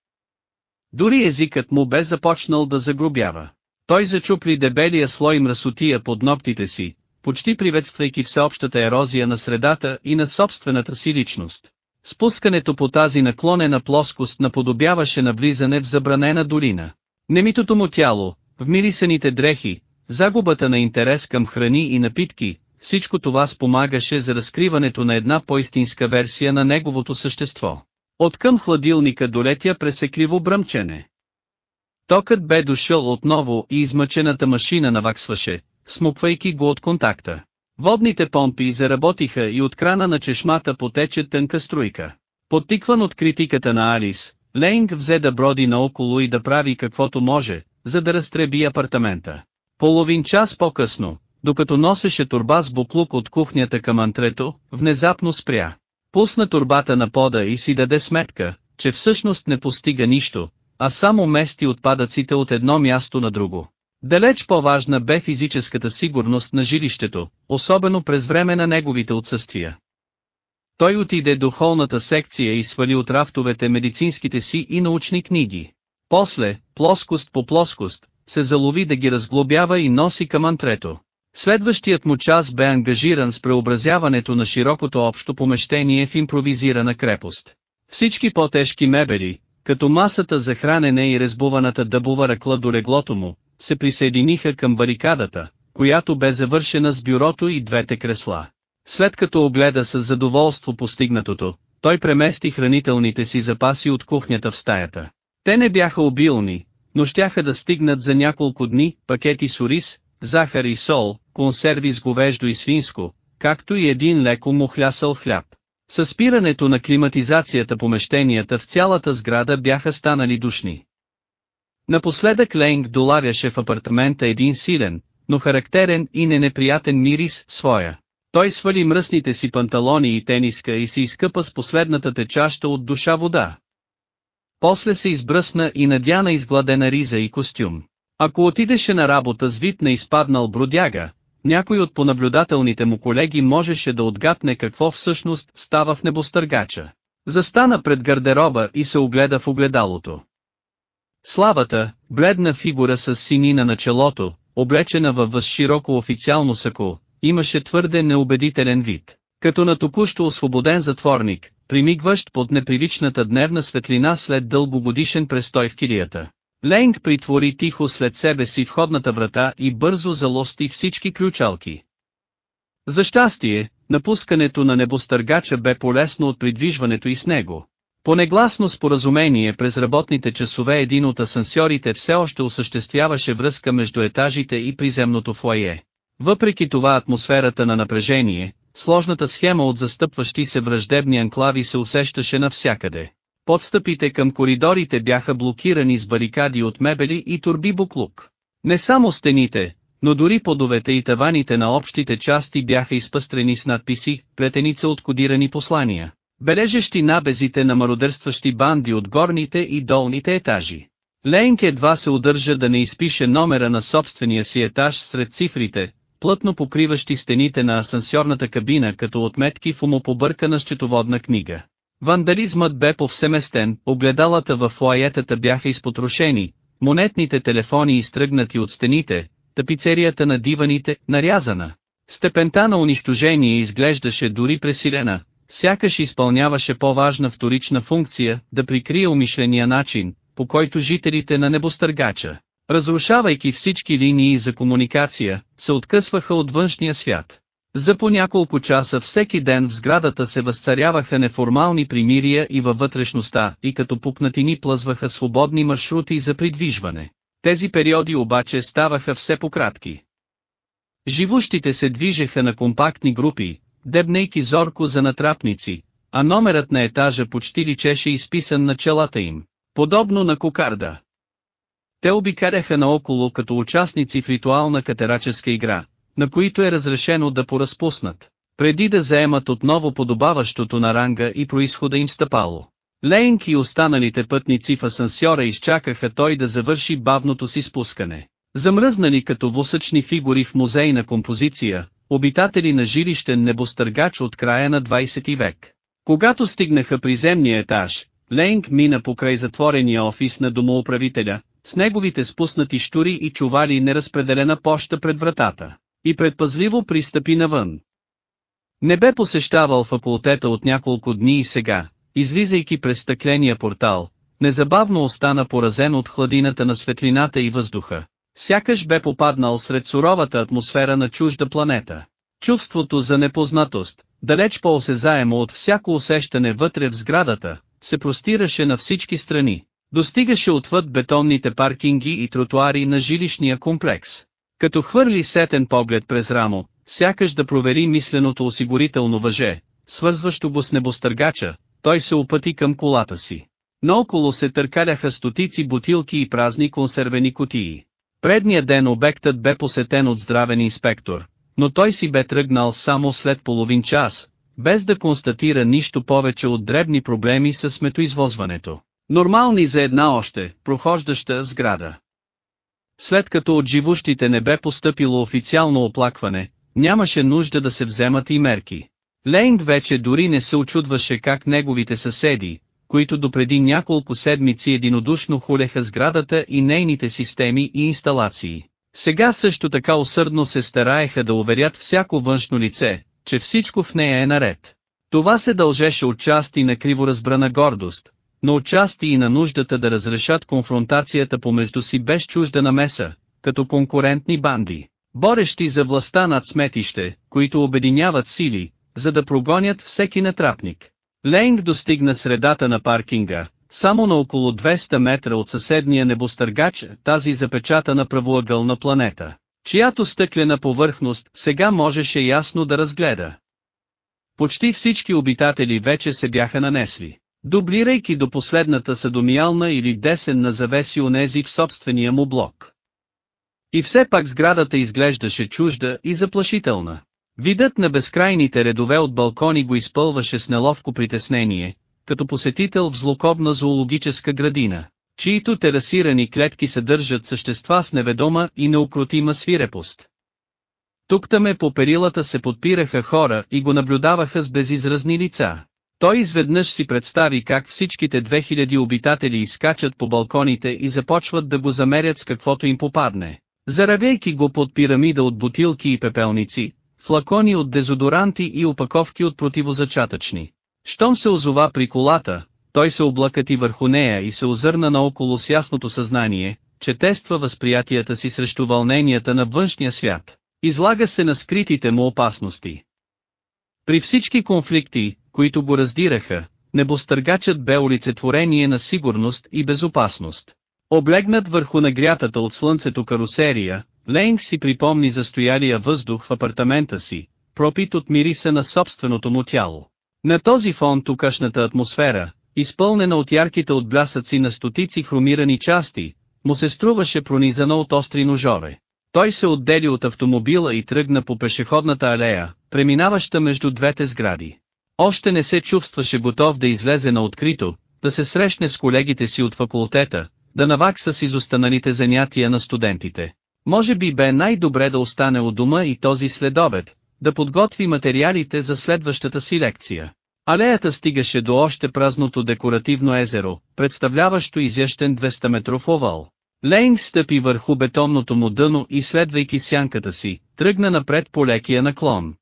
Дори езикът му бе започнал да загрубява. Той зачупли дебелия слой мръсотия под ногтите си, почти приветствайки всеобщата ерозия на средата и на собствената си личност. Спускането по тази наклонена плоскост наподобяваше навлизане в забранена долина. Немитото му тяло, вмирисаните дрехи, загубата на интерес към храни и напитки, всичко това спомагаше за разкриването на една по-истинска версия на неговото същество. От към хладилника долетя пресекливо бръмчене. Токът бе дошъл отново и измъчената машина наваксваше, смуквайки го от контакта. Водните помпи заработиха и от крана на чешмата потече тънка струйка. Подтикван от критиката на Алис, Лейнг взе да броди наоколо и да прави каквото може, за да разтреби апартамента. Половин час по-късно, докато носеше турба с буклук от кухнята към антрето, внезапно спря. Пусна турбата на пода и си даде сметка, че всъщност не постига нищо, а само мести отпадъците от едно място на друго. Далеч по-важна бе физическата сигурност на жилището, особено през време на неговите отсъствия. Той отиде до холната секция и свали от рафтовете медицинските си и научни книги. После, плоскост по плоскост, се залови да ги разглобява и носи към антрето. Следващият му час бе ангажиран с преобразяването на широкото общо помещение в импровизирана крепост. Всички по-тежки мебели, като масата за хранене и резбуваната дъбова ръкла до леглото му, се присъединиха към барикадата, която бе завършена с бюрото и двете кресла. След като огледа с задоволство постигнатото, той премести хранителните си запаси от кухнята в стаята. Те не бяха обилни, но щяха да стигнат за няколко дни, пакети с ориз, захар и сол, консерви с говеждо и свинско, както и един леко мухлясъл хляб. Със спирането на климатизацията помещенията в цялата сграда бяха станали душни. Напоследък Ленг долавяше в апартамента един силен, но характерен и ненеприятен мирис, своя. Той свали мръсните си панталони и тениска и се изкъпа с последната течаща от душа вода. После се избръсна и надя на изгладена риза и костюм. Ако отидеше на работа с вид на изпаднал бродяга, някой от понаблюдателните му колеги можеше да отгатне какво всъщност става в небостъргача. Застана пред гардероба и се огледа в огледалото. Славата, бледна фигура с синина на челото, облечена във възшироко официално сако, имаше твърде неубедителен вид, като на току-що освободен затворник, примигващ под непривичната дневна светлина след дългогодишен престой в килията. Ленг притвори тихо след себе си входната врата и бързо залости всички ключалки. За щастие, напускането на небостъргача бе полезно от придвижването и с него. По негласно споразумение през работните часове един от асансьорите все още осъществяваше връзка между етажите и приземното фойе. Въпреки това атмосферата на напрежение, сложната схема от застъпващи се враждебни анклави се усещаше навсякъде. Подстъпите към коридорите бяха блокирани с барикади от мебели и турби буклук. Не само стените, но дори подовете и таваните на общите части бяха изпъстрени с надписи, плетеница от кодирани послания, бележещи набезите на мародерстващи банди от горните и долните етажи. Лейнк едва се удържа да не изпише номера на собствения си етаж сред цифрите, плътно покриващи стените на асансьорната кабина като отметки в умопобъркана счетоводна книга. Вандализмът бе повсеместен, огледалата в лаетата бяха изпотрошени, монетните телефони изтръгнати от стените, тапицерията на диваните, нарязана. Степента на унищожение изглеждаше дори пресилена, сякаш изпълняваше по-важна вторична функция, да прикрие умишления начин, по който жителите на небостъргача, разрушавайки всички линии за комуникация, се откъсваха от външния свят. За по няколко часа всеки ден в сградата се възцаряваха неформални примирия и във вътрешността, и като пукнатини плъзваха свободни маршрути за придвижване. Тези периоди обаче ставаха все по-кратки. Живущите се движеха на компактни групи, дебнейки зорко за натрапници, а номерът на етажа почти личеше изписан на челата им, подобно на кокарда. Те обикаряха наоколо като участници в ритуална катераческа игра, на които е разрешено да поразпуснат, преди да заемат отново подобаващото на ранга и происхода им стъпало. Лейнк и останалите пътници в асансьора изчакаха той да завърши бавното си спускане. Замръзнали като восъчни фигури в музейна композиция, обитатели на жилищен небостъргач от края на 20 век. Когато стигнаха приземния етаж, Лейнг мина покрай затворения офис на домоуправителя, с неговите спуснати штури и чували неразпределена поща пред вратата, и предпазливо пристъпи навън. Не бе посещавал факултета от няколко дни и сега, излизайки през стъкления портал, незабавно остана поразен от хладината на светлината и въздуха. Сякаш бе попаднал сред суровата атмосфера на чужда планета. Чувството за непознатост, далеч по-осезаемо от всяко усещане вътре в сградата, се простираше на всички страни. Достигаше отвъд бетонните паркинги и тротуари на жилищния комплекс. Като хвърли сетен поглед през рамо, сякаш да провери мисленото осигурително въже, свързващо го с небостъргача, той се опъти към колата си. Наоколо се търкаляха стотици бутилки и празни консервени кутии. Предния ден обектът бе посетен от здравен инспектор, но той си бе тръгнал само след половин час, без да констатира нищо повече от дребни проблеми с сметоизвозването. Нормални за една още, прохождаща сграда. След като от живущите не бе поступило официално оплакване, нямаше нужда да се вземат и мерки. Лейнг вече дори не се очудваше как неговите съседи, които допреди няколко седмици единодушно хулеха сградата и нейните системи и инсталации. Сега също така усърдно се стараеха да уверят всяко външно лице, че всичко в нея е наред. Това се дължеше отчасти на криворазбрана гордост, но отчасти и на нуждата да разрешат конфронтацията помежду си без чужда намеса, като конкурентни банди, борещи за властта над сметище, които обединяват сили, за да прогонят всеки натрапник. Лейнг достигна средата на паркинга, само на около 200 метра от съседния небостъргач, тази запечатана правоъгълна планета, чиято стъклена повърхност сега можеше ясно да разгледа. Почти всички обитатели вече се бяха нанесли, дублирайки до последната садомиална или десен на завеси онези в собствения му блок. И все пак сградата изглеждаше чужда и заплашителна. Видът на безкрайните редове от балкони го изпълваше с неловко притеснение, като посетител в злокобна зоологическа градина, чието терасирани клетки съдържат същества с неведома и неукротима свирепост. Тук-таме по перилата се подпираха хора и го наблюдаваха с безизразни лица. Той изведнъж си представи как всичките 2000 обитатели изкачат по балконите и започват да го замерят с каквото им попадне. Заравяйки го под пирамида от бутилки и пепелници, флакони от дезодоранти и опаковки от противозачатъчни. Щом се озова при колата, той се облакати върху нея и се озърна наоколо с ясното съзнание, че тества възприятията си срещу вълненията на външния свят. Излага се на скритите му опасности. При всички конфликти, които го раздираха, небостъргачът бе олицетворение на сигурност и безопасност. Облегнат върху нагрятата от слънцето карусерия, Лейнг си припомни застоялия въздух в апартамента си, пропит от мириса на собственото му тяло. На този фон тукашната атмосфера, изпълнена от ярките отблясъци на стотици хромирани части, му се струваше пронизана от остри ножове. Той се отдели от автомобила и тръгна по пешеходната алея, преминаваща между двете сгради. Още не се чувстваше готов да излезе на открито, да се срещне с колегите си от факултета, да навакса с изостаналите занятия на студентите. Може би бе най-добре да остане у дома и този следобед, да подготви материалите за следващата си лекция. Алеята стигаше до още празното декоративно езеро, представляващо изящен 200-метров овал. Лейн стъпи върху бетонното му дъно и следвайки сянката си, тръгна напред по лекия наклон.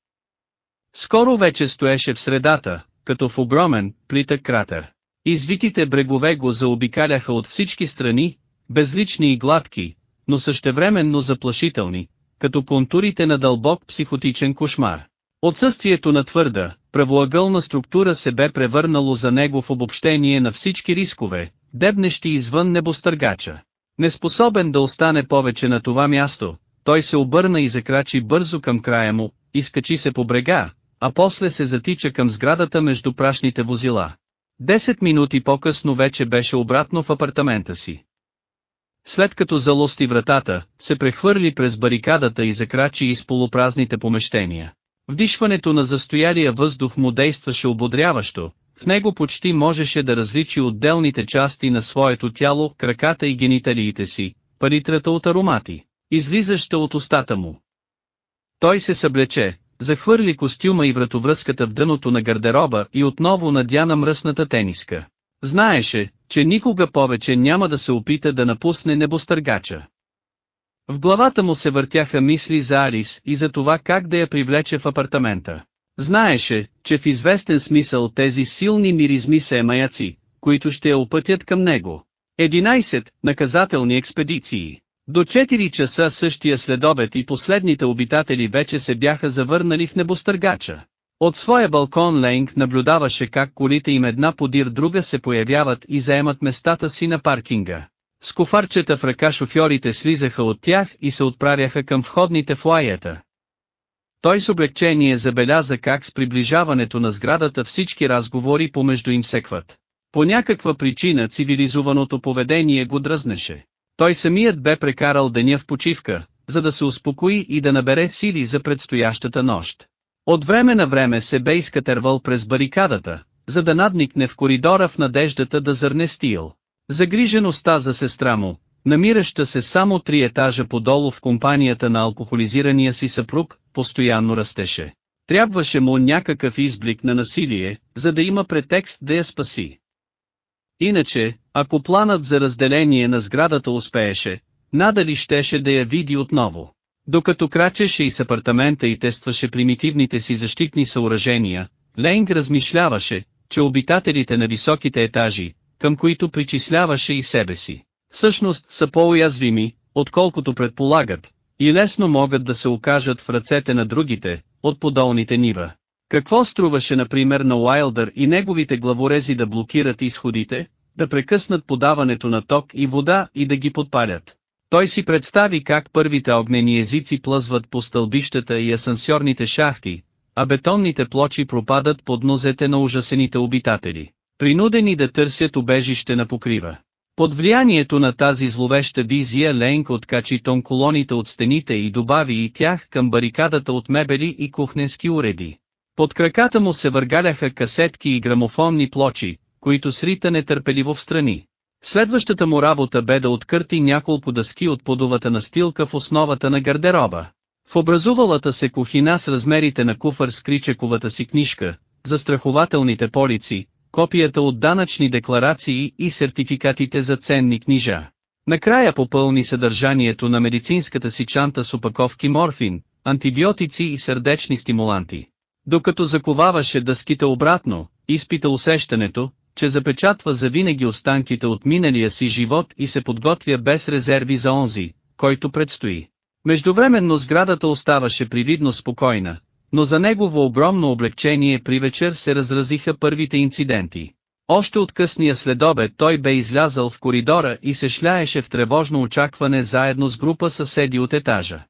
Скоро вече стоеше в средата, като в огромен, плитък кратер. Извитите брегове го заобикаляха от всички страни, безлични и гладки, но същевременно заплашителни, като контурите на дълбок психотичен кошмар. Отсъствието на твърда, правоъгълна структура се бе превърнало за него в обобщение на всички рискове, дебнещи извън небостъргача. Неспособен да остане повече на това място, той се обърна и закрачи бързо към края му, изкачи се по брега, а после се затича към сградата между прашните возила. Десет минути по-късно вече беше обратно в апартамента си. След като залости вратата, се прехвърли през барикадата и закрачи из полупразните помещения. Вдишването на застоялия въздух му действаше ободряващо, в него почти можеше да различи отделните части на своето тяло, краката и гениталиите си, паритрата от аромати, излизаща от устата му. Той се съблече, захвърли костюма и вратовръзката в дъното на гардероба и отново надя на мръсната тениска. Знаеше, че никога повече няма да се опита да напусне небостъргача. В главата му се въртяха мисли за Алис и за това как да я привлече в апартамента. Знаеше, че в известен смисъл тези силни миризми са емаяци, които ще я опътят към него. 11. Наказателни експедиции До 4 часа същия следобед и последните обитатели вече се бяха завърнали в небостъргача. От своя балкон Ленг наблюдаваше как колите им една подир друга се появяват и заемат местата си на паркинга. С кофарчета в ръка шофьорите слизаха от тях и се отправяха към входните флаета. Той с облегчение забеляза как с приближаването на сградата всички разговори помежду им секват. По някаква причина цивилизованото поведение го дръзнеше. Той самият бе прекарал деня в почивка, за да се успокои и да набере сили за предстоящата нощ. От време на време се бе изкатървал през барикадата, за да надникне в коридора в надеждата да зърне стил. Загрижеността за сестра му, намираща се само три етажа подолу в компанията на алкохолизирания си съпруг, постоянно растеше. Трябваше му някакъв изблик на насилие, за да има претекст да я спаси. Иначе, ако планът за разделение на сградата успееше, надали щеше да я види отново. Докато крачеше и с апартамента и тестваше примитивните си защитни съоръжения, Ленг размишляваше, че обитателите на високите етажи, към които причисляваше и себе си, всъщност са по-уязвими, отколкото предполагат, и лесно могат да се окажат в ръцете на другите, от подолните нива. Какво струваше например на Уайлдър и неговите главорези да блокират изходите, да прекъснат подаването на ток и вода и да ги подпалят? Той си представи как първите огнени езици плъзват по стълбищата и асансьорните шахти, а бетонните плочи пропадат под нозете на ужасените обитатели, принудени да търсят убежище на покрива. Под влиянието на тази зловеща визия Ленк откачи тонколоните от стените и добави и тях към барикадата от мебели и кухненски уреди. Под краката му се въргаляха касетки и грамофонни плочи, които срита нетърпеливо в страни. Следващата му работа бе да откърти няколко дъски от подовата настилка в основата на гардероба. В образувалата се кухина с размерите на куфър с кричековата си книжка, застрахователните полици, копията от данъчни декларации и сертификатите за ценни книжа. Накрая попълни съдържанието на медицинската си чанта с опаковки морфин, антибиотици и сърдечни стимуланти. Докато заковаваше дъските обратно, изпита усещането, че запечатва завинаги останките от миналия си живот и се подготвя без резерви за онзи, който предстои. Междувременно сградата оставаше привидно спокойна, но за негово огромно облегчение при вечер се разразиха първите инциденти. Още от късния следобед той бе излязъл в коридора и се шляеше в тревожно очакване заедно с група съседи от етажа.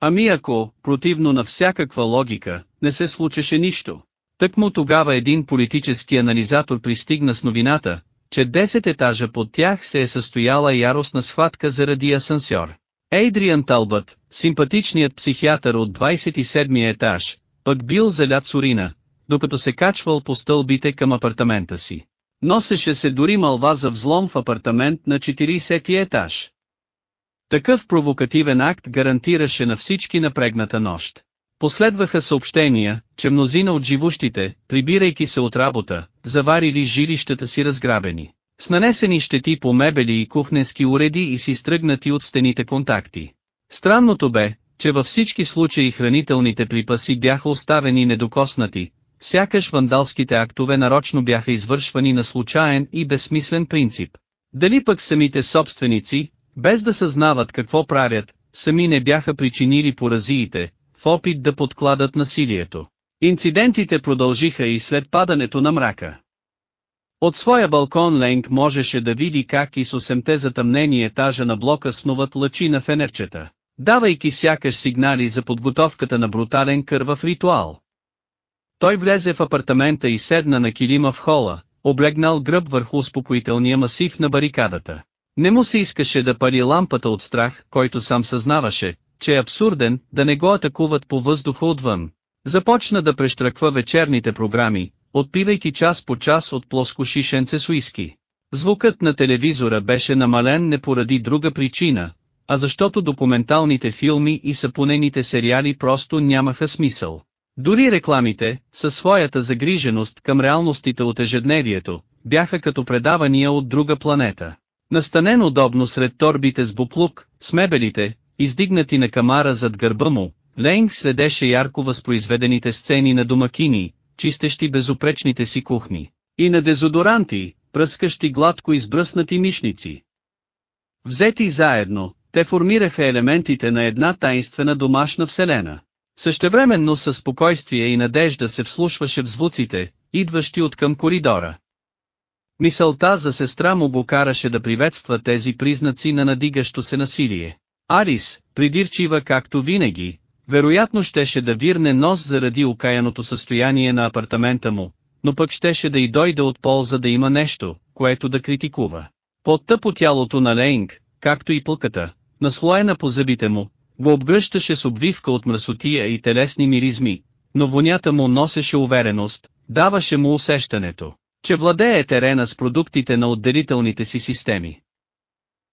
Ами ако, противно на всякаква логика, не се случеше нищо. Тъкмо тогава един политически анализатор пристигна с новината, че 10 етажа под тях се е състояла яростна схватка заради асансьор. Ейдриан Талбът, симпатичният психиатър от 27 етаж, пък бил залят с урина, докато се качвал по стълбите към апартамента си. Носеше се дори малва за взлом в апартамент на 40 етаж. Такъв провокативен акт гарантираше на всички напрегната нощ. Последваха съобщения, че мнозина от живущите, прибирайки се от работа, заварили жилищата си разграбени. С нанесени щети по мебели и кухненски уреди и си стръгнати от стените контакти. Странното бе, че във всички случаи хранителните припаси бяха оставени недокоснати, сякаш вандалските актове нарочно бяха извършвани на случайен и безсмислен принцип. Дали пък самите собственици, без да съзнават какво правят, сами не бяха причинили поразиите, в опит да подкладат насилието. Инцидентите продължиха и след падането на мрака. От своя балкон Ленг можеше да види как и с осемте затъмнени етажа на блока снуват лъчи на фенерчета, давайки сякаш сигнали за подготовката на брутален кървав ритуал. Той влезе в апартамента и седна на килима в хола, облегнал гръб върху успокоителния масив на барикадата. Не му се искаше да пари лампата от страх, който сам съзнаваше, че е абсурден, да не го атакуват по въздуха отвън. Започна да прещръква вечерните програми, отпивайки час по час от плоско шишенце с уиски. Звукът на телевизора беше намален не поради друга причина, а защото документалните филми и сапонените сериали просто нямаха смисъл. Дори рекламите, със своята загриженост към реалностите от ежедневието, бяха като предавания от друга планета. Настанен удобно сред торбите с буклук, с мебелите, издигнати на камара зад гърба му, Лейнг следеше ярко възпроизведените сцени на домакини, чистещи безопречните си кухни, и на дезодоранти, пръскащи гладко избръснати мишници. Взети заедно, те формираха елементите на една таинствена домашна вселена. Същевременно със спокойствие и надежда се вслушваше в звуците, идващи от към коридора. Мисълта за сестра му го караше да приветства тези признаци на надигащо се насилие. Арис, придирчива както винаги, вероятно щеше да вирне нос заради окаяното състояние на апартамента му, но пък щеше да й дойде от полза да има нещо, което да критикува. Потта по тялото на Лейнг, както и пълката, наслоена по зъбите му, го обгръщаше с обвивка от мръсотия и телесни миризми, но вонята му носеше увереност, даваше му усещането, че владее терена с продуктите на отделителните си системи.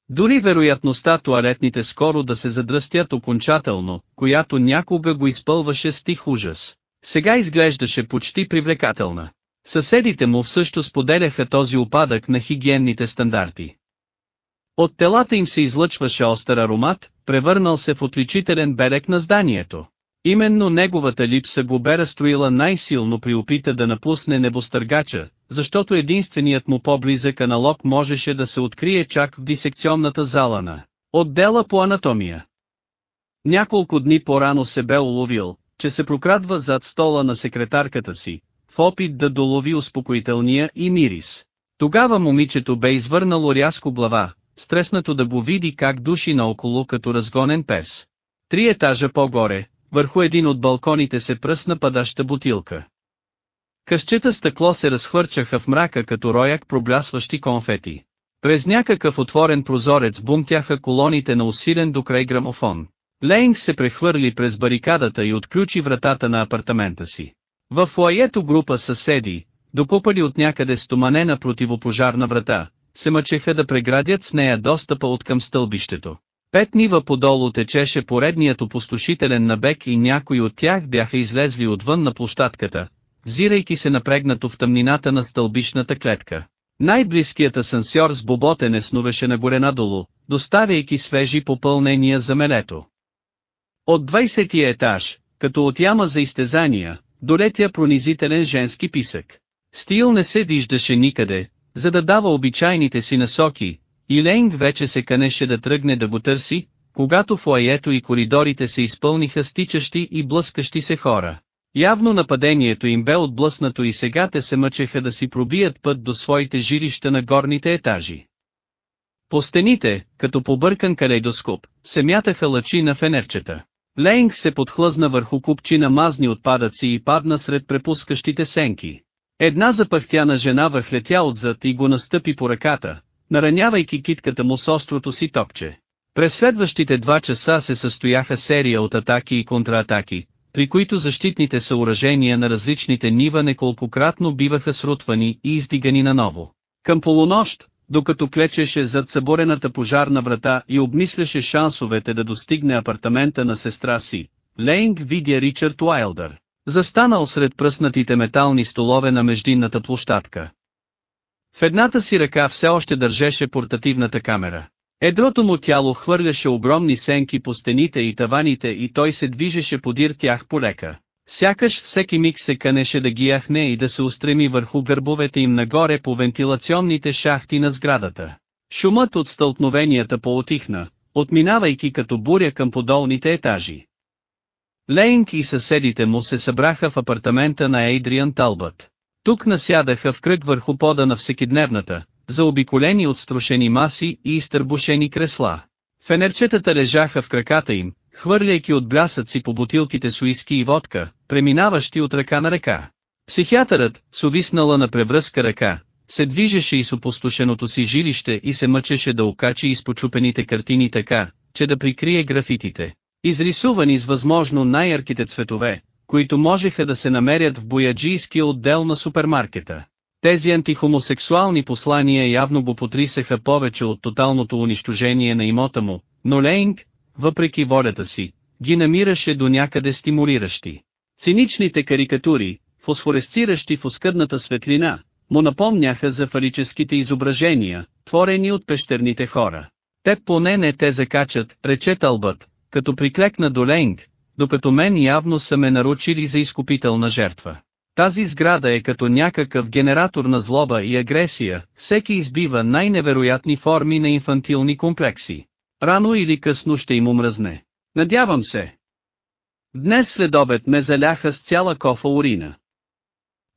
Дори вероятността туалетните скоро да се задръстят окончателно, която някога го изпълваше с тих ужас, сега изглеждаше почти привлекателна. Съседите му също споделяха този опадък на хигиенните стандарти. От телата им се излъчваше остър аромат, превърнал се в отличителен берег на зданието. Именно неговата липса го бе разстроила най-силно при опита да напусне небостъргача, защото единственият му по-близък аналог можеше да се открие чак в дисекционната зала на отдела по анатомия. Няколко дни по-рано се бе уловил, че се прокрадва зад стола на секретарката си, в опит да долови успокоителния и мирис. Тогава момичето бе извърнало рязко глава, стреснато да го види как души наоколо като разгонен пес. Три етажа по-горе, върху един от балконите се пръсна падаща бутилка. Къщета стъкло се разхвърчаха в мрака като рояк проблясващи конфети. През някакъв отворен прозорец бумтяха колоните на усилен до край грамофон. Лейнг се прехвърли през барикадата и отключи вратата на апартамента си. В фуаето група съседи, докупали от някъде стоманена противопожарна врата, се мъчеха да преградят с нея достъпа от към стълбището. Пет нива подолу течеше поредният опустошителен набек и някои от тях бяха излезли отвън на площадката, взирайки се напрегнато в тъмнината на стълбишната клетка. Най-близкият асансьор с боботене снувеше нагоре надолу, доставяйки свежи попълнения за мелето. От 20-ти етаж, като от яма за изтезания, долетя пронизителен женски писък. Стил не се виждаше никъде, за да дава обичайните си насоки, и Лейнг вече се канеше да тръгне да го търси, когато фуаето и коридорите се изпълниха стичащи и блъскащи се хора. Явно нападението им бе отблъснато и сега те се мъчеха да си пробият път до своите жилища на горните етажи. По стените, като побъркан калейдоскоп, се мятаха лъчи на фенерчета. Лейнг се подхлъзна върху купчи на мазни отпадъци и падна сред препускащите сенки. Една запъхтяна жена върхлетя отзад и го настъпи по ръката, наранявайки китката му с острото си топче. През следващите два часа се състояха серия от атаки и контратаки, при които защитните съоръжения на различните нива неколкократно биваха срутвани и издигани наново. Към полунощ, докато клечеше зад съборената пожарна врата и обмисляше шансовете да достигне апартамента на сестра си, Лейнг видя Ричард Уайлдър, застанал сред пръснатите метални столове на междинната площадка. В едната си ръка все още държеше портативната камера. Едрото му тяло хвърляше огромни сенки по стените и таваните и той се движеше подир тях полека. Сякаш всеки миг се канеше да ги яхне и да се устреми върху гърбовете им нагоре по вентилационните шахти на сградата. Шумът от стълкновенията поотихна, отминавайки като буря към подолните етажи. Лейнг и съседите му се събраха в апартамента на Ейдриан Талбът. Тук насядаха в кръг върху пода на всекидневната, заобиколени от струшени маси и изтърбушени кресла. Фенерчетата лежаха в краката им, хвърляйки от блясъци по бутилките с уиски и водка, преминаващи от ръка на ръка. Психиатърът, с увиснала на превръзка ръка, се движеше и с опустошеното си жилище и се мъчеше да окачи изпочупените картини така, че да прикрие графитите, изрисувани с възможно най-ярките цветове, които можеха да се намерят в бояджийския отдел на супермаркета. Тези антихомосексуални послания явно го потрисаха повече от тоталното унищожение на имота му, но Лейнг, въпреки волята си, ги намираше до някъде стимулиращи. Циничните карикатури, фосфоресциращи в оскъдната светлина, му напомняха за фалическите изображения, творени от пещерните хора. Те поне не те закачат, рече Талбът, като приклекна до Ленг, докато мен явно са ме наручили за изкупителна жертва. Тази сграда е като някакъв генератор на злоба и агресия, всеки избива най-невероятни форми на инфантилни комплекси. Рано или късно ще им умръзне. Надявам се. Днес след обед ме заляха с цяла кофа урина.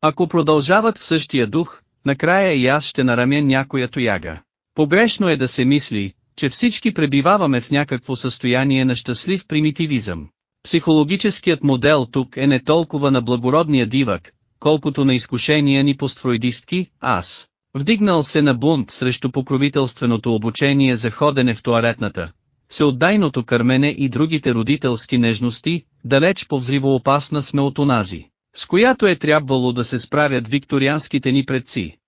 Ако продължават в същия дух, накрая и аз ще нарамя някоя тояга. Погрешно е да се мисли, че всички пребиваваме в някакво състояние на щастлив примитивизъм. Психологическият модел тук е не толкова на благородния дивак, колкото на изкушения ни постфройдистки, аз. Вдигнал се на бунт срещу покровителственото обучение за ходене в туалетната, всеотдайното кърмене и другите родителски нежности, далеч по взривоопасна сме от онази, с която е трябвало да се справят викторианските ни предци.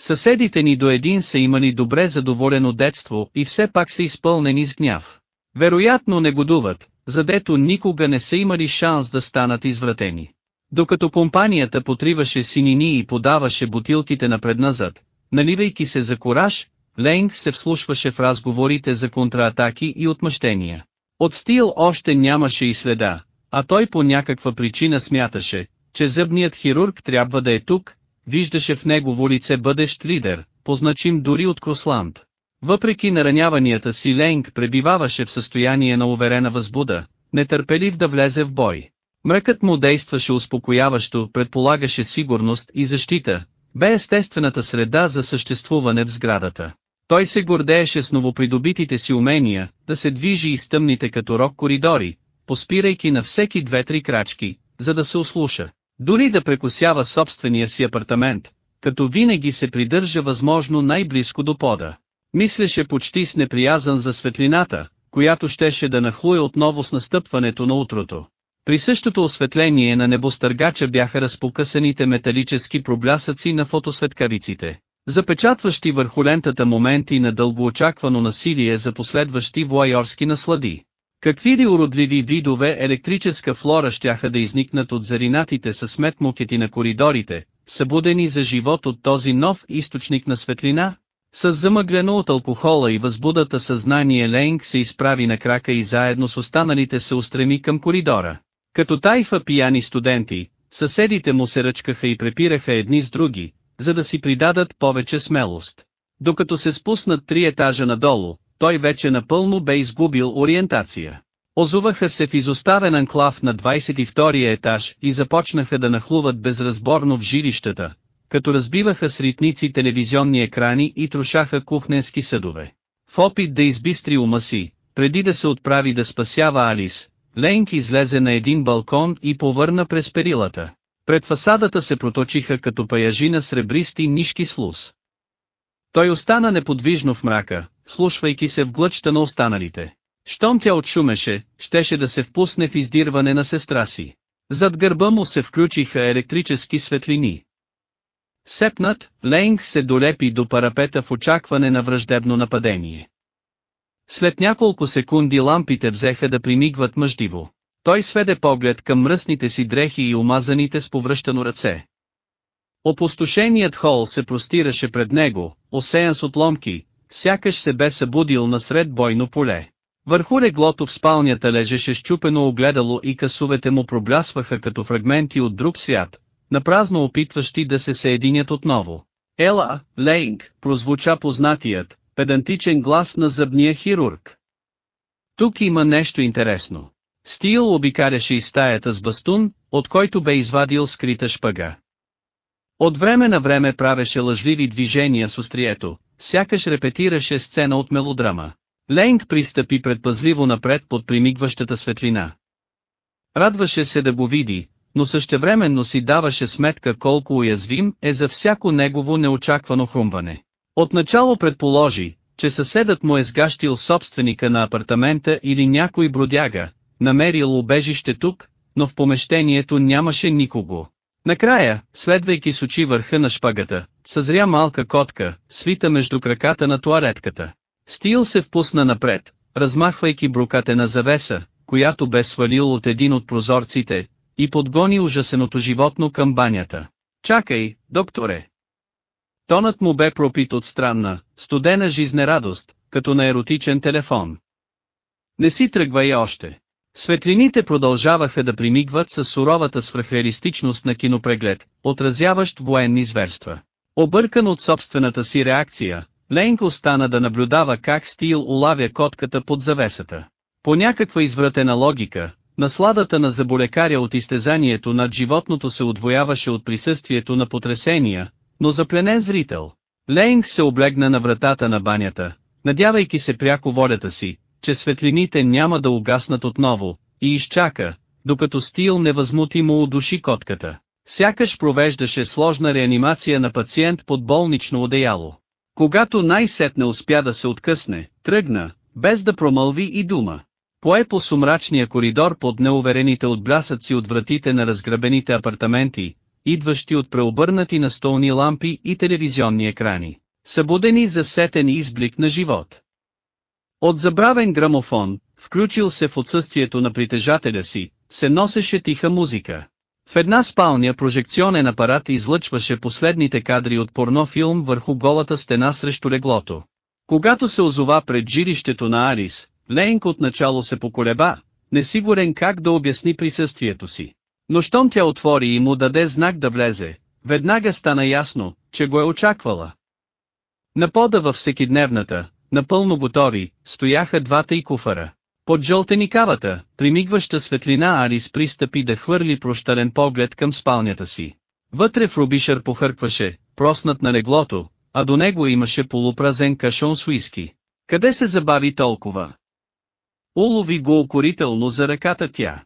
Съседите ни до един са имали добре задоволено детство и все пак са изпълнени с гняв. Вероятно негодуват, задето никога не са имали шанс да станат извратени. Докато компанията потриваше синини и подаваше бутилките напред-назад, наливайки се за кораж, Лейнг се вслушваше в разговорите за контратаки и отмъщения. От стил още нямаше и следа, а той по някаква причина смяташе, че зъбният хирург трябва да е тук, виждаше в негово лице бъдещ лидер, позначим дори от Кросланд. Въпреки нараняванията си Ленг пребиваваше в състояние на уверена възбуда, нетърпелив да влезе в бой. Мръкът му действаше успокояващо, предполагаше сигурност и защита, бе естествената среда за съществуване в сградата. Той се гордееше с новопридобитите си умения, да се движи из тъмните като рок коридори, поспирайки на всеки две-три крачки, за да се услуша. Дори да прекусява собствения си апартамент, като винаги се придържа възможно най-близко до пода. Мислеше почти с неприязан за светлината, която щеше да нахлуе отново с настъпването на утрото. При същото осветление на небостъргача бяха разпокъсаните металически проблясъци на фотосветкавиците, запечатващи върху лентата моменти на дългоочаквано насилие за последващи воайорски наслади. Какви ли уродливи видове електрическа флора щяха да изникнат от заринатите с сметмукети на коридорите, събудени за живот от този нов източник на светлина? С замъглено от алкохола и възбудата съзнание Лейнг се изправи на крака и заедно с останалите се устреми към коридора. Като тайфа пияни студенти, съседите му се ръчкаха и препираха едни с други, за да си придадат повече смелост. Докато се спуснат три етажа надолу, той вече напълно бе изгубил ориентация. Озуваха се в изоставен анклав на 22-я етаж и започнаха да нахлуват безразборно в жилищата, като разбиваха с ритници телевизионни екрани и трошаха кухненски съдове. В опит да избистри ума си, преди да се отправи да спасява Алис, Ленк излезе на един балкон и повърна през перилата. Пред фасадата се проточиха като паяжина сребристи нишки слус. Той остана неподвижно в мрака, слушвайки се в глъчта на останалите. Щом тя отшумеше, щеше да се впусне в издирване на сестра си. Зад гърба му се включиха електрически светлини. Сепнат, Лейнг се долепи до парапета в очакване на враждебно нападение. След няколко секунди лампите взеха да примигват мъждиво. Той сведе поглед към мръсните си дрехи и омазаните с повръщано ръце. Опустошеният хол се простираше пред него, осеян с отломки, сякаш се бе събудил насред бойно поле. Върху леглото в спалнята лежеше щупено огледало и късовете му проблясваха като фрагменти от друг свят, напразно опитващи да се съединят отново. Ела, Лейнг, прозвуча познатият, педантичен глас на зъбния хирург. Тук има нещо интересно. Стил обикаряше из стаята с бастун, от който бе извадил скрита шпага. От време на време правеше лъжливи движения с острието, сякаш репетираше сцена от мелодрама. Лейнг пристъпи предпазливо напред под примигващата светлина. Радваше се да го види, но същевременно си даваше сметка колко уязвим е за всяко негово неочаквано хрумване. Отначало предположи, че съседът му е сгащил собственика на апартамента или някой бродяга, намерил убежище тук, но в помещението нямаше никого. Накрая, следвайки с очи върха на шпагата, съзря малка котка, свита между краката на туалетката. Стил се впусна напред, размахвайки брокатена завеса, която бе свалил от един от прозорците, и подгони ужасеното животно към банята. Чакай, докторе! Тонът му бе пропит от странна, студена жизнерадост, като на еротичен телефон. Не си тръгвай още. Светлините продължаваха да примигват с суровата свръхреалистичност на кинопреглед, отразяващ военни зверства. Объркан от собствената си реакция, Ленко остана да наблюдава как Стил улавя котката под завесата. По някаква извратена логика, насладата на заболекаря от изтезанието над животното се отвояваше от присъствието на потресения, но запленен зрител. Лейнг се облегна на вратата на банята, надявайки се пряко волята си, че светлините няма да угаснат отново, и изчака, докато Стил невъзмутимо удуши котката. Сякаш провеждаше сложна реанимация на пациент под болнично одеяло. Когато най-сетне успя да се откъсне, тръгна, без да промълви и дума. Пое по сумрачния коридор под неуверените отблясъци от вратите на разграбените апартаменти, идващи от преобърнати на столни лампи и телевизионни екрани, събудени за сетен изблик на живот. От забравен грамофон, включил се в отсъствието на притежателя си, се носеше тиха музика. В една спалня прожекционен апарат излъчваше последните кадри от порнофилм върху голата стена срещу леглото. Когато се озова пред жилището на Арис, Лейнк отначало се поколеба, несигурен как да обясни присъствието си. Но щом тя отвори и му даде знак да влезе, веднага стана ясно, че го е очаквала. На пода във всекидневната, напълно готови, стояха двата и куфара. Под жълтеникавата, примигваща светлина Арис пристъпи да хвърли прощален поглед към спалнята си. Вътре в Рубишър похъркваше, проснат на леглото, а до него имаше полупразен кашон с уиски. Къде се забави толкова? Улови го укорително за ръката тя.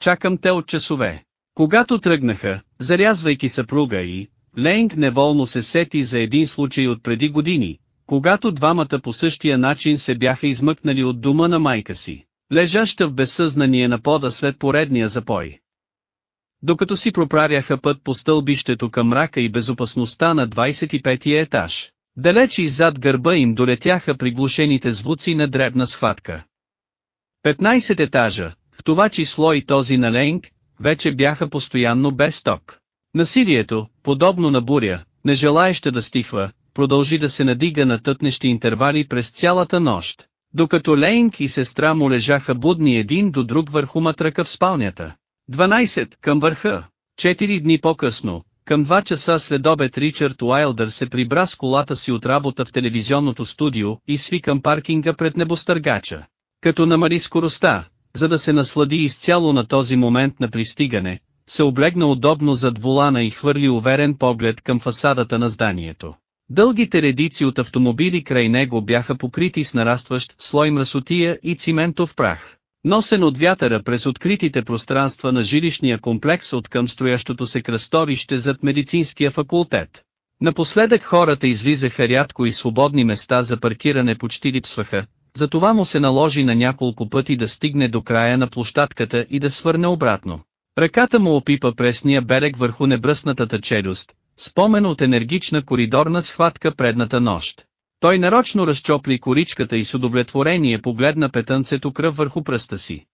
Чакам те от часове. Когато тръгнаха, зарязвайки съпруга и, Ленг неволно се сети за един случай от преди години, когато двамата по същия начин се бяха измъкнали от дома на майка си, лежаща в безсъзнание на пода след поредния запой. Докато си проправяха път по стълбището към мрака и безопасността на 25-я етаж, далеч иззад гърба им долетяха приглушените звуци на дребна схватка. 15 етажа, в това число и този на Лейнг, вече бяха постоянно без ток. Насилието, подобно на буря, не желаеща да стихва, продължи да се надига на тътнещи интервали през цялата нощ, докато Лейнг и сестра му лежаха будни един до друг върху матръка в спалнята. 12. Към върха. Четири дни по-късно, към 2 часа след обед Ричард Уайлдър се прибра с колата си от работа в телевизионното студио и сви към паркинга пред небостъргача. Като намали скоростта, за да се наслади изцяло на този момент на пристигане, се облегна удобно зад волана и хвърли уверен поглед към фасадата на зданието. Дългите редици от автомобили край него бяха покрити с нарастващ слой мръсотия и циментов прах. Носен от вятъра през откритите пространства на жилищния комплекс от към строящото се кръстовище зад медицинския факултет. Напоследък хората излизаха рядко и свободни места за паркиране почти липсваха, затова му се наложи на няколко пъти да стигне до края на площадката и да свърне обратно. Ръката му опипа пресния берег върху небръснатата челюст, спомен от енергична коридорна схватка предната нощ. Той нарочно разчопли коричката и с удовлетворение погледна петънцето кръв върху пръста си.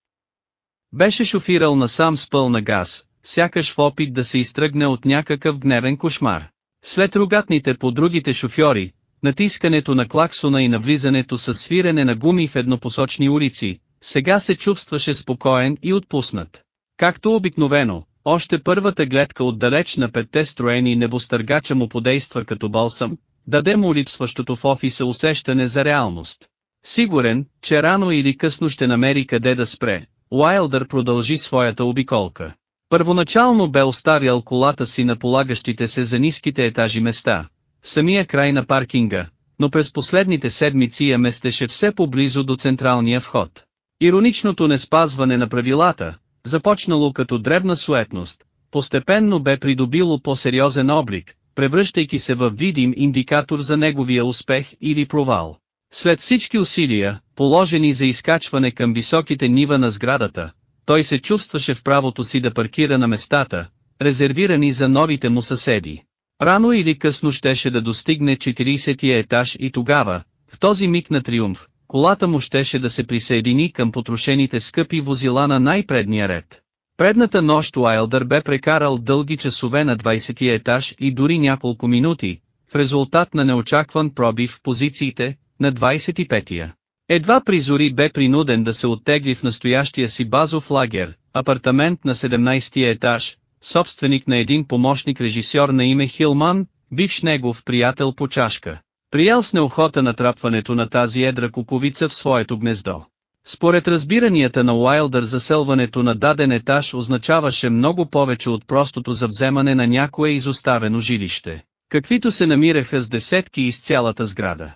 Беше шофирал насам с пълна газ, сякаш в опит да се изтръгне от някакъв гневен кошмар. След ругатните по другите шофьори, натискането на клаксона и навлизането с свирене на гуми в еднопосочни улици, сега се чувстваше спокоен и отпуснат. Както обикновено, още първата гледка отдалеч на петте строени небостъргача му подейства като балсам, даде му липсващото в офиса усещане за реалност. Сигурен, че рано или късно ще намери къде да спре, Уайлдър продължи своята обиколка. Първоначално бе оставял колата си на полагащите се за ниските етажи места, самия край на паркинга, но през последните седмици я местеше все поблизо до централния вход. Ироничното неспазване на правилата, започнало като дребна суетност, постепенно бе придобило по-сериозен облик, превръщайки се в видим индикатор за неговия успех или провал. След всички усилия, положени за изкачване към високите нива на сградата, той се чувстваше в правото си да паркира на местата, резервирани за новите му съседи. Рано или късно щеше да достигне 40-я етаж и тогава, в този миг на триумф, колата му щеше да се присъедини към потрошените скъпи возила на най-предния ред. Предната нощ Уайлдър бе прекарал дълги часове на 20-я етаж и дори няколко минути, в резултат на неочакван пробив в позициите, на 25-я. Едва при зори бе принуден да се оттегли в настоящия си базов лагер, апартамент на 17-я етаж, собственик на един помощник режисьор на име Хилман, бивш негов приятел по чашка. Приял с неохота натрапването на тази едра куковица в своето гнездо. Според разбиранията на Уайлдър заселването на даден етаж означаваше много повече от простото завземане на някое изоставено жилище, каквито се намираха с десетки из цялата сграда.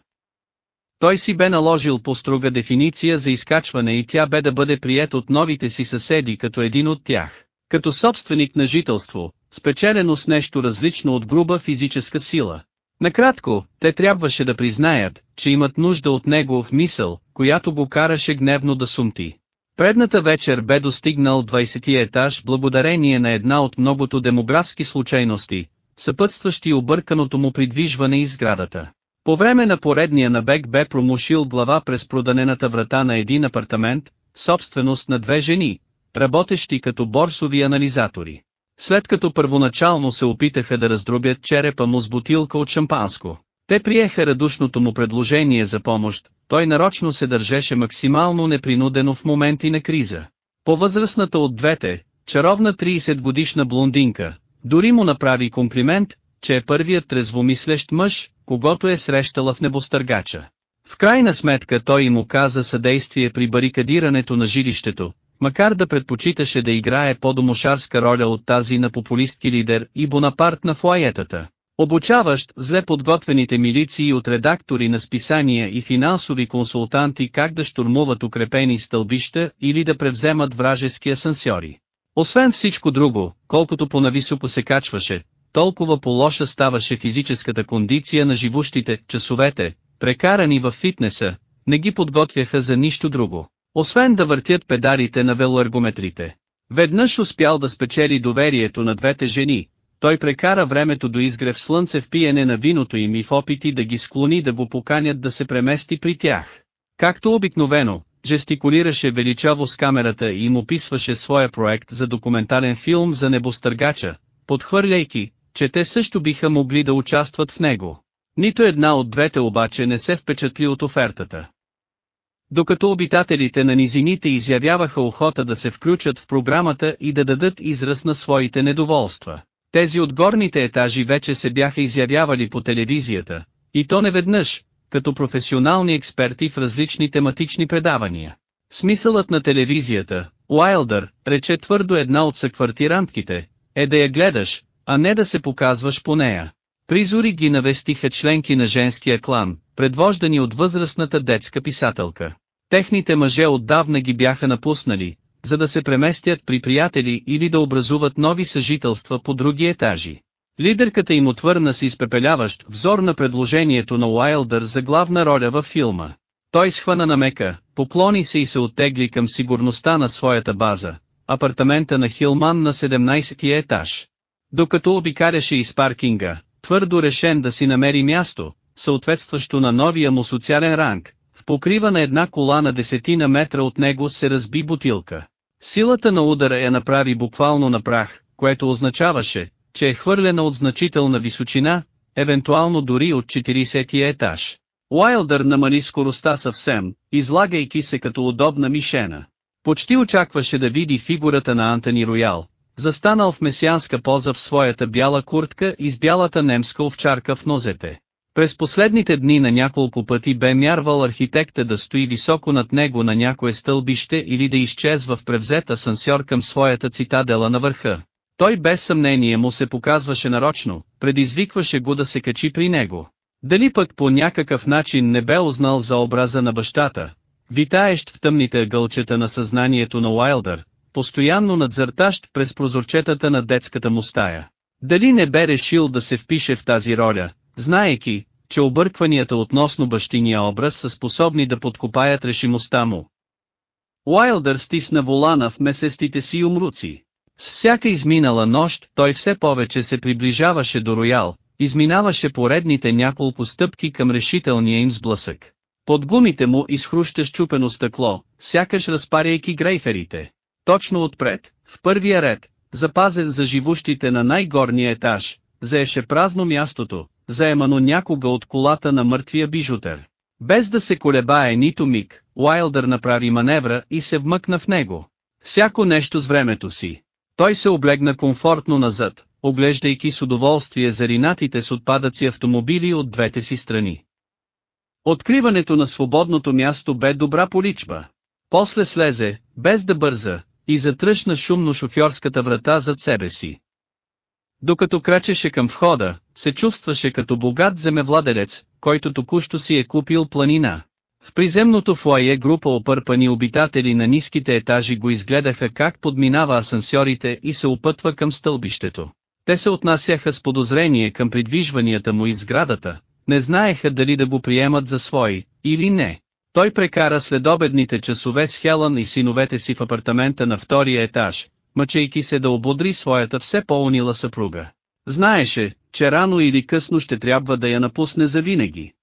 Той си бе наложил по строга дефиниция за изкачване и тя бе да бъде прият от новите си съседи като един от тях, като собственик на жителство, спечелено с нещо различно от груба физическа сила, Накратко, те трябваше да признаят, че имат нужда от него в мисъл, която го караше гневно да сумти. Предната вечер бе достигнал 20 етаж благодарение на една от многото демографски случайности, съпътстващи обърканото му придвижване из сградата. По време на поредния набег бе промушил глава през проданената врата на един апартамент, собственост на две жени, работещи като борсови анализатори. След като първоначално се опитаха да раздробят черепа му с бутилка от шампанско, те приеха радушното му предложение за помощ, той нарочно се държеше максимално непринудено в моменти на криза. По-възрастната от двете, чаровна 30 годишна блондинка, дори му направи комплимент, че е първият трезвомислещ мъж, когато е срещала в небостъргача. В крайна сметка той им оказа съдействие при барикадирането на жилището, макар да предпочиташе да играе по-домошарска роля от тази на популистки лидер и Бонапарт на флаетата. Обучаващ зле подготвените милиции от редактори на списания и финансови консултанти как да штурмуват укрепени стълбища или да превземат вражески асансьори. Освен всичко друго, колкото по-нависоко се качваше, толкова по-лоша ставаше физическата кондиция на живущите, часовете, прекарани в фитнеса, не ги подготвяха за нищо друго. Освен да въртят педалите на велоергометрите. Веднъж успял да спечели доверието на двете жени, той прекара времето до изгрев слънце в пиене на виното им и в опити да ги склони да го поканят да се премести при тях. Както обикновено, жестикулираше величаво с камерата и им описваше своя проект за документален филм за небостъргача, подхвърляйки, че те също биха могли да участват в него. Нито една от двете обаче не се впечатли от офертата. Докато обитателите на низините изявяваха охота да се включат в програмата и да дадат израз на своите недоволства, тези от горните етажи вече се бяха изявявали по телевизията, и то неведнъж, като професионални експерти в различни тематични предавания. Смисълът на телевизията, Уайлдър, рече твърдо една от съквартирантките, е да я гледаш, а не да се показваш по нея. Призори ги навестиха членки на женския клан, предвождани от възрастната детска писателка. Техните мъже отдавна ги бяха напуснали, за да се преместят при приятели или да образуват нови съжителства по други етажи. Лидерката им отвърна с изпепеляващ взор на предложението на Уайлдър за главна роля във филма. Той схвана намека, поклони се и се оттегли към сигурността на своята база, апартамента на Хилман на 17-ти етаж. Докато обикаряше из паркинга, твърдо решен да си намери място, съответстващо на новия му социален ранг, покрива на една кола на десетина метра от него се разби бутилка. Силата на удара я направи буквално на прах, което означаваше, че е хвърлена от значителна височина, евентуално дори от 40-ти етаж. Уайлдър намали скоростта съвсем, излагайки се като удобна мишена. Почти очакваше да види фигурата на Антони Роял, застанал в месианска поза в своята бяла куртка и с бялата немска овчарка в нозете. През последните дни на няколко пъти бе мярвал архитекта да стои високо над него на някое стълбище или да изчезва в превзет асансьор към своята цитадела на върха. Той без съмнение му се показваше нарочно, предизвикваше го да се качи при него. Дали пък по някакъв начин не бе узнал за образа на бащата, витаещ в тъмните гълчета на съзнанието на Уайлдър, постоянно надзъртащ през прозорчетата на детската му стая. Дали не бе решил да се впише в тази роля, знаеки, че объркванията относно бащиния образ са способни да подкопаят решимостта му. Уайлдър стисна волана в месестите си умруци. С всяка изминала нощ той все повече се приближаваше до Роял, изминаваше поредните няколко стъпки към решителния им сблъсък. Под гумите му изхруща щупено стъкло, сякаш разпаряйки грейферите. Точно отпред, в първия ред, запазен за живущите на най-горния етаж, заеше празно мястото, заемано някога от колата на мъртвия бижутер. Без да се колебае нито миг, Уайлдър направи маневра и се вмъкна в него. Всяко нещо с времето си. Той се облегна комфортно назад, оглеждайки с удоволствие заринатите с отпадъци автомобили от двете си страни. Откриването на свободното място бе добра поличба. После слезе, без да бърза, и затръшна шумно шофьорската врата зад себе си. Докато крачеше към входа, се чувстваше като богат земевладелец, който току-що си е купил планина. В приземното фуае група опърпани обитатели на ниските етажи го изгледаха как подминава асансьорите и се опътва към стълбището. Те се отнасяха с подозрение към придвижванията му из сградата, не знаеха дали да го приемат за свой, или не. Той прекара следобедните часове с Хелън и синовете си в апартамента на втория етаж, мъчейки се да ободри своята все по-унила съпруга. Знаеше, че рано или късно ще трябва да я напусне завинаги.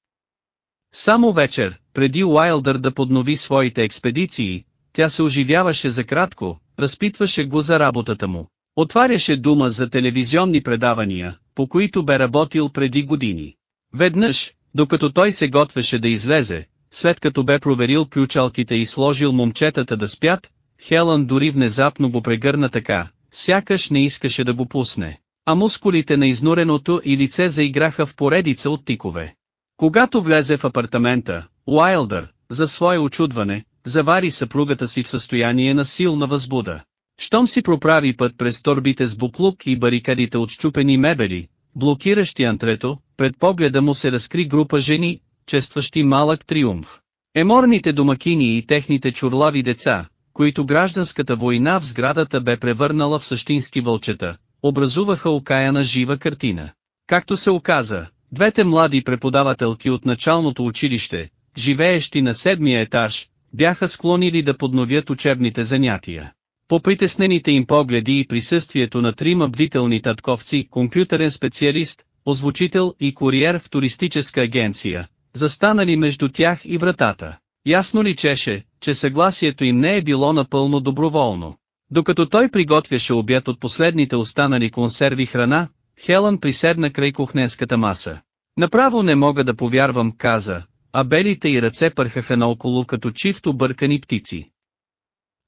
Само вечер, преди Уайлдър да поднови своите експедиции, тя се оживяваше за кратко, разпитваше го за работата му. Отваряше дума за телевизионни предавания, по които бе работил преди години. Веднъж, докато той се готвеше да излезе, след като бе проверил ключалките и сложил момчетата да спят, Хелън дори внезапно го прегърна така, сякаш не искаше да го пусне, а мускулите на изнуреното и лице заиграха в поредица от тикове. Когато влезе в апартамента, Уайлдър, за свое очудване, завари съпругата си в състояние на силна възбуда. Щом си проправи път през торбите с буклук и барикадите от щупени мебели, блокиращи антрето, пред погледа му се разкри група жени, честващи малък триумф. Еморните домакини и техните чурлави деца, които гражданската война в сградата бе превърнала в същински вълчета, образуваха окаяна жива картина. Както се оказа, двете млади преподавателки от началното училище, живеещи на седмия етаж, бяха склонили да подновят учебните занятия. По притеснените им погледи и присъствието на трима бдителни татковци, компютърен специалист, озвучител и куриер в туристическа агенция, застанали между тях и вратата. Ясно личеше, че съгласието им не е било напълно доброволно. Докато той приготвяше обяд от последните останали консерви храна, Хелън приседна край кухненската маса. Направо не мога да повярвам, каза, а белите й ръце пърхаха наоколо като чифто бъркани птици.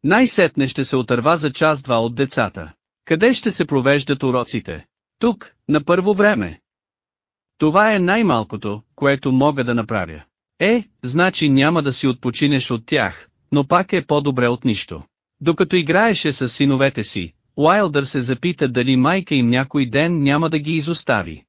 Най-сетне ще се отърва за час-два от децата. Къде ще се провеждат уроците? Тук, на първо време. Това е най-малкото, което мога да направя. Е, значи няма да си отпочинеш от тях, но пак е по-добре от нищо. Докато играеше с синовете си, Уайлдър се запита дали майка им някой ден няма да ги изостави.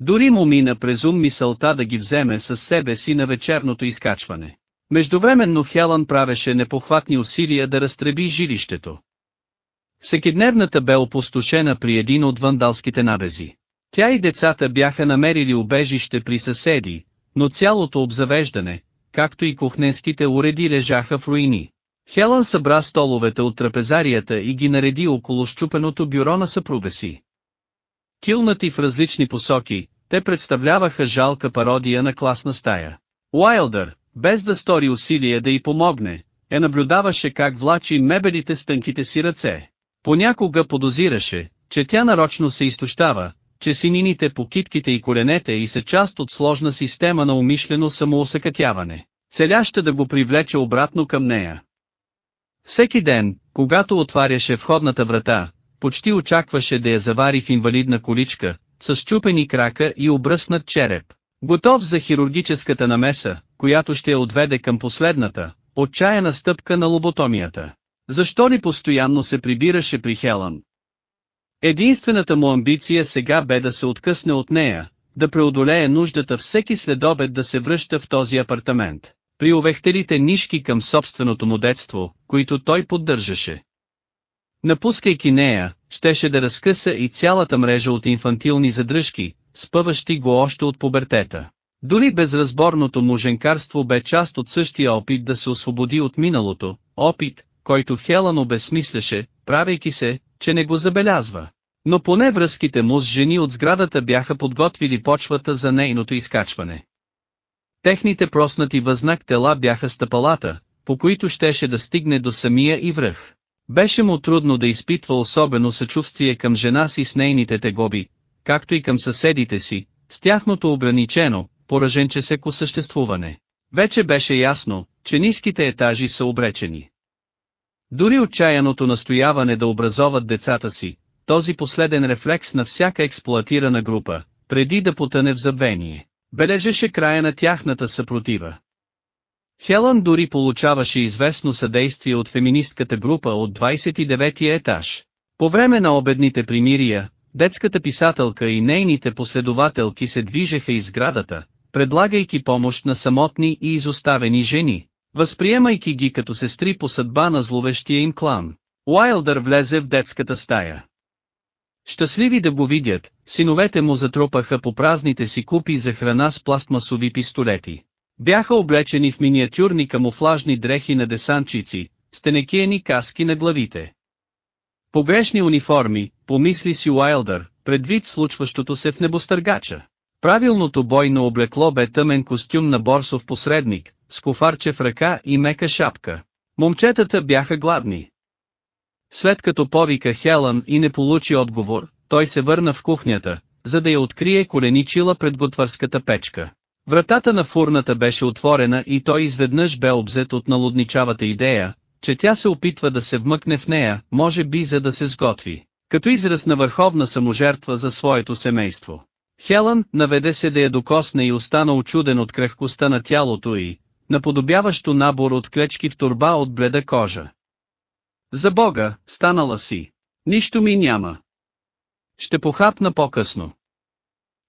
Дори му мина през ум мисълта да ги вземе с себе си на вечерното изкачване. Междувременно Хелън правеше непохватни усилия да разтреби жилището. Всекидневната бе опустошена при един от вандалските набези. Тя и децата бяха намерили убежище при съседи, но цялото обзавеждане, както и кухненските уреди лежаха в руини. Хелън събра столовете от трапезарията и ги нареди около щупеното бюро на съпруга си. Килнати в различни посоки, те представляваха жалка пародия на класна стая. Уайлдър, без да стори усилие да й помогне, е наблюдаваше как влачи мебелите с тънките си ръце. Понякога подозираше, че тя нарочно се изтощава, че синините по китките и коленете и са част от сложна система на умишлено самоусъкътяване, целяща да го привлече обратно към нея. Всеки ден, когато отваряше входната врата, почти очакваше да я завари в инвалидна количка, с чупени крака и обръснат череп. Готов за хирургическата намеса, която ще я отведе към последната, отчаяна стъпка на лоботомията. Защо ли постоянно се прибираше при Хелън? Единствената му амбиция сега бе да се откъсне от нея, да преодолее нуждата всеки следобед да се връща в този апартамент, при увехтелите нишки към собственото му детство, които той поддържаше. Напускайки нея, щеше да разкъса и цялата мрежа от инфантилни задръжки, спъващи го още от пубертета. Дори безразборното му женкарство бе част от същия опит да се освободи от миналото, опит, който Хелън обезсмисляше, правейки се, че не го забелязва. Но поне връзките му с жени от сградата бяха подготвили почвата за нейното изкачване. Техните проснати възнак тела бяха стъпалата, по които щеше да стигне до самия и връх. Беше му трудно да изпитва особено съчувствие към жена си с нейните тегоби, както и към съседите си, с тяхното ограничено, пораженчесеко съществуване. Вече беше ясно, че ниските етажи са обречени. Дори отчаяното настояване да образоват децата си, този последен рефлекс на всяка експлоатирана група, преди да потъне в забвение, бележеше края на тяхната съпротива. Хелън дори получаваше известно съдействие от феминистката група от 29-ти етаж. По време на обедните примирия, детската писателка и нейните последователки се движеха из градата, предлагайки помощ на самотни и изоставени жени, възприемайки ги като сестри по съдба на зловещия им клан. Уайлдър влезе в детската стая. Щастливи да го видят, синовете му затрупаха по празните си купи за храна с пластмасови пистолети. Бяха облечени в миниатюрни камуфлажни дрехи на десанчици, с тенекиени каски на главите. Погрешни униформи, помисли си Уайлдър, предвид случващото се в небостъргача. Правилното бойно облекло бе тъмен костюм на борсов посредник, с кофарче в ръка и мека шапка. Момчетата бяха гладни. След като повика Хелън и не получи отговор, той се върна в кухнята, за да я открие коленичила пред готварската печка. Вратата на фурната беше отворена и той изведнъж бе обзет от налудничавата идея, че тя се опитва да се вмъкне в нея, може би за да се сготви, като израз на върховна саможертва за своето семейство. Хелън наведе се да я докосне и остана очуден от крехкостта на тялото й, наподобяващо набор от клечки в турба от бледа кожа. За Бога, станала си. Нищо ми няма. Ще похапна по-късно.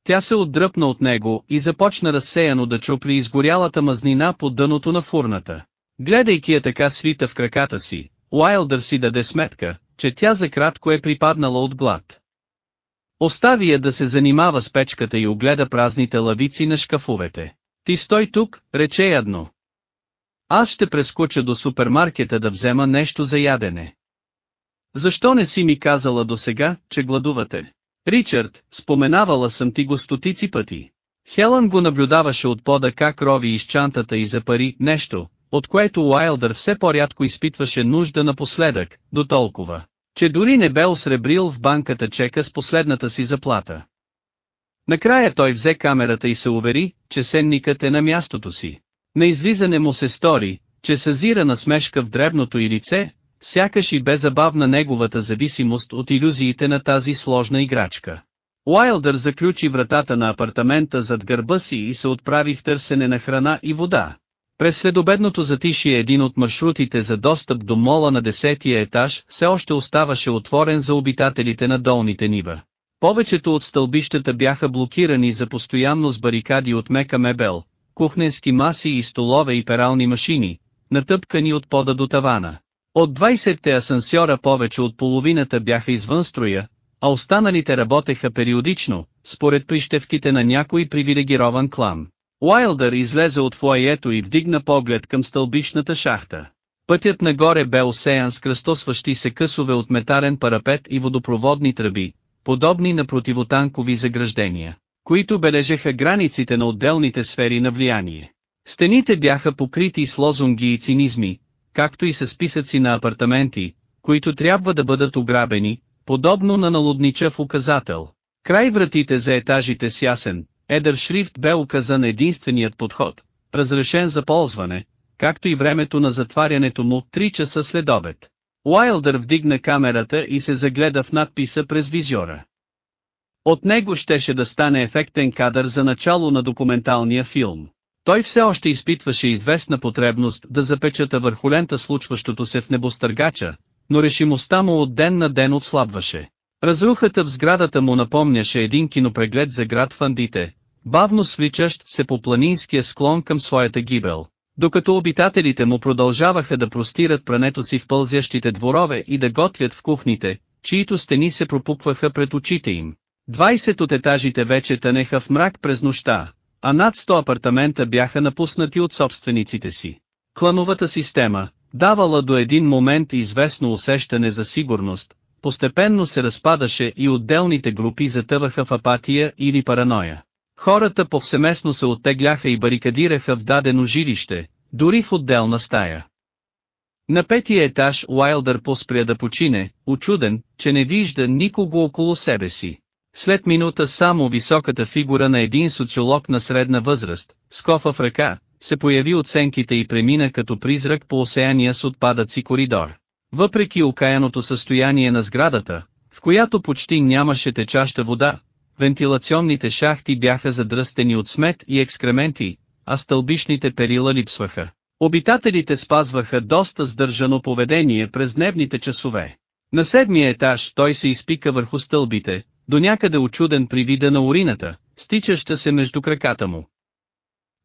Тя се отдръпна от него и започна разсеяно да чупли изгорялата мазнина под дъното на фурната. Гледайки я така свита в краката си, Уайлдър си даде сметка, че тя за кратко е припаднала от глад. Остави я да се занимава с печката и огледа празните лавици на шкафовете. Ти стой тук, рече ядно. Аз ще прескоча до супермаркета да взема нещо за ядене. Защо не си ми казала до сега, че гладувате? Ричард, споменавала съм ти го стотици пъти. Хелън го наблюдаваше от пода как рови из чантата и за пари, нещо, от което Уайлдър все по-рядко изпитваше нужда напоследък, до толкова, че дори не бе осребрил в банката чека с последната си заплата. Накрая той взе камерата и се увери, че сенникът е на мястото си. На излизане му се стори, че съзира насмешка в дребното и лице, сякаш и бе забавна неговата зависимост от иллюзиите на тази сложна играчка. Уайлдър заключи вратата на апартамента зад гърба си и се отправи в търсене на храна и вода. През следобедното затишие един от маршрутите за достъп до мола на десетия етаж все още оставаше отворен за обитателите на долните нива. Повечето от стълбищата бяха блокирани за постоянно с барикади от мека мебел, кухненски маси и столове и перални машини, натъпкани от пода до тавана. От 20-те асансьора повече от половината бяха извън строя, а останалите работеха периодично, според прищевките на някой привилегирован клан. Уайлдър излезе от фуаето и вдигна поглед към стълбишната шахта. Пътят нагоре бе осеян с кръстосващи се късове от метарен парапет и водопроводни тръби, подобни на противотанкови заграждения, които бележеха границите на отделните сфери на влияние. Стените бяха покрити с лозунги и цинизми, както и с списъци на апартаменти, които трябва да бъдат ограбени, подобно на налудничав указател. Край вратите за етажите с ясен, едър шрифт бе указан единственият подход, разрешен за ползване, както и времето на затварянето му 3 часа след обед. Уайлдър вдигна камерата и се загледа в надписа през визиора. От него щеше да стане ефектен кадър за начало на документалния филм. Той все още изпитваше известна потребност да запечата върху лента случващото се в небостъргача, но решимостта му от ден на ден отслабваше. Разрухата в сградата му напомняше един кинопреглед за град Фандите, бавно свличащ се по планинския склон към своята гибел, докато обитателите му продължаваха да простират прането си в пълзящите дворове и да готвят в кухните, чието стени се пропукваха пред очите им. 20 от етажите вече тънеха в мрак през нощта, а над 100 апартамента бяха напуснати от собствениците си. Клановата система, давала до един момент известно усещане за сигурност, постепенно се разпадаше и отделните групи затъваха в апатия или параноя. Хората повсеместно се оттегляха и барикадираха в дадено жилище, дори в отделна стая. На петия етаж Уайлдър поспря да почине, очуден, че не вижда никого около себе си. След минута само високата фигура на един социолог на средна възраст, с кофа в ръка, се появи от сенките и премина като призрак по осеяния с отпадъци коридор. Въпреки окаяното състояние на сградата, в която почти нямаше течаща вода, вентилационните шахти бяха задръстени от смет и екскременти, а стълбишните перила липсваха. Обитателите спазваха доста сдържано поведение през дневните часове. На седмия етаж той се изпика върху стълбите, до някъде очуден при вида на урината, стичаща се между краката му.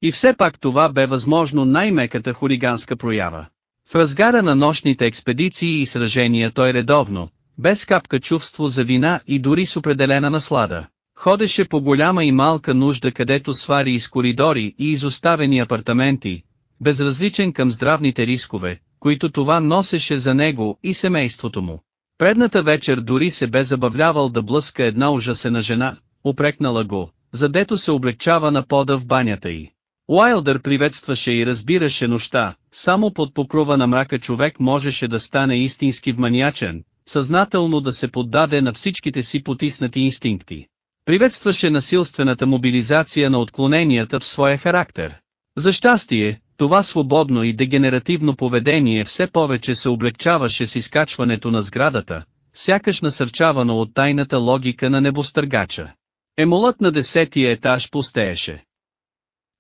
И все пак това бе възможно най-меката хулиганска проява. В разгара на нощните експедиции и сражения той редовно, без капка чувство за вина и дори с определена наслада, ходеше по голяма и малка нужда където свари из коридори и изоставени апартаменти, безразличен към здравните рискове, които това носеше за него и семейството му. Предната вечер дори се бе забавлявал да блъска една ужасена жена, упрекнала го, задето се облегчава на пода в банята й. Уайлдър приветстваше и разбираше нощта, само под покрова на мрака човек можеше да стане истински вманиячен, съзнателно да се поддаде на всичките си потиснати инстинкти. Приветстваше насилствената мобилизация на отклоненията в своя характер. За щастие, това свободно и дегенеративно поведение все повече се облегчаваше с изкачването на сградата, сякаш насърчавано от тайната логика на небостъргача. Емолът на десетия етаж пустееше.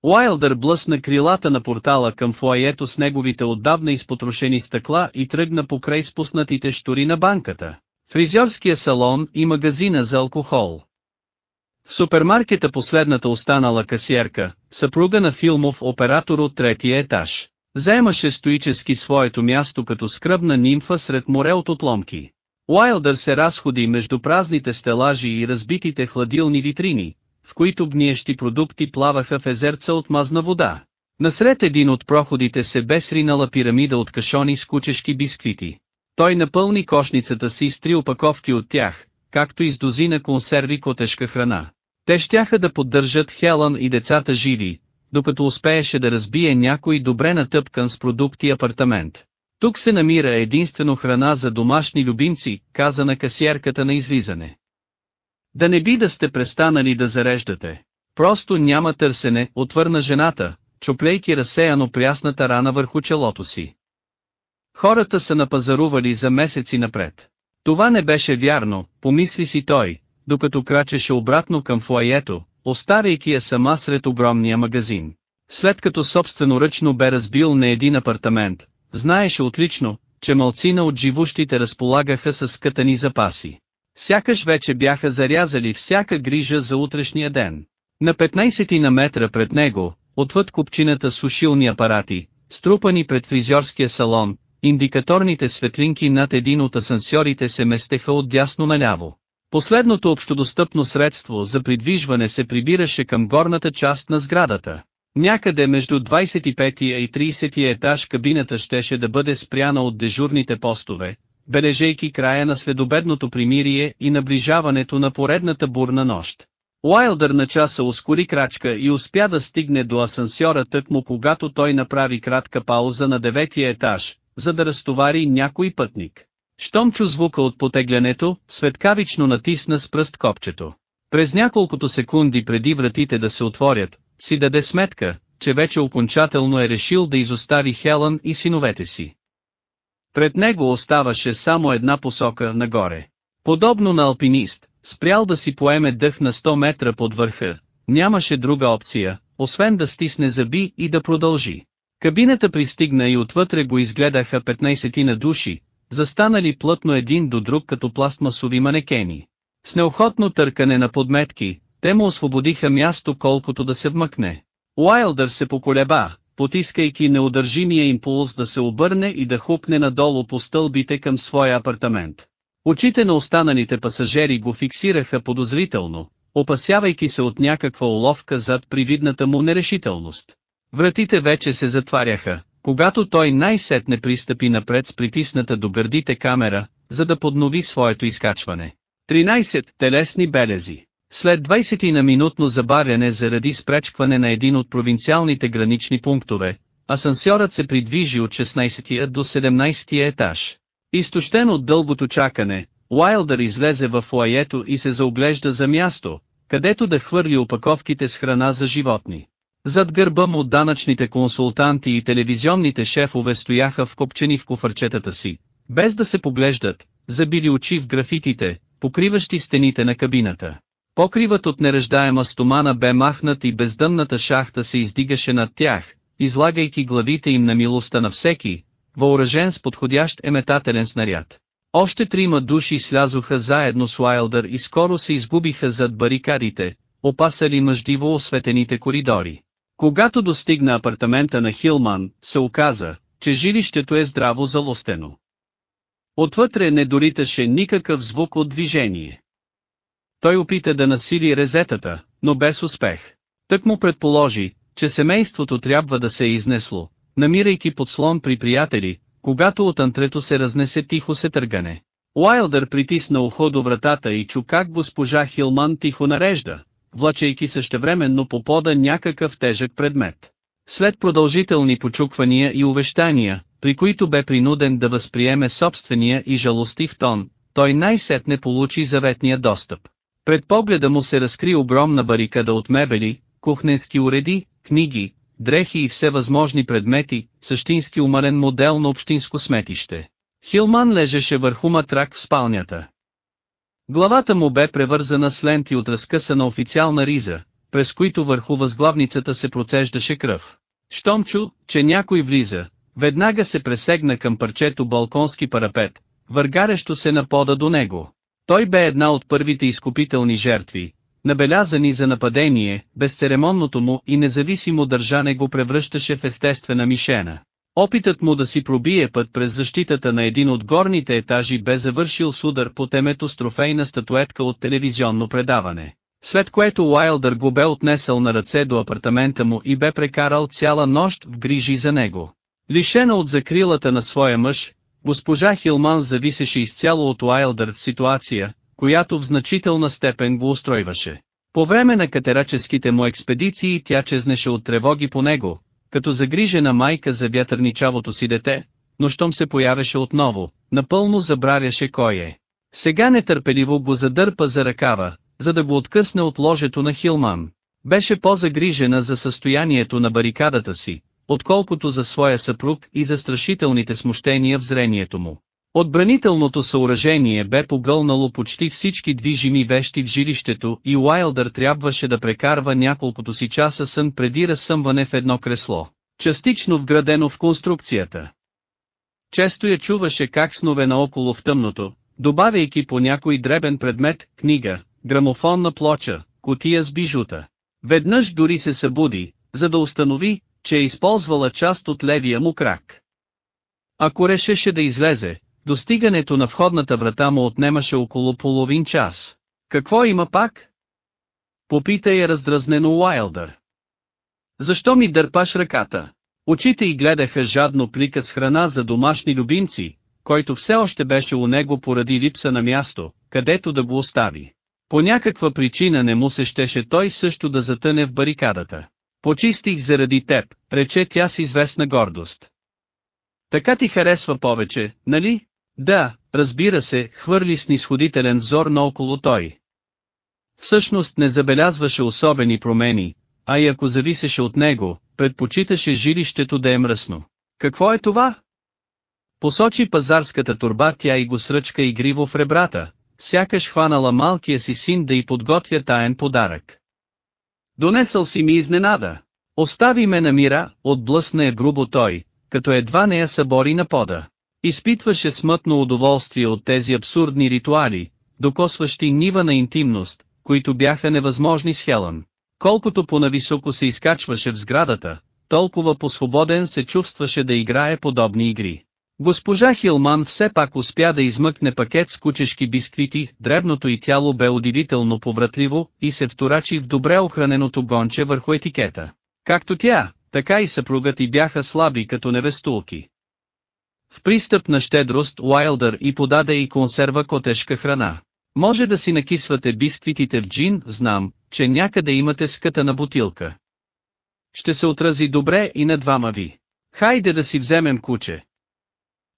Уайлдър блъсна крилата на портала към фуаето с неговите отдавна изпотрошени стъкла и тръгна покрай спуснатите штори на банката, фризьорския салон и магазина за алкохол. В супермаркета последната останала касиерка, съпруга на филмов оператор от третия етаж, заемаше стоически своето място като скръбна нимфа сред море от отломки. Уайлдър се разходи между празните стелажи и разбитите хладилни витрини, в които гниещи продукти плаваха в езерца от мазна вода. Насред един от проходите се бе сринала пирамида от кашони с кучешки бисквити. Той напълни кошницата си с три опаковки от тях, както и с дозина консерви котешка храна. Те щяха да поддържат Хелън и децата живи, докато успееше да разбие някой добре натъпкан с продукти апартамент. Тук се намира единствено храна за домашни любимци, каза на касиерката на излизане. Да не би да сте престанали да зареждате. Просто няма търсене, отвърна жената, чоплейки разсеяно прясната рана върху челото си. Хората са напазарували за месеци напред. Това не беше вярно, помисли си той, докато крачеше обратно към фуаето, остаряйки я сама сред огромния магазин. След като собствено ръчно бе разбил на един апартамент, знаеше отлично, че малцина от живущите разполагаха с скътани запаси. Сякаш вече бяха зарязали всяка грижа за утрешния ден. На 15 на метра пред него, отвъд купчината сушилни апарати, струпани пред фризьорския салон, индикаторните светлинки над един от асансьорите се местеха от дясно наляво. Последното общодостъпно средство за придвижване се прибираше към горната част на сградата. Някъде между 25-я и 30-я етаж кабината щеше да бъде спряна от дежурните постове, бележейки края на следобедното примирие и наближаването на поредната бурна нощ. Уайлдър на часа ускори крачка и успя да стигне до асансьора тъкмо когато той направи кратка пауза на деветия етаж, за да разтовари някой пътник. Щом чу звука от потеглянето, светкавично натисна с пръст копчето. През няколкото секунди преди вратите да се отворят, си даде сметка, че вече окончателно е решил да изостави Хелън и синовете си. Пред него оставаше само една посока нагоре. Подобно на алпинист, спрял да си поеме дъх на 100 метра под върха, нямаше друга опция, освен да стисне зъби и да продължи. Кабината пристигна и отвътре го изгледаха 15 на души, застанали плътно един до друг като пластмасови манекени. С неохотно търкане на подметки, те му освободиха място колкото да се вмъкне. Уайлдър се поколеба, потискайки неудържимия импулс да се обърне и да хупне надолу по стълбите към своя апартамент. Очите на останалите пасажери го фиксираха подозрително, опасявайки се от някаква уловка зад привидната му нерешителност. Вратите вече се затваряха, когато той най-сетне пристъпи напред с притисната до гърдите камера, за да поднови своето изкачване. 13 телесни белези. След 20 на минутно забавяне заради спречкване на един от провинциалните гранични пунктове, асансьорът се придвижи от 16 до 17 етаж. Изтощен от дългото чакане, Уайлдър излезе в фуаето и се заоглежда за място, където да хвърли опаковките с храна за животни. Зад гърба му данъчните консултанти и телевизионните шефове стояха вкопчени в куфарчетата си, без да се поглеждат, забили очи в графитите, покриващи стените на кабината. Покривът от неръждаема стомана бе махнат и бездънната шахта се издигаше над тях, излагайки главите им на милостта на всеки, въоръжен с подходящ еметателен снаряд. Още трима души слязоха заедно с Уайлдър и скоро се изгубиха зад барикадите, опасали мъждиво осветените коридори. Когато достигна апартамента на Хилман, се оказа, че жилището е здраво залостено. Отвътре не дориташе никакъв звук от движение. Той опита да насили резетата, но без успех. Тък му предположи, че семейството трябва да се е изнесло, намирайки подслон при приятели, когато от антрето се разнесе тихо се търгане. Уайлдър притисна ухо до вратата и чу как госпожа Хилман тихо нарежда, влачайки същевременно по пода някакъв тежък предмет. След продължителни почуквания и увещания, при които бе принуден да възприеме собствения и жалостив тон, той най-сетне получи заветния достъп. Пред погледа му се разкри огромна барикада от мебели, кухненски уреди, книги, дрехи и всевъзможни предмети, същински умален модел на общинско сметище. Хилман лежеше върху матрак в спалнята. Главата му бе превързана с ленти от разкъсана официална риза, през които върху възглавницата се процеждаше кръв. Щом чу, че някой влиза, веднага се пресегна към парчето балконски парапет, въргарящо се на пода до него. Той бе една от първите изкупителни жертви, набелязани за нападение, безцеремонното му и независимо държане го превръщаше в естествена мишена. Опитът му да си пробие път през защитата на един от горните етажи бе завършил с удар по темето с трофейна статуетка от телевизионно предаване. След което Уайлдър го бе отнесъл на ръце до апартамента му и бе прекарал цяла нощ в грижи за него. Лишена от закрилата на своя мъж, госпожа Хилман зависеше изцяло от Уайлдър в ситуация, която в значителна степен го устройваше. По време на катераческите му експедиции тя чезнеше от тревоги по него, като загрижена майка за вятърничавото си дете, но щом се появеше отново, напълно забравяше кой е. Сега нетърпеливо го задърпа за ръкава, за да го откъсне от ложето на Хилман. Беше по-загрижена за състоянието на барикадата си, отколкото за своя съпруг и за страшителните смущения в зрението му. Отбранителното съоръжение бе погълнало почти всички движими вещи в жилището и Уайлдър трябваше да прекарва няколкото си часа сън преди разсъмване в едно кресло, частично вградено в конструкцията. Често я чуваше как снове наоколо в тъмното, добавяйки по някой дребен предмет, книга, грамофонна плоча, котия с бижута. Веднъж дори се събуди, за да установи, че е използвала част от левия му крак. Ако решеше да излезе, достигането на входната врата му отнемаше около половин час. Какво има пак? Попита я раздразнено Уайлдър. Защо ми дърпаш ръката? Очите й гледаха жадно плика с храна за домашни любимци, който все още беше у него поради липса на място, където да го остави. По някаква причина не му се щеше той също да затъне в барикадата. Почистих заради теб, рече тя с известна гордост. Така ти харесва повече, нали? Да, разбира се, хвърли снисходителен взор наоколо той. Всъщност не забелязваше особени промени, а и ако зависеше от него, предпочиташе жилището да е мръсно. Какво е това? Посочи пазарската турба тя и го сръчка игриво в ребрата, сякаш хванала малкия си син да й подготвя таен подарък. Донесъл си ми изненада. Остави ме на мира, отблъсна е грубо той, като едва не я събори на пода. Изпитваше смътно удоволствие от тези абсурдни ритуали, докосващи нива на интимност, които бяха невъзможни с Хелън. Колкото по-нависоко се изкачваше в сградата, толкова по-свободен се чувстваше да играе подобни игри. Госпожа Хилман все пак успя да измъкне пакет с кучешки бисквити, дребното и тяло бе удивително повратливо и се вторачи в добре охраненото гонче върху етикета. Както тя, така и съпругът и бяха слаби като невестулки. В пристъп на щедрост Уайлдър и подаде и консерва котешка храна. Може да си накисвате бисквитите в джин, знам, че някъде имате скътана бутилка. Ще се отрази добре и на двама ви. Хайде да си вземем куче.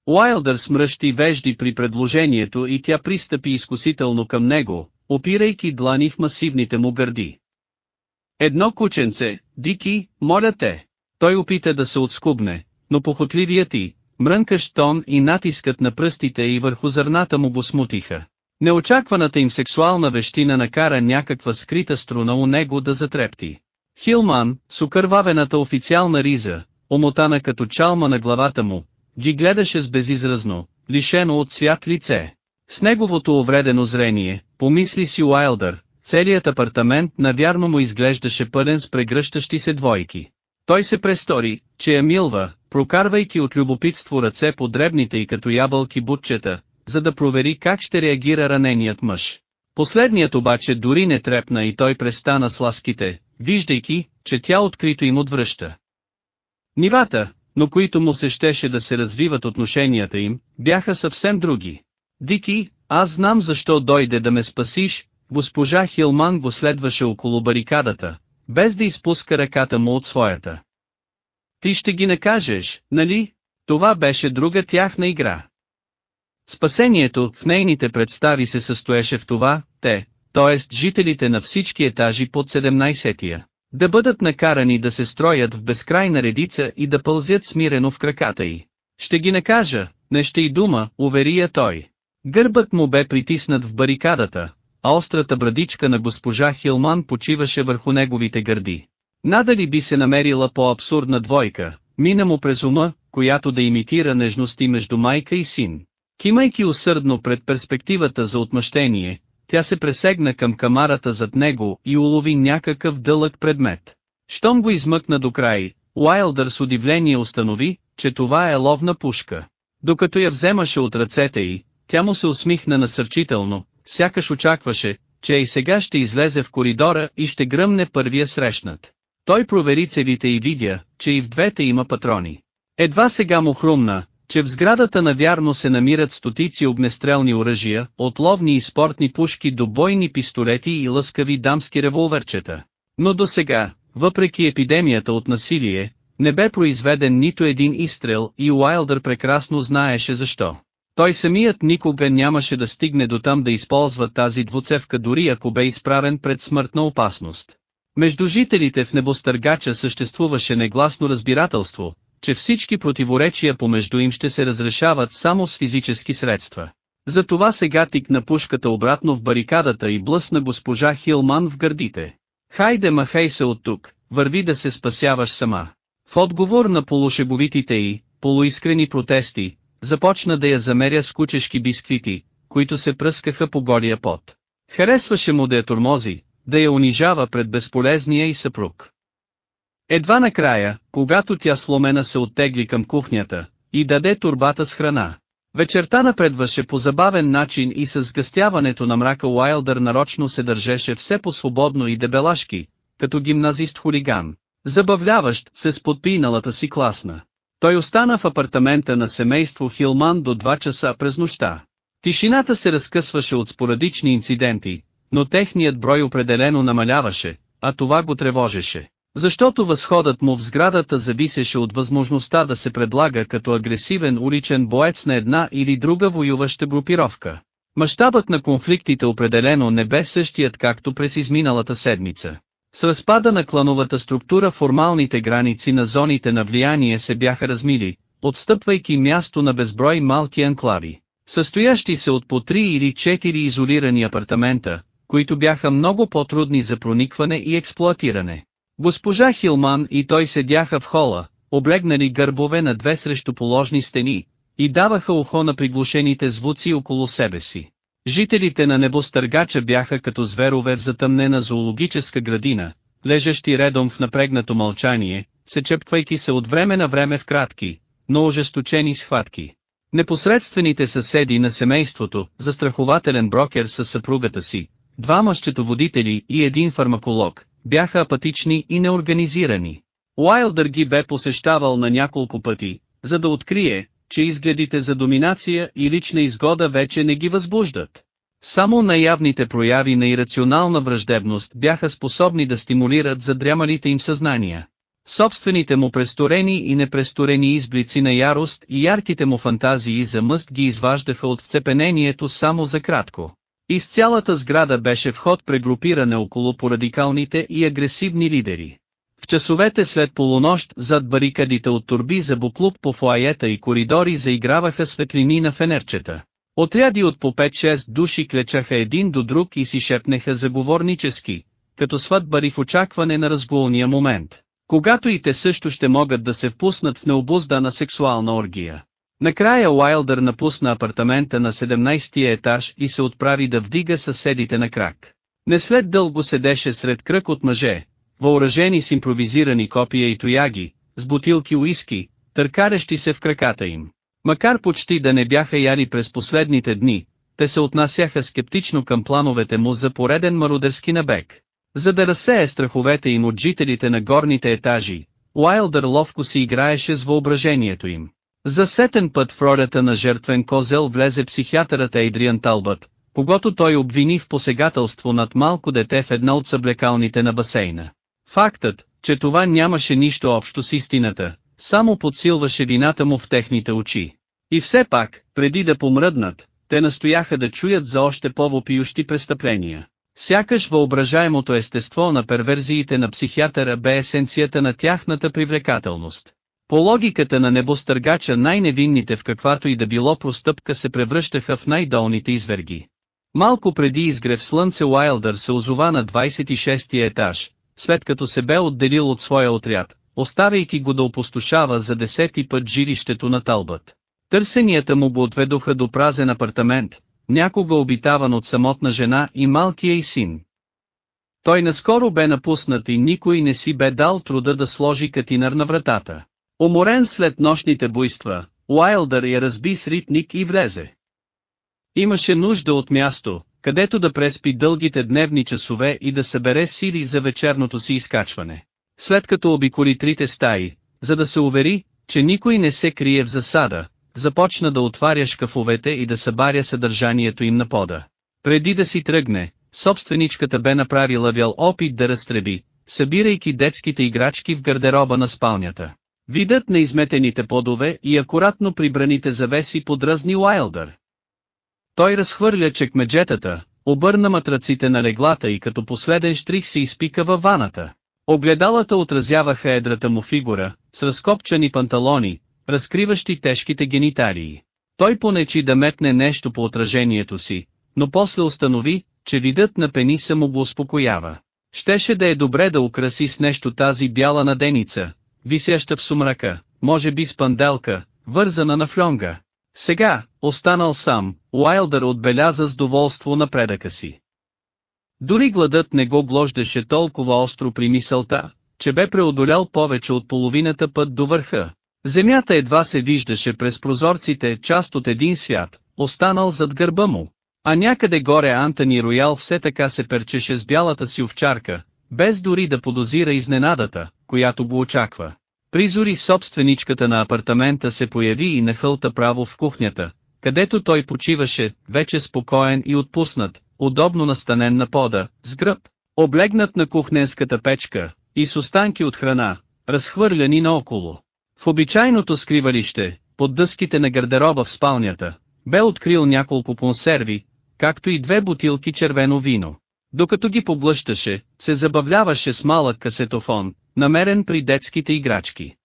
Уайлдър смръщи вежди при предложението и тя пристъпи изкусително към него, опирайки длани в масивните му гърди. Едно кученце, Дики, моля те. Той опита да се отскубне, но похотливият и, мрънкащ тон и натискът на пръстите и върху зърната му го смутиха. Неочакваната им сексуална вещина накара някаква скрита струна у него да затрепти. Хилман, с окървавената официална риза, омотана като чалма на главата му, ги гледаше с безизразно, лишено от свят лице. С неговото увредено зрение, помисли си Уайлдър, целият апартамент навярно му изглеждаше пълен с прегръщащи се двойки. Той се престори, че я милва, прокарвайки от любопитство ръце по дребните и като ябълки бутчета, за да провери как ще реагира раненият мъж. Последният обаче дори не трепна и той престана с ласките, виждайки, че тя открито им отвръща. Нивата, но които му се щеше да се развиват отношенията им, бяха съвсем други. Дики, аз знам защо дойде да ме спасиш, госпожа Хилман го следваше около барикадата, без да изпуска ръката му от своята. Ти ще ги накажеш, нали? Това беше друга тяхна игра. Спасението в нейните представи се състоеше в това, те, т.е. жителите на всички етажи под 17-тия, да бъдат накарани да се строят в безкрайна редица и да пълзят смирено в краката й. Ще ги накажа, не ще и дума, увери я той. Гърбът му бе притиснат в барикадата, а острата брадичка на госпожа Хилман почиваше върху неговите гърди. Надали би се намерила по-абсурдна двойка, мина му през ума, която да имитира нежности между майка и син. Кимайки усърдно пред перспективата за отмъщение, тя се пресегна към камарата зад него и улови някакъв дълъг предмет. Щом го измъкна до край, Уайлдър с удивление установи, че това е ловна пушка. Докато я вземаше от ръцете й, тя му се усмихна насърчително, сякаш очакваше, че и сега ще излезе в коридора и ще гръмне първия срещнат. Той провери целите и видя, че и в двете има патрони. Едва сега му хрумна, че в сградата навярно се намират стотици огнестрелни оръжия, от ловни и спортни пушки до бойни пистолети и лъскави дамски револверчета. Но до сега, въпреки епидемията от насилие, не бе произведен нито един изстрел и Уайлдър прекрасно знаеше защо. Той самият никога нямаше да стигне до там да използва тази двуцевка дори ако бе изправен пред смъртна опасност. Между жителите в небостъргача съществуваше негласно разбирателство, че всички противоречия помежду им ще се разрешават само с физически средства. Затова сега тикна пушката обратно в барикадата и блъсна госпожа Хилман в гърдите. Хайде махай се от тук, върви да се спасяваш сама. В отговор на полушеговитите и, полуискрени протести, започна да я замеря с кучешки бисквити, които се пръскаха по голия пот. Харесваше му да я тормози, да я унижава пред безполезния и съпруг. Едва накрая, когато тя сломена се оттегли към кухнята, и даде турбата с храна. Вечерта напредваше по забавен начин и с сгъстяването на мрака Уайлдър нарочно се държеше все по-свободно и дебелашки, като гимназист-хулиган, забавляващ се с подпиналата си класна. Той остана в апартамента на семейство Хилман до 2 часа през нощта. Тишината се разкъсваше от спорадични инциденти, но техният брой определено намаляваше, а това го тревожеше. Защото възходът му в сградата зависеше от възможността да се предлага като агресивен уличен боец на една или друга воюваща групировка. Мащабът на конфликтите определено не бе същият както през изминалата седмица. С разпада на клановата структура формалните граници на зоните на влияние се бяха размили, отстъпвайки място на безброй малки анклави, състоящи се от по три или четири изолирани апартамента, които бяха много по-трудни за проникване и експлоатиране. Госпожа Хилман и той седяха в хола, облегнали гърбове на две срещу положни стени, и даваха ухо на приглушените звуци около себе си. Жителите на небостъргача бяха като зверове в затъмнена зоологическа градина, лежащи редом в напрегнато мълчание, се чепквайки се от време на време в кратки, но ожесточени схватки. Непосредствените съседи на семейството, застрахователен брокер със съпругата си, двама счетоводители и един фармаколог, бяха апатични и неорганизирани. Уайлдър ги бе посещавал на няколко пъти, за да открие, че изгледите за доминация и лична изгода вече не ги възбуждат. Само наявните прояви на ирационална враждебност бяха способни да стимулират задрямалите им съзнания. Собствените му престорени и непресторени изблици на ярост и ярките му фантазии за мъст ги изваждаха от вцепенението само за кратко. Из цялата сграда беше вход прегрупиране около порадикалните и агресивни лидери. Часовете след полунощ зад барикадите от турби за буклук по фуаета и коридори заиграваха светлини на фенерчета. Отряди от по 5-6 души клечаха един до друг и си шепнеха заговорнически, като сватбари в очакване на разгулния момент, когато и те също ще могат да се впуснат в необуздана сексуална оргия. Накрая Уайлдър напусна апартамента на 17-я етаж и се отправи да вдига съседите на крак. Не след дълго седеше сред кръг от мъже, въоръжени с импровизирани копия и тояги, с бутилки уиски, търкарещи се в краката им. Макар почти да не бяха яри през последните дни, те се отнасяха скептично към плановете му за пореден марудерски набег. За да разсее страховете им от жителите на горните етажи, Уайлдър ловко си играеше с въображението им. За сетен път в ролята на жертвен козел влезе психиатърът Ейдриан Талбът, когато той обвини в посегателство над малко дете в една от съблекалните на басейна. Фактът, че това нямаше нищо общо с истината, само подсилваше вината му в техните очи. И все пак, преди да помръднат, те настояха да чуят за още по-вопиющи престъпления. Сякаш въображаемото естество на перверзиите на психиатъра бе есенцията на тяхната привлекателност. По логиката на небостъргача най-невинните в каквато и да било простъпка се превръщаха в най-долните изверги. Малко преди изгрев слънце Уайлдър се озова на 26-я етаж, след като се бе отделил от своя отряд, оставяйки го да опустошава за десети път жилището на Талбът. Търсенията му го отведоха до празен апартамент, някога обитаван от самотна жена и малкия и син. Той наскоро бе напуснат и никой не си бе дал труда да сложи катинар на вратата. Уморен след нощните буйства, Уайлдър я разби с ритник и влезе. Имаше нужда от място, където да преспи дългите дневни часове и да събере сили за вечерното си изкачване. След като обиколи трите стаи, за да се увери, че никой не се крие в засада, започна да отваря шкафовете и да събаря съдържанието им на пода. Преди да си тръгне, собственичката бе направила вял опит да разтреби, събирайки детските играчки в гардероба на спалнята. Видът на изметените подове и акуратно прибраните завеси подразни Уайлдър. Той разхвърля чекмеджетата, обърна матраците на леглата и като последен штрих се изпика във ваната. Огледалата отразяваха едрата му фигура, с разкопчани панталони, разкриващи тежките гениталии. Той понечи да метне нещо по отражението си, но после установи, че видът на пениса му го успокоява. Щеше да е добре да украси с нещо тази бяла наденица, висяща в сумрака, може би с панделка, вързана на флонга. Сега, останал сам, Уайлдър отбеляза с доволство напредъка си. Дори гладът не го глождаше толкова остро при мисълта, че бе преодолял повече от половината път до върха. Земята едва се виждаше през прозорците част от един свят, останал зад гърба му. А някъде горе Антони Роял все така се перчеше с бялата си овчарка, без дори да подозира изненадата, която го очаква. Призори собственичката на апартамента се появи и нахълта право в кухнята, където той почиваше, вече спокоен и отпуснат, удобно настанен на пода, с гръб, облегнат на кухненската печка, и с останки от храна, разхвърляни наоколо. В обичайното скривалище, под дъските на гардероба в спалнята, бе открил няколко консерви, както и две бутилки червено вино. Докато ги поблъщаше, се забавляваше с малък касетофон, намерен при детските играчки.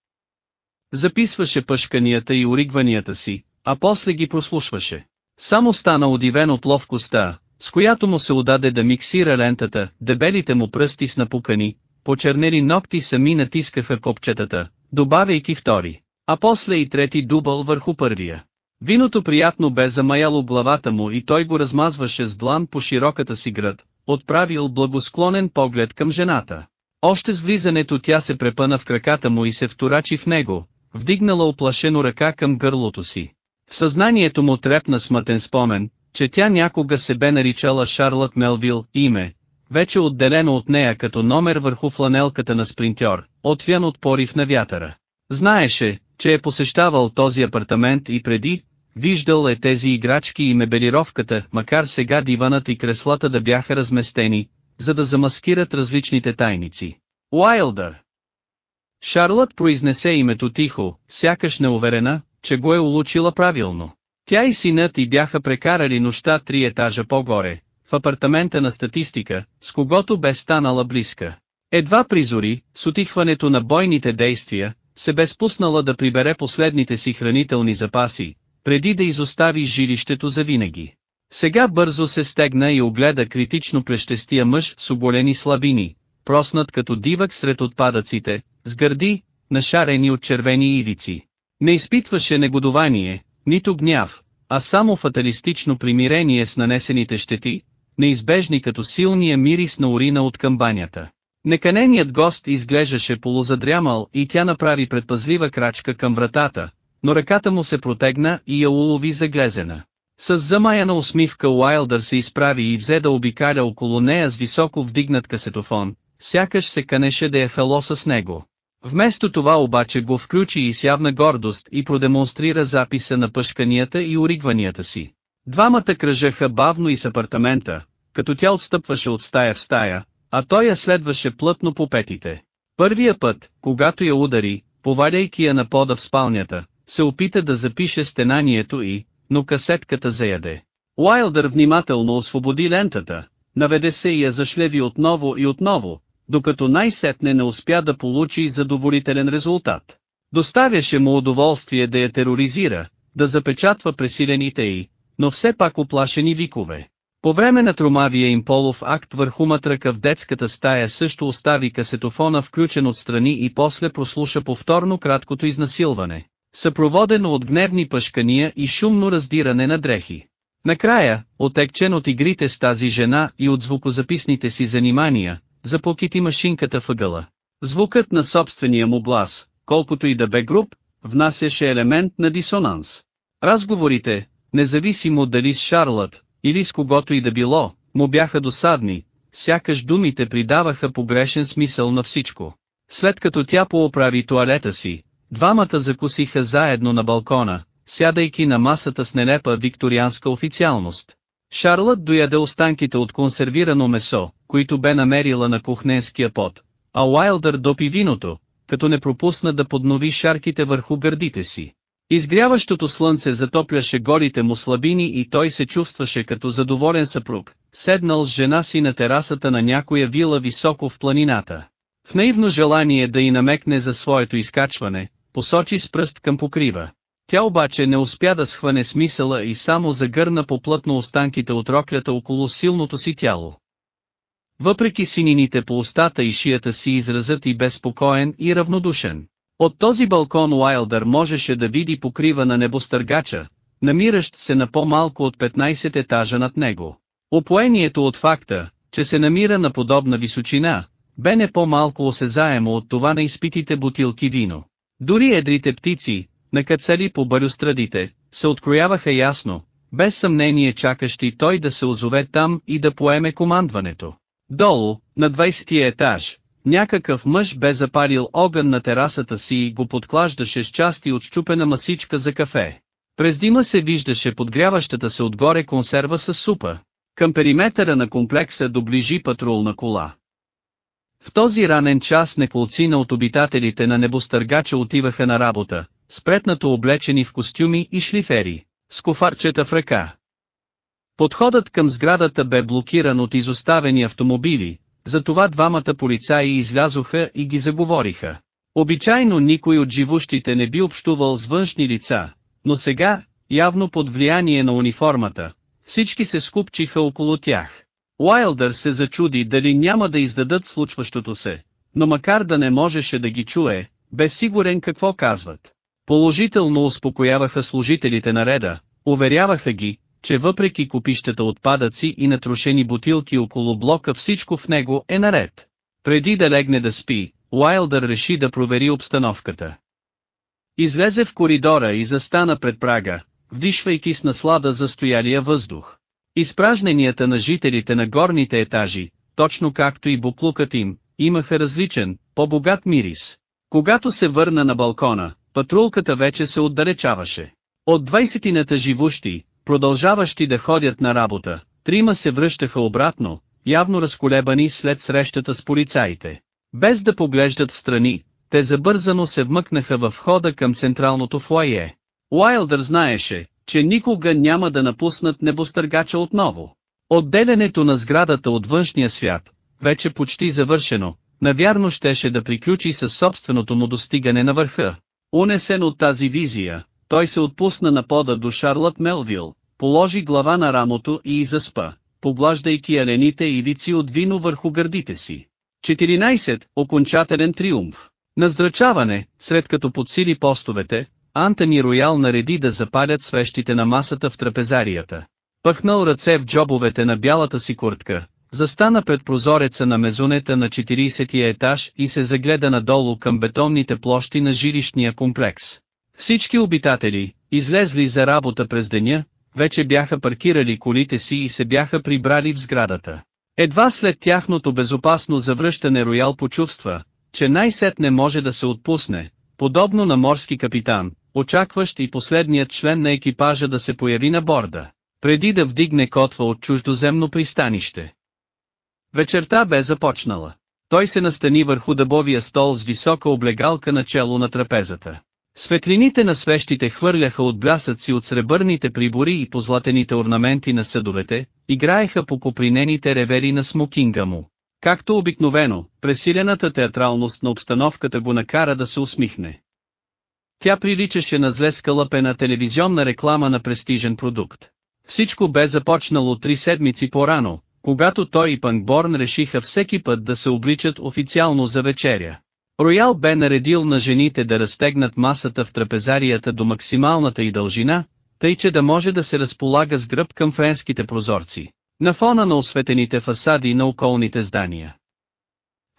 Записваше пъшканията и оригванията си, а после ги прослушваше. Само стана удивен от ловкостта, с която му се удаде да миксира лентата, дебелите му пръсти с напукани, почернели ногти сами натискаха копчетата, добавяйки втори, а после и трети дубъл върху първия. Виното приятно бе замаяло главата му и той го размазваше с блан по широката си град, отправил благосклонен поглед към жената. Още с влизането тя се препъна в краката му и се вторачи в него, вдигнала оплашено ръка към гърлото си. В съзнанието му трепна смътен спомен, че тя някога се бе наричала Шарлот Мелвил, име, вече отделено от нея като номер върху фланелката на спринтьор, отвян от порив на вятъра. Знаеше, че е посещавал този апартамент и преди, виждал е тези играчки и мебелировката, макар сега диванът и креслата да бяха разместени, за да замаскират различните тайници. Уайлдър Шарлот произнесе името тихо, сякаш неуверена, че го е улучила правилно. Тя и синът и бяха прекарали нощта три етажа по-горе, в апартамента на статистика, с когото бе станала близка. Едва призори, с отихването на бойните действия, се бе спуснала да прибере последните си хранителни запаси, преди да изостави жилището за винаги. Сега бързо се стегна и огледа критично плещестия мъж с оголени слабини, проснат като дивък сред отпадъците, с гърди, нашарени от червени ивици. Не изпитваше негодование, нито гняв, а само фаталистично примирение с нанесените щети, неизбежни като силния мирис на урина от камбанята. Неканеният гост изглеждаше полузадрямал и тя направи предпазлива крачка към вратата, но ръката му се протегна и я улови заглезена. С замаяна усмивка Уайлдър се изправи и взе да обикаля около нея с високо вдигнат касетофон, сякаш се канеше да я халоса с него. Вместо това обаче го включи и с явна гордост и продемонстрира записа на пъшканията и оригванията си. Двамата кръжаха бавно и с апартамента, като тя отстъпваше от стая в стая, а той я следваше плътно по петите. Първия път, когато я удари, поваляйки я на пода в спалнята, се опита да запише стенанието и, но касетката заяде. Уайлдър внимателно освободи лентата, наведе се и я зашлеви отново и отново, докато най-сетне не успя да получи задоволителен резултат. Доставяше му удоволствие да я тероризира, да запечатва пресилените й, но все пак оплашени викове. По време на тромавия им полов акт върху матръка в детската стая също остави касетофона включен отстрани и после прослуша повторно краткото изнасилване, съпроводено от гневни пъшкания и шумно раздиране на дрехи. Накрая, отекчен от игрите с тази жена и от звукозаписните си занимания, запокити машинката въгъла. Звукът на собствения му глас, колкото и да бе груб, внасяше елемент на дисонанс. Разговорите, независимо дали с Шарлот, или с когото и да било, му бяха досадни, сякаш думите придаваха погрешен смисъл на всичко. След като тя пооправи туалета си, двамата закусиха заедно на балкона, сядайки на масата с нелепа викторианска официалност. Шарлът дояде останките от консервирано месо, които бе намерила на кухненския пот, а Уайлдър допи виното, като не пропусна да поднови шарките върху гърдите си. Изгряващото слънце затопляше горите му слабини и той се чувстваше като задоволен съпруг, седнал с жена си на терасата на някоя вила високо в планината. В наивно желание да й намекне за своето изкачване, посочи с пръст към покрива. Тя обаче не успя да схване смисъла и само загърна поплътно останките от роклята около силното си тяло. Въпреки синините по устата и шията си изразът и безпокоен и равнодушен. От този балкон Уайлдър можеше да види покрива на небостъргача, намиращ се на по-малко от 15 етажа над него. Опоението от факта, че се намира на подобна височина, бе не по-малко осезаемо от това на изпитите бутилки вино. Дори едрите птици, накацали по балюстрадите, се открояваха ясно, без съмнение чакащи той да се озове там и да поеме командването. Долу, на 20 етаж, някакъв мъж бе запалил огън на терасата си и го подклаждаше с части от щупена масичка за кафе. През дима се виждаше подгряващата се отгоре консерва с супа. Към периметъра на комплекса доближи патрулна кола. В този ранен час неколцина от обитателите на небостъргача отиваха на работа, спретнато облечени в костюми и шлифери, с кофарчета в ръка. Подходът към сградата бе блокиран от изоставени автомобили, затова двамата полицаи излязоха и ги заговориха. Обичайно никой от живущите не би общувал с външни лица, но сега, явно под влияние на униформата, всички се скупчиха около тях. Уайлдър се зачуди дали няма да издадат случващото се, но макар да не можеше да ги чуе, бе сигурен какво казват. Положително успокояваха служителите на реда, уверяваха ги, че въпреки купищата отпадъци и натрошени бутилки около блока всичко в него е наред. Преди да легне да спи, Уайлдър реши да провери обстановката. Излезе в коридора и застана пред прага, вдишвайки с наслада застоялия въздух. Изпражненията на жителите на горните етажи, точно както и буклукът им, имаха различен, по-богат мирис. Когато се върна на балкона, патрулката вече се отдалечаваше. От 20 живущи, продължаващи да ходят на работа, трима се връщаха обратно, явно разколебани след срещата с полицаите. Без да поглеждат в страни, те забързано се вмъкнаха в входа към централното фойе. Уайлдър знаеше, че никога няма да напуснат небостъргача отново. Отделянето на сградата от външния свят, вече почти завършено, навярно щеше да приключи със собственото му достигане на върха. Унесен от тази визия, той се отпусна на пода до Шарлот Мелвил, положи глава на рамото и заспа, поглаждайки алените ивици от вино върху гърдите си. 14. Окончателен триумф. Наздрачаване, след като подсили постовете, Антони Роял нареди да запалят свещите на масата в трапезарията. Пъхнал ръце в джобовете на бялата си куртка, застана пред прозореца на мезонета на 40-я етаж и се загледа надолу към бетонните площи на жилищния комплекс. Всички обитатели, излезли за работа през деня, вече бяха паркирали колите си и се бяха прибрали в сградата. Едва след тяхното безопасно завръщане Роял почувства, че най-сетне може да се отпусне, подобно на морски капитан, очакващ и последният член на екипажа да се появи на борда, преди да вдигне котва от чуждоземно пристанище. Вечерта бе започнала. Той се настани върху дъбовия стол с висока облегалка начало на трапезата. Светлините на свещите хвърляха от блясъци от сребърните прибори и позлатените орнаменти на съдовете, играеха по попринените ревери на смокинга му. Както обикновено, пресилената театралност на обстановката го накара да се усмихне. Тя приличаше на зле скълъпена телевизионна реклама на престижен продукт. Всичко бе започнало три седмици по-рано, когато той и Панкборн решиха всеки път да се обличат официално за вечеря. Роял бе наредил на жените да разтегнат масата в трапезарията до максималната й дължина, тъй че да може да се разполага с гръб към френските прозорци, на фона на осветените фасади на околните здания.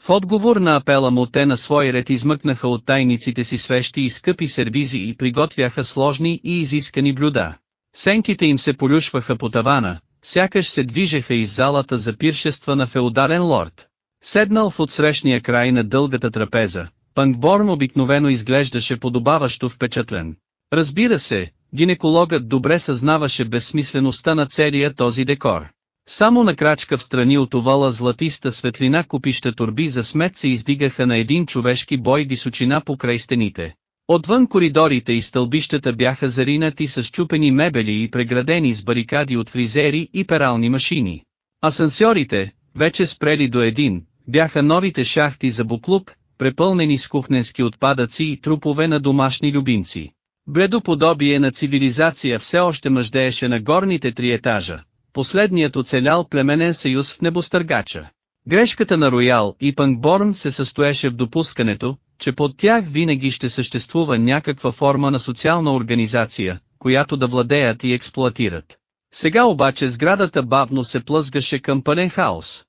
В отговор на апела му те на свой ред измъкнаха от тайниците си свещи и скъпи сервизи и приготвяха сложни и изискани блюда. Сенките им се полюшваха по тавана, сякаш се движеха из залата за пиршества на феодален лорд. Седнал в отсрещния край на дългата трапеза, Панкборн обикновено изглеждаше подобаващо впечатлен. Разбира се, Гинекологът добре съзнаваше безсмислеността на целия този декор. Само на крачка в страни от овала златиста светлина купища турби за смет се издигаха на един човешки бой височина покрай стените. Отвън коридорите и стълбищата бяха заринати с чупени мебели и преградени с барикади от фризери и перални машини. Асансьорите, вече спрели до един, бяха новите шахти за буклук, препълнени с кухненски отпадъци и трупове на домашни любимци. Бредоподобие на цивилизация все още мъждееше на горните три етажа, последният оцелял племенен съюз в небостъргача. Грешката на Роял и Панкборн се състоеше в допускането, че под тях винаги ще съществува някаква форма на социална организация, която да владеят и експлуатират. Сега обаче сградата бавно се плъзгаше към пълен хаос.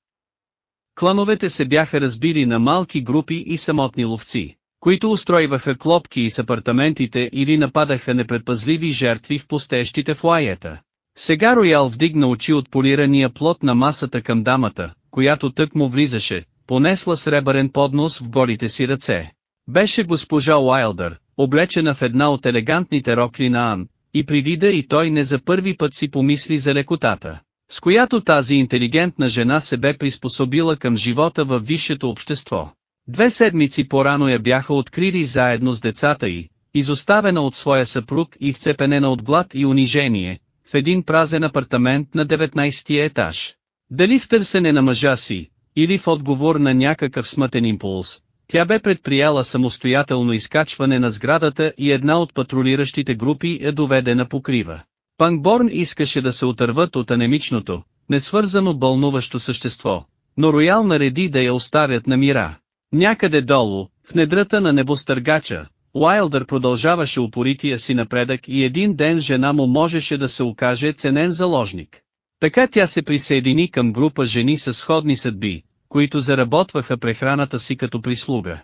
Клановете се бяха разбили на малки групи и самотни ловци, които устройваха клопки с апартаментите или нападаха непредпазливи жертви в пустещите флаета. Сега Роял вдигна очи от полирания плот на масата към дамата, която тък му влизаше, понесла сребърен поднос в голите си ръце. Беше госпожа Уайлдър, облечена в една от елегантните рокли на Ан, и при вида и той не за първи път си помисли за лекотата, с която тази интелигентна жена се бе приспособила към живота във висшето общество. Две седмици по-рано я бяха открили заедно с децата й, изоставена от своя съпруг и вцепенена от глад и унижение, един празен апартамент на 19 етаж. Дали в търсене на мъжа си, или в отговор на някакъв смътен импулс, тя бе предприяла самостоятелно изкачване на сградата и една от патрулиращите групи е доведена по крива. Пангборн искаше да се отърват от анемичното, несвързано бълнуващо същество, но Роял нареди да я оставят на мира. Някъде долу, в недрата на небостъргача, Уайлдър продължаваше упорития си напредък и един ден жена му можеше да се окаже ценен заложник. Така тя се присъедини към група жени с сходни съдби, които заработваха прехраната си като прислуга.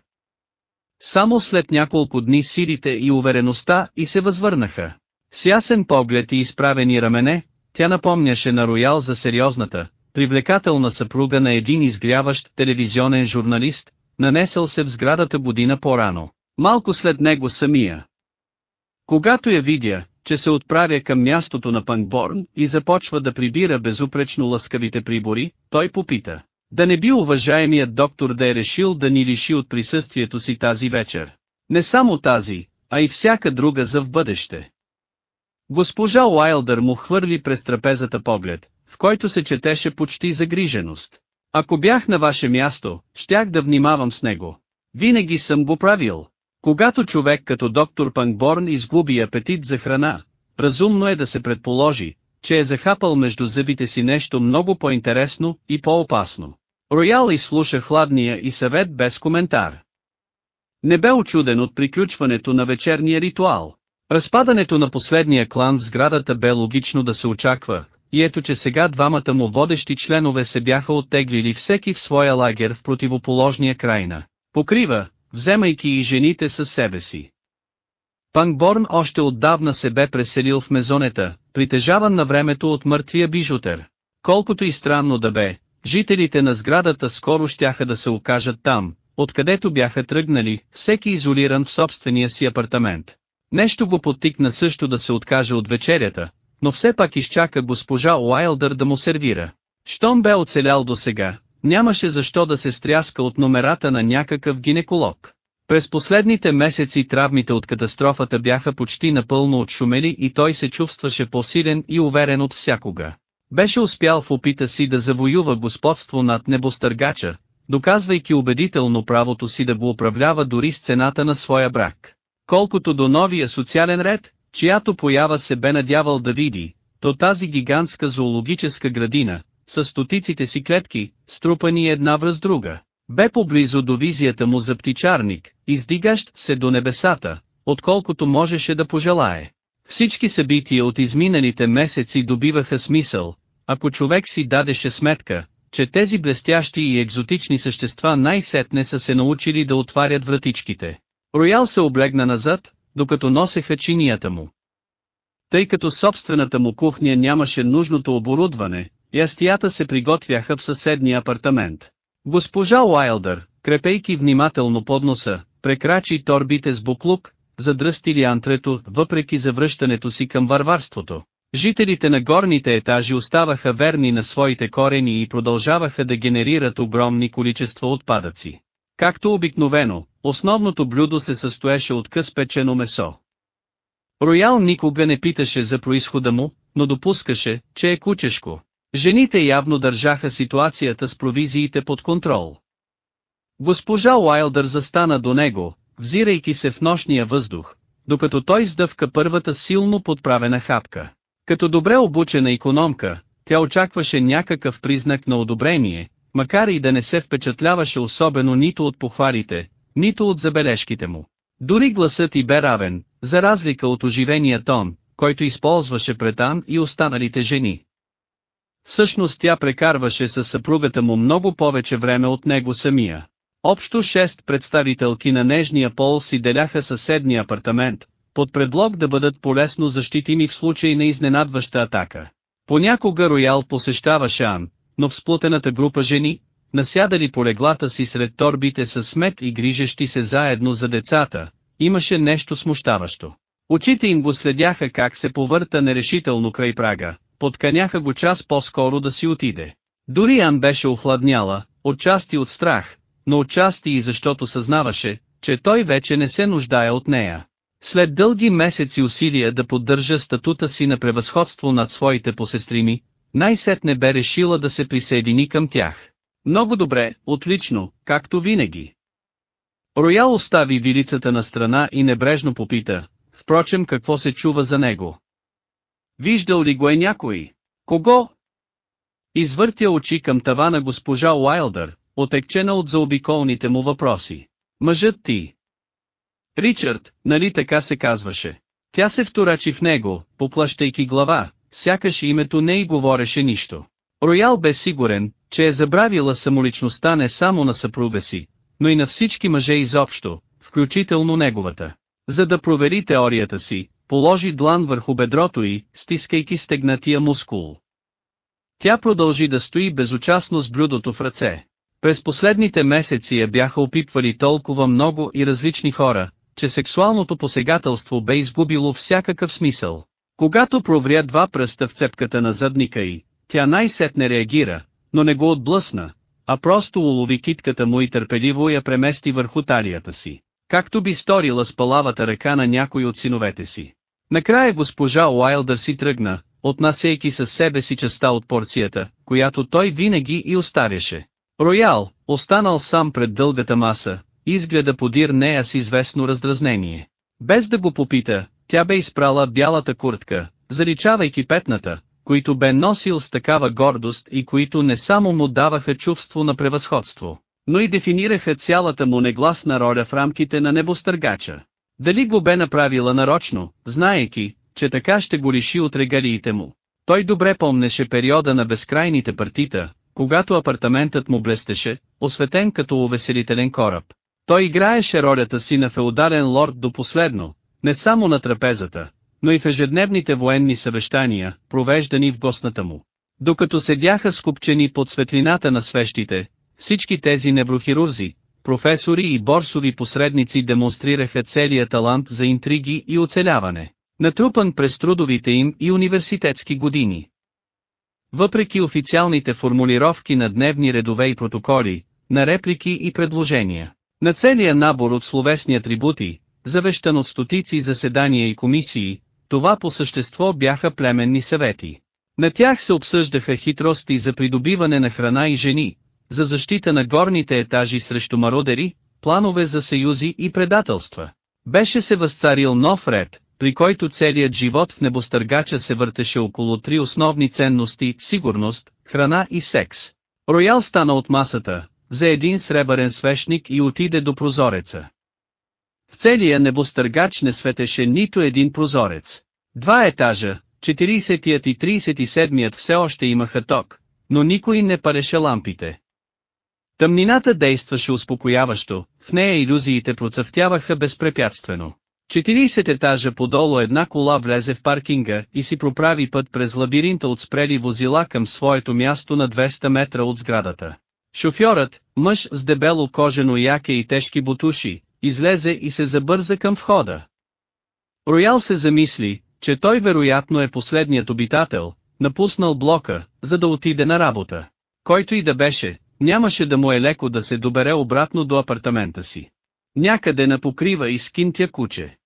Само след няколко дни силите и увереността и се възвърнаха. С ясен поглед и изправени рамене, тя напомняше на Роял за сериозната, привлекателна съпруга на един изгряващ телевизионен журналист, нанесъл се в сградата година по-рано, малко след него самия. Когато я видя, че се отправя към мястото на Панкборн и започва да прибира безупречно лъскавите прибори, той попита. Да не би уважаемият доктор да е решил да ни лиши от присъствието си тази вечер. Не само тази, а и всяка друга за в бъдеще. Госпожа Уайлдър му хвърли през трапезата поглед, в който се четеше почти загриженост. Ако бях на ваше място, щях да внимавам с него. Винаги съм го правил. Когато човек като доктор Панкборн изгуби апетит за храна, разумно е да се предположи, че е захапал между зъбите си нещо много по-интересно и по-опасно. Роял изслуша хладния и съвет без коментар. Не бе очуден от приключването на вечерния ритуал. Разпадането на последния клан в сградата бе логично да се очаква, и ето че сега двамата му водещи членове се бяха оттеглили всеки в своя лагер в противоположния крайна. Покрива, вземайки и жените със себе си. Пангборн още отдавна се бе преселил в мезонета, притежаван на времето от мъртвия бижутер. Колкото и странно да бе, жителите на сградата скоро щяха да се окажат там, откъдето бяха тръгнали, всеки изолиран в собствения си апартамент. Нещо го подтикна също да се откаже от вечерята, но все пак изчака госпожа Уайлдър да му сервира. Щом бе оцелял до сега, нямаше защо да се стряска от номерата на някакъв гинеколог. През последните месеци травмите от катастрофата бяха почти напълно отшумели и той се чувстваше по-силен и уверен от всякога. Беше успял в опита си да завоюва господство над небостъргача, доказвайки убедително правото си да го управлява дори с цената на своя брак. Колкото до новия социален ред, чиято поява се бе надявал да види, то тази гигантска зоологическа градина, с стотиците си клетки, струпани една връз друга, бе поблизо до визията му за птичарник, издигащ се до небесата, отколкото можеше да пожелае. Всички събития от изминалите месеци добиваха смисъл, ако човек си дадеше сметка, че тези блестящи и екзотични същества най-сетне са се научили да отварят вратичките. Роял се облегна назад, докато носеха чинията му. Тъй като собствената му кухня нямаше нужното оборудване, ястията се приготвяха в съседния апартамент. Госпожа Уайлдър, крепейки внимателно под носа, прекрачи торбите с буклук, задръстили антрето, въпреки завръщането си към варварството. Жителите на горните етажи оставаха верни на своите корени и продължаваха да генерират огромни количества отпадъци. Както обикновено, основното блюдо се състоеше от къс печено месо. Роял никога не питаше за происхода му, но допускаше, че е кучешко. Жените явно държаха ситуацията с провизиите под контрол. Госпожа Уайлдър застана до него, взирайки се в нощния въздух, докато той сдъвка първата силно подправена хапка. Като добре обучена економка, тя очакваше някакъв признак на одобрение, макар и да не се впечатляваше особено нито от похвалите, нито от забележките му. Дори гласът и бе равен, за разлика от оживения тон, който използваше пред Ан и останалите жени. Всъщност тя прекарваше с съпругата му много повече време от него самия. Общо шест представителки на нежния пол си деляха съседния апартамент, под предлог да бъдат полесно защитими в случай на изненадваща атака. Понякога Роял посещава Ан, но в сплутената група жени, насядали по леглата си сред торбите с смет и грижещи се заедно за децата, имаше нещо смущаващо. Очите им го следяха как се повърта нерешително край прага, подканяха го час по-скоро да си отиде. Дори Ан беше охладняла, отчасти от страх, но отчасти и защото съзнаваше, че той вече не се нуждае от нея. След дълги месеци усилия да поддържа статута си на превъзходство над своите посестрими, най-сетне бе решила да се присъедини към тях. Много добре, отлично, както винаги. Роял остави вилицата на страна и небрежно попита, впрочем какво се чува за него. Виждал ли го е някой? Кого? Извъртя очи към тавана госпожа Уайлдър, отекчена от заобиколните му въпроси. Мъжът ти. Ричард, нали така се казваше? Тя се вторачи в него, поплащайки глава, сякаш името не й говореше нищо. Роял бе сигурен, че е забравила самоличността не само на съпруга си, но и на всички мъже изобщо, включително неговата. За да провери теорията си, положи длан върху бедрото й, стискайки стегнатия мускул. Тя продължи да стои безучастно с блюдото в ръце. През последните месеци я бяха опипвали толкова много и различни хора, че сексуалното посегателство бе изгубило всякакъв смисъл. Когато провря два пръста в цепката на задника й, тя най-сетне реагира, но не го отблъсна, а просто улови китката му и търпеливо я премести върху талията си, както би сторила с палавата ръка на някой от синовете си. Накрая госпожа Уайлдър си тръгна, отнасяйки със себе си частта от порцията, която той винаги и оставяше. Роял, останал сам пред дългата маса, изгледа подир нея с известно раздразнение. Без да го попита, тя бе изпрала бялата куртка, заличавайки петната, които бе носил с такава гордост и които не само му даваха чувство на превъзходство, но и дефинираха цялата му негласна роля в рамките на небостъргача. Дали го бе направила нарочно, знаеки, че така ще го лиши от регалиите му. Той добре помнеше периода на безкрайните партита, когато апартаментът му блестеше, осветен като увеселителен кораб. Той играеше ролята си на феодален лорд до последно, не само на трапезата, но и в ежедневните военни съвещания, провеждани в гостната му. Докато седяха скупчени под светлината на свещите, всички тези неврохирурзи, професори и борсови посредници демонстрираха целия талант за интриги и оцеляване, натрупан през трудовите им и университетски години. Въпреки официалните формулировки на дневни редове и протоколи, на реплики и предложения, на целия набор от словесни атрибути, завещан от стотици заседания и комисии, това по същество бяха племенни съвети. На тях се обсъждаха хитрости за придобиване на храна и жени, за защита на горните етажи срещу мародери, планове за съюзи и предателства. Беше се възцарил нов ред, при който целият живот в небостъргача се въртеше около три основни ценности – сигурност, храна и секс. Роял стана от масата, за един сребърен свещник и отиде до прозореца. В целия небостъргач не светеше нито един прозорец. Два етажа, 40-тият и 37-ят все още имаха ток, но никой не пареше лампите. Тъмнината действаше успокояващо, в нея иллюзиите процъфтяваха безпрепятствено. 40 етажа подолу една кола влезе в паркинга и си проправи път през лабиринта от спрели возила към своето място на 200 метра от сградата. Шофьорът, мъж с дебело кожено яке и тежки бутуши, излезе и се забърза към входа. Роял се замисли, че той вероятно е последният обитател, напуснал блока, за да отиде на работа. Който и да беше, нямаше да му е леко да се добере обратно до апартамента си. Някъде на покрива и скинтя куче.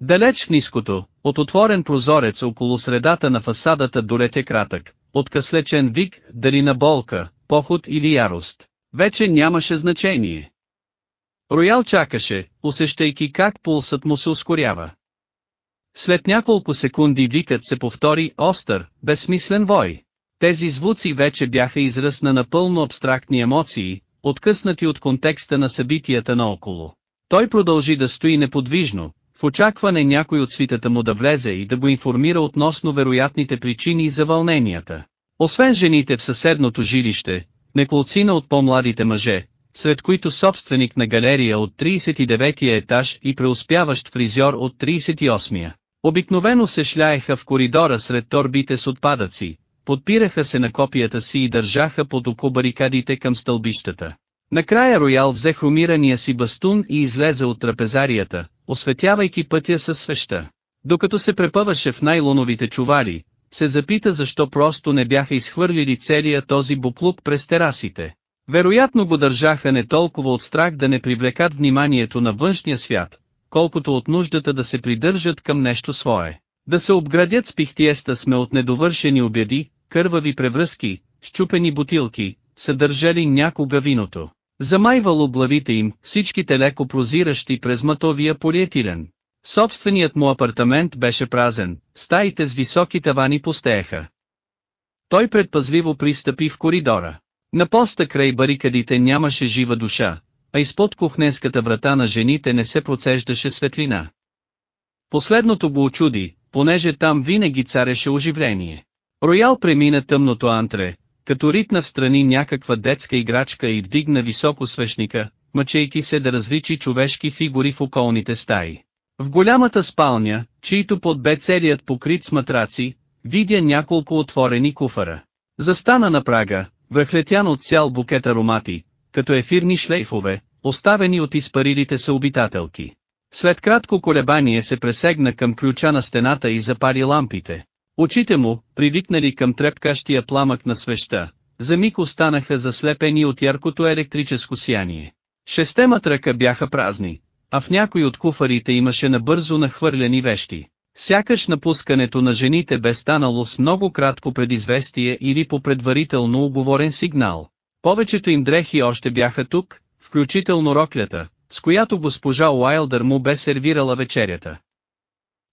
Далеч в ниското, от отворен прозорец около средата на фасадата долете кратък, откъслечен вик, дали на болка, поход или ярост. Вече нямаше значение. Роял чакаше, усещайки как пулсът му се ускорява. След няколко секунди викът се повтори остър, безсмислен вой. Тези звуци вече бяха израз на напълно абстрактни емоции, откъснати от контекста на събитията наоколо. Той продължи да стои неподвижно, в очакване някой от свитата му да влезе и да го информира относно вероятните причини за вълненията. Освен жените в съседното жилище, неколцина от по-младите мъже, сред които собственик на галерия от 39-я етаж и преуспяващ фризьор от 38-я. Обикновено се шляеха в коридора сред торбите с отпадъци, подпираха се на копията си и държаха под око барикадите към стълбищата. Накрая Роял взе хромирания си бастун и излезе от трапезарията, осветявайки пътя със свеща. Докато се препъваше в найлоновите чували, се запита защо просто не бяха изхвърлили целия този буклук през терасите. Вероятно го държаха не толкова от страх да не привлекат вниманието на външния свят, колкото от нуждата да се придържат към нещо свое. Да се обградят с пихтиеста сме от недовършени обяди, кървави превръзки, щупени бутилки, съдържали някога виното. Замайвало главите им, всичките леко прозиращи през матовия полиетилен. Собственият му апартамент беше празен, стаите с високи тавани постееха. Той предпазливо пристъпи в коридора. На поста край барикадите нямаше жива душа, а изпод кухненската врата на жените не се процеждаше светлина. Последното го очуди, понеже там винаги цареше оживление. Роял премина тъмното антре, като ритна в страни някаква детска играчка и вдигна високо свещника, мъчейки се да различи човешки фигури в околните стаи. В голямата спалня, чието под бе целият покрит с матраци, видя няколко отворени куфара. Застана на прага, връхлетян от цял букет аромати, като ефирни шлейфове, оставени от изпарилите се обитателки. След кратко колебание се пресегна към ключа на стената и запари лампите. Очите му, привикнали към трепкащия пламък на свеща, за миг останаха заслепени от яркото електрическо сияние. Шесте матръка бяха празни, а в някой от куфарите имаше набързо нахвърлени вещи. Сякаш напускането на жените бе станало с много кратко предизвестие или по предварително оговорен сигнал. Повечето им дрехи още бяха тук, включително роклята, с която госпожа Уайлдър му бе сервирала вечерята.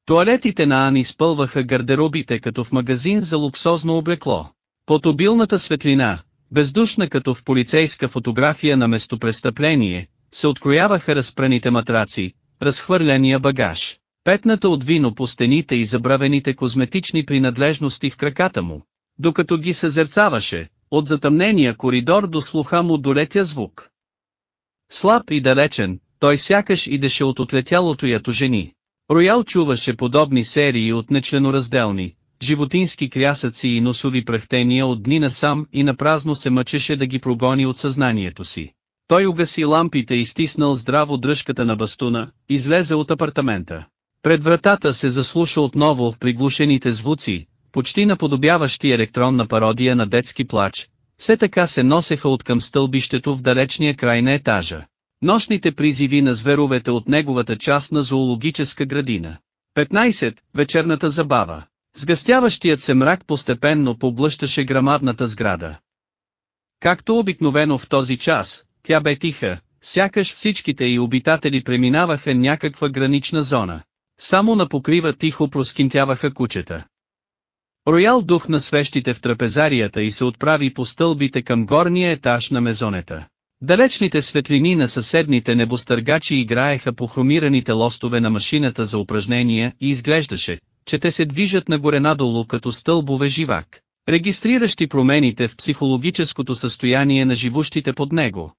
Туалетите на Ани спълваха гардеробите като в магазин за луксозно облекло. Под обилната светлина, бездушна като в полицейска фотография на местопрестъпление, се открояваха разпраните матраци, разхвърляния багаж, петната от вино по стените и забравените козметични принадлежности в краката му. Докато ги съзерцаваше, от затъмнения коридор до слуха му долетя звук. Слаб и далечен, той сякаш идеше от отлетялото ято жени. Роял чуваше подобни серии от нечленоразделни, животински крясъци и носови пръхтения от дни насам и напразно се мъчеше да ги прогони от съзнанието си. Той угаси лампите и стиснал здраво дръжката на бастуна, излезе от апартамента. Пред вратата се заслуша отново приглушените звуци, почти наподобяващи електронна пародия на детски плач, все така се носеха от към стълбището в далечния край на етажа. Нощните призиви на зверовете от неговата част на зоологическа градина. 15. Вечерната забава. Сгъстяващият се мрак постепенно поблъщаше грамадната сграда. Както обикновено в този час, тя бе тиха, сякаш всичките и обитатели преминаваха някаква гранична зона. Само на покрива тихо проскинтяваха кучета. Роял дух на свещите в трапезарията и се отправи по стълбите към горния етаж на мезонета. Далечните светлини на съседните небостъргачи играеха по хромираните лостове на машината за упражнения и изглеждаше, че те се движат нагоре-надолу като стълбове живак, регистриращи промените в психологическото състояние на живущите под него.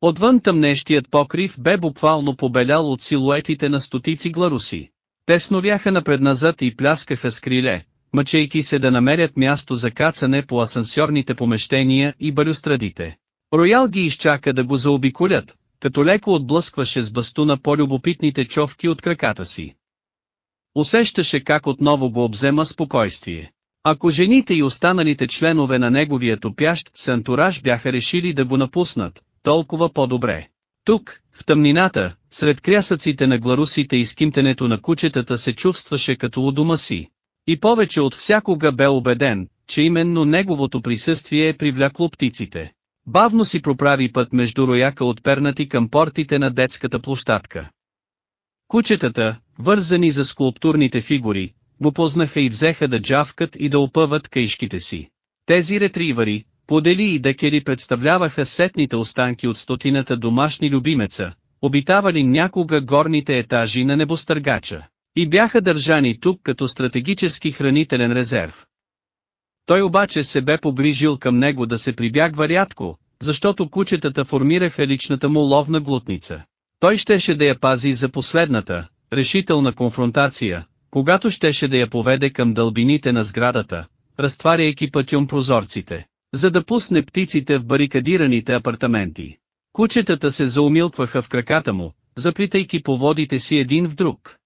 Отвън тъмнещият покрив бе буквално побелял от силуетите на стотици гларуси. Те сновяха напредназад и пляскаха с криле, мъчейки се да намерят място за кацане по асансьорните помещения и балюстрадите. Роял ги изчака да го заобиколят, като леко отблъскваше с бастуна по-любопитните човки от краката си. Усещаше как отново го обзема спокойствие. Ако жените и останалите членове на неговия топящ с бяха решили да го напуснат, толкова по-добре. Тук, в тъмнината, сред крясъците на гларусите и скимтенето на кучетата се чувстваше като у дома си. И повече от всякога бе убеден, че именно неговото присъствие е привлякло птиците. Бавно си проправи път между рояка от пернати към портите на детската площадка. Кучетата, вързани за скулптурните фигури, го познаха и взеха да джавкат и да опъват каишките си. Тези ретривари, подели и декери представляваха сетните останки от стотината домашни любимеца, обитавали някога горните етажи на небостъргача, и бяха държани тук като стратегически хранителен резерв. Той обаче се бе погрижил към него да се прибягва рядко, защото кучетата формираха личната му ловна глутница. Той щеше да я пази за последната, решителна конфронтация, когато щеше да я поведе към дълбините на сградата, разтваряйки пътюм прозорците, за да пусне птиците в барикадираните апартаменти. Кучетата се заумилкваха в краката му, заплитайки по водите си един в друг.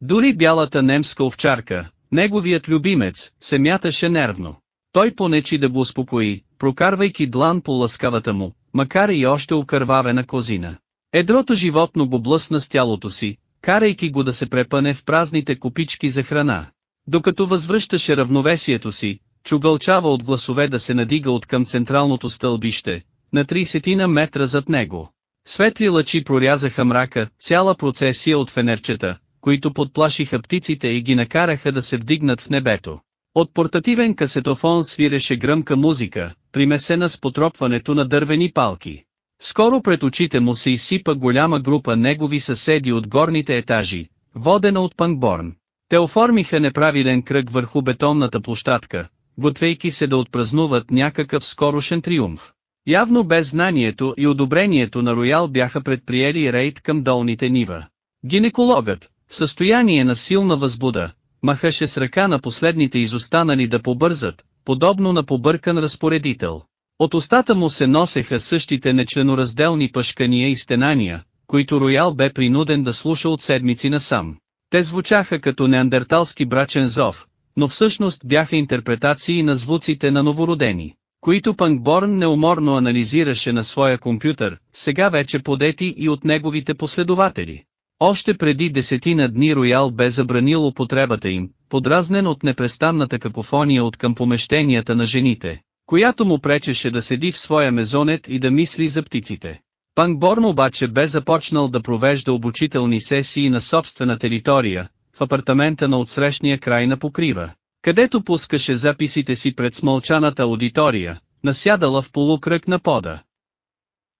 Дори бялата немска овчарка, неговият любимец, се мяташе нервно. Той понечи да го успокои, прокарвайки длан по ласкавата му, макар и още окървавена козина. Едрото животно го блъсна с тялото си, карайки го да се препъне в празните купички за храна. Докато възвръщаше равновесието си, чугълчава от гласове да се надига от към централното стълбище, на 30 на метра зад него. Светли лъчи прорязаха мрака, цяла процесия от фенерчета, които подплашиха птиците и ги накараха да се вдигнат в небето. От портативен касетофон свиреше гръмка музика, примесена с потропването на дървени палки. Скоро пред очите му се изсипа голяма група негови съседи от горните етажи, водена от Пангборн. Те оформиха неправилен кръг върху бетонната площадка, готвейки се да отпразнуват някакъв скорошен триумф. Явно без знанието и одобрението на Роял бяха предприели рейд към долните нива. Гинекологът, състояние на силна възбуда, махаше с ръка на последните изостанали да побързат, подобно на побъркан разпоредител. От устата му се носеха същите нечленоразделни пъшкания и стенания, които Роял бе принуден да слуша от седмици насам. Те звучаха като неандерталски брачен зов, но всъщност бяха интерпретации на звуците на новородени, които Панкборн неуморно анализираше на своя компютър, сега вече подети и от неговите последователи. Още преди десетина дни Роял бе забранил употребата им, подразнен от непрестанната какофония от към помещенията на жените, която му пречеше да седи в своя мезонет и да мисли за птиците. Панкборн обаче бе започнал да провежда обучителни сесии на собствена територия, в апартамента на отсрещния край на покрива, където пускаше записите си пред смълчаната аудитория, насядала в полукръг на пода.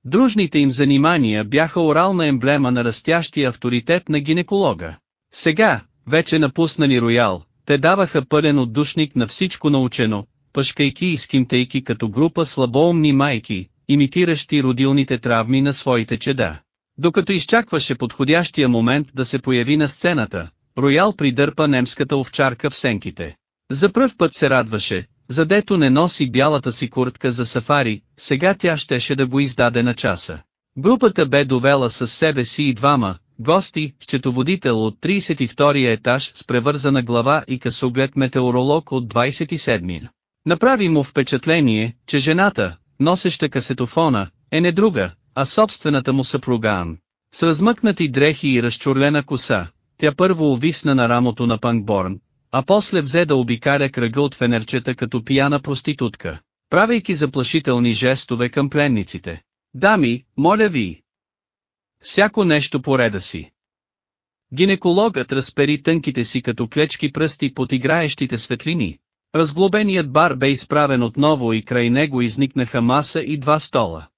Дружните им занимания бяха орална емблема на растящия авторитет на гинеколога. Сега, вече напуснали роял, те даваха пълен отдушник на всичко научено, пъшкайки и скимтейки като група слабоумни майки, имитиращи родилните травми на своите чеда. Докато изчакваше подходящия момент да се появи на сцената, Роял придърпа немската овчарка в сенките. За пръв път се радваше, задето не носи бялата си куртка за сафари, сега тя щеше да го издаде на часа. Групата бе довела със себе си и двама, гости, счетоводител от 32-я етаж с превързана глава и късоглед метеоролог от 27-я. Направи му впечатление, че жената, носеща касетофона, е не друга, а собствената му съпруга Ан. С размъкнати дрехи и разчурлена коса, тя първо увисна на рамото на Панкборн, а после взе да обикаря кръга от фенерчета като пияна проститутка, правейки заплашителни жестове към пленниците. Дами, моля ви! Всяко нещо по реда си. Гинекологът разпери тънките си като клечки пръсти под играещите светлини, Разглобеният бар бе изправен отново и край него изникнаха маса и два стола.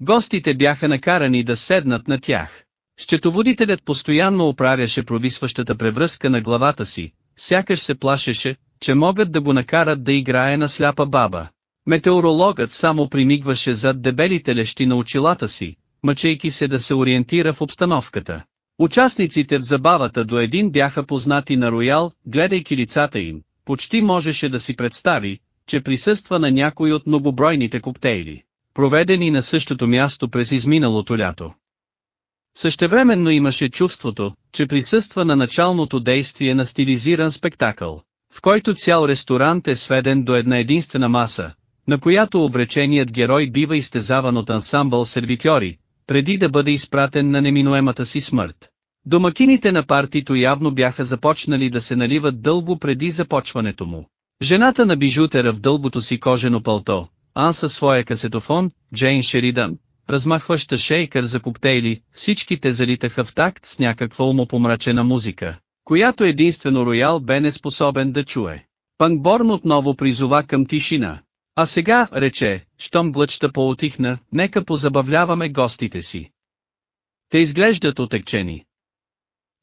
Гостите бяха накарани да седнат на тях. Счетоводителят постоянно оправяше провисващата превръзка на главата си, сякаш се плашеше, че могат да го накарат да играе на сляпа баба. Метеорологът само примигваше зад дебелите лещи на очилата си, мъчейки се да се ориентира в обстановката. Участниците в забавата до един бяха познати на Роял, гледайки лицата им, почти можеше да си представи, че присъства на някой от многобройните коктейли, проведени на същото място през изминалото лято. Същевременно имаше чувството, че присъства на началното действие на стилизиран спектакъл, в който цял ресторант е сведен до една единствена маса, на която обреченият герой бива изтезаван от ансамбъл сервитьори, преди да бъде изпратен на неминуемата си смърт. Домакините на партито явно бяха започнали да се наливат дълго преди започването му. Жената на бижутера в дълбото си кожено пълто, Ан своя касетофон, Джейн Шеридан, размахваща шейкър за коктейли, всички те залитаха в такт с някаква умопомрачена музика, която единствено Роял бе неспособен да чуе. Панкборн отново призова към тишина. А сега, рече, щом глъчта поотихна, нека позабавляваме гостите си. Те изглеждат отекчени.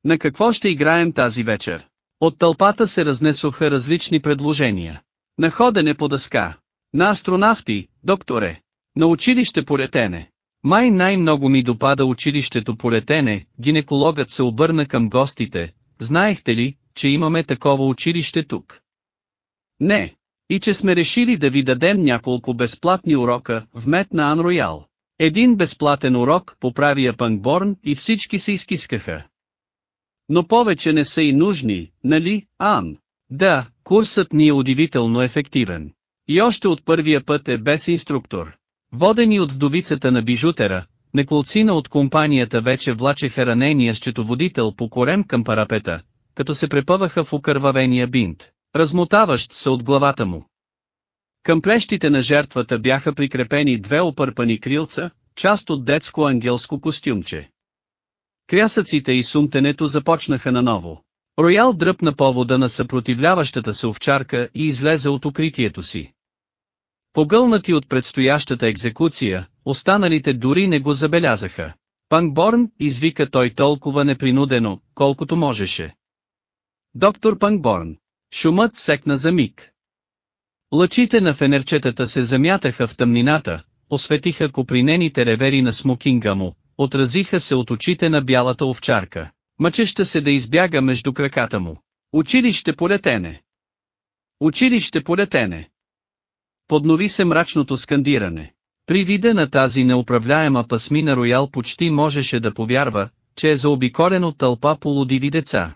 На какво ще играем тази вечер? От тълпата се разнесоха различни предложения. На ходене по дъска. На астронавти, докторе. На училище по летене. Май най-много ми допада училището по летене, гинекологът се обърна към гостите, знаехте ли, че имаме такова училище тук? Не. И че сме решили да ви дадем няколко безплатни урока, вмет на Ан Роял. Един безплатен урок поправи Апанборн и всички се изкискаха. Но повече не са и нужни, нали, Ан? Да, курсът ни е удивително ефективен. И още от първия път е без инструктор. Водени от вдовицата на бижутера, неколцина от компанията вече влачеха ранения счетоводител по корем към парапета, като се препъваха в окървавения бинт, размотаващ се от главата му. Към плещите на жертвата бяха прикрепени две опърпани крилца, част от детско ангелско костюмче. Крясъците и сумтенето започнаха наново. Роял дръпна повода на съпротивляващата се овчарка и излезе от укритието си. Погълнати от предстоящата екзекуция, останалите дори не го забелязаха. Пангборн, извика той толкова непринудено, колкото можеше. Доктор Пангборн. Шумът секна за миг. Лъчите на фенерчетата се замятаха в тъмнината, осветиха копринените ревери на смокинга му, отразиха се от очите на бялата овчарка. Мъчеща се да избяга между краката му. Училище по летене. Училище по летене. Поднови се мрачното скандиране. При вида на тази неуправляема пасмина Роял почти можеше да повярва, че е заобиколен от тълпа полудиви деца.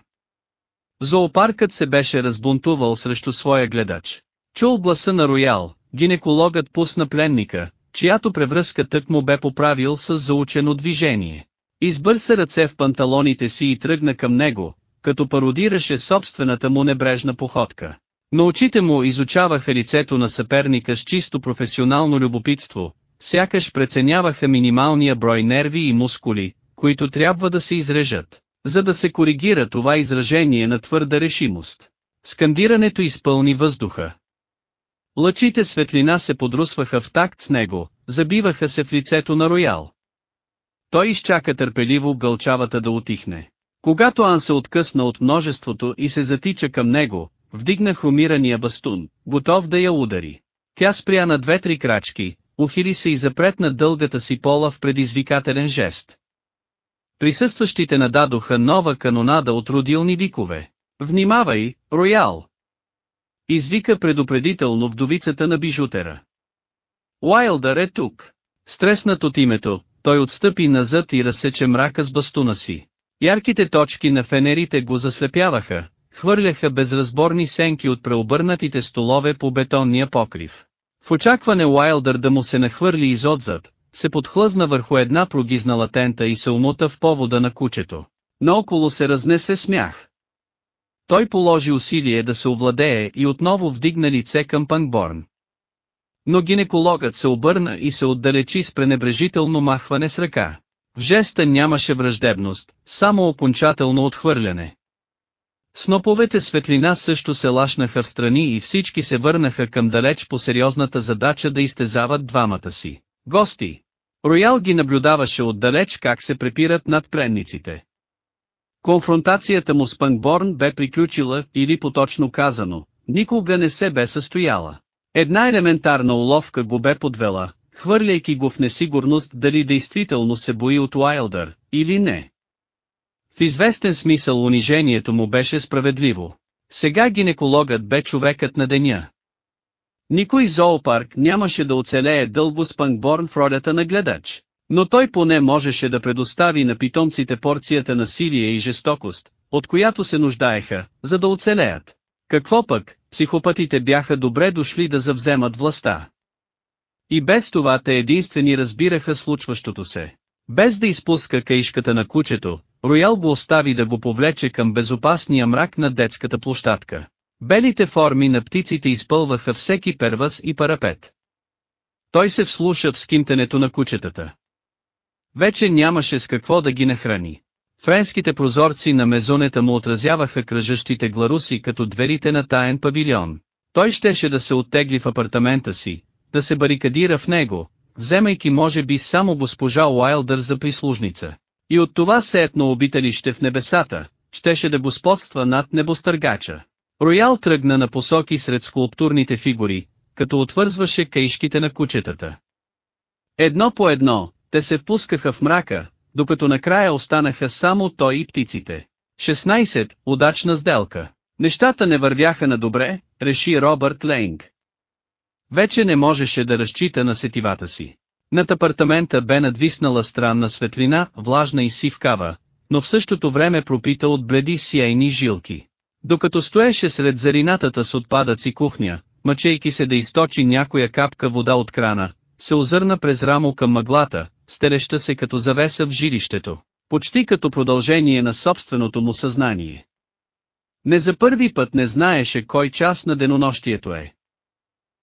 Зоопаркът се беше разбунтувал срещу своя гледач. Чул гласа на Роял, гинекологът пусна пленника, чиято превръзка тък му бе поправил с заучено движение. Избърса ръце в панталоните си и тръгна към него, като пародираше собствената му небрежна походка. Но очите му изучаваха лицето на съперника с чисто професионално любопитство, сякаш преценяваха минималния брой нерви и мускули, които трябва да се изрежат, за да се коригира това изражение на твърда решимост. Скандирането изпълни въздуха. Лъчите светлина се подрусваха в такт с него, забиваха се в лицето на Роял. Той изчака търпеливо гълчавата да отихне. Когато Ан се откъсна от множеството и се затича към него, вдигна хромирания бастун, готов да я удари. Тя спря на две-три крачки, ухили се и запретна дългата си пола в предизвикателен жест. Присъстващите нададоха нова канонада от родилни викове. Внимавай, Роял! Извика предупредително вдовицата на бижутера. Уайлдър е тук. Стреснат от името, той отстъпи назад и разсече мрака с бастуна си. Ярките точки на фенерите го заслепяваха, хвърляха безразборни сенки от преобърнатите столове по бетонния покрив. В очакване Уайлдър да му се нахвърли изотзад, се подхлъзна върху една прогизнала тента и се умута в повода на кучето. Наоколо се разнесе смях. Той положи усилие да се овладее и отново вдигна лице към Пангборн. Но гинекологът се обърна и се отдалечи с пренебрежително махване с ръка. В жеста нямаше враждебност, само окончателно отхвърляне. Сноповете светлина също се лашнаха в страни и всички се върнаха към далеч по сериозната задача да изтезават двамата си. Гости! Роял ги наблюдаваше отдалеч как се препират над пленниците. Конфронтацията му с Пангборн бе приключила, или поточно казано, никога не се бе състояла. Една елементарна уловка го бе подвела, хвърляйки го в несигурност дали действително се бои от Уайлдър, или не. В известен смисъл унижението му беше справедливо. Сега гинекологът бе човекът на деня. Никой зоопарк нямаше да оцелее дълго с Пангборн в ролята на гледач. Но той поне можеше да предостави на питомците порцията на силие и жестокост, от която се нуждаеха, за да оцелеят. Какво пък, психопатите бяха добре дошли да завземат властта. И без това те единствени разбираха случващото се. Без да изпуска каишката на кучето, Роял го остави да го повлече към безопасния мрак на детската площадка. Белите форми на птиците изпълваха всеки первас и парапет. Той се вслуша в скимтенето на кучетата. Вече нямаше с какво да ги нахрани. Френските прозорци на мезонета му отразяваха кръжащите гларуси като дверите на таен павилион. Той щеше да се оттегли в апартамента си, да се барикадира в него, вземайки може би само госпожа Уайлдър за прислужница. И от това сеетно обителище в небесата, щеше да господства над небостъргача. Роял тръгна на посоки сред скулптурните фигури, като отвързваше каишките на кучетата. Едно по едно, те се впускаха в мрака, докато накрая останаха само той и птиците. 16. Удачна сделка. Нещата не вървяха на добре, реши Робърт Лейнг. Вече не можеше да разчита на сетивата си. Над апартамента бе надвиснала странна светлина, влажна и сивкава, но в същото време пропита от бледи сияйни жилки. Докато стоеше сред заринатата с отпадъци кухня, мъчейки се да източи някоя капка вода от крана, се озърна през рамо към мъглата, стереща се като завеса в жилището, почти като продължение на собственото му съзнание. Не за първи път не знаеше кой час на денонощието е.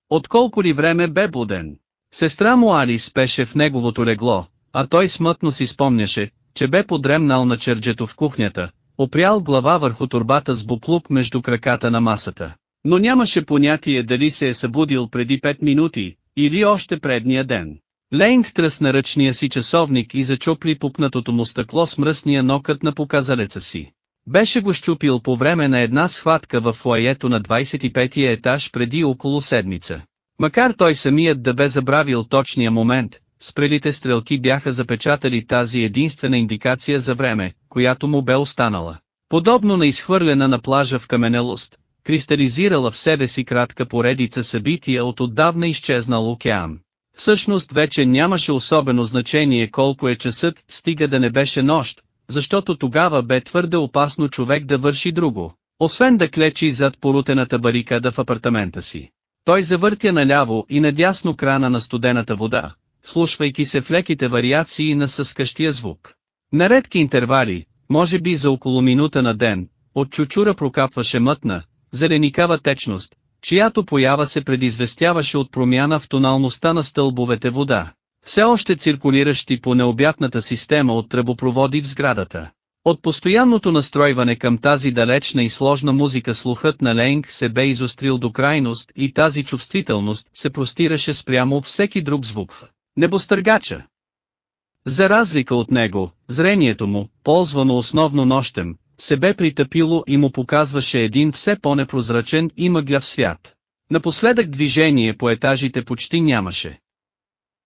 Отколко ли време бе буден. Сестра му Али спеше в неговото легло, а той смътно си спомняше, че бе подремнал на черджето в кухнята, опрял глава върху турбата с буклук между краката на масата. Но нямаше понятие дали се е събудил преди 5 минути, или още предния ден. Лейнг тръсна ръчния си часовник и зачупли пупнатото му стъкло с мръсния нокът на показалеца си. Беше го щупил по време на една схватка в фуаето на 25-я етаж преди около седмица. Макар той самият да бе забравил точния момент, спрелите стрелки бяха запечатали тази единствена индикация за време, която му бе останала. Подобно на изхвърлена на плажа в каменелост, кристализирала в себе си кратка поредица събития от отдавна изчезнал океан. Всъщност вече нямаше особено значение колко е часът, стига да не беше нощ, защото тогава бе твърде опасно човек да върши друго, освен да клечи зад порутената барикада в апартамента си. Той завъртя наляво и надясно крана на студената вода, слушвайки се в леките вариации на съскащия звук. На редки интервали, може би за около минута на ден, от чучура прокапваше мътна, зеленикава течност, чиято поява се предизвестяваше от промяна в тоналността на стълбовете вода, все още циркулиращи по необятната система от тръбопроводи в сградата. От постоянното настройване към тази далечна и сложна музика слухът на Ленг се бе изострил до крайност и тази чувствителност се простираше спрямо всеки друг звук. Небостъргача. За разлика от него, зрението му, ползвано основно нощем, се бе притъпило и му показваше един все по-непрозрачен и мъгляв свят. Напоследък движение по етажите почти нямаше.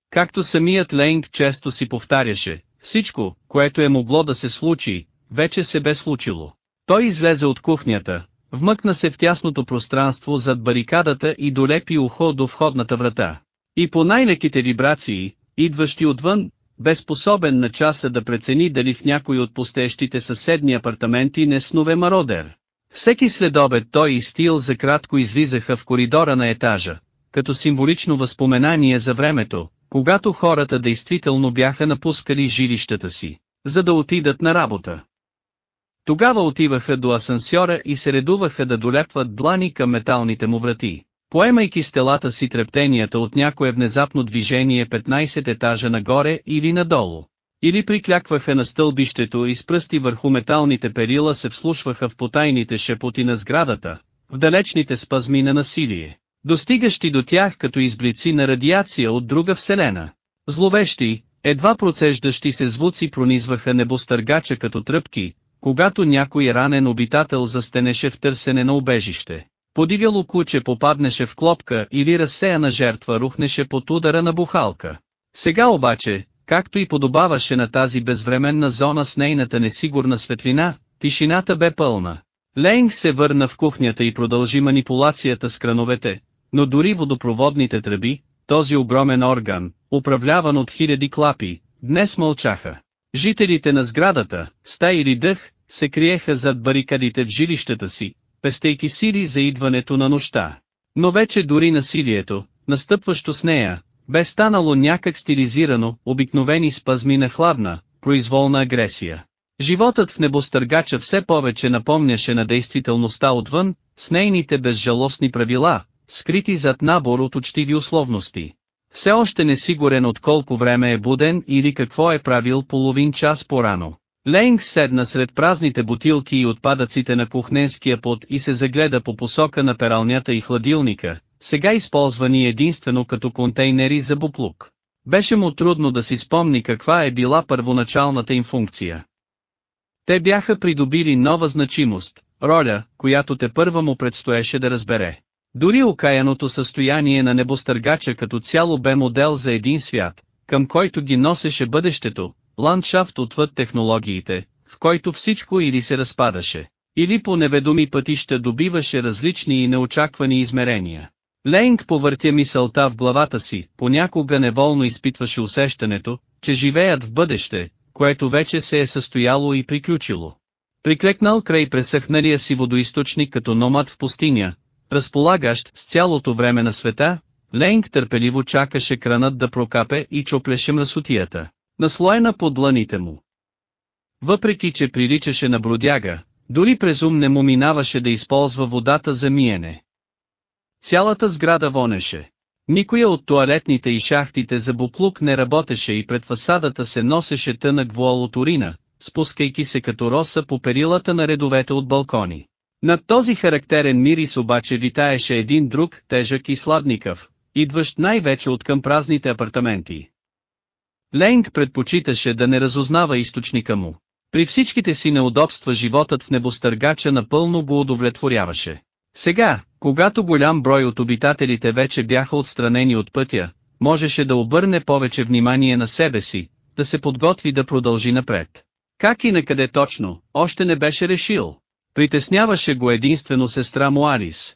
Както самият Лейнг често си повтаряше, всичко, което е могло да се случи, вече се бе случило. Той излезе от кухнята, вмъкна се в тясното пространство зад барикадата и долепи ухо до входната врата. И по най-леките вибрации, идващи отвън, бе способен на часа да прецени дали в някой от постещите съседни апартаменти не снове мародер. Всеки следобед той и Стил за кратко излизаха в коридора на етажа, като символично възпоменание за времето, когато хората действително бяха напускали жилищата си, за да отидат на работа. Тогава отиваха до асансьора и се редуваха да долепват длани към металните му врати, поемайки стелата си трептенията от някое внезапно движение 15 етажа нагоре или надолу. Или приклякваха на стълбището и с пръсти върху металните перила се вслушваха в потайните шепоти на сградата, в далечните спазми на насилие достигащи до тях като изблици на радиация от друга вселена. Зловещи, едва процеждащи се звуци пронизваха небостъргача като тръпки, когато някой ранен обитател застенеше в търсене на убежище. Подивяло куче попаднеше в клопка или разсеяна жертва рухнеше под удара на бухалка. Сега обаче, както и подобаваше на тази безвременна зона с нейната несигурна светлина, тишината бе пълна. Лейнг се върна в кухнята и продължи манипулацията с крановете, но дори водопроводните тръби, този огромен орган, управляван от хиляди клапи, днес мълчаха. Жителите на сградата, стаи или дъх, се криеха зад барикадите в жилищата си, пестейки сили за идването на нощта. Но вече дори насилието, настъпващо с нея, бе станало някак стилизирано, обикновени спазми на хладна, произволна агресия. Животът в небостъргача все повече напомняше на действителността отвън, с нейните безжалостни правила, скрити зад набор от учтиви условности. Все още несигурен от колко време е буден или какво е правил половин час по-рано. Лейнг седна сред празните бутилки и отпадъците на кухненския пот и се загледа по посока на пералнята и хладилника, сега използвани единствено като контейнери за буплук. Беше му трудно да си спомни каква е била първоначалната им функция. Те бяха придобили нова значимост, роля, която те първа му предстоеше да разбере. Дори окаяното състояние на небостъргача като цяло бе модел за един свят, към който ги носеше бъдещето, ландшафт отвъд технологиите, в който всичко или се разпадаше, или по неведоми пътища добиваше различни и неочаквани измерения. Лейнг повъртя мисълта в главата си, понякога неволно изпитваше усещането, че живеят в бъдеще, което вече се е състояло и приключило. Приклекнал край пресъхналия си водоисточник като номад в пустиня, разполагащ с цялото време на света, Лейнг търпеливо чакаше кранът да прокапе и чоплеше мръсотията, наслоена под дланите му. Въпреки че приличаше на бродяга, дори през ум не му минаваше да използва водата за миене. Цялата сграда вонеше. Никоя от туалетните и шахтите за буклук не работеше и пред фасадата се носеше тънък вуал от урина, спускайки се като роса по перилата на редовете от балкони. Над този характерен мирис обаче витаеше един друг, тежък и сладникъв, идващ най-вече от към празните апартаменти. Ленг предпочиташе да не разузнава източника му. При всичките си неудобства животът в небостъргача напълно го удовлетворяваше. Сега, когато голям брой от обитателите вече бяха отстранени от пътя, можеше да обърне повече внимание на себе си, да се подготви да продължи напред. Как и на къде точно, още не беше решил. Притесняваше го единствено сестра му Алис.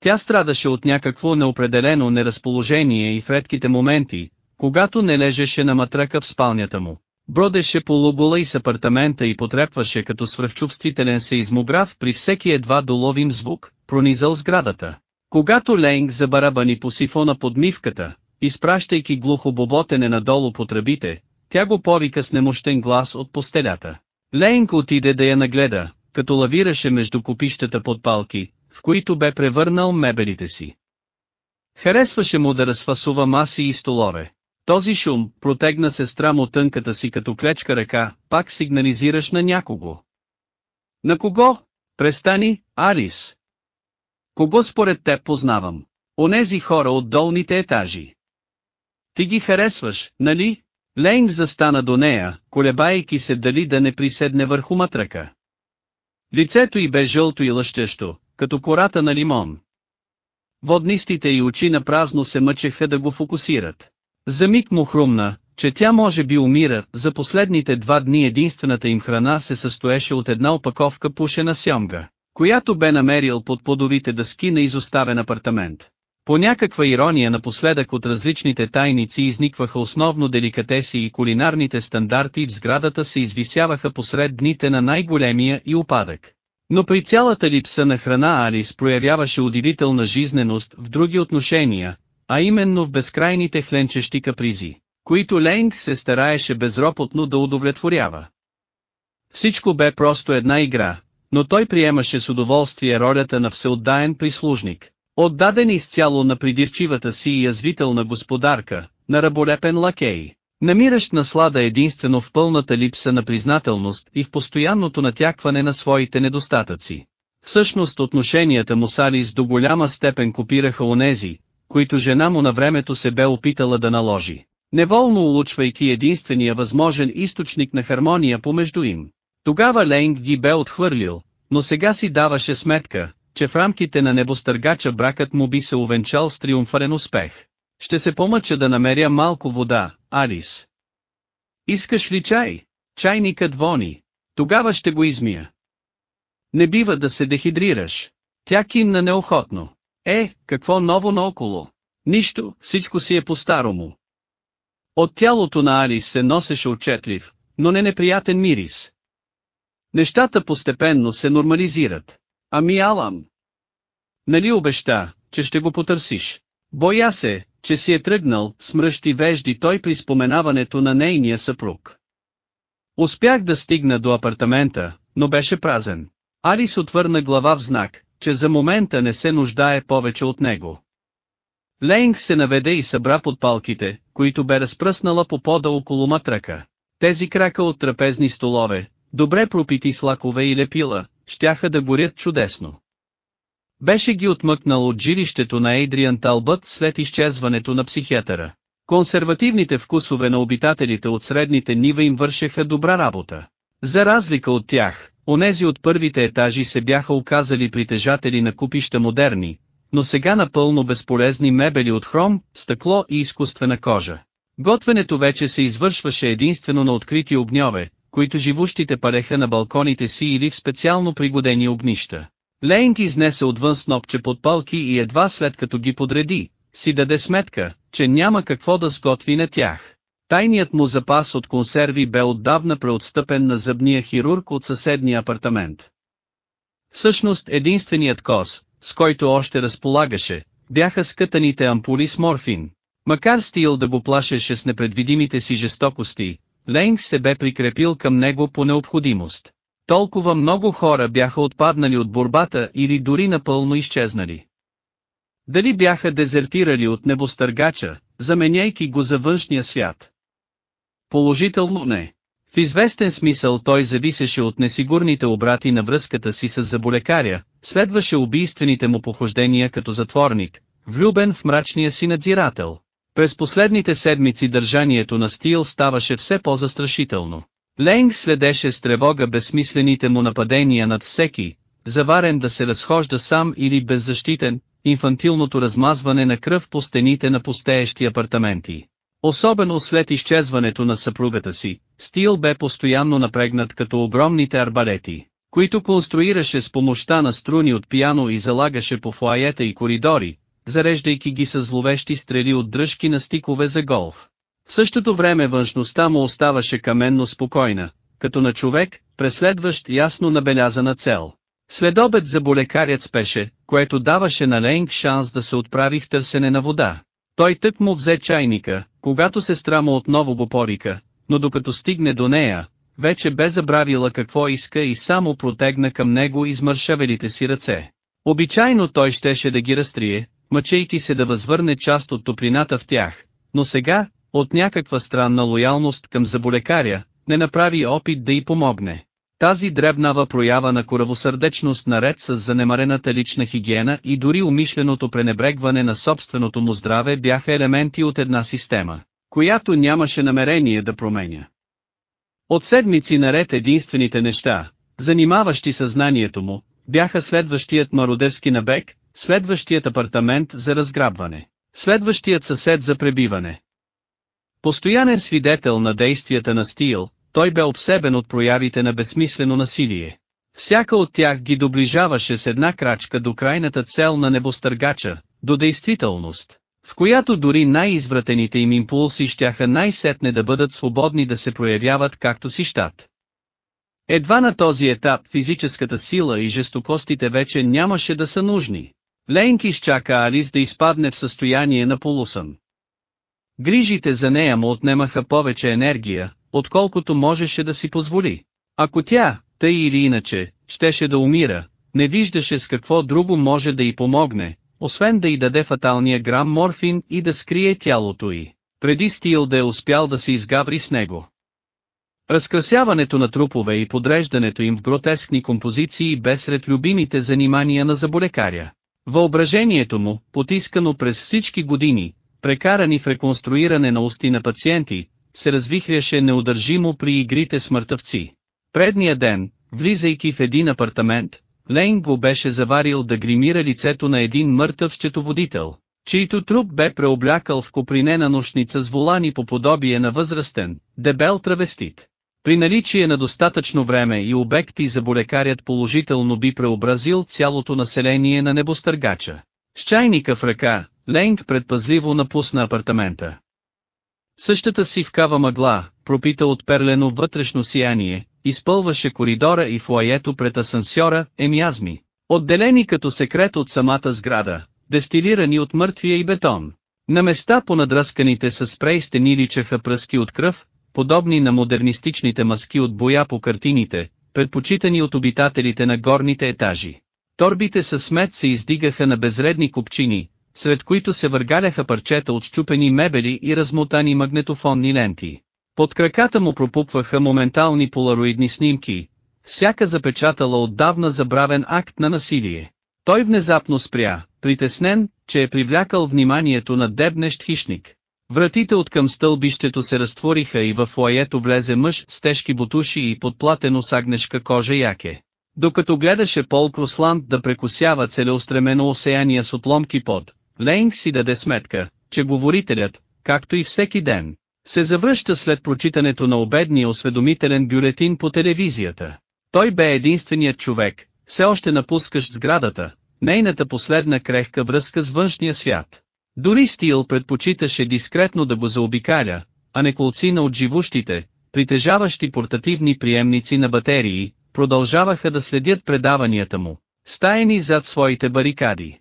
Тя страдаше от някакво неопределено неразположение и в редките моменти, когато не лежеше на матръка в спалнята му. Бродеше по лугула и с апартамента и потрепваше като свръхчувствителен сеизмограф при всеки едва доловим звук, пронизал сградата. Когато Ленг забарабани по сифона под мивката, изпращайки глухо боботене надолу по тръбите, тя го повика с немощен глас от постелята. Ленг отиде да я нагледа, като лавираше между купищата под палки, в които бе превърнал мебелите си. Харесваше му да разфасува маси и столове. Този шум, протегна сестра му тънката си като клечка ръка, пак сигнализираш на някого. На кого? Престани, Алис. Кого според теб познавам? Онези хора от долните етажи. Ти ги харесваш, нали? Лейнг застана до нея, колебайки се дали да не приседне върху матръка. Лицето й бе жълто и лъщещо, като кората на лимон. Воднистите й очи на празно се мъчеха да го фокусират. За миг му хрумна, че тя може би умира, за последните два дни единствената им храна се състоеше от една опаковка пушена сьомга, която бе намерил под подовите дъски на изоставен апартамент. По някаква ирония напоследък от различните тайници изникваха основно деликатеси и кулинарните стандарти в сградата се извисяваха посред дните на най-големия и опадък. Но при цялата липса на храна Алис проявяваше удивителна жизненост в други отношения, а именно в безкрайните хленчещи капризи, които Лейнг се стараеше безропотно да удовлетворява. Всичко бе просто една игра, но той приемаше с удоволствие ролята на всеотдаен прислужник, отдаден изцяло на придирчивата си и язвителна господарка, на раболепен лакей, намиращ наслада единствено в пълната липса на признателност и в постоянното натякване на своите недостатъци. Всъщност отношенията му с Алис до голяма степен копираха онези, които жена му на времето се бе опитала да наложи, неволно улучвайки единствения възможен източник на хармония помежду им. Тогава Лейнг ги бе отхвърлил, но сега си даваше сметка, че в рамките на небостъргача бракът му би се увенчал с триумфарен успех. Ще се помъча да намеря малко вода, Алис. Искаш ли чай? Чайникът вони. Тогава ще го измия. Не бива да се дехидрираш. Тя кимна неохотно. Е, какво ново наоколо? Нищо, всичко си е по-старому. От тялото на Алис се носеше отчетлив, но не неприятен мирис. Нещата постепенно се нормализират. Ами Алам? Нали обеща, че ще го потърсиш? Боя се, че си е тръгнал, смръщи вежди той при споменаването на нейния съпруг. Успях да стигна до апартамента, но беше празен. Алис отвърна глава в знак, че за момента не се нуждае повече от него. Лейнг се наведе и събра под палките, които бе разпръснала по пода около матрака. Тези крака от трапезни столове, добре пропити с лакове и лепила, щяха да горят чудесно. Беше ги отмъкнал от жилището на Ейдриан Талбът след изчезването на психиатъра. Консервативните вкусове на обитателите от средните нива им вършеха добра работа. За разлика от тях, онези от първите етажи се бяха оказали притежатели на купища модерни, но сега напълно безполезни мебели от хром, стъкло и изкуствена кожа. Готвенето вече се извършваше единствено на открити огньове, които живущите пареха на балконите си или в специално пригодени огнища. Лейнг изнесе отвън снопче под палки и едва след като ги подреди, си даде сметка, че няма какво да сготви на тях. Тайният му запас от консерви бе отдавна преотстъпен на зъбния хирург от съседния апартамент. Всъщност единственият кос, с който още разполагаше, бяха скътаните ампули с морфин. Макар Стил да го плашеше с непредвидимите си жестокости, Лейнг се бе прикрепил към него по необходимост. Толкова много хора бяха отпаднали от борбата или дори напълно изчезнали. Дали бяха дезертирали от небостъргача, заменяйки го за външния свят? Положително не. В известен смисъл той зависеше от несигурните обрати на връзката си с заболекаря, следваше убийствените му похождения като затворник, влюбен в мрачния си надзирател. През последните седмици държанието на Стил ставаше все по-застрашително. Лейнг следеше с тревога безсмислените му нападения над всеки, заварен да се разхожда сам или беззащитен, инфантилното размазване на кръв по стените на пустеещи апартаменти. Особено след изчезването на съпругата си, Стил бе постоянно напрегнат като огромните арбалети, които конструираше с помощта на струни от пиано и залагаше по флаета и коридори, зареждайки ги с зловещи стрели от дръжки на стикове за голф. В същото време външността му оставаше каменно спокойна, като на човек, преследващ ясно набелязана цел. Следобед за болекарят спеше, което даваше на Лейнг шанс да се отправи в търсене на вода. Той тък му взе чайника, когато сестра му отново го порика, но докато стигне до нея, вече бе забравила какво иска и само протегна към него измършавелите си ръце. Обичайно той щеше да ги разтрие, мъчейки се да възвърне част от топлината в тях, но сега, от някаква странна лоялност към заболекаря, не направи опит да й помогне. Тази дребнава проява на коравосърдечност наред с занемарената лична хигиена и дори умишленото пренебрегване на собственото му здраве бяха елементи от една система, която нямаше намерение да променя. От седмици наред единствените неща, занимаващи съзнанието му, бяха следващият мародерски набег, следващият апартамент за разграбване, следващият съсед за пребиване. Постоянен свидетел на действията на Стил, той бе обсебен от проявите на безсмислено насилие. Всяка от тях ги доближаваше с една крачка до крайната цел на небостъргача, до действителност, в която дори най-извратените им импулси щяха най-сетне да бъдат свободни да се проявяват както си щат. Едва на този етап физическата сила и жестокостите вече нямаше да са нужни. Ленки изчака Алис да изпадне в състояние на полусън. Грижите за нея му отнемаха повече енергия, отколкото можеше да си позволи. Ако тя, тъй или иначе, щеше да умира, не виждаше с какво друго може да й помогне, освен да й даде фаталния грам морфин и да скрие тялото й, преди Стил да е успял да се изгаври с него. Разкрасяването на трупове и подреждането им в гротескни композиции бе сред любимите занимания на заболекаря. Въображението му, потискано през всички години, прекарани в реконструиране на усти на пациенти, се развихряше неудържимо при игрите с мъртъвци. Предния ден, влизайки в един апартамент, Лейн го беше заварил да гримира лицето на един мъртъв счетоводител, чийто труп бе преоблякал в копринена нощница с волани по подобие на възрастен, дебел травестит. При наличие на достатъчно време и обекти за болекарят положително би преобразил цялото население на небостъргача. С чайника в ръка, Ленг предпазливо напусна апартамента. Същата сивкава мъгла, пропита от перлено вътрешно сияние, изпълваше коридора и фуаето пред асансьора, емиазми, отделени като секрет от самата сграда, дестилирани от мъртвия и бетон. На места по надръсканите с спрей стени личаха пръски от кръв, подобни на модернистичните маски от боя по картините, предпочитани от обитателите на горните етажи. Торбите с смет се издигаха на безредни купчини, сред които се въргаляха парчета от щупени мебели и размотани магнетофонни ленти. Под краката му пропупваха моментални полароидни снимки, всяка запечатала отдавна забравен акт на насилие. Той внезапно спря, притеснен, че е привлякал вниманието на дебнещ хищник. Вратите от към стълбището се разтвориха и в фуаето влезе мъж с тежки бутуши и подплатено с агнешка кожа яке. Докато гледаше Пол Кросланд да прекусява целеустремено осеяния с отломки под, Лейнг си даде сметка, че говорителят, както и всеки ден, се завръща след прочитането на обедния осведомителен бюлетин по телевизията. Той бе единственият човек, все още напускащ сградата, нейната последна крехка връзка с външния свят. Дори Стил предпочиташе дискретно да го заобикаля, а не колцина от живущите, притежаващи портативни приемници на батерии, продължаваха да следят предаванията му, стаени зад своите барикади.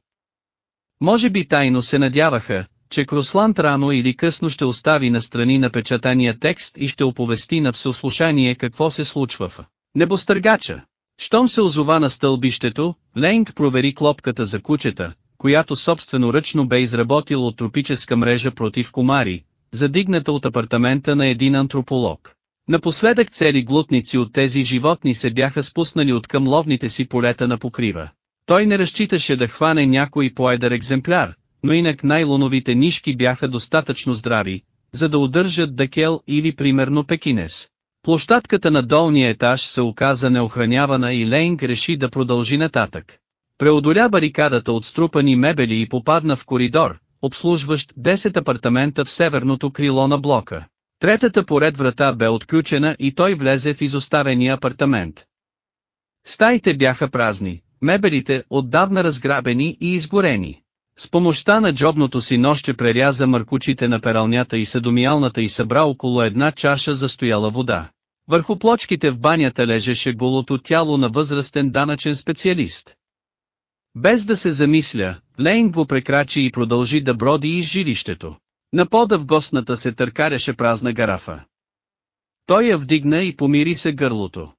Може би тайно се надяваха, че Кросланд рано или късно ще остави на страни напечатания текст и ще оповести на всеослушание какво се случва в небостъргача. Щом се озова на стълбището, Ленг провери клопката за кучета, която собствено ръчно бе изработил от тропическа мрежа против комари, задигната от апартамента на един антрополог. Напоследък цели глутници от тези животни се бяха спуснали от към ловните си полета на покрива. Той не разчиташе да хване някой поедър екземпляр, но инак най-луновите нишки бяха достатъчно здрави, за да удържат дакел или примерно пекинес. Площадката на долния етаж се оказа неохранявана и Лейнг реши да продължи нататък. Преодоля барикадата от струпани мебели и попадна в коридор, обслужващ 10 апартамента в северното крило на блока. Третата поред врата бе отключена и той влезе в изоставения апартамент. Стаите бяха празни, мебелите отдавна разграбени и изгорени. С помощта на джобното си ноще преряза мъркучите на пералнята и съдомиалната и събра около една чаша застояла вода. Върху плочките в банята лежеше голото тяло на възрастен данъчен специалист. Без да се замисля, Лейн го прекрачи и продължи да броди из жилището. На пода в гостната се търкаряше празна гарафа. Той я вдигна и помири се гърлото.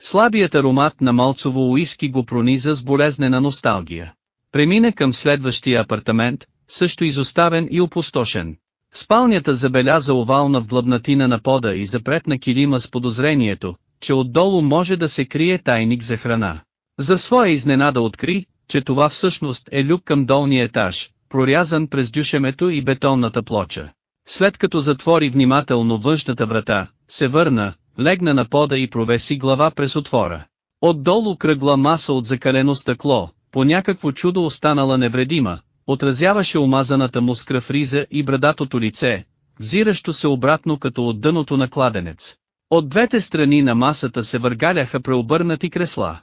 Слабият аромат на малцово уиски го прониза с болезнена носталгия. Премина към следващия апартамент, също изоставен и опустошен. Спалнята забеляза овална вдлъбнатина на пода и запретна килима с подозрението, че отдолу може да се крие тайник за храна. За своя изненада откри, че това всъщност е люк към долния етаж, прорязан през дюшемето и бетонната плоча. След като затвори внимателно външната врата, се върна, легна на пода и провеси глава през отвора. Отдолу кръгла маса от закалено стъкло, по някакво чудо останала невредима, отразяваше омазаната му с кръв риза и брадатото лице, взиращо се обратно като от дъното на кладенец. От двете страни на масата се въргаляха преобърнати кресла.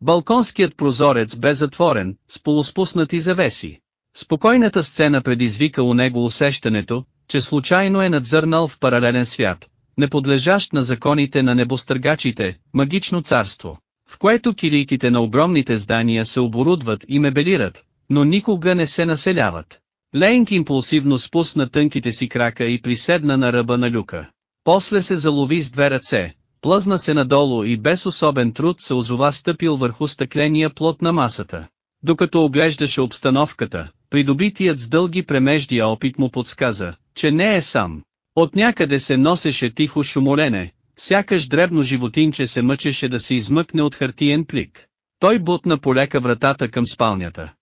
Балконският прозорец бе затворен, с полуспуснати завеси. Спокойната сцена предизвика у него усещането, че случайно е надзърнал в паралелен свят, не подлежащ на законите на небостъргачите, магично царство, в което килийките на огромните здания се оборудват и мебелират, но никога не се населяват. Лейнк импулсивно спусна тънките си крака и приседна на ръба на люка. После се залови с две ръце, плъзна се надолу и без особен труд се озова стъпил върху стъкления плот на масата. Докато оглеждаше обстановката, придобитият с дълги премеждия опит му подсказа, че не е сам. От някъде се носеше тихо шумолене, сякаш дребно животинче се мъчеше да се измъкне от хартиен плик. Той бутна полека вратата към спалнята.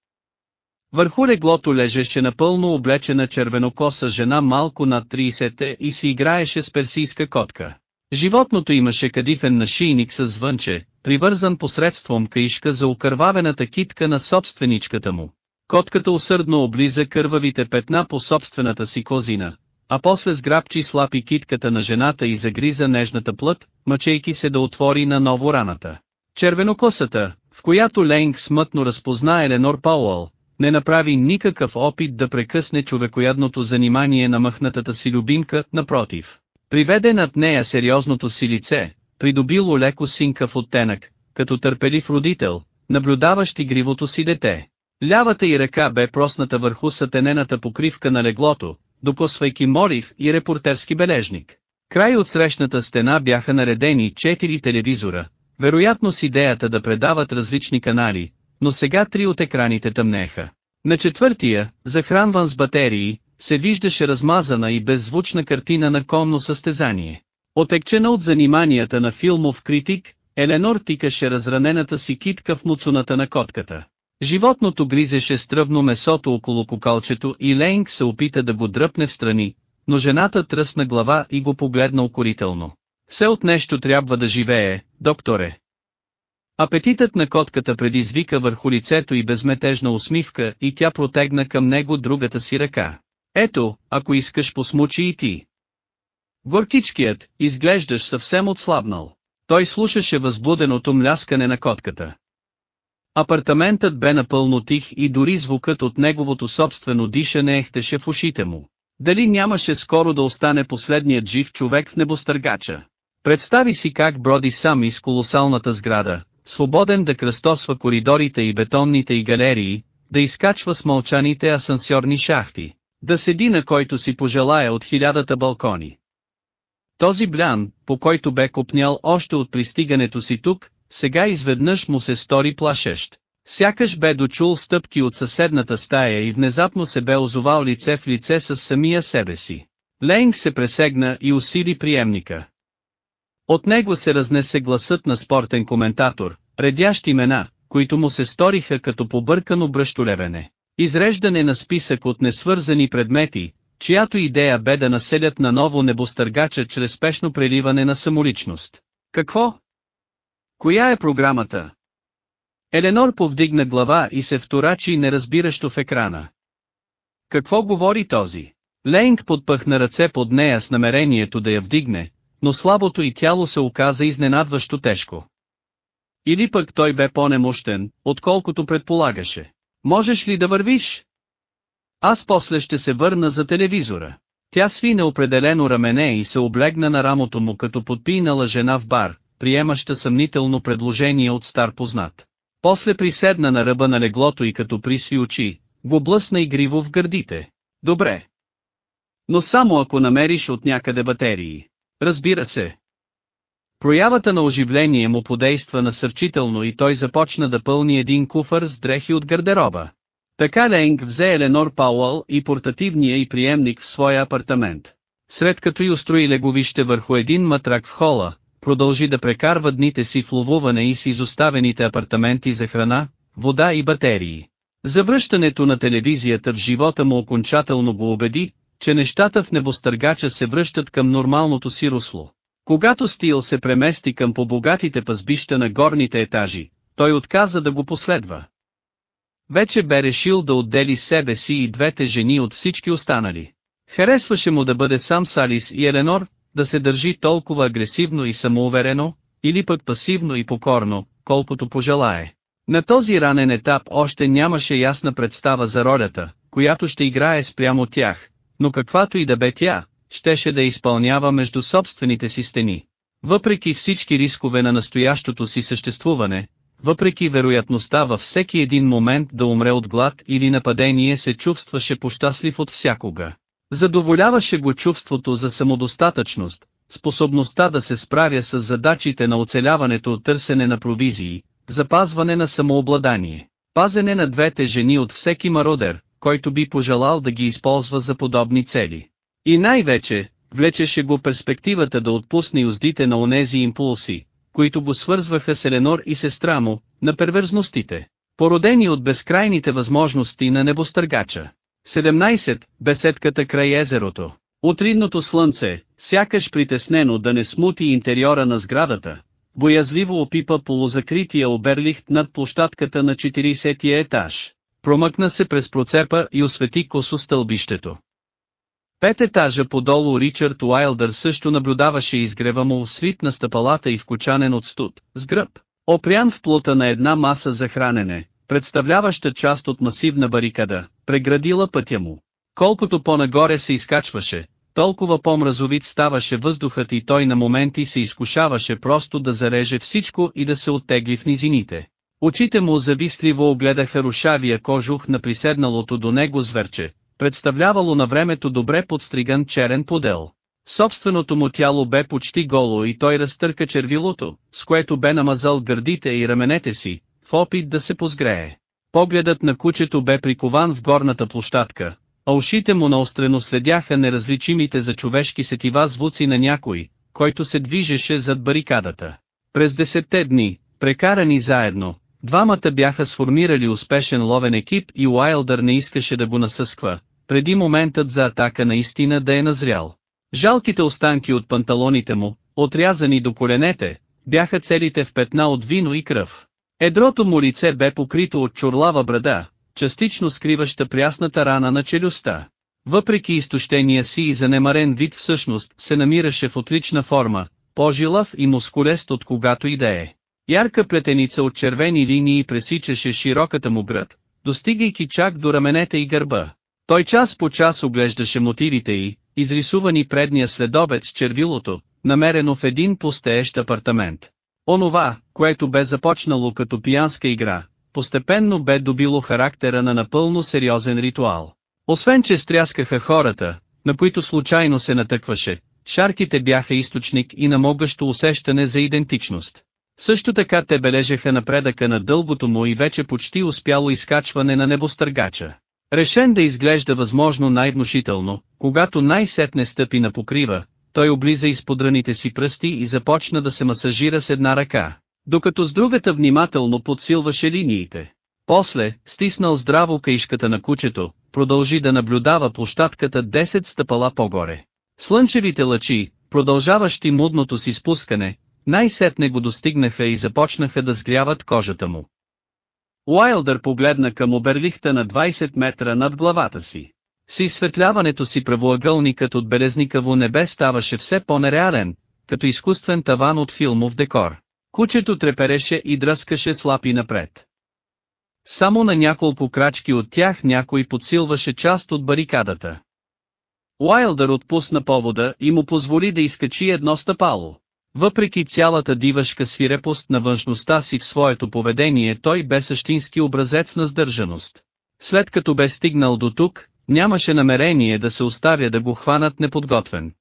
Върху леглото лежеше напълно облечена червенокоса жена малко над 30 и си играеше с персийска котка. Животното имаше кадифен нашийник с звънче, привързан посредством каишка за окървавената китка на собственичката му. Котката усърдно облиза кървавите петна по собствената си козина, а после сграбчи слапи китката на жената и загриза нежната плът, мъчейки се да отвори на ново раната. Червенокосата, в която Ленг смътно разпозна Еленор Пауъл, не направи никакъв опит да прекъсне човекоядното занимание на мъхнатата си любимка, напротив. Приведе над нея сериозното си лице, придобило леко синкав оттенък, като търпелив родител, наблюдаващ игривото си дете. Лявата й ръка бе просната върху сатенената покривка на леглото, докосвайки молив и репортерски бележник. Край от срещната стена бяха наредени четири телевизора, вероятно с идеята да предават различни канали, но сега три от екраните тъмнеха. На четвъртия, захранван с батерии, се виждаше размазана и беззвучна картина на конно състезание. Отекчена от заниманията на филмов критик, Еленор тикаше разранената си китка в муцуната на котката. Животното гризеше стръвно месото около кокалчето и Лейнг се опита да го дръпне в страни, но жената тръсна глава и го погледна укорително. Все от нещо трябва да живее, докторе. Апетитът на котката предизвика върху лицето и безметежна усмивка и тя протегна към него другата си ръка. Ето, ако искаш посмучи и ти. Горкичкият, изглеждаш съвсем отслабнал. Той слушаше възбуденото мляскане на котката. Апартаментът бе напълно тих и дори звукът от неговото собствено дишане ехтеше в ушите му. Дали нямаше скоро да остане последният жив човек в небостъргача? Представи си как броди сам из колосалната сграда, свободен да кръстосва коридорите и бетонните и галерии, да изкачва с мълчаните асансьорни шахти, да седи на който си пожелая от хилядата балкони. Този блян, по който бе копнял още от пристигането си тук, сега изведнъж му се стори плашещ. Сякаш бе дочул стъпки от съседната стая и внезапно се бе озовал лице в лице с самия себе си. Лейнг се пресегна и усили приемника. От него се разнесе гласът на спортен коментатор, редящ имена, които му се сториха като побъркано бръщолевене. Изреждане на списък от несвързани предмети, чиято идея бе да населят на ново небостъргача чрез спешно преливане на самоличност. Какво? Коя е програмата? Еленор повдигна глава и се вторачи неразбиращо в екрана. Какво говори този? Лейнг подпъхна ръце под нея с намерението да я вдигне, но слабото и тяло се оказа изненадващо тежко. Или пък той бе по-немощен, отколкото предполагаше. Можеш ли да вървиш? Аз после ще се върна за телевизора. Тя сви неопределено рамене и се облегна на рамото му като подпинала жена в бар, приемаща съмнително предложение от стар познат. После приседна на ръба на леглото и като присви очи, го блъсна игриво в гърдите. Добре. Но само ако намериш от някъде батерии. Разбира се. Проявата на оживление му подейства насърчително и той започна да пълни един куфър с дрехи от гардероба. Така Ленг взе Еленор Пауъл и портативния и приемник в своя апартамент. Сред като и устрои леговище върху един матрак в хола, продължи да прекарва дните си в ловуване и с изоставените апартаменти за храна, вода и батерии. Завръщането на телевизията в живота му окончателно го убеди, че нещата в небостъргача се връщат към нормалното си русло. Когато Стил се премести към побогатите пазбища на горните етажи, той отказа да го последва. Вече бе решил да отдели себе си и двете жени от всички останали. Харесваше му да бъде сам с Алис и Еленор, да се държи толкова агресивно и самоуверено, или пък пасивно и покорно, колкото пожелае. На този ранен етап още нямаше ясна представа за ролята, която ще играе спрямо тях, но каквато и да бе тя, щеше да изпълнява между собствените си стени. Въпреки всички рискове на настоящото си съществуване, въпреки вероятността във всеки един момент да умре от глад или нападение се чувстваше пощастлив от всякога. Задоволяваше го чувството за самодостатъчност, способността да се справя с задачите на оцеляването от търсене на провизии, запазване на самообладание, пазене на двете жени от всеки мародер, който би пожелал да ги използва за подобни цели. И най-вече, влечеше го перспективата да отпусне уздите на онези импулси, които го свързваха с Еленор и сестра му, на перверзностите, породени от безкрайните възможности на небостъргача. 17. Беседката край езерото. Утринното слънце, сякаш притеснено да не смути интериора на сградата, боязливо опипа полузакрития оберлихт над площадката на 40-тия етаж. Промъкна се през процепа и освети косо стълбището. Пет етажа подолу Ричард Уайлдър също наблюдаваше изгрева му свит на стъпалата и вкочанен от студ, с гръб. Опрян в плута на една маса за хранене, представляваща част от масивна барикада, преградила пътя му. Колкото по-нагоре се изкачваше, толкова по-мразовит ставаше въздухът и той на моменти се изкушаваше просто да зареже всичко и да се оттегли в низините. Очите му завистливо огледаха рушавия кожух на приседналото до него зверче, представлявало на времето добре подстриган черен подел. Собственото му тяло бе почти голо и той разтърка червилото, с което бе намазал гърдите и раменете си, опит да се позгрее. Погледът на кучето бе прикован в горната площадка, а ушите му наострено следяха неразличимите за човешки сетива звуци на някой, който се движеше зад барикадата. През десетте дни, прекарани заедно, двамата бяха сформирали успешен ловен екип и Уайлдър не искаше да го насъсква, преди моментът за атака наистина да е назрял. Жалките останки от панталоните му, отрязани до коленете, бяха целите в петна от вино и кръв. Едрото му лице бе покрито от чурлава брада, частично скриваща прясната рана на челюстта. Въпреки изтощения си и занемарен вид всъщност се намираше в отлична форма, по-жилав и мускулест от когато и да е. Ярка плетеница от червени линии пресичаше широката му град, достигайки чак до раменете и гърба. Той час по час оглеждаше мотивите й, изрисувани предния следобед с червилото, намерено в един пустеещ апартамент. Онова, което бе започнало като пиянска игра, постепенно бе добило характера на напълно сериозен ритуал. Освен че стряскаха хората, на които случайно се натъкваше, шарките бяха източник и на могащо усещане за идентичност. Също така те бележеха напредъка на дългото му и вече почти успяло изкачване на небостъргача. Решен да изглежда възможно най-внушително, когато най-сетне стъпи на покрива, той облиза изподраните си пръсти и започна да се масажира с една ръка, докато с другата внимателно подсилваше линиите. После, стиснал здраво каишката на кучето, продължи да наблюдава площадката 10 стъпала по-горе. Слънчевите лъчи, продължаващи мудното си спускане, най-сетне го достигнаха и започнаха да сгряват кожата му. Уайлдър погледна към оберлихта на 20 метра над главата си. С изсветляването си правоъгълникът от белезникаво небе ставаше все по-нереален, като изкуствен таван от филмов декор. Кучето трепереше и дръскаше слапи напред. Само на няколко крачки от тях някой подсилваше част от барикадата. Уайлдър отпусна повода и му позволи да изкачи едно стъпало. Въпреки цялата дивашка свирепост на външността си в своето поведение той бе същински образец на сдържаност. След като бе стигнал до тук, нямаше намерение да се оставя да го хванат неподготвен.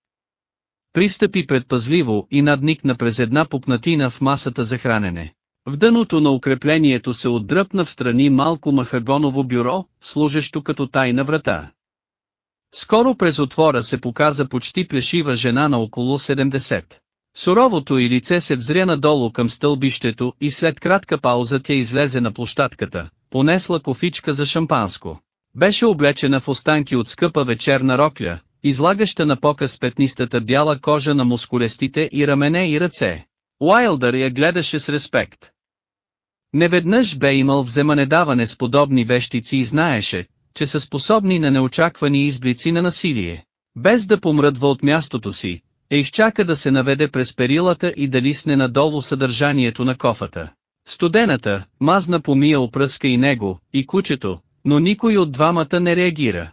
Пристъпи предпазливо и надникна през една пупнатина в масата за хранене. В дъното на укреплението се отдръпна в страни малко махагоново бюро, служещо като тайна врата. Скоро през отвора се показа почти плешива жена на около 70. Суровото и лице се взря надолу към стълбището и след кратка пауза тя излезе на площадката, понесла кофичка за шампанско. Беше облечена в останки от скъпа вечерна рокля, излагаща на показ петнистата бяла кожа на мускулестите и рамене и ръце. Уайлдър я гледаше с респект. Неведнъж бе имал вземанедаване с подобни вещици и знаеше, че са способни на неочаквани изблици на насилие. Без да помръдва от мястото си, е изчака да се наведе през перилата и да лисне надолу съдържанието на кофата. Студената, мазна помия опръска и него, и кучето, но никой от двамата не реагира.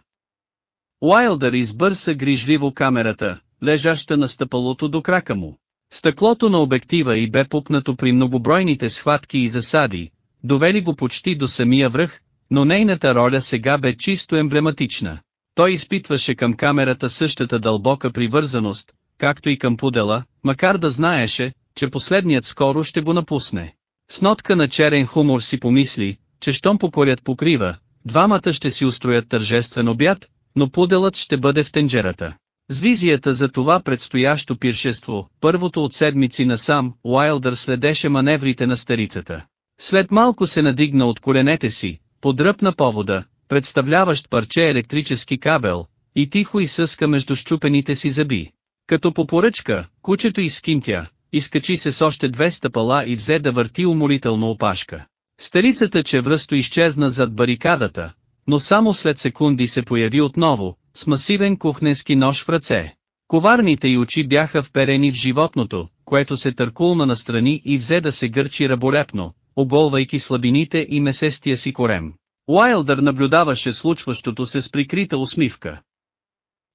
Уайлдър избърса грижливо камерата, лежаща на стъпалото до крака му. Стъклото на обектива и бе пукнато при многобройните схватки и засади, довели го почти до самия връх, но нейната роля сега бе чисто емблематична. Той изпитваше към камерата същата дълбока привързаност, както и към пудела, макар да знаеше, че последният скоро ще го напусне. С нотка на черен хумор си помисли, че щом покорят покрива, двамата ще си устроят тържествен обяд, но пуделът ще бъде в тенджерата. С визията за това предстоящо пиршество, първото от седмици насам, Уайлдър следеше маневрите на старицата. След малко се надигна от коленете си, подръпна повода, представляващ парче електрически кабел, и тихо изсъска между щупените си зъби. Като по поръчка, кучето изкимтя, изкачи се с още две стъпала и взе да върти уморително опашка. Старицата чевръсто изчезна зад барикадата, но само след секунди се появи отново, с масивен кухненски нож в ръце. Коварните й очи бяха вперени в животното, което се търкулна настрани и взе да се гърчи раболепно, оголвайки слабините и месестия си корем. Уайлдър наблюдаваше случващото се с прикрита усмивка.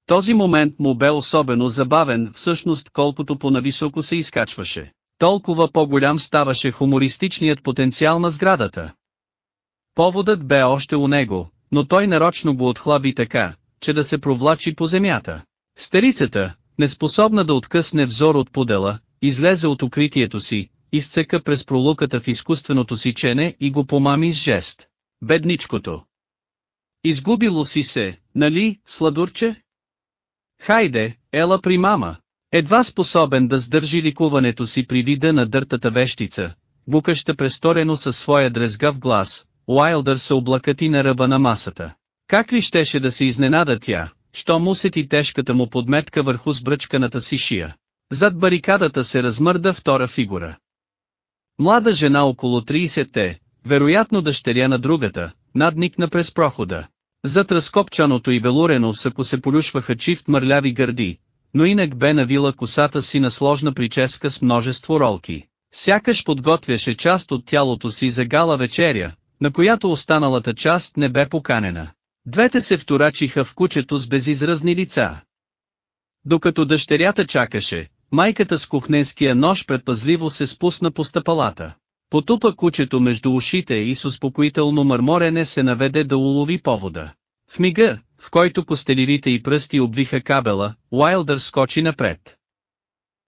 Този момент му бе особено забавен, всъщност колкото по-нависоко се изкачваше. Толкова по-голям ставаше хумористичният потенциал на сградата. Поводът бе още у него, но той нарочно го отхлаби така, че да се провлачи по земята. Старицата, неспособна да откъсне взор от подела, излезе от укритието си, изцека през пролуката в изкуственото си чене и го помами с жест. Бедничкото. Изгубило си се, нали, сладурче? Хайде, ела при мама. Едва способен да сдържи ликуването си при вида на дъртата вещица, букаща престорено със своя дрезгав глас, Уайлдър се облакати на ръба на масата. Как ли щеше да се изненада тя, що му сети тежката му подметка върху сбръчканата си шия. Зад барикадата се размърда втора фигура. Млада жена около 30-те, вероятно дъщеря на другата, надникна през прохода. Зад разкопчаното и велурено сако се полюшваха чифт мърляви гърди, но инак бе навила косата си на сложна прическа с множество ролки. Сякаш подготвяше част от тялото си за гала вечеря, на която останалата част не бе поканена. Двете се вторачиха в кучето с безизразни лица. Докато дъщерята чакаше, майката с кухненския нож предпазливо се спусна по стъпалата. Потупа кучето между ушите и с успокоително мърморене се наведе да улови повода. В мига, в който костелирите и пръсти обвиха кабела, Уайлдър скочи напред.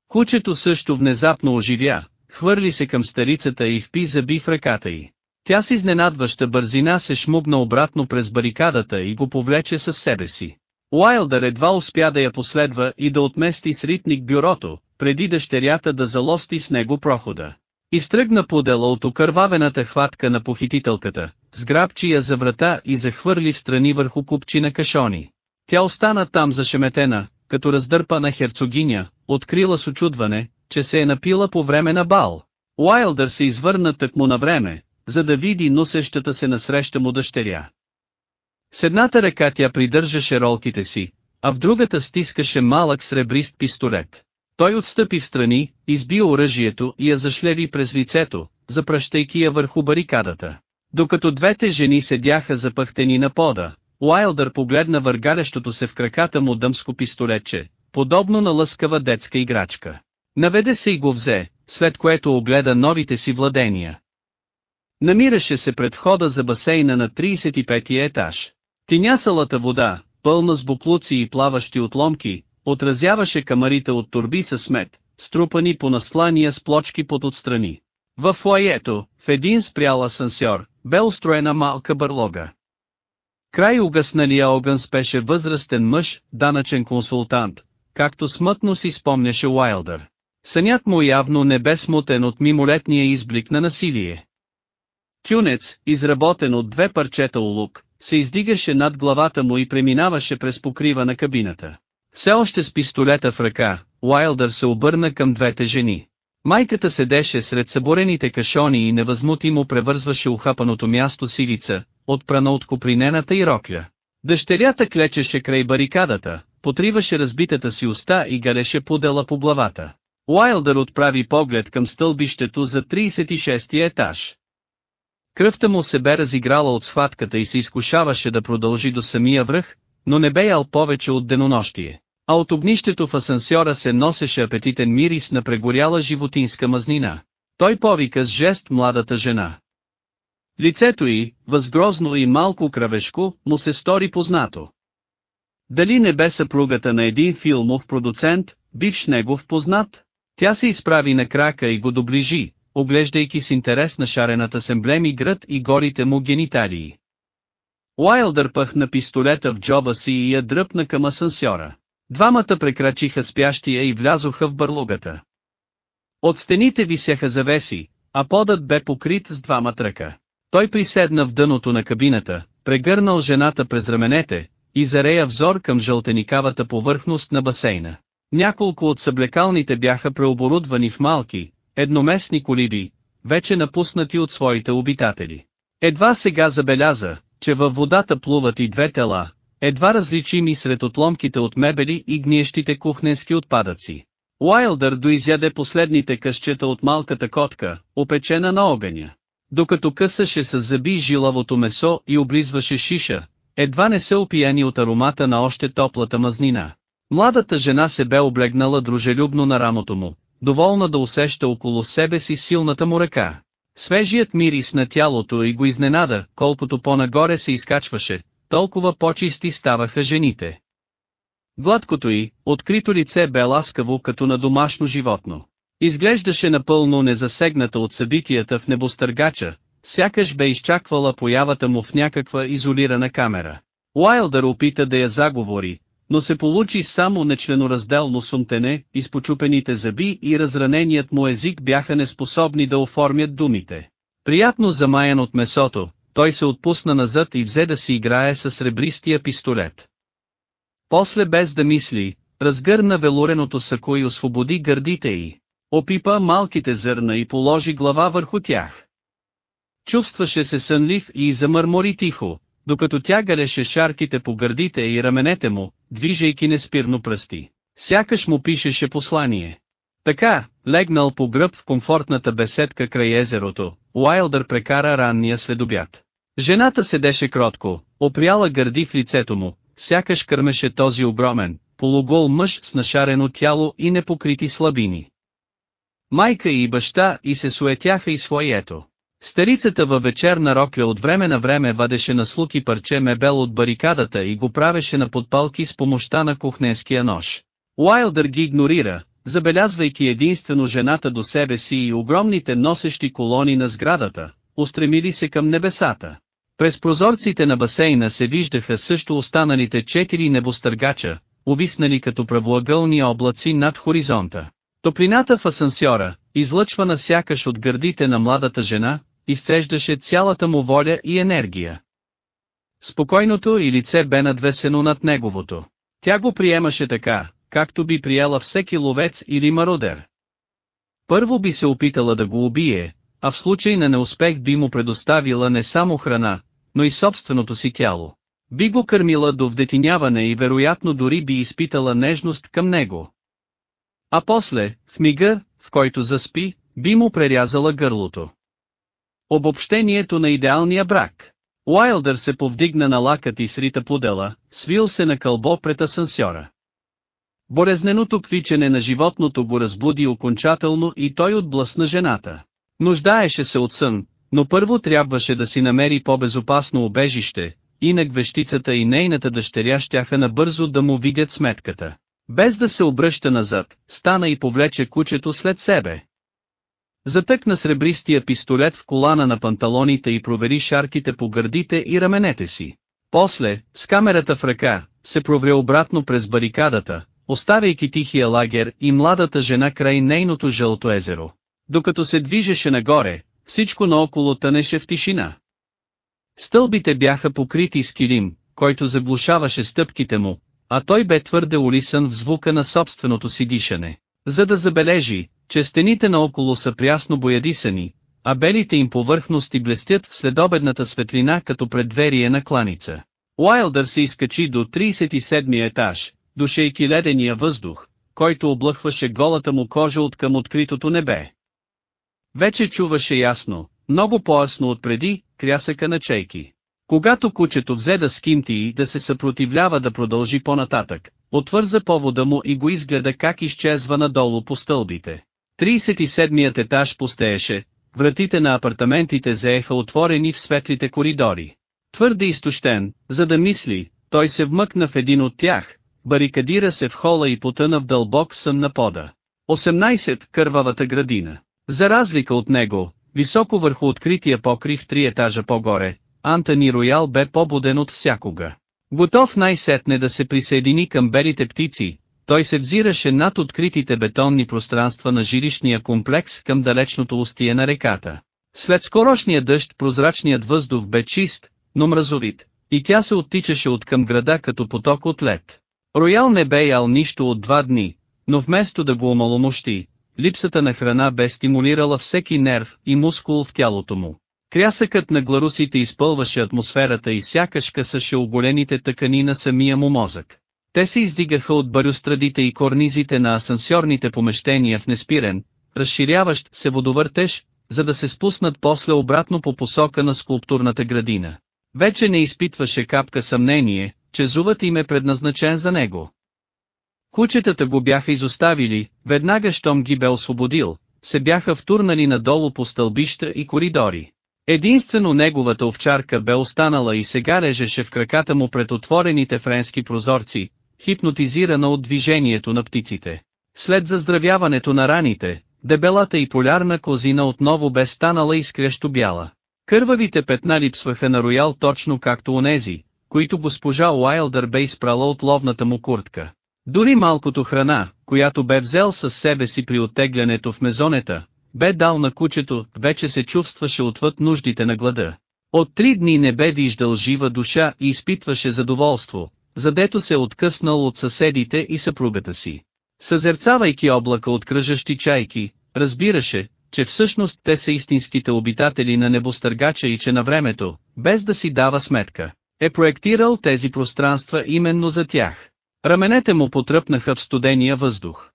Кучето също внезапно оживя, хвърли се към старицата и впи зъби в ръката й. Тя с изненадваща бързина се шмугна обратно през барикадата и го повлече със себе си. Уайлдър едва успя да я последва и да отмести с ритник бюрото, преди дъщерята да залости с него прохода. Изтръгна подела от окървавената хватка на похитителката, сграбчи я за врата и захвърли в страни върху купчи на кашони. Тя остана там зашеметена, като раздърпана херцогиня, открила с очудване, че се е напила по време на бал. Уайлдър се извърна тъкмо на време, за да види носещата се насреща му дъщеря. С едната ръка тя придържаше ролките си, а в другата стискаше малък сребрист пистолет. Той отстъпи в страни, изби оръжието и я зашлеви през лицето, запращайки я върху барикадата. Докато двете жени седяха запъхтени на пода, Уайлдър погледна въргалящото се в краката му дъмско пистолетче, подобно на лъскава детска играчка. Наведе се и го взе, след което огледа новите си владения. Намираше се пред входа за басейна на 35-ти етаж. Тинясалата вода, пълна с буклуци и плаващи отломки, отразяваше камарите от турби с смет, струпани по наслания с плочки под отстрани. В фуаето, в един спрял асансьор, бе устроена малка бърлога. Край угасналия огън спеше възрастен мъж, данъчен консултант, както смътно си спомняше Уайлдър. Сънят му явно не бе смутен от мимолетния изблик на насилие. Тюнец, изработен от две парчета улук, се издигаше над главата му и преминаваше през покрива на кабината. Все още с пистолета в ръка, Уайлдър се обърна към двете жени. Майката седеше сред съборените кашони и невъзмутимо превързваше ухапаното място силица, отпрана от копринената и рокля. Дъщерята клечеше край барикадата, потриваше разбитата си уста и галеше подела по главата. Уайлдър отправи поглед към стълбището за 36 етаж. Кръвта му се бе разиграла от схватката и се изкушаваше да продължи до самия връх, но не бе ял повече от денонощие. А от огнището в асансьора се носеше апетитен мирис на прегоряла животинска мазнина. Той повика с жест младата жена. Лицето й, възгрозно и малко кръвешко, му се стори познато. Дали не бе съпругата на един филмов продуцент, бивш негов познат? Тя се изправи на крака и го доближи, оглеждайки с интерес на шарената с емблеми град и горите му гениталии. Уайлдър пъхна пистолета в джоба си и я дръпна към асансьора. Двамата прекрачиха спящия и влязоха в бърлугата. От стените висяха завеси, а подът бе покрит с двама тръка. Той приседна в дъното на кабината, прегърнал жената през раменете, и зарея взор към жълтеникавата повърхност на басейна. Няколко от съблекалните бяха преоборудвани в малки, едноместни колиби, вече напуснати от своите обитатели. Едва сега забеляза, че във водата плуват и две тела, едва различими сред отломките от мебели и гниещите кухненски отпадъци. Уайлдър доизяде последните къщета от малката котка, опечена на огъня. Докато късаше с зъби жилавото месо и облизваше шиша, едва не се опияни от аромата на още топлата мазнина. Младата жена се бе облегнала дружелюбно на рамото му, доволна да усеща около себе си силната му ръка. Свежият мирис на тялото и го изненада, колкото по-нагоре се изкачваше, толкова по-чисти ставаха жените. Гладкото й, открито лице бе ласкаво като на домашно животно. Изглеждаше напълно незасегната от събитията в небостъргача, сякаш бе изчаквала появата му в някаква изолирана камера. Уайлдър опита да я заговори, но се получи само нечленоразделно сумтене, изпочупените зъби и разраненият му език бяха неспособни да оформят думите. Приятно замаян от месото, той се отпусна назад и взе да си играе с сребристия пистолет. После без да мисли, разгърна велуреното сако и освободи гърдите й. Опипа малките зърна и положи глава върху тях. Чувстваше се сънлив и замърмори тихо, докато тя галеше шарките по гърдите и раменете му, движейки неспирно пръсти. Сякаш му пишеше послание. Така, легнал по гръб в комфортната беседка край езерото, Уайлдър прекара ранния следобят. Жената седеше кротко, опряла гърди в лицето му, сякаш кърмеше този огромен, полугол мъж с нашарено тяло и непокрити слабини. Майка и баща и се суетяха и своето. Старицата във вечерна рокля от време на време вадеше на слуки парче мебел от барикадата и го правеше на подпалки с помощта на кухненския нож. Уайлдър ги игнорира, забелязвайки единствено жената до себе си и огромните носещи колони на сградата, устремили се към небесата. През прозорците на басейна се виждаха също останалите четири небостъргача, увиснали като правоъгълни облаци над хоризонта. Топлината в асансьора, излъчвана сякаш от гърдите на младата жена, изсреждаше цялата му воля и енергия. Спокойното и лице бе надвесено над неговото. Тя го приемаше така, както би приела всеки ловец или мародер. Първо би се опитала да го убие, а в случай на неуспех би му предоставила не само храна, но и собственото си тяло. Би го кърмила до вдетиняване и вероятно дори би изпитала нежност към него. А после, в мига, в който заспи, би му прерязала гърлото. Обобщението на идеалния брак. Уайлдър се повдигна на лакът и срита подела, свил се на кълбо пред асансьора. Болезненото квичене на животното го разбуди окончателно и той отблъсна жената. Нуждаеше се от сън, но първо трябваше да си намери по-безопасно обежище, инак вещицата и нейната дъщеря щяха набързо да му видят сметката. Без да се обръща назад, стана и повлече кучето след себе. Затъкна сребристия пистолет в колана на панталоните и провери шарките по гърдите и раменете си. После, с камерата в ръка, се провря обратно през барикадата, оставяйки тихия лагер и младата жена край нейното жълто езеро. Докато се движеше нагоре, всичко наоколо тънеше в тишина. Стълбите бяха покрити с килим, който заглушаваше стъпките му, а той бе твърде улисан в звука на собственото си дишане, за да забележи, че стените наоколо са прясно боядисани, а белите им повърхности блестят в следобедната светлина като предверие на кланица. Уайлдър се изкачи до 37 етаж, душейки ледения въздух, който облъхваше голата му кожа от към откритото небе. Вече чуваше ясно, много по-ясно от преди, крясъка на чейки. Когато кучето взе да скимти и да се съпротивлява да продължи по-нататък, отвърза повода му и го изгледа как изчезва надолу по стълбите. 37-ят етаж пустееше, вратите на апартаментите заеха отворени в светлите коридори. Твърде изтощен, за да мисли, той се вмъкна в един от тях, барикадира се в хола и потъна в дълбок сън на пода. 18. Кървавата градина. За разлика от него, високо върху открития покрив три етажа по-горе, Антони Роял бе по-буден от всякога. Готов най-сетне да се присъедини към белите птици, той се взираше над откритите бетонни пространства на жилищния комплекс към далечното устие на реката. След скорошния дъжд прозрачният въздух бе чист, но мразовит, и тя се оттичаше от към града като поток от лед. Роял не бе ял нищо от два дни, но вместо да го омаломощи, липсата на храна бе стимулирала всеки нерв и мускул в тялото му. Крясъкът на гларусите изпълваше атмосферата и сякаш късаше оголените тъкани на самия му мозък. Те се издигаха от барюстрадите и корнизите на асансьорните помещения в неспирен, разширяващ се водовъртеж, за да се спуснат после обратно по посока на скулптурната градина. Вече не изпитваше капка съмнение, че зувът им е предназначен за него. Кучетата го бяха изоставили, веднага щом ги бе освободил, се бяха втурнали надолу по стълбища и коридори. Единствено неговата овчарка бе останала и сега лежеше в краката му пред отворените френски прозорци, хипнотизирана от движението на птиците. След заздравяването на раните, дебелата и полярна козина отново бе станала изкрещо бяла. Кървавите петна липсваха на Роял точно както онези, които госпожа Уайлдър бе изпрала от ловната му куртка. Дори малкото храна, която бе взел със себе си при оттеглянето в мезонета, бе дал на кучето, вече се чувстваше отвъд нуждите на глада. От три дни не бе виждал жива душа и изпитваше задоволство, задето се откъснал от съседите и съпругата си. Съзерцавайки облака от кръжащи чайки, разбираше, че всъщност те са истинските обитатели на небостъргача и че на времето, без да си дава сметка, е проектирал тези пространства именно за тях. Раменете му потръпнаха в студения въздух.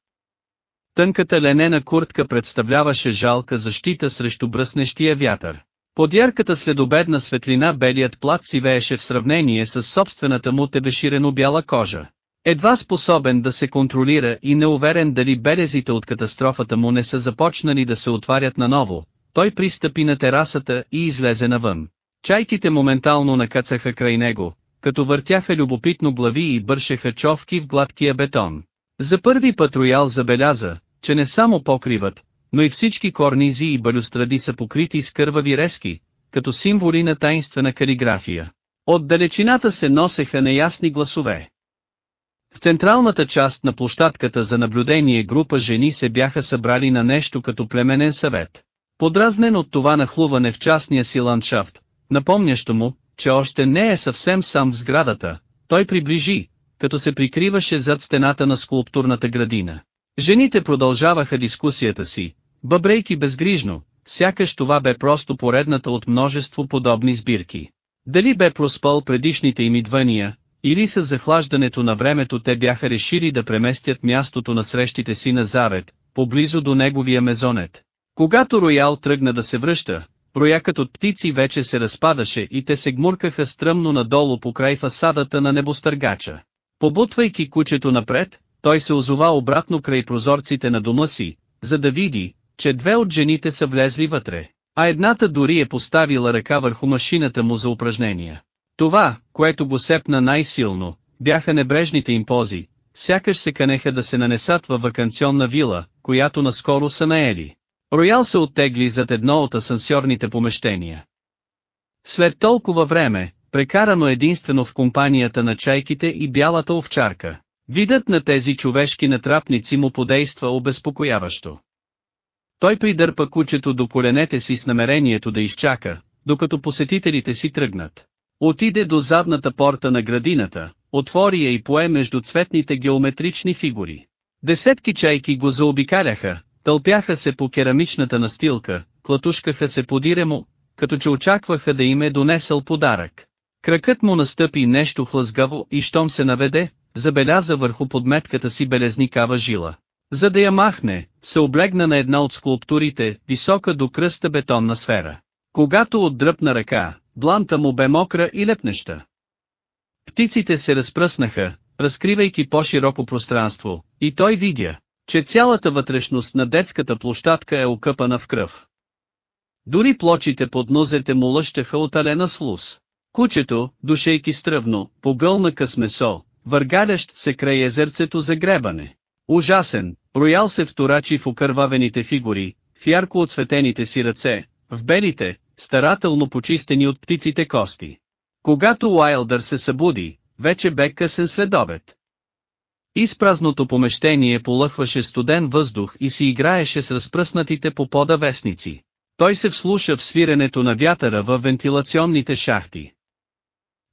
Тънката ленена куртка представляваше жалка защита срещу бръснещия вятър. Под ярката следобедна светлина белият плат си вееше в сравнение с собствената му тебеширено бяла кожа. Едва способен да се контролира и неуверен дали белезите от катастрофата му не са започнали да се отварят наново, той пристъпи на терасата и излезе навън. Чайките моментално накацаха край него, като въртяха любопитно глави и бършеха човки в гладкия бетон. За първи път Роял забеляза, че не само покриват, но и всички корнизи и балюстради са покрити с кървави резки, като символи на таинствена калиграфия. От далечината се носеха неясни гласове. В централната част на площадката за наблюдение група жени се бяха събрали на нещо като племенен съвет. Подразнен от това нахлуване в частния си ландшафт, напомнящо му, че още не е съвсем сам в сградата, той приближи, като се прикриваше зад стената на скулптурната градина. Жените продължаваха дискусията си, бъбрейки безгрижно, сякаш това бе просто поредната от множество подобни сбирки. Дали бе проспал предишните им идвания, или с захлаждането на времето те бяха решили да преместят мястото на срещите си на Завет, поблизо до неговия мезонет. Когато Роял тръгна да се връща, Роякът от птици вече се разпадаше и те се гмуркаха стръмно надолу по край фасадата на небостъргача. Побутвайки кучето напред, той се озова обратно край прозорците на дома си, за да види, че две от жените са влезли вътре, а едната дори е поставила ръка върху машината му за упражнения. Това, което го сепна най-силно, бяха небрежните им пози, сякаш се канеха да се нанесат във вакансионна вила, която наскоро са наели. Роял се оттегли зад едно от асансьорните помещения. След толкова време, прекарано единствено в компанията на чайките и бялата овчарка, видът на тези човешки натрапници му подейства обезпокояващо. Той придърпа кучето до коленете си с намерението да изчака, докато посетителите си тръгнат. Отиде до задната порта на градината, отвори я и пое между цветните геометрични фигури. Десетки чайки го заобикаляха, тълпяха се по керамичната настилка, клатушкаха се по диремо, като че очакваха да им е донесъл подарък. Кракът му настъпи нещо хлъзгаво и щом се наведе, забеляза върху подметката си белезникава жила. За да я махне, се облегна на една от скулптурите, висока до кръста бетонна сфера. Когато отдръпна ръка, дланта му бе мокра и лепнеща. Птиците се разпръснаха, разкривайки по-широко пространство, и той видя, че цялата вътрешност на детската площадка е окъпана в кръв. Дори плочите под нозете му лъщаха от алена слус. Кучето, душейки стръвно, погълна къс месо, въргалящ се край езерцето за гребане. Ужасен, Роял се вторачи в окървавените фигури, в ярко отсветените си ръце, в белите, старателно почистени от птиците кости. Когато Уайлдър се събуди, вече бе късен следобед. Изпразното помещение полъхваше студен въздух и си играеше с разпръснатите по пода вестници. Той се вслуша в свиренето на вятъра във вентилационните шахти.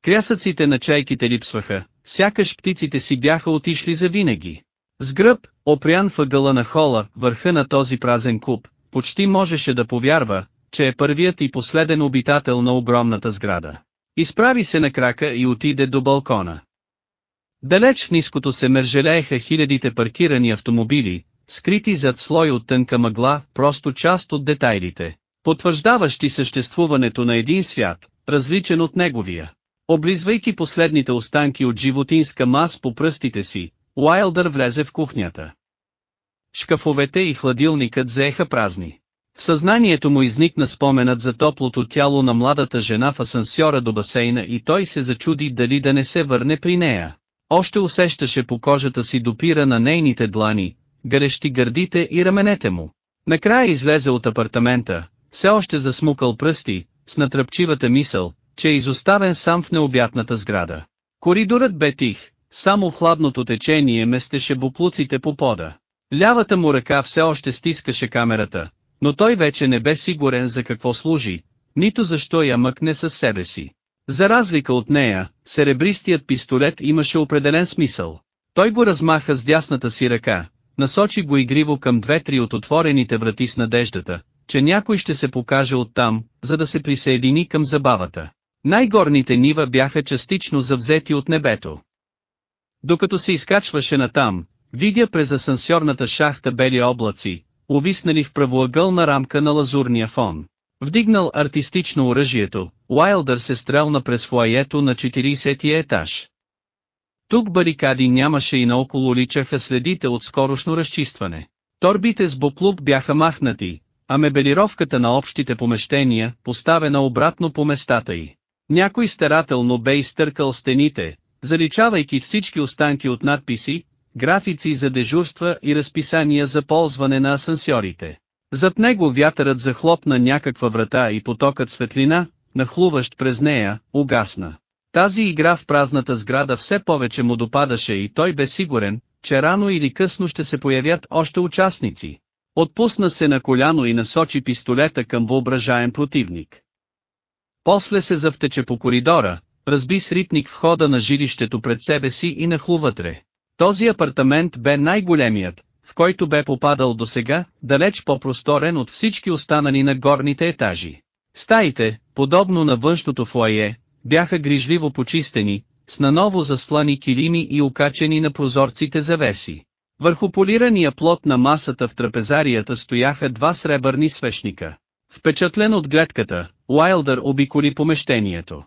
Крясъците на чайките липсваха, сякаш птиците си бяха отишли за винаги. С гръб, опрян въгъла на хола, върха на този празен куп, почти можеше да повярва, че е първият и последен обитател на огромната сграда. Изправи се на крака и отиде до балкона. Далеч в ниското се мържелееха хилядите паркирани автомобили, скрити зад слой от тънка мъгла, просто част от детайлите, потвърждаващи съществуването на един свят, различен от неговия. Облизвайки последните останки от животинска мас по пръстите си, Уайлдър влезе в кухнята. Шкафовете и хладилникът заеха празни. В съзнанието му изникна споменът за топлото тяло на младата жена в асансьора до басейна и той се зачуди дали да не се върне при нея. Още усещаше по кожата си допира на нейните длани, гърещи гърдите и раменете му. Накрая излезе от апартамента, все още засмукал пръсти, с натръпчивата мисъл, че е изоставен сам в необятната сграда. Коридорът бе тих, само хладното течение местеше буклуците по пода. Лявата му ръка все още стискаше камерата, но той вече не бе сигурен за какво служи, нито защо я мъкне със себе си. За разлика от нея, серебристият пистолет имаше определен смисъл. Той го размаха с дясната си ръка, насочи го игриво към две-три от отворените врати с надеждата, че някой ще се покаже оттам, за да се присъедини към забавата. Най-горните нива бяха частично завзети от небето. Докато се изкачваше натам, видя през асансьорната шахта бели облаци, увиснали в правоъгълна рамка на лазурния фон. Вдигнал артистично оръжието, Уайлдър се стрелна през фуаето на 40-ти етаж. Тук барикади нямаше и наоколо личаха следите от скорошно разчистване. Торбите с буклук бяха махнати, а мебелировката на общите помещения, поставена обратно по местата й. Някой старателно бе изтъркал стените, заличавайки всички останки от надписи, графици за дежурства и разписания за ползване на асансьорите. Зад него вятърът захлопна някаква врата и потокът светлина, нахлуващ през нея, угасна. Тази игра в празната сграда все повече му допадаше и той бе сигурен, че рано или късно ще се появят още участници. Отпусна се на коляно и насочи пистолета към въображаем противник. После се завтече по коридора, разби с ритник входа на жилището пред себе си и нахлу вътре. Този апартамент бе най-големият, в който бе попадал досега, далеч по-просторен от всички останали на горните етажи. Стаите, подобно на външното фуае, бяха грижливо почистени, с наново заслани килими и окачени на прозорците завеси. Върху полирания плот на масата в трапезарията стояха два сребърни свещника. Впечатлен от гледката, Уайлдър обиколи помещението.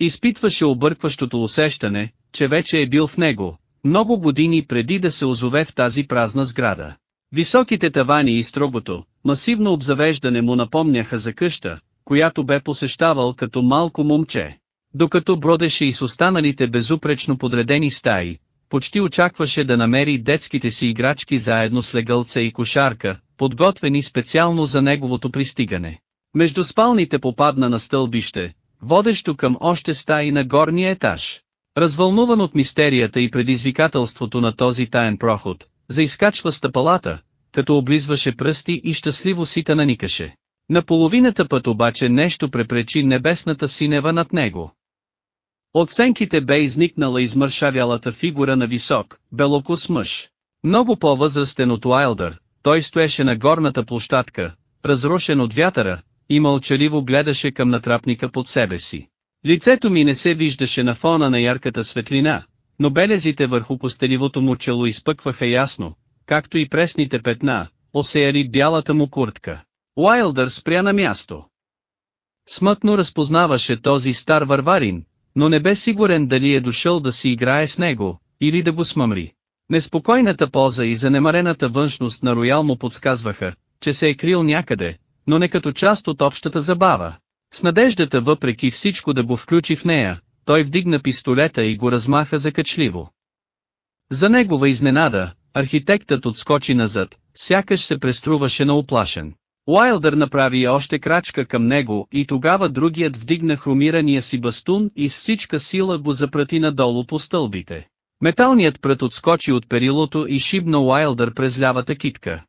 Изпитваше объркващото усещане, че вече е бил в него, много години преди да се озове в тази празна сграда. Високите тавани и строгото, масивно обзавеждане му напомняха за къща, която бе посещавал като малко момче. Докато бродеше и с останалите безупречно подредени стаи, почти очакваше да намери детските си играчки заедно с легълца и кошарка, подготвени специално за неговото пристигане. Между спалните попадна на стълбище, водещо към още стаи на горния етаж. Развълнуван от мистерията и предизвикателството на този таен проход, заискачва стъпалата, като облизваше пръсти и щастливо си наникаше. На половината път обаче нещо препречи небесната синева над него. От сенките бе изникнала измършавялата фигура на висок, белокус мъж. Много по-възрастен от Уайлдър, той стоеше на горната площадка, разрушен от вятъра, и мълчаливо гледаше към натрапника под себе си. Лицето ми не се виждаше на фона на ярката светлина, но белезите върху постеливото му чело изпъкваха ясно, както и пресните петна, осеяли бялата му куртка. Уайлдър спря на място. Смътно разпознаваше този стар варварин, но не бе сигурен дали е дошъл да си играе с него, или да го смъмри. Неспокойната поза и занемарената външност на Роял му подсказваха, че се е крил някъде, но не като част от общата забава. С надеждата въпреки всичко да го включи в нея, той вдигна пистолета и го размаха закачливо. За негова изненада, архитектът отскочи назад, сякаш се преструваше на оплашен. Уайлдър направи още крачка към него и тогава другият вдигна хромирания си бастун и с всичка сила го запрати надолу по стълбите. Металният прът отскочи от перилото и шибна Уайлдър през лявата китка.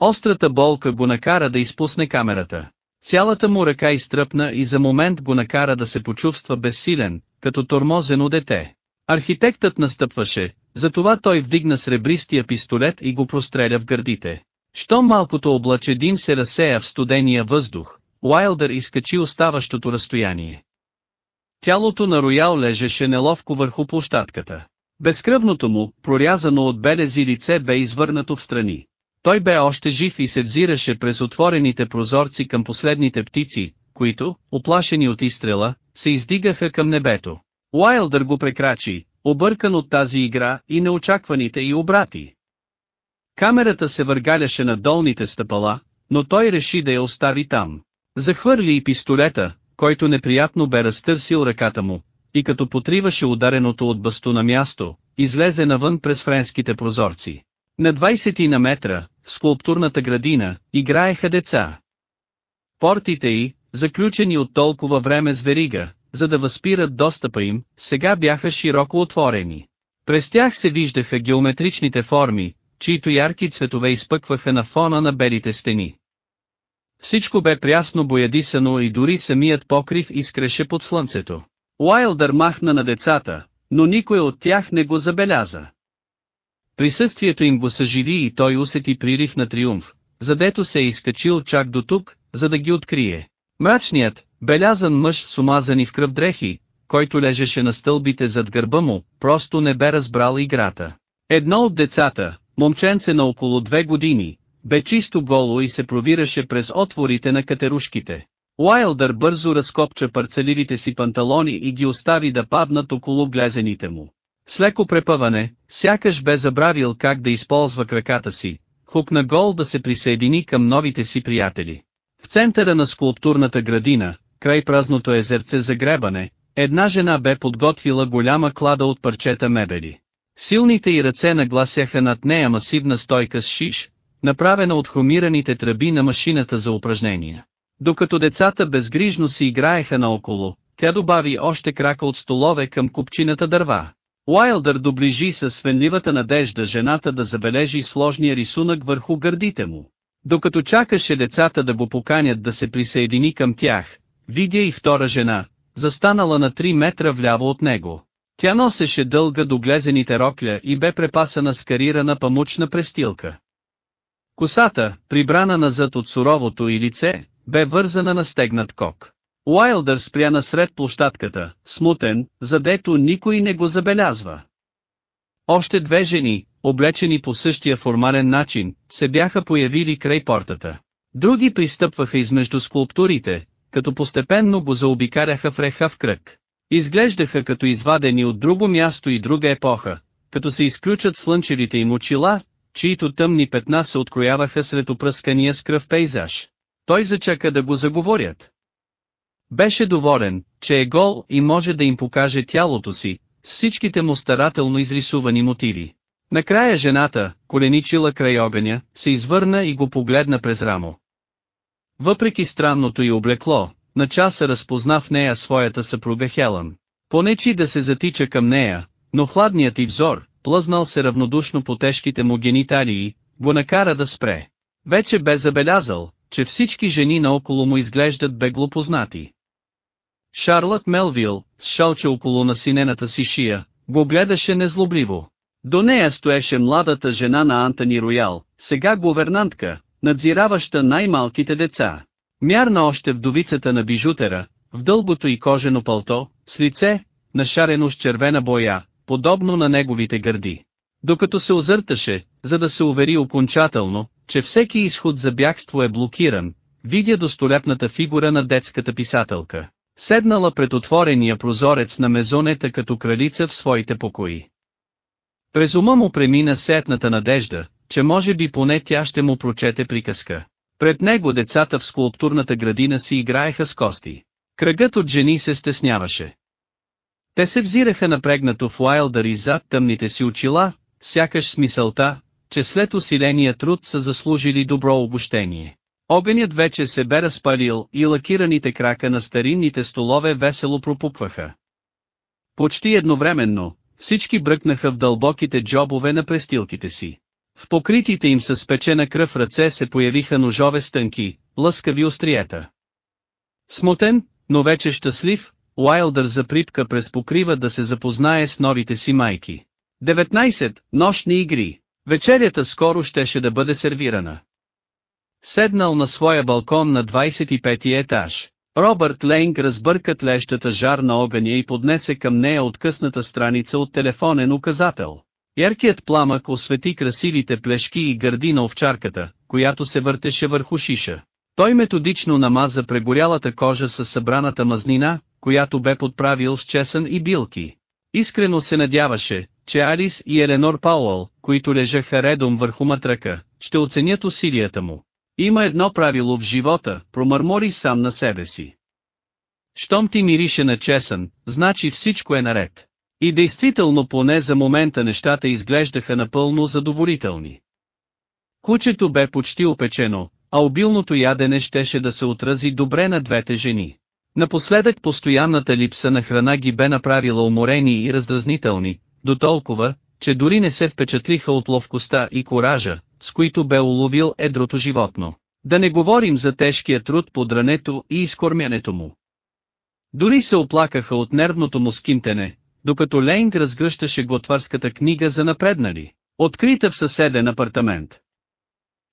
Острата болка го накара да изпусне камерата. Цялата му ръка изтръпна и за момент го накара да се почувства безсилен, като тормозено дете. Архитектът настъпваше, затова той вдигна сребристия пистолет и го простреля в гърдите. Щом малкото облаче дим се разсея в студения въздух, Уайлдър изкачи оставащото разстояние. Тялото на Роял лежеше неловко върху площадката. Безкръвното му, прорязано от белези лице бе извърнато в страни. Той бе още жив и се взираше през отворените прозорци към последните птици, които, оплашени от изстрела, се издигаха към небето. Уайлдър го прекрачи, объркан от тази игра и неочакваните и обрати. Камерата се въргаляше на долните стъпала, но той реши да я остави там. Захвърли и пистолета, който неприятно бе разтърсил ръката му, и като потриваше удареното от бастуна място, излезе навън през френските прозорци. На 20 на метра, в скулптурната градина, играеха деца. Портите й, заключени от толкова време с верига, за да възпират достъпа им, сега бяха широко отворени. През тях се виждаха геометричните форми, чието ярки цветове изпъкваха на фона на белите стени. Всичко бе прясно боядисано и дори самият покрив изкреше под слънцето. Уайлдър махна на децата, но никой от тях не го забеляза. Присъствието им го съживи и той усети прилив на триумф, задето се е изкачил чак до тук, за да ги открие. Мрачният, белязан мъж с омазани в кръв дрехи, който лежеше на стълбите зад гърба му, просто не бе разбрал играта. Едно от децата, момченце на около две години, бе чисто голо и се провираше през отворите на катерушките. Уайлдър бързо разкопча парцелирите си панталони и ги остави да паднат около глезените му. С леко препъване, сякаш бе забравил как да използва краката си, хукна гол да се присъедини към новите си приятели. В центъра на скулптурната градина, край празното езерце за гребане, една жена бе подготвила голяма клада от парчета мебели. Силните й ръце нагласяха над нея масивна стойка с шиш, направена от хромираните тръби на машината за упражнения. Докато децата безгрижно си играеха наоколо, тя добави още крака от столове към купчината дърва. Уайлдър доближи със свенливата надежда жената да забележи сложния рисунък върху гърдите му. Докато чакаше децата да го поканят да се присъедини към тях, видя и втора жена, застанала на 3 метра вляво от него. Тя носеше дълга доглезените рокля и бе препасана с карирана памучна престилка. Косата, прибрана назад от суровото и лице, бе вързана на стегнат кок. Уайлдър спря насред площадката, смутен, задето никой не го забелязва. Още две жени, облечени по същия формален начин, се бяха появили край портата. Други пристъпваха измежду скулптурите, като постепенно го заобикаряха в реха в кръг. Изглеждаха като извадени от друго място и друга епоха, като се изключат слънчевите им очила, чието тъмни петна се открояваха сред опръскания с кръв пейзаж. Той зачака да го заговорят. Беше доволен, че е гол и може да им покаже тялото си, с всичките му старателно изрисувани мотиви. Накрая жената, коленичила край огъня, се извърна и го погледна през рамо. Въпреки странното й облекло, на часа разпозна в нея своята съпруга Хелън. Понечи да се затича към нея, но хладният й взор, плъзнал се равнодушно по тежките му гениталии, го накара да спре. Вече бе забелязал, че всички жени наоколо му изглеждат бегло познати. Шарлът Мелвил, с шалче около насинената си шия, го гледаше незлобливо. До нея стоеше младата жена на Антони Роял, сега говернантка, надзираваща най-малките деца. Мярна още вдовицата на бижутера, в дългото и кожено пълто, с лице, нашарено с червена боя, подобно на неговите гърди. Докато се озърташе, за да се увери окончателно, че всеки изход за бягство е блокиран, видя достолепната фигура на детската писателка, седнала пред отворения прозорец на мезонета като кралица в своите покои. През ума му премина сетната надежда, че може би поне тя ще му прочете приказка. Пред него децата в скулптурната градина си играеха с кости. Кръгът от жени се стесняваше. Те се взираха напрегнато в Уайлдър и зад тъмните си очила, сякаш с мисълта, че след усиления труд са заслужили добро обощение. Огънят вече се бе разпалил и лакираните крака на старинните столове весело пропупваха. Почти едновременно, всички бръкнаха в дълбоките джобове на престилките си. В покритите им с печена кръв ръце се появиха ножове стънки, лъскави остриета. Смотен, но вече щастлив, Уайлдър заприпка през покрива да се запознае с новите си майки. 19. Нощни игри. Вечерята скоро щеше да бъде сервирана. Седнал на своя балкон на 25-ти етаж. Робърт Лейнг разбърка тлещата жар на огъня и поднесе към нея откъсната страница от телефонен указател. Яркият пламък освети красивите плешки и гърди на овчарката, която се въртеше върху шиша. Той методично намаза прегорялата кожа с събраната мазнина, която бе подправил с чесън и билки. Искрено се надяваше, че Алис и Еленор Пауъл, които лежаха редом върху матръка, ще оценят усилията му. Има едно правило в живота, промърмори сам на себе си. Щом ти мирише на чесън, значи всичко е наред. И действително поне за момента нещата изглеждаха напълно задоволителни. Кучето бе почти опечено, а обилното ядене щеше да се отрази добре на двете жени. Напоследък постоянната липса на храна ги бе направила уморени и раздразнителни, до толкова, че дори не се впечатлиха от ловкостта и коража, с които бе уловил едрото животно. Да не говорим за тежкия труд по дрането и изкормянето му. Дори се оплакаха от нервното му скинтене, докато Лейнг разгръщаше готварската книга за напреднали, открита в съседен апартамент.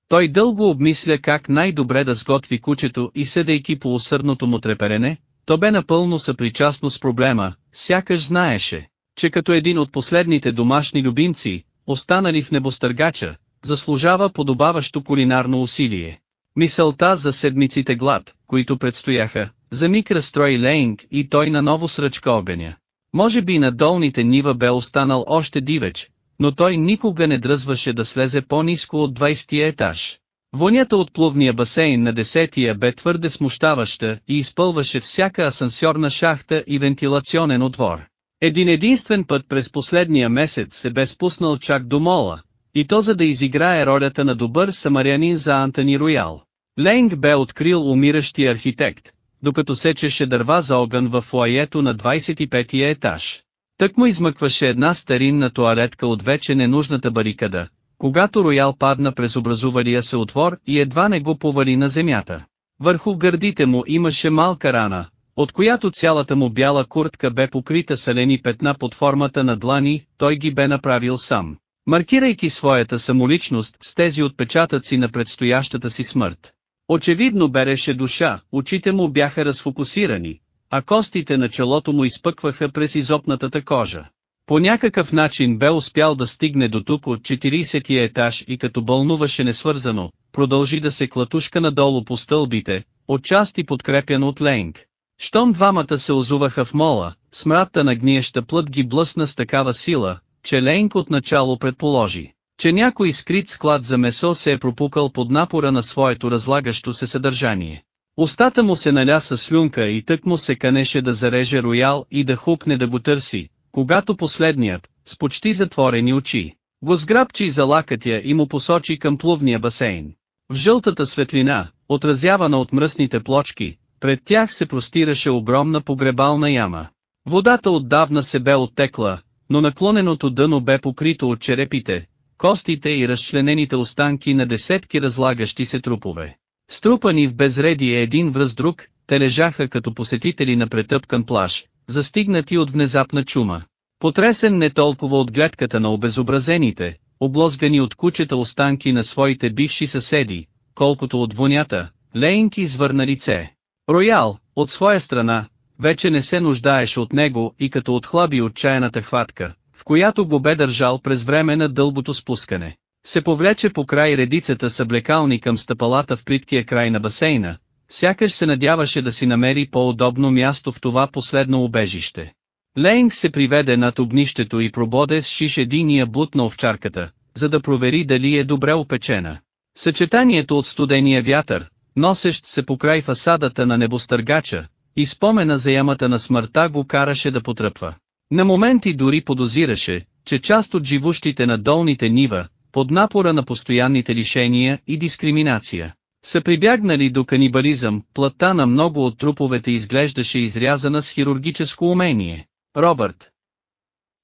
Той дълго обмисля как най-добре да сготви кучето и седейки по усърдното му треперене, то бе напълно съпричастно с проблема, сякаш знаеше, че като един от последните домашни любимци, останали в небостъргача, заслужава подобаващо кулинарно усилие. Мисълта за седмиците глад, които предстояха, за миг разстрои Лейнг и той наново сръчка огъня. Може би на долните нива бе останал още дивеч, но той никога не дръзваше да слезе по-низко от 20-я етаж. Вонята от плувния басейн на 10-я бе твърде смущаваща и изпълваше всяка асансьорна шахта и вентилационен отвор. Един единствен път през последния месец се бе спуснал чак до мола, и то за да изиграе ролята на добър самарянин за Антони Роял. Ленг бе открил умиращия архитект, докато сечеше дърва за огън в фуаето на 25-я етаж. Тък му измъкваше една старинна туалетка от вече ненужната барикада, когато Роял падна през образувалия се отвор и едва не го повали на земята. Върху гърдите му имаше малка рана, от която цялата му бяла куртка бе покрита салени петна под формата на длани, той ги бе направил сам. Маркирайки своята самоличност с тези отпечатъци на предстоящата си смърт. Очевидно береше душа, очите му бяха разфокусирани, а костите на челото му изпъкваха през изопнатата кожа. По някакъв начин бе успял да стигне до тук от 40-тия етаж и като бълнуваше несвързано, продължи да се клатушка надолу по стълбите, отчасти подкрепян от Ленг. Щом двамата се озуваха в мола, смрадта на гниеща плът ги блъсна с такава сила, че Ленг отначало предположи, че някой скрит склад за месо се е пропукал под напора на своето разлагащо се съдържание. Остата му се наля с слюнка и тък му се канеше да зареже роял и да хукне да го търси, когато последният, с почти затворени очи, го сграбчи за лакътя и му посочи към плувния басейн. В жълтата светлина, отразявана от мръсните плочки, пред тях се простираше огромна погребална яма. Водата отдавна се бе оттекла, но наклоненото дъно бе покрито от черепите, костите и разчленените останки на десетки разлагащи се трупове. Струпани в безредие един връз друг, те лежаха като посетители на претъпкан плаж, застигнати от внезапна чума. Потресен не толкова от гледката на обезобразените, облозгани от кучета останки на своите бивши съседи, колкото от вонята, Лейнк извърна лице. Роял, от своя страна, вече не се нуждаеше от него и като отхлаби отчаяната хватка, в която го бе държал през време на дълбото спускане. Се повлече по край редицата съблекални към стъпалата в плиткия край на басейна, сякаш се надяваше да си намери по-удобно място в това последно убежище. Лейнг се приведе над огнището и прободе с шиш единия бут на овчарката, за да провери дали е добре опечена. Съчетанието от студения вятър, носещ се по край фасадата на небостъргача, и спомена за ямата на смъртта го караше да потръпва. На моменти дори подозираше, че част от живущите на долните нива, под напора на постоянните лишения и дискриминация, са прибягнали до канибализъм, плътта на много от труповете изглеждаше изрязана с хирургическо умение. Робърт.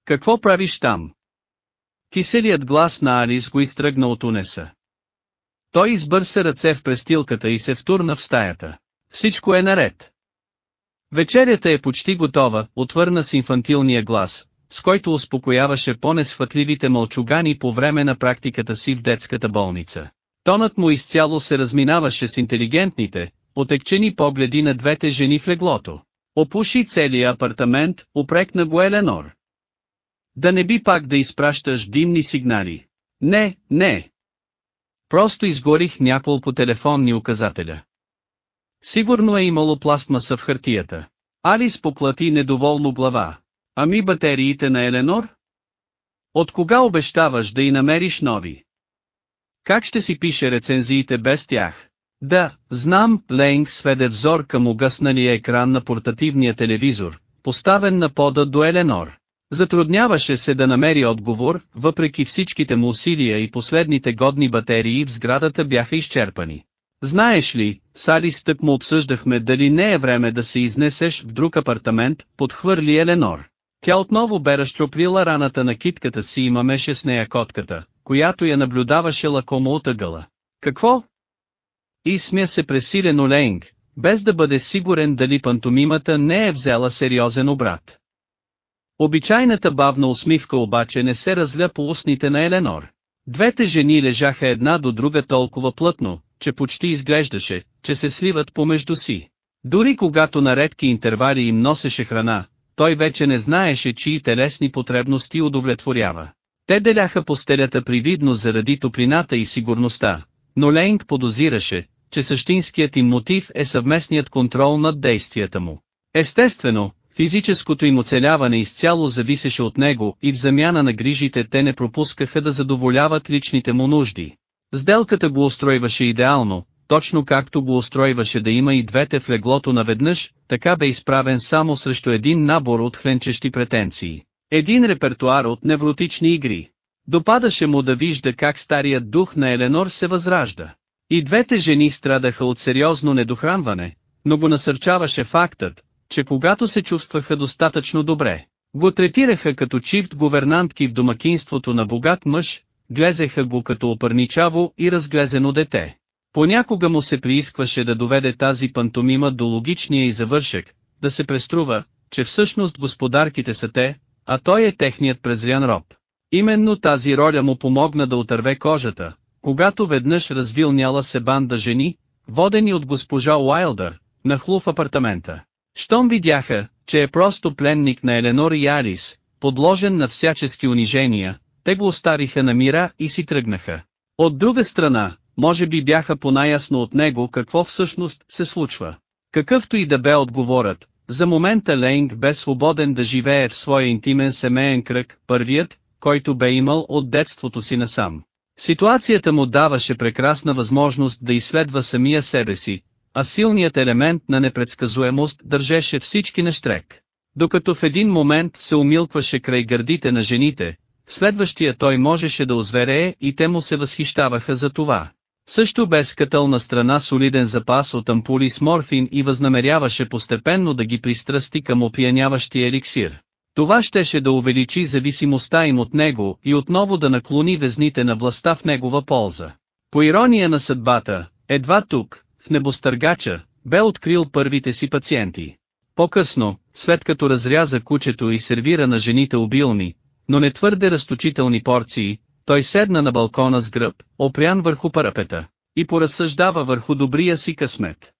Какво правиш там? Киселият глас на Алис го изтръгна от унеса. Той избърса ръце в престилката и се втурна в стаята. Всичко е наред. Вечерята е почти готова, отвърна с инфантилния глас, с който успокояваше по-несхватливите мълчугани по време на практиката си в детската болница. Тонът му изцяло се разминаваше с интелигентните, отекчени погледи на двете жени в леглото. Опуши целия апартамент, упрекна го Еленор. Да не би пак да изпращаш димни сигнали. Не, не. Просто изгорих няколко телефонни указателя. Сигурно е имало пластмаса в хартията. Алис поплати недоволно глава. Ами батериите на Еленор? От кога обещаваш да и намериш нови? Как ще си пише рецензиите без тях? Да, знам, Лейнг сведе взор към угасналия екран на портативния телевизор, поставен на пода до Еленор. Затрудняваше се да намери отговор, въпреки всичките му усилия и последните годни батерии в сградата бяха изчерпани. Знаеш ли, Сали стък му обсъждахме дали не е време да се изнесеш в друг апартамент, подхвърли Еленор. Тя отново бе разчоплила раната на китката си и мамеше с нея котката, която я наблюдаваше лакомо от ъгъла. Какво? И смя се пресилено Лейнг, без да бъде сигурен дали пантомимата не е взела сериозен обрат. Обичайната бавна усмивка обаче не се разля по устните на Еленор. Двете жени лежаха една до друга толкова плътно, че почти изглеждаше, че се сливат помежду си. Дори когато на редки интервали им носеше храна, той вече не знаеше чии телесни потребности удовлетворява. Те деляха постелята привидно заради топлината и сигурността, но Лейнг подозираше, че същинският им мотив е съвместният контрол над действията му. Естествено, физическото им оцеляване изцяло зависеше от него и в замяна на грижите те не пропускаха да задоволяват личните му нужди. Сделката го устройваше идеално, точно както го устройваше да има и двете в леглото наведнъж, така бе изправен само срещу един набор от хленчещи претенции. Един репертуар от невротични игри. Допадаше му да вижда как старият дух на Еленор се възражда. И двете жени страдаха от сериозно недохранване, но го насърчаваше фактът, че когато се чувстваха достатъчно добре, го третираха като чифт гувернантки в домакинството на богат мъж, глезеха го като опърничаво и разглезено дете. Понякога му се приискваше да доведе тази пантомима до логичния и завършек, да се преструва, че всъщност господарките са те, а той е техният презрян роб. Именно тази роля му помогна да отърве кожата, когато веднъж развилняла се банда жени, водени от госпожа Уайлдър, нахлу в апартамента. Щом видяха, че е просто пленник на Еленор и Алис, подложен на всячески унижения, те го остариха на мира и си тръгнаха. От друга страна, може би бяха по-наясно от него какво всъщност се случва. Какъвто и да бе отговорът, за момента Лейнг бе свободен да живее в своя интимен семейен кръг, първият, който бе имал от детството си насам. Ситуацията му даваше прекрасна възможност да изследва самия себе си, а силният елемент на непредсказуемост държеше всички на штрек. Докато в един момент се умилкваше край гърдите на жените, следващия той можеше да озверее и те му се възхищаваха за това. Също без катъл на страна солиден запас от ампули с морфин и възнамеряваше постепенно да ги пристрасти към опияняващия еликсир. Това щеше да увеличи зависимостта им от него и отново да наклони везните на властта в негова полза. По ирония на съдбата, едва тук, в небостъргача, бе открил първите си пациенти. По-късно, след като разряза кучето и сервира на жените обилни, но не твърде разточителни порции, той седна на балкона с гръб, опрян върху парапета, и поразсъждава върху добрия си късмет.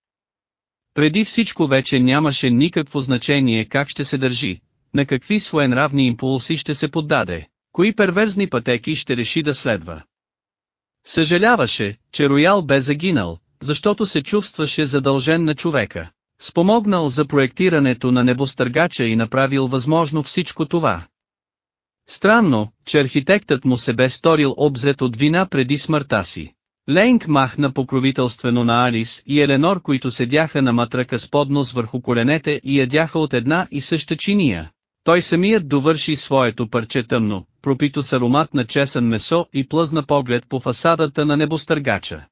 Преди всичко вече нямаше никакво значение как ще се държи, на какви своенравни импулси ще се поддаде, кои перверзни пътеки ще реши да следва. Съжаляваше, че Роял бе загинал, защото се чувстваше задължен на човека. Спомогнал за проектирането на небостъргача и направил възможно всичко това. Странно, че архитектът му се бе сторил обзет от вина преди смъртта си. Лейнг махна покровителствено на Алис и Еленор, които седяха на матръка с поднос върху коленете и ядяха от една и съща чиния. Той самият довърши своето парче тъмно, пропито с аромат на чесън месо и плъзна поглед по фасадата на небостъргача.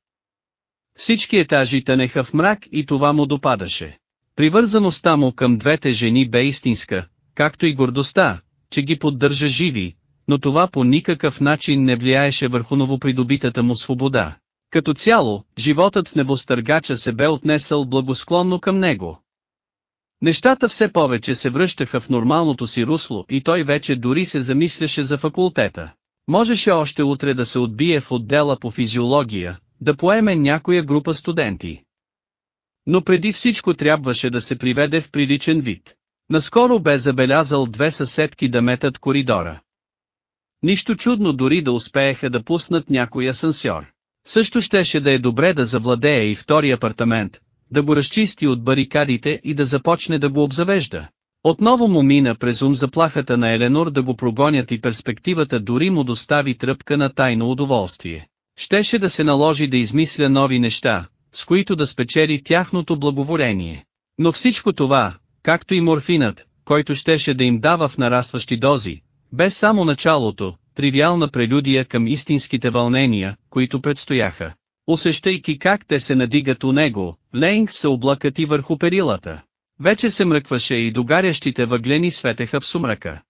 Всички етажи тънеха в мрак и това му допадаше. Привързаността му към двете жени бе истинска, както и гордостта, че ги поддържа живи, но това по никакъв начин не влияеше върху новопридобитата му свобода. Като цяло, животът в небостъргача се бе отнесъл благосклонно към него. Нещата все повече се връщаха в нормалното си русло и той вече дори се замисляше за факултета. Можеше още утре да се отбие в отдела по физиология, да поеме някоя група студенти. Но преди всичко трябваше да се приведе в приличен вид. Наскоро бе забелязал две съседки да метат коридора. Нищо чудно дори да успееха да пуснат някой асансьор. Също щеше да е добре да завладее и втори апартамент, да го разчисти от барикадите и да започне да го обзавежда. Отново му мина през ум заплахата на Еленор да го прогонят и перспективата дори му достави тръпка на тайно удоволствие. Щеше да се наложи да измисля нови неща, с които да спечели тяхното благоволение. Но всичко това, както и морфинът, който щеше да им дава в нарастващи дози, без само началото, тривиална прелюдия към истинските вълнения, които предстояха. Усещайки как те се надигат у него, Лейнг се облакати върху перилата. Вече се мръкваше и догарящите въглени светеха в сумрака.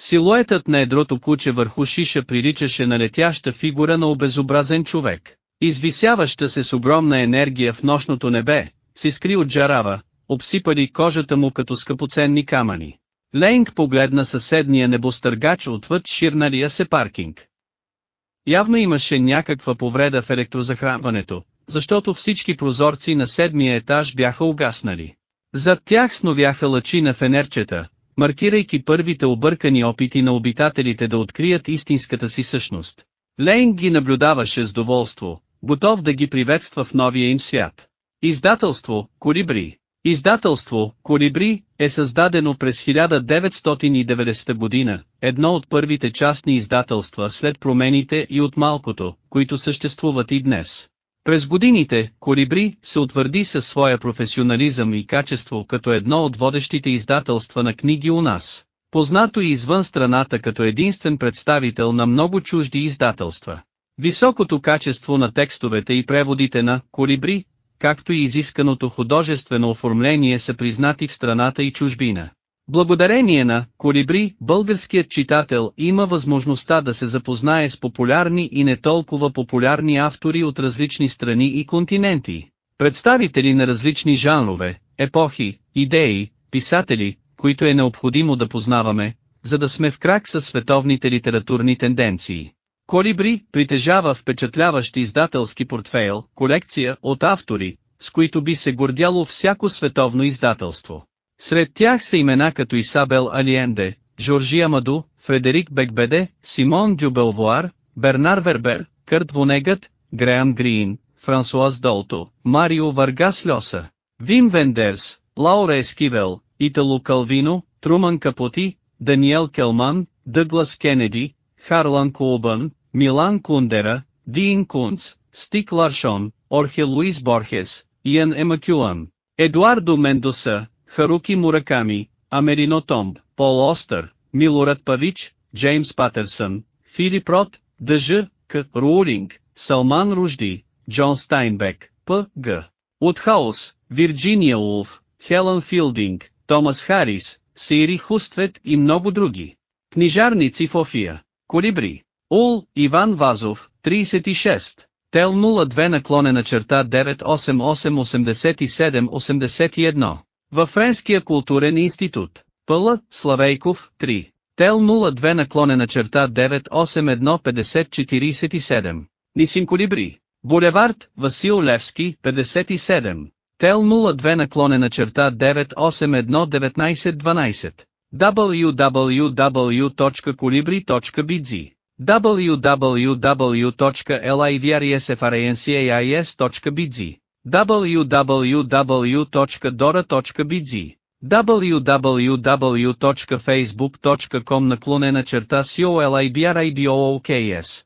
Силуетът на едрото куче върху шиша приличаше на летяща фигура на обезобразен човек. Извисяваща се с огромна енергия в нощното небе, се скри от жарава, обсипали кожата му като скъпоценни камъни. Лейнг погледна съседния небостъргач отвъд ширналия се паркинг. Явно имаше някаква повреда в електрозахранването, защото всички прозорци на седмия етаж бяха угаснали. Зад тях сновяха лъчи на фенерчета, маркирайки първите объркани опити на обитателите да открият истинската си същност. Лейн ги наблюдаваше с доволство, готов да ги приветства в новия им свят. Издателство, Колибри Издателство, Колибри, е създадено през 1990 година, едно от първите частни издателства след промените и от малкото, които съществуват и днес. През годините, Колибри се утвърди със своя професионализъм и качество като едно от водещите издателства на книги у нас, познато и извън страната като единствен представител на много чужди издателства. Високото качество на текстовете и преводите на Колибри както и изисканото художествено оформление са признати в страната и чужбина. Благодарение на Колибри, българският читател има възможността да се запознае с популярни и не толкова популярни автори от различни страни и континенти, представители на различни жанрове, епохи, идеи, писатели, които е необходимо да познаваме, за да сме в крак с световните литературни тенденции. Колибри притежава впечатляващ издателски портфейл, колекция от автори, с които би се гордяло всяко световно издателство. Сред тях са имена като Исабел Алиенде, Жоржи Амаду, Фредерик Бекбеде, Симон Дюбелвуар, Бернар Вербер, Кърт Вонегът, Греъм Грин, Франсуаз Долто, Марио Варгас Льоса, Вим Вендерс, Лаура Ескивел, Итало Калвино, Труман Капоти, Даниел Келман, Дъглас Кенеди, Харлан Кулбън, Милан Кундера, Дин Кунц, Стик Ларшон, Орхе Луис Борхес, Иан Емакюан, Едуардо Мендоса, Харуки Мураками, Америно Томб, Пол Остър, Милорад Павич, Джеймс Патерсън, Филип Рот, Дъж, К. Руолинг, Салман Ружди, Джон Стайнбек, П. Г. От Хаус, Вирджиния Улф, Хелън Филдинг, Томас Харис, Сири Хуствет и много други. Книжарници в Офия. Колибри. Ул, Иван Вазов, 36. Тел 02 наклонена черта 9888781. Във Френския културен институт. Пъла, Славейков, 3. Тел 02 наклонена черта 9815047. Нисин Колибри. Булевард, Васил Левски, 57. Тел 02 наклонена черта 9811912 www.colibri.bz www.livrsfrancais.bz www.dora.bz www.facebook.com наклонена черта COLIBRIDOOKS